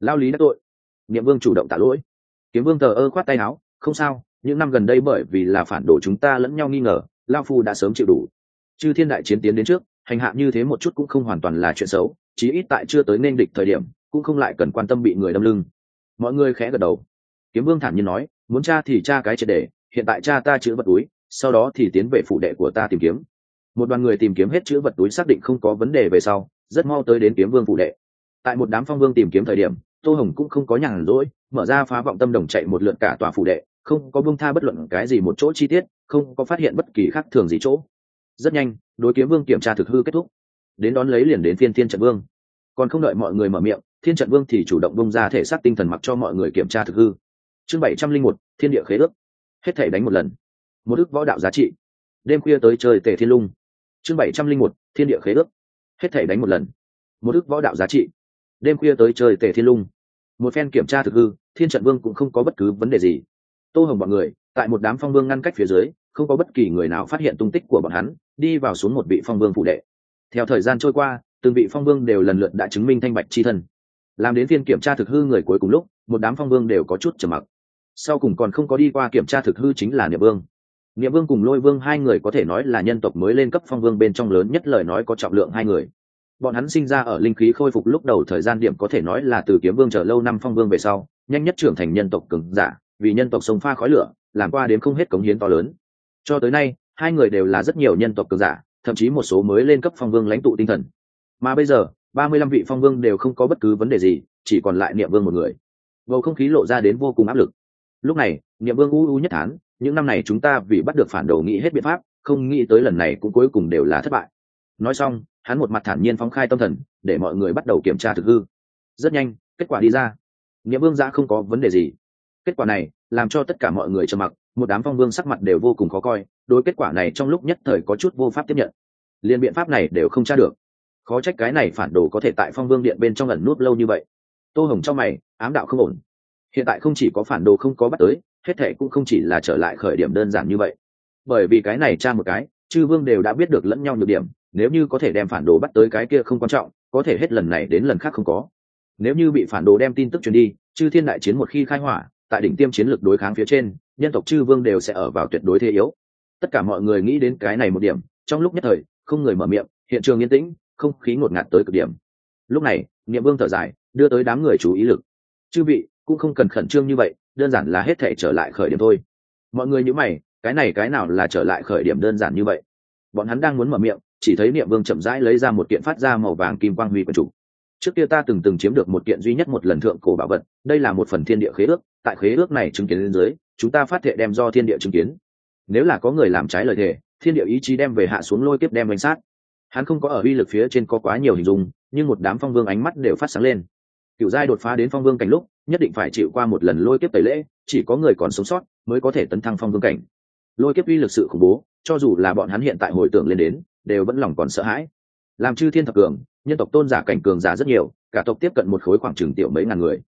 Lao lý đã tội. Niệm vương chủ động tạ lỗi. Kiếm vương thờ ơ khoát tay áo, không sao, những năm gần đây bởi vì là phản đồ chúng ta lẫn nhau nghi ngờ lao phu đã sớm chịu đủ. Chư thiên đại chiến tiến đến trước hành hạ như thế một chút cũng không hoàn toàn là chuyện xấu chí ít tại chưa tới nên địch thời điểm cũng không lại cần quan tâm bị người đâm lưng. Mọi người khẽ gật đầu. Kiếm vương thản nhiên nói muốn cha thì cha cái triệt đề, hiện tại cha ta chữ vật túi sau đó thì tiến về phủ đệ của ta tìm kiếm. Một đoàn người tìm kiếm hết chữ vật túi xác định không có vấn đề về sau rất mau tới đến kiếm vương phủ đệ. Tại một đám phong vương tìm kiếm thời điểm tô hồng cũng không có nhàn rỗi mở ra phá vọng tâm đồng chạy một lượt cả tòa phủ đệ không có bông tha bất luận cái gì một chỗ chi tiết, không có phát hiện bất kỳ khác thường gì chỗ. Rất nhanh, đối kiếm vương kiểm tra thực hư kết thúc. Đến đón lấy liền đến phiên thiên trận vương. Còn không đợi mọi người mở miệng, thiên trận vương thì chủ động bông ra thể xác tinh thần mặc cho mọi người kiểm tra thực hư. Chương bảy trăm linh một, thiên địa khế ước. Hết thể đánh một lần. Một ước võ đạo giá trị. Đêm khuya tới chơi tề thiên lung. Chương bảy trăm linh một, thiên địa khế ước. Hết thể đánh một lần. Một ước võ đạo giá trị. Đêm khuya tới chơi tề thiên lung. Một phen kiểm tra thực hư, thiên trận vương cũng không có bất cứ vấn đề gì tô hồng bọn người, tại một đám phong vương ngăn cách phía dưới, không có bất kỳ người nào phát hiện tung tích của bọn hắn, đi vào xuống một vị phong vương phụ đệ. Theo thời gian trôi qua, từng vị phong vương đều lần lượt đã chứng minh thanh bạch chi thân. Làm đến phiên kiểm tra thực hư người cuối cùng lúc, một đám phong vương đều có chút trầm mặc. Sau cùng còn không có đi qua kiểm tra thực hư chính là niệm vương. Niệm vương cùng lôi vương hai người có thể nói là nhân tộc mới lên cấp phong vương bên trong lớn nhất lời nói có trọng lượng hai người. Bọn hắn sinh ra ở linh khí khôi phục lúc đầu thời gian điểm có thể nói là từ kiếm vương chờ lâu năm phong vương về sau, nhanh nhất trưởng thành nhân tộc cường giả vì nhân tộc sông pha khói lửa, làm qua đến không hết cống hiến to lớn. Cho tới nay, hai người đều là rất nhiều nhân tộc cường giả, thậm chí một số mới lên cấp phong vương lãnh tụ tinh thần. Mà bây giờ, ba mươi lăm vị phong vương đều không có bất cứ vấn đề gì, chỉ còn lại niệm vương một người. Bầu không khí lộ ra đến vô cùng áp lực. Lúc này, niệm vương u u nhất thán, những năm này chúng ta vì bắt được phản đồ nghĩ hết biện pháp, không nghĩ tới lần này cũng cuối cùng đều là thất bại. Nói xong, hắn một mặt thản nhiên phóng khai tâm thần, để mọi người bắt đầu kiểm tra thực hư. Rất nhanh, kết quả đi ra. Nghĩa vương giã không có vấn đề gì kết quả này, làm cho tất cả mọi người trầm mặc, một đám phong vương sắc mặt đều vô cùng khó coi, đối kết quả này trong lúc nhất thời có chút vô pháp tiếp nhận. Liên biện pháp này đều không tra được. Khó trách cái này phản đồ có thể tại phong vương điện bên trong ẩn nút lâu như vậy. Tô hồng trong mày, ám đạo không ổn. Hiện tại không chỉ có phản đồ không có bắt tới, hết thệ cũng không chỉ là trở lại khởi điểm đơn giản như vậy. Bởi vì cái này tra một cái, chư vương đều đã biết được lẫn nhau nhược điểm, nếu như có thể đem phản đồ bắt tới cái kia không quan trọng, có thể hết lần này đến lần khác không có. Nếu như bị phản đồ đem tin tức truyền đi, chư thiên đại chiến một khi khai hỏa tại đỉnh tiêm chiến lược đối kháng phía trên, nhân tộc chư vương đều sẽ ở vào tuyệt đối thế yếu. Tất cả mọi người nghĩ đến cái này một điểm, trong lúc nhất thời, không người mở miệng, hiện trường yên tĩnh, không khí ngột ngạt tới cực điểm. Lúc này, niệm vương thở dài, đưa tới đám người chú ý lực. Chư vị, cũng không cần khẩn trương như vậy, đơn giản là hết thể trở lại khởi điểm thôi. Mọi người nhữ mày, cái này cái nào là trở lại khởi điểm đơn giản như vậy? Bọn hắn đang muốn mở miệng, chỉ thấy niệm vương chậm rãi lấy ra một kiện phát ra màu vàng kim quang huy quần chủ. Trước kia ta từng từng chiếm được một kiện duy nhất một lần thượng cổ bảo vật, đây là một phần thiên địa khế ước tại khế ước này chứng kiến lên dưới, chúng ta phát thệ đem do thiên địa chứng kiến. Nếu là có người làm trái lời thề, thiên địa ý chí đem về hạ xuống lôi tiếp đem bánh sát. Hắn không có ở uy lực phía trên có quá nhiều hình dung, nhưng một đám phong vương ánh mắt đều phát sáng lên. Cựu giai đột phá đến phong vương cảnh lúc, nhất định phải chịu qua một lần lôi kiếp tẩy lễ, chỉ có người còn sống sót mới có thể tấn thăng phong vương cảnh. Lôi kiếp uy lực sự khủng bố, cho dù là bọn hắn hiện tại hồi tưởng lên đến, đều vẫn lòng còn sợ hãi. Làm chư thiên thập cường, nhân tộc tôn giả cảnh cường giả rất nhiều, cả tộc tiếp cận một khối khoảng trừng tiểu mấy ngàn người.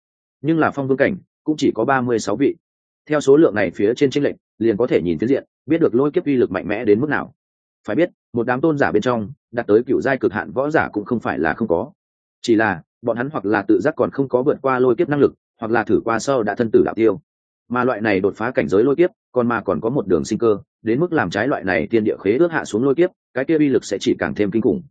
Nhưng là phong vương cảnh cũng chỉ có ba mươi sáu vị. Theo số lượng này phía trên tranh lệnh liền có thể nhìn phiến diện, biết được lôi kiếp uy lực mạnh mẽ đến mức nào. Phải biết, một đám tôn giả bên trong, đạt tới cựu giai cực hạn võ giả cũng không phải là không có. Chỉ là, bọn hắn hoặc là tự giác còn không có vượt qua lôi kiếp năng lực, hoặc là thử qua sau đã thân tử đạo tiêu. Mà loại này đột phá cảnh giới lôi kiếp, còn mà còn có một đường sinh cơ, đến mức làm trái loại này thiên địa khế ước hạ xuống lôi kiếp, cái kia uy lực sẽ chỉ càng thêm kinh khủng.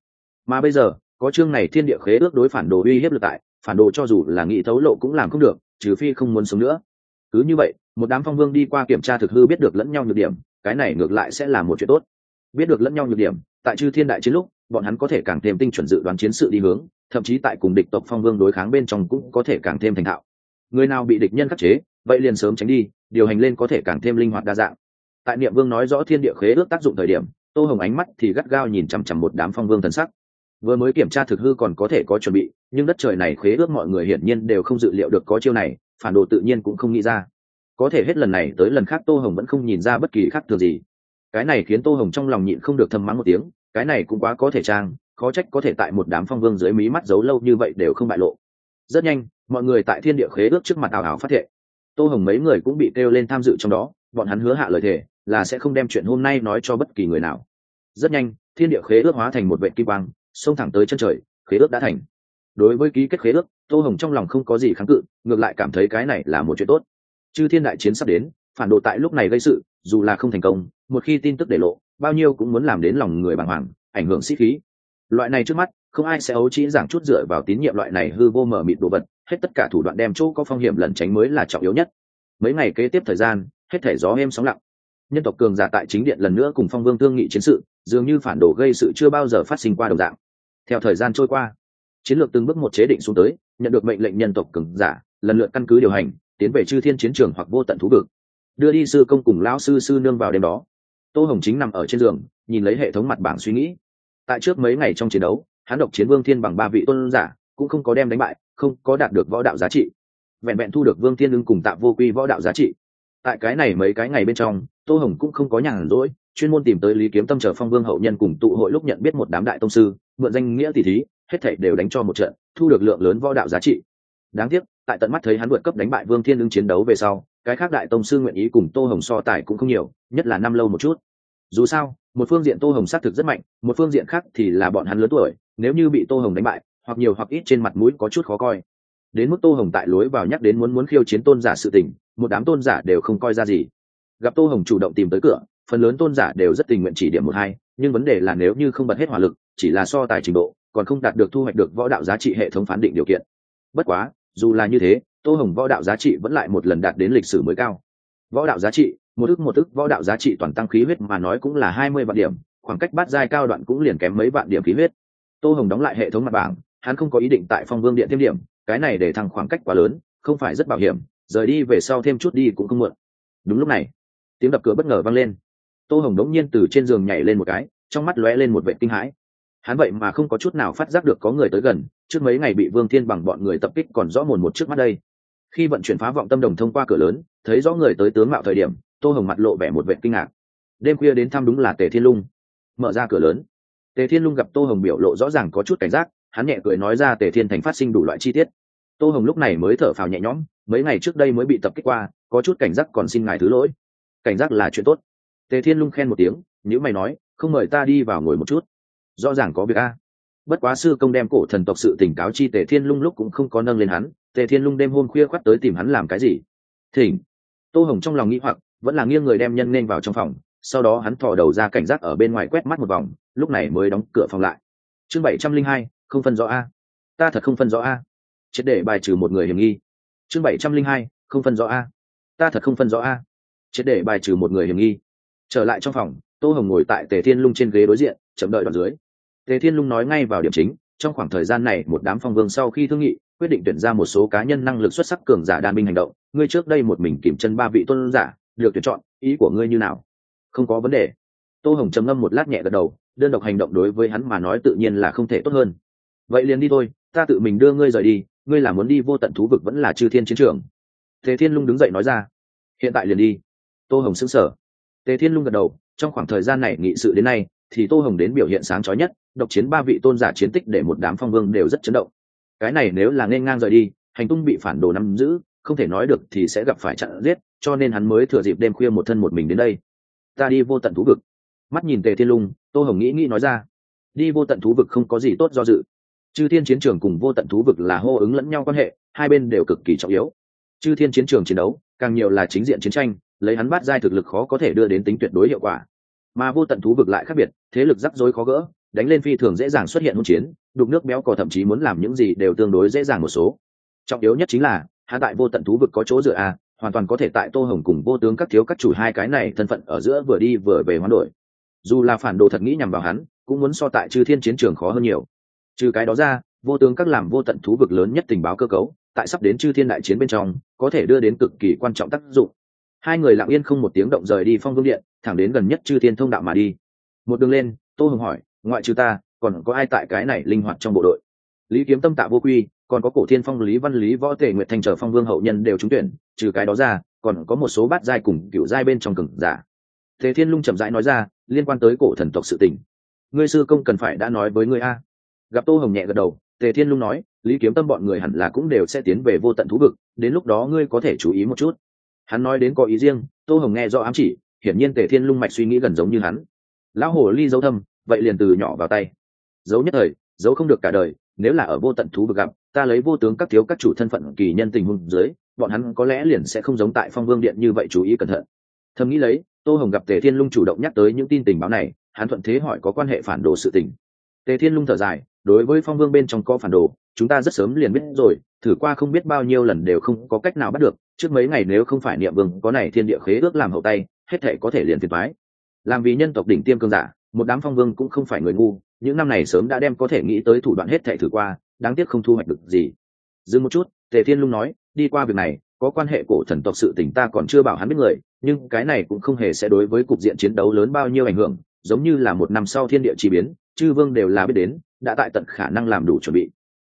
Mà bây giờ, có chương này thiên địa khế ước đối phản đồ uy hiếp lực tại, phản đồ cho dù là nghĩ thấu lộ cũng làm không được trừ phi không muốn sống nữa. Cứ như vậy, một đám phong vương đi qua kiểm tra thực hư biết được lẫn nhau nhược điểm, cái này ngược lại sẽ là một chuyện tốt. Biết được lẫn nhau nhược điểm, tại chư thiên đại chiến lúc, bọn hắn có thể càng thêm tinh chuẩn dự đoán chiến sự đi hướng, thậm chí tại cùng địch tộc phong vương đối kháng bên trong cũng có thể càng thêm thành thạo. Người nào bị địch nhân khắc chế, vậy liền sớm tránh đi, điều hành lên có thể càng thêm linh hoạt đa dạng. Tại niệm vương nói rõ thiên địa khế ước tác dụng thời điểm, tô hồng ánh mắt thì gắt gao nhìn chằm chằm một đám phong vương thần sắc. Vừa mới kiểm tra thực hư còn có thể có chuẩn bị nhưng đất trời này khế ước mọi người hiển nhiên đều không dự liệu được có chiêu này, phản đồ tự nhiên cũng không nghĩ ra. Có thể hết lần này tới lần khác tô hồng vẫn không nhìn ra bất kỳ khác thường gì. Cái này khiến tô hồng trong lòng nhịn không được thầm mắng một tiếng, cái này cũng quá có thể trang, khó trách có thể tại một đám phong vương dưới mí mắt giấu lâu như vậy đều không bại lộ. Rất nhanh, mọi người tại thiên địa khế ước trước mặt ảo ảo phát thệ. Tô hồng mấy người cũng bị kêu lên tham dự trong đó, bọn hắn hứa hạ lời thề là sẽ không đem chuyện hôm nay nói cho bất kỳ người nào. Rất nhanh, thiên địa khế ước hóa thành một vệ kim quang, xông thẳng tới chân trời, khế ước đã thành đối với ký kết khế ước, tô hồng trong lòng không có gì kháng cự, ngược lại cảm thấy cái này là một chuyện tốt. Chư thiên đại chiến sắp đến, phản đồ tại lúc này gây sự, dù là không thành công, một khi tin tức để lộ, bao nhiêu cũng muốn làm đến lòng người bàng hoàng, ảnh hưởng sĩ khí. Loại này trước mắt, không ai sẽ ấu trĩ giảng chút dựa vào tín nhiệm loại này hư vô mở mịt đồ vật, hết tất cả thủ đoạn đem chỗ có phong hiểm lẩn tránh mới là trọng yếu nhất. Mấy ngày kế tiếp thời gian, hết thể gió êm sóng lặng. Nhân tộc cường giả tại chính điện lần nữa cùng phong vương thương nghị chiến sự, dường như phản đồ gây sự chưa bao giờ phát sinh qua đồng dạng. Theo thời gian trôi qua chiến lược từng bước một chế định xuống tới, nhận được mệnh lệnh nhân tộc cường giả, lần lượt căn cứ điều hành, tiến về chư thiên chiến trường hoặc vô tận thú vực. Đưa đi sư công cùng lão sư sư nương vào đêm đó. Tô hồng chính nằm ở trên giường, nhìn lấy hệ thống mặt bảng suy nghĩ. Tại trước mấy ngày trong chiến đấu, hắn độc chiến vương thiên bằng ba vị tôn giả, cũng không có đem đánh bại, không có đạt được võ đạo giá trị. Vẹn vẹn thu được vương thiên ưng cùng tạ vô quy võ đạo giá trị. Tại cái này mấy cái ngày bên trong, tô hồng cũng không có nhàn rỗi, chuyên môn tìm tới lý kiếm tâm trở phong vương hậu nhân cùng tụ hội lúc nhận biết một đám đại tông sư, mượn danh nghĩa tỷ thí hết thảy đều đánh cho một trận, thu được lượng lớn võ đạo giá trị. Đáng tiếc, tại tận mắt thấy hắn vượt cấp đánh bại vương thiên ưng chiến đấu về sau, cái khác đại tông sư nguyện ý cùng tô hồng so tài cũng không nhiều, nhất là năm lâu một chút. Dù sao, một phương diện tô hồng sát thực rất mạnh, một phương diện khác thì là bọn hắn lớn tuổi, nếu như bị tô hồng đánh bại, hoặc nhiều hoặc ít trên mặt mũi có chút khó coi. Đến mức tô hồng tại lối vào nhắc đến muốn muốn khiêu chiến tôn giả sự tình, một đám tôn giả đều không coi ra gì. Gặp tô hồng chủ động tìm tới cửa, phần lớn tôn giả đều rất tình nguyện chỉ điểm một hai, nhưng vấn đề là nếu như không bật hết hỏa lực, chỉ là so tài trình độ còn không đạt được thu hoạch được võ đạo giá trị hệ thống phán định điều kiện. Bất quá, dù là như thế, tô hồng võ đạo giá trị vẫn lại một lần đạt đến lịch sử mới cao. Võ đạo giá trị, một ức một ức võ đạo giá trị toàn tăng khí huyết mà nói cũng là hai mươi vạn điểm, khoảng cách bát giai cao đoạn cũng liền kém mấy vạn điểm khí huyết. Tô hồng đóng lại hệ thống mặt bảng, hắn không có ý định tại phong vương điện thêm điểm, cái này để thăng khoảng cách quá lớn, không phải rất bảo hiểm, rời đi về sau thêm chút đi cũng không muộn. Đúng lúc này, tiếng đập cửa bất ngờ vang lên. Tô hồng đống nhiên từ trên giường nhảy lên một cái, trong mắt lóe lên một vệ kinh hãi hắn vậy mà không có chút nào phát giác được có người tới gần, trước mấy ngày bị vương thiên bằng bọn người tập kích còn rõ mồn một trước mắt đây. Khi vận chuyển phá vọng tâm đồng thông qua cửa lớn, thấy rõ người tới tướng mạo thời điểm, tô hồng mặt lộ vẻ một vệ kinh ngạc. Đêm khuya đến thăm đúng là tề thiên lung. Mở ra cửa lớn, tề thiên lung gặp tô hồng biểu lộ rõ ràng có chút cảnh giác, hắn nhẹ cười nói ra tề thiên thành phát sinh đủ loại chi tiết. Tô hồng lúc này mới thở phào nhẹ nhõm, mấy ngày trước đây mới bị tập kích qua, có chút cảnh giác còn xin ngài thứ lỗi. Cảnh giác là chuyện tốt. Tề thiên lung khen một tiếng nhữ mày nói, không mời ta đi vào ngồi một chút rõ ràng có việc a. Bất quá sư công đem cổ thần tộc sự tỉnh cáo chi tề thiên lung lúc cũng không có nâng lên hắn, tề thiên lung đêm hôm khuya khoắt tới tìm hắn làm cái gì? Thỉnh. Tô hồng trong lòng nghĩ hoặc, vẫn là nghiêng người đem nhân nên vào trong phòng, sau đó hắn thò đầu ra cảnh giác ở bên ngoài quét mắt một vòng, lúc này mới đóng cửa phòng lại. Chương bảy trăm linh hai, không phân rõ a. Ta thật không phân rõ a. Triệt để bài trừ một người hiểm nghi. Chương bảy trăm linh hai, không phân rõ a. Ta thật không phân rõ a. Triệt để bài trừ một người hiểm nghi. Trở lại trong phòng, tô hồng ngồi tại tề thiên lung trên ghế đối diện, chậm đợi đoạn dưới tề thiên lung nói ngay vào điểm chính, trong khoảng thời gian này, một đám phong vương sau khi thương nghị, quyết định tuyển ra một số cá nhân năng lực xuất sắc cường giả đan binh hành động. Ngươi trước đây một mình kiểm chân ba vị tôn giả, được tuyển chọn, ý của ngươi như nào? Không có vấn đề. Tô hồng trầm ngâm một lát nhẹ gật đầu, đơn độc hành động đối với hắn mà nói tự nhiên là không thể tốt hơn. Vậy liền đi thôi, ta tự mình đưa ngươi rời đi, ngươi là muốn đi vô tận thú vực vẫn là chư thiên chiến trường? Tề thiên lung đứng dậy nói ra. Hiện tại liền đi. Tô hồng xứng sở tề thiên lung gật đầu, trong khoảng thời gian này nghị sự đến nay thì tô hồng đến biểu hiện sáng trói nhất, độc chiến ba vị tôn giả chiến tích để một đám phong vương đều rất chấn động. Cái này nếu là nên ngang rời đi, hành tung bị phản đồ nắm giữ, không thể nói được thì sẽ gặp phải chặn giết, cho nên hắn mới thừa dịp đêm khuya một thân một mình đến đây. Ta đi vô tận thú vực. Mắt nhìn tề thiên lung, tô hồng nghĩ nghĩ nói ra. Đi vô tận thú vực không có gì tốt do dự. Chư thiên chiến trường cùng vô tận thú vực là hô ứng lẫn nhau quan hệ, hai bên đều cực kỳ trọng yếu. Chư thiên chiến trường chiến đấu, càng nhiều là chính diện chiến tranh, lấy hắn bắt giai thực lực khó có thể đưa đến tính tuyệt đối hiệu quả mà vô tận thú vực lại khác biệt, thế lực rắc rối khó gỡ, đánh lên phi thường dễ dàng xuất hiện hỗn chiến, đục nước béo cò thậm chí muốn làm những gì đều tương đối dễ dàng một số. Trọng yếu nhất chính là, hạ tại vô tận thú vực có chỗ dựa a hoàn toàn có thể tại tô hồng cùng vô tướng các thiếu các chủ hai cái này thân phận ở giữa vừa đi vừa về hoán đổi. Dù là phản đồ thật nghĩ nhằm vào hắn, cũng muốn so tại chư thiên chiến trường khó hơn nhiều. Trừ cái đó ra, vô tướng các làm vô tận thú vực lớn nhất tình báo cơ cấu, tại sắp đến chư thiên đại chiến bên trong, có thể đưa đến cực kỳ quan trọng tác dụng. Hai người lặng yên không một tiếng động rời đi phong vương điện thẳng đến gần nhất chư thiên thông đạo mà đi. Một đường lên, tô hồng hỏi, ngoại trừ ta, còn có ai tại cái này linh hoạt trong bộ đội? Lý kiếm tâm tạ vô quy, còn có cổ thiên phong, lý văn, lý võ tề, nguyệt thành trở phong vương hậu nhân đều trúng tuyển, trừ cái đó ra, còn có một số bát giai cùng cựu giai bên trong cừng giả. Thế thiên lung chậm rãi nói ra, liên quan tới cổ thần tộc sự tình, ngươi sư công cần phải đã nói với ngươi a. Gặp tô hồng nhẹ gật đầu, tề thiên lung nói, lý kiếm tâm bọn người hẳn là cũng đều sẽ tiến về vô tận thú vực, đến lúc đó ngươi có thể chú ý một chút. Hắn nói đến có ý riêng, tô hồng nghe do ám chỉ hiển nhiên tề thiên lung mạch suy nghĩ gần giống như hắn. Lão hồ ly dấu thâm, vậy liền từ nhỏ vào tay. Dấu nhất thời dấu không được cả đời, nếu là ở vô tận thú vực gặp, ta lấy vô tướng các thiếu các chủ thân phận kỳ nhân tình huống dưới, bọn hắn có lẽ liền sẽ không giống tại phong vương điện như vậy chú ý cẩn thận. Thầm nghĩ lấy, tô hồng gặp tề thiên lung chủ động nhắc tới những tin tình báo này, hắn thuận thế hỏi có quan hệ phản đồ sự tình. Tề thiên lung thở dài, đối với phong vương bên trong có phản đồ, chúng ta rất sớm liền biết rồi, thử qua không biết bao nhiêu lần đều không có cách nào bắt được, trước mấy ngày nếu không phải niệm vương có này thiên địa khế ước làm hậu tay hết thể có thể liền phiền thoái làm vì nhân tộc đỉnh tiêm cương giả, một đám phong vương cũng không phải người ngu, những năm này sớm đã đem có thể nghĩ tới thủ đoạn hết thể thử qua, đáng tiếc không thu hoạch được gì. Dừng một chút, tề thiên lung nói, đi qua việc này, có quan hệ cổ thần tộc sự tình ta còn chưa bảo hắn biết người, nhưng cái này cũng không hề sẽ đối với cục diện chiến đấu lớn bao nhiêu ảnh hưởng, giống như là một năm sau thiên địa chi biến, chư vương đều là biết đến, đã tại tận khả năng làm đủ chuẩn bị.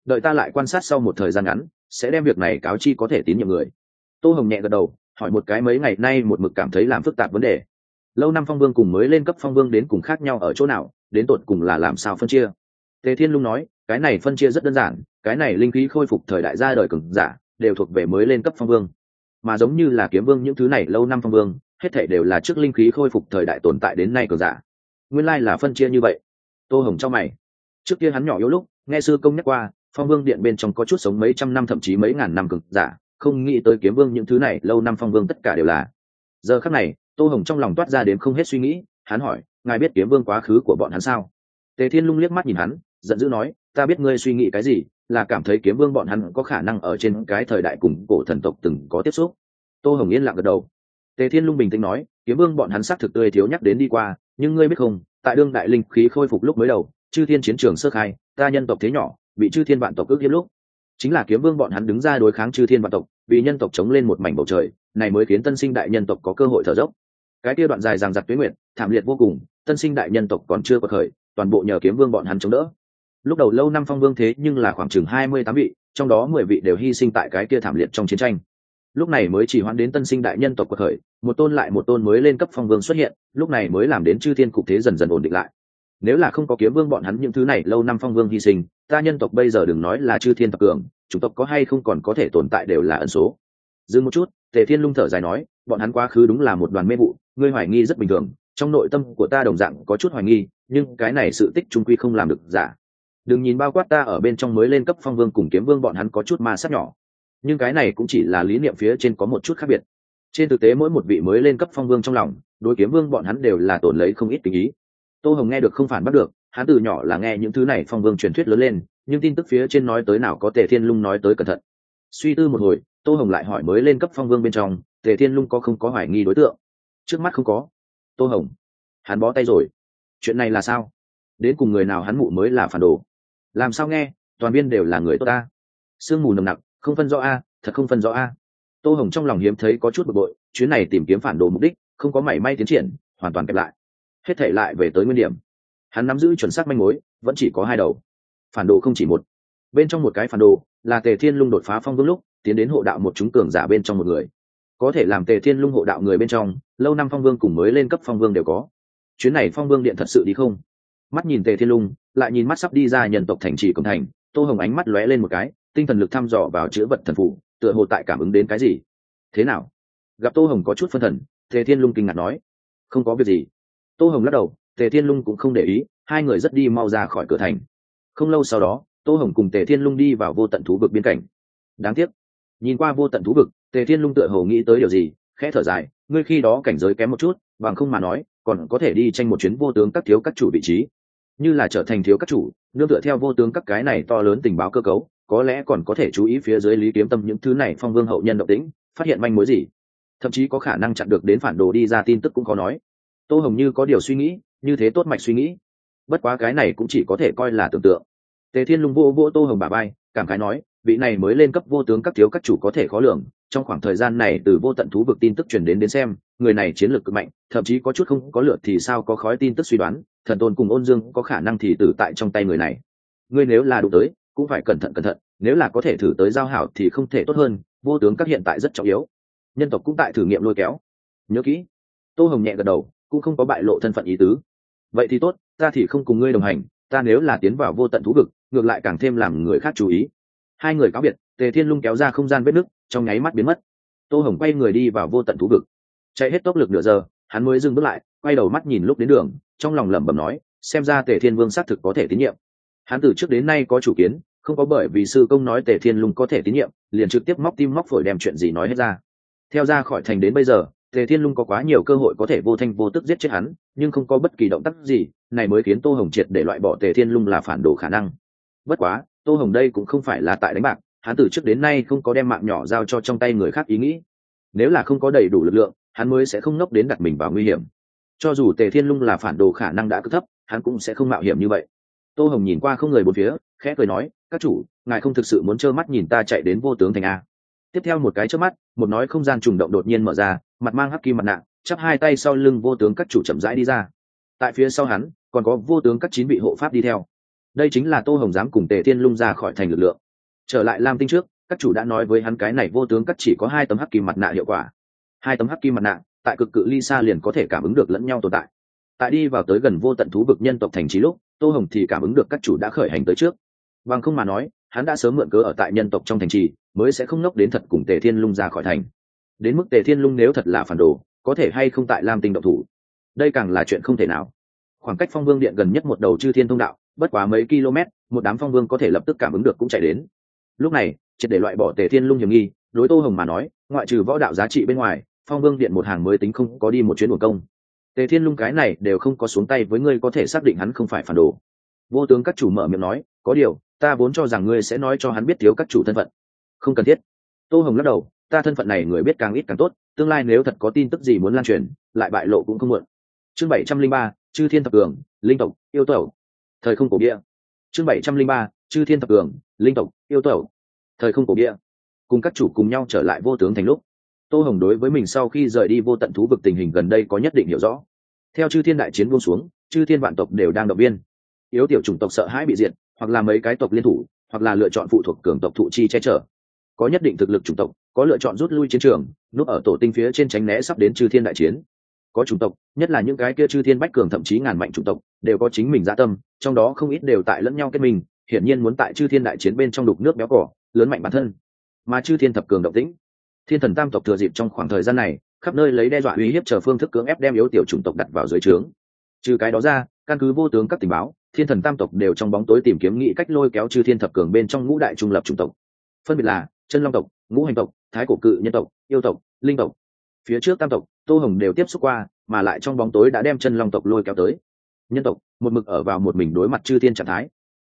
Đợi ta lại quan sát sau một thời gian ngắn, sẽ đem việc này cáo chi có thể tín nhiệm người. Tô hồng nhẹ gật đầu hỏi một cái mấy ngày nay một mực cảm thấy làm phức tạp vấn đề. Lâu năm phong vương cùng mới lên cấp phong vương đến cùng khác nhau ở chỗ nào, đến tột cùng là làm sao phân chia? Tề thiên lung nói, cái này phân chia rất đơn giản, cái này linh khí khôi phục thời đại ra đời cường giả, đều thuộc về mới lên cấp phong vương. Mà giống như là kiếm vương những thứ này lâu năm phong vương, hết thể đều là trước linh khí khôi phục thời đại tồn tại đến nay cường giả. Nguyên lai là phân chia như vậy. Tô hồng cho mày. Trước kia hắn nhỏ yếu lúc, nghe sư công nhắc qua, phong vương điện bên trong có chút sống mấy trăm năm thậm chí mấy ngàn năm cực giả không nghĩ tới kiếm vương những thứ này, lâu năm phong vương tất cả đều là. Giờ khắc này, tô hồng trong lòng toát ra đến không hết suy nghĩ, hắn hỏi, ngài biết kiếm vương quá khứ của bọn hắn sao? Tề thiên lung liếc mắt nhìn hắn, giận dữ nói, ta biết ngươi suy nghĩ cái gì, là cảm thấy kiếm vương bọn hắn có khả năng ở trên cái thời đại cùng cổ thần tộc từng có tiếp xúc. Tô hồng yên lặng gật đầu. Tề thiên lung bình tĩnh nói, kiếm vương bọn hắn xác thực tươi thiếu nhắc đến đi qua, nhưng ngươi biết không, tại đương đại linh khí khôi phục lúc mới đầu, chư thiên chiến trường sơ khai, ta nhân tộc thế nhỏ, bị chư thiên vạn tộc ước hiếp lúc chính là kiếm vương bọn hắn đứng ra đối kháng chư thiên vạn tộc, vì nhân tộc chống lên một mảnh bầu trời, này mới khiến tân sinh đại nhân tộc có cơ hội thở dốc. Cái kia đoạn dài rằng giặc tuyến nguyện thảm liệt vô cùng, tân sinh đại nhân tộc còn chưa có khởi, toàn bộ nhờ kiếm vương bọn hắn chống đỡ. Lúc đầu lâu năm phong vương thế nhưng là khoảng chừng hai mươi tám vị, trong đó mười vị đều hy sinh tại cái kia thảm liệt trong chiến tranh. Lúc này mới chỉ hoãn đến tân sinh đại nhân tộc cuộc khởi, một tôn lại một tôn mới lên cấp phong vương xuất hiện, lúc này mới làm đến chư thiên cục thế dần dần ổn định lại nếu là không có kiếm vương bọn hắn những thứ này, lâu năm phong vương hy sinh, ta nhân tộc bây giờ đừng nói là chư thiên tập cường, chủng tộc có hay không còn có thể tồn tại đều là ẩn số. Dừng một chút, tề thiên lung thở dài nói, bọn hắn quá khứ đúng là một đoàn mê vụ, ngươi hoài nghi rất bình thường, trong nội tâm của ta đồng dạng có chút hoài nghi, nhưng cái này sự tích trung quy không làm được giả. Đừng nhìn bao quát ta ở bên trong mới lên cấp phong vương cùng kiếm vương bọn hắn có chút ma sát nhỏ. Nhưng cái này cũng chỉ là lý niệm phía trên có một chút khác biệt. Trên thực tế mỗi một vị mới lên cấp phong vương trong lòng, đối kiếm vương bọn hắn đều là tổn lấy không ít tình ý tô hồng nghe được không phản bắt được, hắn từ nhỏ là nghe những thứ này phong vương truyền thuyết lớn lên, nhưng tin tức phía trên nói tới nào có tề thiên lung nói tới cẩn thận. Suy tư một hồi, tô hồng lại hỏi mới lên cấp phong vương bên trong, tề thiên lung có không có hoài nghi đối tượng? Trước mắt không có. Tô hồng, hắn bó tay rồi. Chuyện này là sao? Đến cùng người nào hắn mụ mới là phản đồ? Làm sao nghe? Toàn viên đều là người tốt ta. Sương mù nồng nặc, không phân rõ a, thật không phân rõ a. Tô hồng trong lòng hiếm thấy có chút bực bội, chuyến này tìm kiếm phản đồ mục đích, không có mảy may tiến triển, hoàn toàn kẹp lại hết thể lại về tới nguyên điểm. Hắn nắm giữ chuẩn xác manh mối, vẫn chỉ có hai đầu. Phản đồ không chỉ một. Bên trong một cái phản đồ là tề thiên lung đột phá phong vương lúc, tiến đến hộ đạo một chúng cường giả bên trong một người. Có thể làm tề thiên lung hộ đạo người bên trong, lâu năm phong vương cùng mới lên cấp phong vương đều có. Chuyến này phong vương điện thật sự đi không? Mắt nhìn tề thiên lung, lại nhìn mắt sắp đi ra nhân tộc thành trì cổng thành, tô hồng ánh mắt lóe lên một cái, tinh thần lực thăm dò vào chữa vật thần phụ tựa hồ tại cảm ứng đến cái gì. Thế nào? Gặp tô hồng có chút phân thần, tề thiên lung kinh ngạc nói. Không có việc gì tô hồng lắc đầu, tề thiên lung cũng không để ý, hai người rất đi mau ra khỏi cửa thành. Không lâu sau đó, tô hồng cùng tề thiên lung đi vào vô tận thú vực biên cảnh. Đáng tiếc, nhìn qua vô tận thú vực, tề thiên lung tựa hồ nghĩ tới điều gì, khẽ thở dài, ngươi khi đó cảnh giới kém một chút, bằng không mà nói, còn có thể đi tranh một chuyến vô tướng các thiếu các chủ vị trí. Như là trở thành thiếu các chủ, nương tựa theo vô tướng các cái này to lớn tình báo cơ cấu, có lẽ còn có thể chú ý phía dưới lý kiếm tâm những thứ này phong vương hậu nhân động tĩnh, phát hiện manh mối gì. Thậm chí có khả năng chặn được đến phản đồ đi ra tin tức cũng khó nói tô hồng như có điều suy nghĩ, như thế tốt mạch suy nghĩ. Bất quá cái này cũng chỉ có thể coi là tưởng tượng. Tề thiên lung vô vô tô hồng bà bay cảm khái nói, vị này mới lên cấp vô tướng các thiếu các chủ có thể khó lường, trong khoảng thời gian này từ vô tận thú vực tin tức truyền đến đến xem, người này chiến lược cực mạnh, thậm chí có chút không có lượt thì sao có khói tin tức suy đoán, thần tôn cùng ôn dương có khả năng thì tử tại trong tay người này. Ngươi nếu là đụng tới, cũng phải cẩn thận cẩn thận, nếu là có thể thử tới giao hảo thì không thể tốt hơn, vô tướng các hiện tại rất trọng yếu. Nhân tộc cũng tại thử nghiệm lôi kéo. Nhớ kỹ. Tô hồng nhẹ gật đầu cũng không có bại lộ thân phận ý tứ. Vậy thì tốt, ta thì không cùng ngươi đồng hành, ta nếu là tiến vào vô tận thú vực, ngược lại càng thêm làm người khác chú ý. Hai người cáo biệt, tề thiên lung kéo ra không gian vết nứt, trong nháy mắt biến mất. Tô hồng quay người đi vào vô tận thú vực. Chạy hết tốc lực nửa giờ, hắn mới dừng bước lại, quay đầu mắt nhìn lúc đến đường, trong lòng lẩm bẩm nói, xem ra tề thiên vương xác thực có thể tín nhiệm. Hắn từ trước đến nay có chủ kiến, không có bởi vì sư công nói tề thiên lung có thể tín nhiệm, liền trực tiếp móc tim móc phổi đem chuyện gì nói hết ra. Theo ra khỏi thành đến bây giờ tề thiên lung có quá nhiều cơ hội có thể vô thanh vô tức giết chết hắn, nhưng không có bất kỳ động tác gì, này mới khiến tô hồng triệt để loại bỏ tề thiên lung là phản đồ khả năng. Bất quá, tô hồng đây cũng không phải là tại đánh bạc, hắn từ trước đến nay không có đem mạng nhỏ giao cho trong tay người khác ý nghĩ. Nếu là không có đầy đủ lực lượng, hắn mới sẽ không nốc đến đặt mình vào nguy hiểm. Cho dù tề thiên lung là phản đồ khả năng đã cứ thấp, hắn cũng sẽ không mạo hiểm như vậy. Tô hồng nhìn qua không người bốn phía, khẽ cười nói, các chủ, ngài không thực sự muốn trơ mắt nhìn ta chạy đến vô tướng thành a. Tiếp theo một cái trước mắt, một nói không gian trùng động đột nhiên mở ra mặt mang hắc kim mặt nạ, chắp hai tay sau lưng vô tướng các chủ chậm rãi đi ra. Tại phía sau hắn, còn có vô tướng các chín vị hộ pháp đi theo. Đây chính là tô hồng dám cùng tề thiên lung ra khỏi thành lực lượng. Trở lại lam tinh trước, các chủ đã nói với hắn cái này vô tướng các chỉ có hai tấm hắc kim mặt nạ hiệu quả. Hai tấm hắc kim mặt nạ, tại cực cự ly xa liền có thể cảm ứng được lẫn nhau tồn tại. Tại đi vào tới gần vô tận thú vực nhân tộc thành trí lúc, tô hồng thì cảm ứng được các chủ đã khởi hành tới trước. Bằng không mà nói, hắn đã sớm mượn cớ ở tại nhân tộc trong thành trì, mới sẽ không nốc đến thật cùng tề thiên lung ra khỏi thành đến mức tề thiên lung nếu thật là phản đồ, có thể hay không tại lam tinh động thủ? Đây càng là chuyện không thể nào. Khoảng cách phong vương điện gần nhất một đầu chư thiên thông đạo, bất quá mấy km, một đám phong vương có thể lập tức cảm ứng được cũng chạy đến. Lúc này, triệt để loại bỏ tề thiên lung hiểm nghi, đối tô hồng mà nói, ngoại trừ võ đạo giá trị bên ngoài, phong vương điện một hàng mới tính không có đi một chuyến một công. Tề thiên lung cái này đều không có xuống tay với ngươi có thể xác định hắn không phải phản đồ. Vô tướng các chủ mở miệng nói, có điều, ta vốn cho rằng ngươi sẽ nói cho hắn biết thiếu các chủ thân phận. Không cần thiết. Tô hồng lắc đầu ta thân phận này người biết càng ít càng tốt, tương lai nếu thật có tin tức gì muốn lan truyền, lại bại lộ cũng không muộn. Chương bảy trăm linh ba, chư thiên thập cường, linh tộc, yêu tẩu. Thời không cổ bia. Chương bảy trăm linh ba, chư thiên thập cường, linh tộc, yêu tẩu. Thời không cổ bia. Cùng các chủ cùng nhau trở lại vô tướng thành lúc, tô hồng đối với mình sau khi rời đi vô tận thú vực tình hình gần đây có nhất định hiểu rõ. Theo chư thiên đại chiến buông xuống, chư thiên vạn tộc đều đang động viên. Yếu tiểu chủng tộc sợ hãi bị diệt, hoặc là mấy cái tộc liên thủ, hoặc là lựa chọn phụ thuộc cường tộc thụ chi che chở. Có nhất định thực lực chủng tộc có lựa chọn rút lui chiến trường, núp ở tổ tinh phía trên tránh né sắp đến chư thiên đại chiến. Có chủng tộc, nhất là những cái kia chư thiên bách cường thậm chí ngàn mạnh chủng tộc, đều có chính mình gia tâm, trong đó không ít đều tại lẫn nhau kết mình, hiển nhiên muốn tại chư thiên đại chiến bên trong đục nước béo cỏ, lớn mạnh bản thân. Mà chư thiên thập cường động tĩnh, thiên thần tam tộc thừa dịp trong khoảng thời gian này, khắp nơi lấy đe dọa uy hiếp chờ phương thức cưỡng ép đem yếu tiểu chủng tộc đặt vào dưới trướng. Trừ cái đó ra, căn cứ vô tướng các tình báo, thiên thần tam tộc đều trong bóng tối tìm kiếm nghị cách lôi kéo chư thiên thập cường bên trong ngũ đại trung lập chủng tộc. Phân biệt là chân long tộc, ngũ hành tộc, thái cổ cự nhân tộc, yêu tộc, linh tộc. Phía trước tam tộc, tô hồng đều tiếp xúc qua, mà lại trong bóng tối đã đem chân long tộc lôi kéo tới. Nhân tộc, một mực ở vào một mình đối mặt chư thiên trạng thái.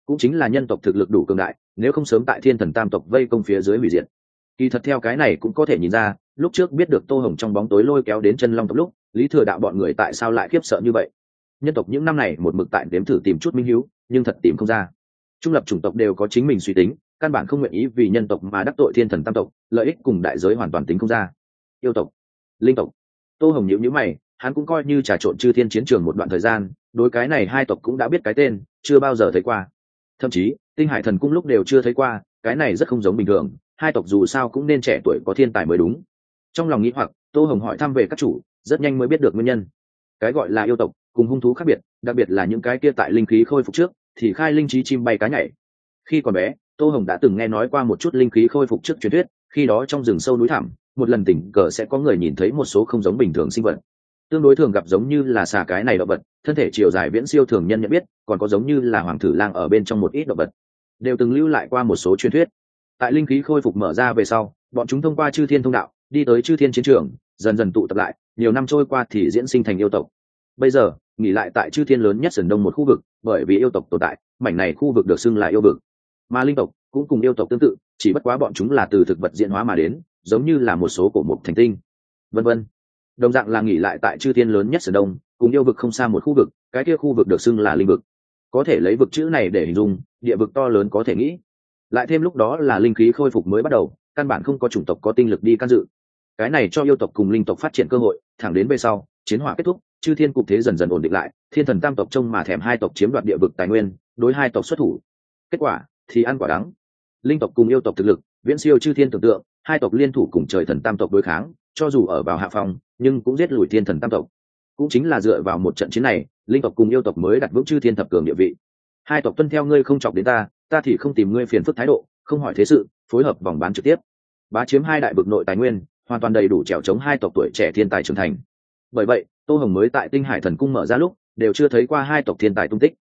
Cũng chính là nhân tộc thực lực đủ cường đại, nếu không sớm tại thiên thần tam tộc vây công phía dưới hủy diệt. Kỳ thật theo cái này cũng có thể nhìn ra, lúc trước biết được tô hồng trong bóng tối lôi kéo đến chân long tộc lúc, lý thừa đạo bọn người tại sao lại khiếp sợ như vậy? Nhân tộc những năm này một mực tại đếm thử tìm chút minh hữu nhưng thật tìm không ra. Trung lập chủng tộc đều có chính mình suy tính căn bản không nguyện ý vì nhân tộc mà đắc tội thiên thần tam tộc, lợi ích cùng đại giới hoàn toàn tính không ra. Yêu tộc, linh tộc. Tô hồng nhiễu nhữ mày, hắn cũng coi như trà trộn chư thiên chiến trường một đoạn thời gian, đối cái này hai tộc cũng đã biết cái tên, chưa bao giờ thấy qua. Thậm chí, tinh hải thần cung lúc đều chưa thấy qua, cái này rất không giống bình thường, hai tộc dù sao cũng nên trẻ tuổi có thiên tài mới đúng. Trong lòng nghĩ hoặc, tô hồng hỏi thăm về các chủ, rất nhanh mới biết được nguyên nhân. Cái gọi là yêu tộc, cùng hung thú khác biệt, đặc biệt là những cái kia tại linh khí khôi phục trước, thì khai linh trí chim bay cá nhảy. Khi còn bé tô hồng đã từng nghe nói qua một chút linh khí khôi phục trước truyền thuyết, khi đó trong rừng sâu núi thẳm, một lần tỉnh cờ sẽ có người nhìn thấy một số không giống bình thường sinh vật. Tương đối thường gặp giống như là xà cái này động vật, thân thể chiều dài viễn siêu thường nhân nhận biết, còn có giống như là hoàng thử lang ở bên trong một ít động vật. Đều từng lưu lại qua một số truyền thuyết. Tại linh khí khôi phục mở ra về sau, bọn chúng thông qua chư thiên thông đạo, đi tới chư thiên chiến trường, dần dần tụ tập lại, nhiều năm trôi qua thì diễn sinh thành yêu tộc. Bây giờ, nghỉ lại tại chư thiên lớn nhất sườn đông một khu vực, bởi vì yêu tộc tồn tại, mảnh này khu vực được xưng là yêu vực mà linh tộc cũng cùng yêu tộc tương tự, chỉ bất quá bọn chúng là từ thực vật diễn hóa mà đến, giống như là một số cổ mục thành tinh. Vân vân. Đồng dạng là nghỉ lại tại chư thiên lớn nhất sở đông, cùng yêu vực không xa một khu vực, cái kia khu vực được xưng là linh vực. Có thể lấy vực chữ này để hình dung, địa vực to lớn có thể nghĩ. Lại thêm lúc đó là linh khí khôi phục mới bắt đầu, căn bản không có chủng tộc có tinh lực đi can dự. Cái này cho yêu tộc cùng linh tộc phát triển cơ hội, thẳng đến về sau, chiến hỏa kết thúc, chư thiên cục thế dần dần ổn định lại, thiên thần tam tộc trông mà thèm hai tộc chiếm đoạt địa vực tài nguyên, đối hai tộc xuất thủ. Kết quả thì ăn quả đắng. Linh tộc cùng yêu tộc thực lực, viễn siêu chư thiên tưởng tượng, hai tộc liên thủ cùng trời thần tam tộc đối kháng, cho dù ở vào hạ phòng nhưng cũng giết lùi thiên thần tam tộc. Cũng chính là dựa vào một trận chiến này, linh tộc cùng yêu tộc mới đặt vững chư thiên thập cường địa vị. Hai tộc tuân theo ngươi không chọc đến ta ta thì không tìm ngươi phiền phức thái độ, không hỏi thế sự, phối hợp vòng bán trực tiếp. Bá chiếm hai đại bực nội tài nguyên, hoàn toàn đầy đủ trèo chống hai tộc tuổi trẻ thiên tài trưởng thành. Bởi vậy, tô hồng mới tại tinh hải thần cung mở ra lúc, đều chưa thấy qua hai tộc thiên tài tung tích.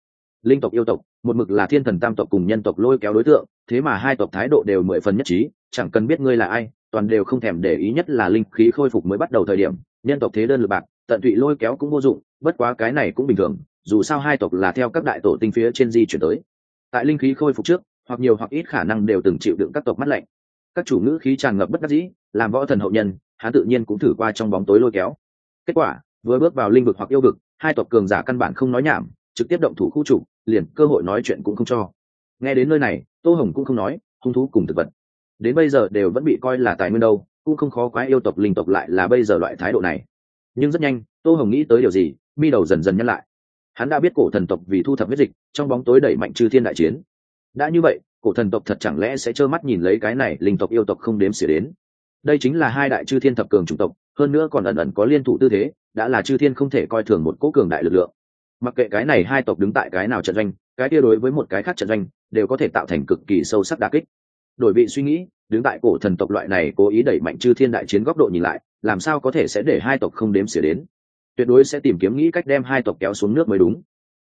Linh tộc yêu tộc một mực là thiên thần tam tộc cùng nhân tộc lôi kéo đối tượng, thế mà hai tộc thái độ đều mười phần nhất trí, chẳng cần biết ngươi là ai, toàn đều không thèm để ý nhất là linh khí khôi phục mới bắt đầu thời điểm, nhân tộc thế đơn lực bạc, tận tụy lôi kéo cũng vô dụng, bất quá cái này cũng bình thường, dù sao hai tộc là theo các đại tổ tinh phía trên di chuyển tới. Tại linh khí khôi phục trước, hoặc nhiều hoặc ít khả năng đều từng chịu đựng các tộc mắt lạnh. Các chủ ngữ khí tràn ngập bất đắc dĩ, làm võ thần hậu nhân, hắn tự nhiên cũng thử qua trong bóng tối lôi kéo. Kết quả, vừa bước vào linh vực hoặc yêu vực, hai tộc cường giả căn bản không nói nhảm trực tiếp động thủ khu chủ liền cơ hội nói chuyện cũng không cho. Nghe đến nơi này, tô hồng cũng không nói, hung thú cùng thực vật. Đến bây giờ đều vẫn bị coi là tài nguyên đâu, cũng không khó quá yêu tộc, linh tộc lại là bây giờ loại thái độ này. Nhưng rất nhanh, tô hồng nghĩ tới điều gì, mi đầu dần dần nhắc lại. Hắn đã biết cổ thần tộc vì thu thập huyết dịch, trong bóng tối đẩy mạnh chư thiên đại chiến. Đã như vậy, cổ thần tộc thật chẳng lẽ sẽ trơ mắt nhìn lấy cái này linh tộc yêu tộc không đếm xỉa đến? Đây chính là hai đại chư thiên thập cường chủng tộc, hơn nữa còn ẩn ẩn có liên thủ tư thế, đã là chư thiên không thể coi thường một cố cường đại lực lượng mặc kệ cái này hai tộc đứng tại cái nào trận doanh, cái kia đối với một cái khác trận doanh, đều có thể tạo thành cực kỳ sâu sắc đa kích. Đổi vị suy nghĩ, đứng tại cổ thần tộc loại này cố ý đẩy mạnh chư thiên đại chiến góc độ nhìn lại, làm sao có thể sẽ để hai tộc không đếm xỉa đến? Tuyệt đối sẽ tìm kiếm nghĩ cách đem hai tộc kéo xuống nước mới đúng.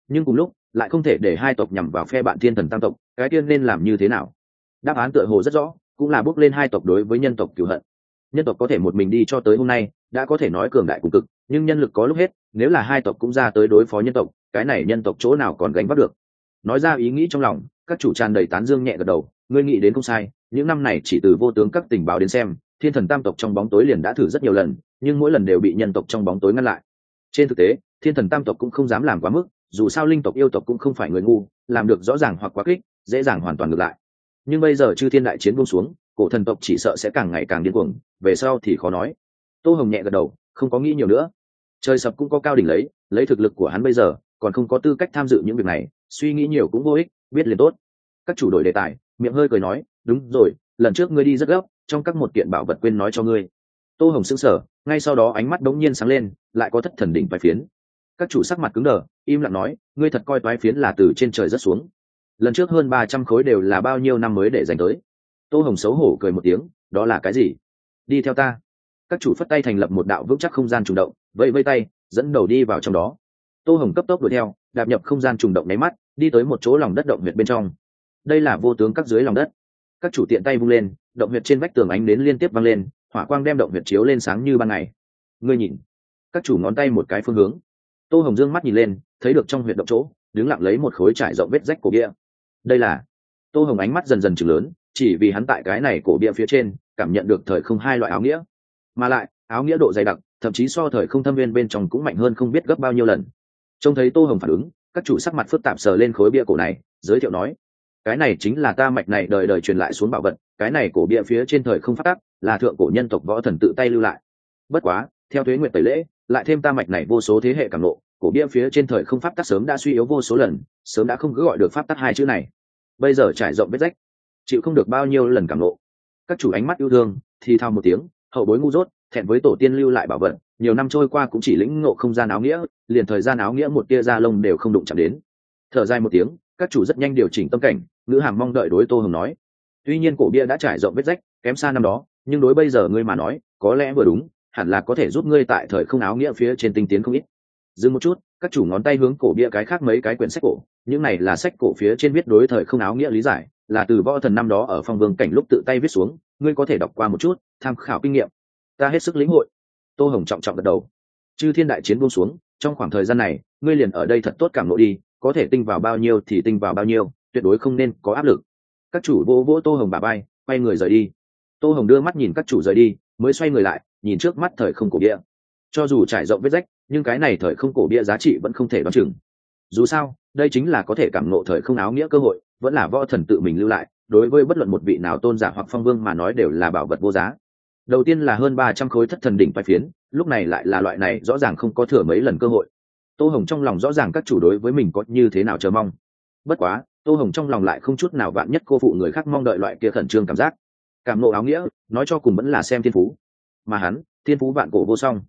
Nhưng cùng lúc, lại không thể để hai tộc nhằm vào phe bạn thiên thần tam tộc, cái tiên nên làm như thế nào? Đáp án tựa hồ rất rõ, cũng là bước lên hai tộc đối với nhân tộc cửu hận. Nhân tộc có thể một mình đi cho tới hôm nay, đã có thể nói cường đại cùng cực nhưng nhân lực có lúc hết, nếu là hai tộc cũng ra tới đối phó nhân tộc, cái này nhân tộc chỗ nào còn gánh vác được? Nói ra ý nghĩ trong lòng, các chủ tràn đầy tán dương nhẹ gật đầu, ngươi nghĩ đến không sai, những năm này chỉ từ vô tướng các tình báo đến xem, thiên thần tam tộc trong bóng tối liền đã thử rất nhiều lần, nhưng mỗi lần đều bị nhân tộc trong bóng tối ngăn lại. Trên thực tế, thiên thần tam tộc cũng không dám làm quá mức, dù sao linh tộc yêu tộc cũng không phải người ngu, làm được rõ ràng hoặc quá kích, dễ dàng hoàn toàn ngược lại. Nhưng bây giờ chư thiên đại chiến buông xuống, cổ thần tộc chỉ sợ sẽ càng ngày càng điên cuồng, về sau thì khó nói. Tô hồng nhẹ gật đầu, không có nghĩ nhiều nữa trời sập cũng có cao đỉnh lấy lấy thực lực của hắn bây giờ, còn không có tư cách tham dự những việc này, suy nghĩ nhiều cũng vô ích, biết liền tốt. Các chủ đổi đề tài, miệng hơi cười nói, đúng rồi, lần trước ngươi đi rất gấp, trong các một kiện bảo vật quên nói cho ngươi. Tô hồng s ữ n g sở ngay sau đó ánh mắt đống nhiên sáng lên, lại có thất thần đỉnh toái phiến. Các chủ sắc mặt cứng đờ, im lặng nói, ngươi thật coi toái phiến là từ trên trời rất xuống. Lần trước hơn ba trăm khối đều là bao nhiêu năm mới để dành tới? Tô hồng xấu hổ cười một tiếng, đó là cái gì? Đi theo ta các chủ phất tay thành lập một đạo vững chắc không gian trùng động, vẫy vây tay, dẫn đầu đi vào trong đó. Tô hồng cấp tốc đuổi theo, đạp nhập không gian trùng động nháy mắt, đi tới một chỗ lòng đất động huyệt bên trong. Đây là vô tướng các dưới lòng đất. Các chủ tiện tay vung lên, động huyệt trên vách tường ánh đến liên tiếp văng lên, hỏa quang đem động huyệt chiếu lên sáng như ban ngày. Ngươi nhìn, các chủ ngón tay một cái phương hướng. Tô hồng dương mắt nhìn lên, thấy được trong huyệt động chỗ, đứng lặng lấy một khối trải rộng vết rách cổ bia. Đây là, tô hồng ánh mắt dần dần chừng lớn, chỉ vì hắn tại cái này cổ bia phía trên, cảm nhận được thời không hai loại áo nghĩa mà lại, áo nghĩa độ dày đặc, thậm chí so thời không thâm viên bên trong cũng mạnh hơn không biết gấp bao nhiêu lần. Trông thấy tô hồng phản ứng, các chủ sắc mặt phức tạp sờ lên khối bia cổ này, giới thiệu nói, cái này chính là ta mạch này đời đời truyền lại xuống bảo vật, cái này cổ bia phía trên thời không phát tắc, là thượng cổ nhân tộc võ thần tự tay lưu lại. Bất quá, theo thuế nguyện tẩy lễ, lại thêm ta mạch này vô số thế hệ cảm lộ cổ bia phía trên thời không pháp tắc sớm đã suy yếu vô số lần, sớm đã không cứ gọi được pháp tắc hai chữ này. Bây giờ trải rộng vết rách, chịu không được bao nhiêu lần cảm lộ các chủ ánh mắt yêu thương, thì thao một tiếng hậu bối ngu dốt, thẹn với tổ tiên lưu lại bảo vật, nhiều năm trôi qua cũng chỉ lĩnh ngộ không gian áo nghĩa, liền thời gian áo nghĩa một tia da lông đều không đụng chạm đến. Thở dài một tiếng, các chủ rất nhanh điều chỉnh tâm cảnh, ngữ hàm mong đợi đối tô hồng nói. Tuy nhiên cổ bia đã trải rộng vết rách, kém xa năm đó, nhưng đối bây giờ ngươi mà nói, có lẽ vừa đúng, hẳn là có thể giúp ngươi tại thời không áo nghĩa phía trên tinh tiến không ít. Dừng một chút, các chủ ngón tay hướng cổ bia cái khác mấy cái quyển sách cổ, những này là sách cổ phía trên viết đối thời không áo nghĩa lý giải là từ võ thần năm đó ở phong vương cảnh lúc tự tay viết xuống, ngươi có thể đọc qua một chút, tham khảo kinh nghiệm. Ta hết sức lĩnh hội. Tô hồng trọng trọng gật đầu. Chư thiên đại chiến buông xuống, trong khoảng thời gian này, ngươi liền ở đây thật tốt cảm lộ đi, có thể tinh vào bao nhiêu thì tinh vào bao nhiêu, tuyệt đối không nên có áp lực. Các chủ vỗ vỗ tô hồng bà bay quay người rời đi. Tô hồng đưa mắt nhìn các chủ rời đi, mới xoay người lại, nhìn trước mắt thời không cổ bia cho dù trải rộng vết rách, nhưng cái này thời không cổ bia giá trị vẫn không thể đoán chừng. Dù sao, đây chính là có thể cảm nộ thời không áo nghĩa cơ hội vẫn là võ thần tự mình lưu lại, đối với bất luận một vị nào tôn giả hoặc phong vương mà nói đều là bảo vật vô giá. Đầu tiên là hơn ba trăm khối thất thần đỉnh vai phiến, lúc này lại là loại này rõ ràng không có thừa mấy lần cơ hội. Tô hồng trong lòng rõ ràng các chủ đối với mình có như thế nào chờ mong. Bất quá, tô hồng trong lòng lại không chút nào vạn nhất cô phụ người khác mong đợi loại kia khẩn trương cảm giác. Cảm nộ áo nghĩa, nói cho cùng vẫn là xem thiên phú. Mà hắn, thiên phú vạn cổ vô song.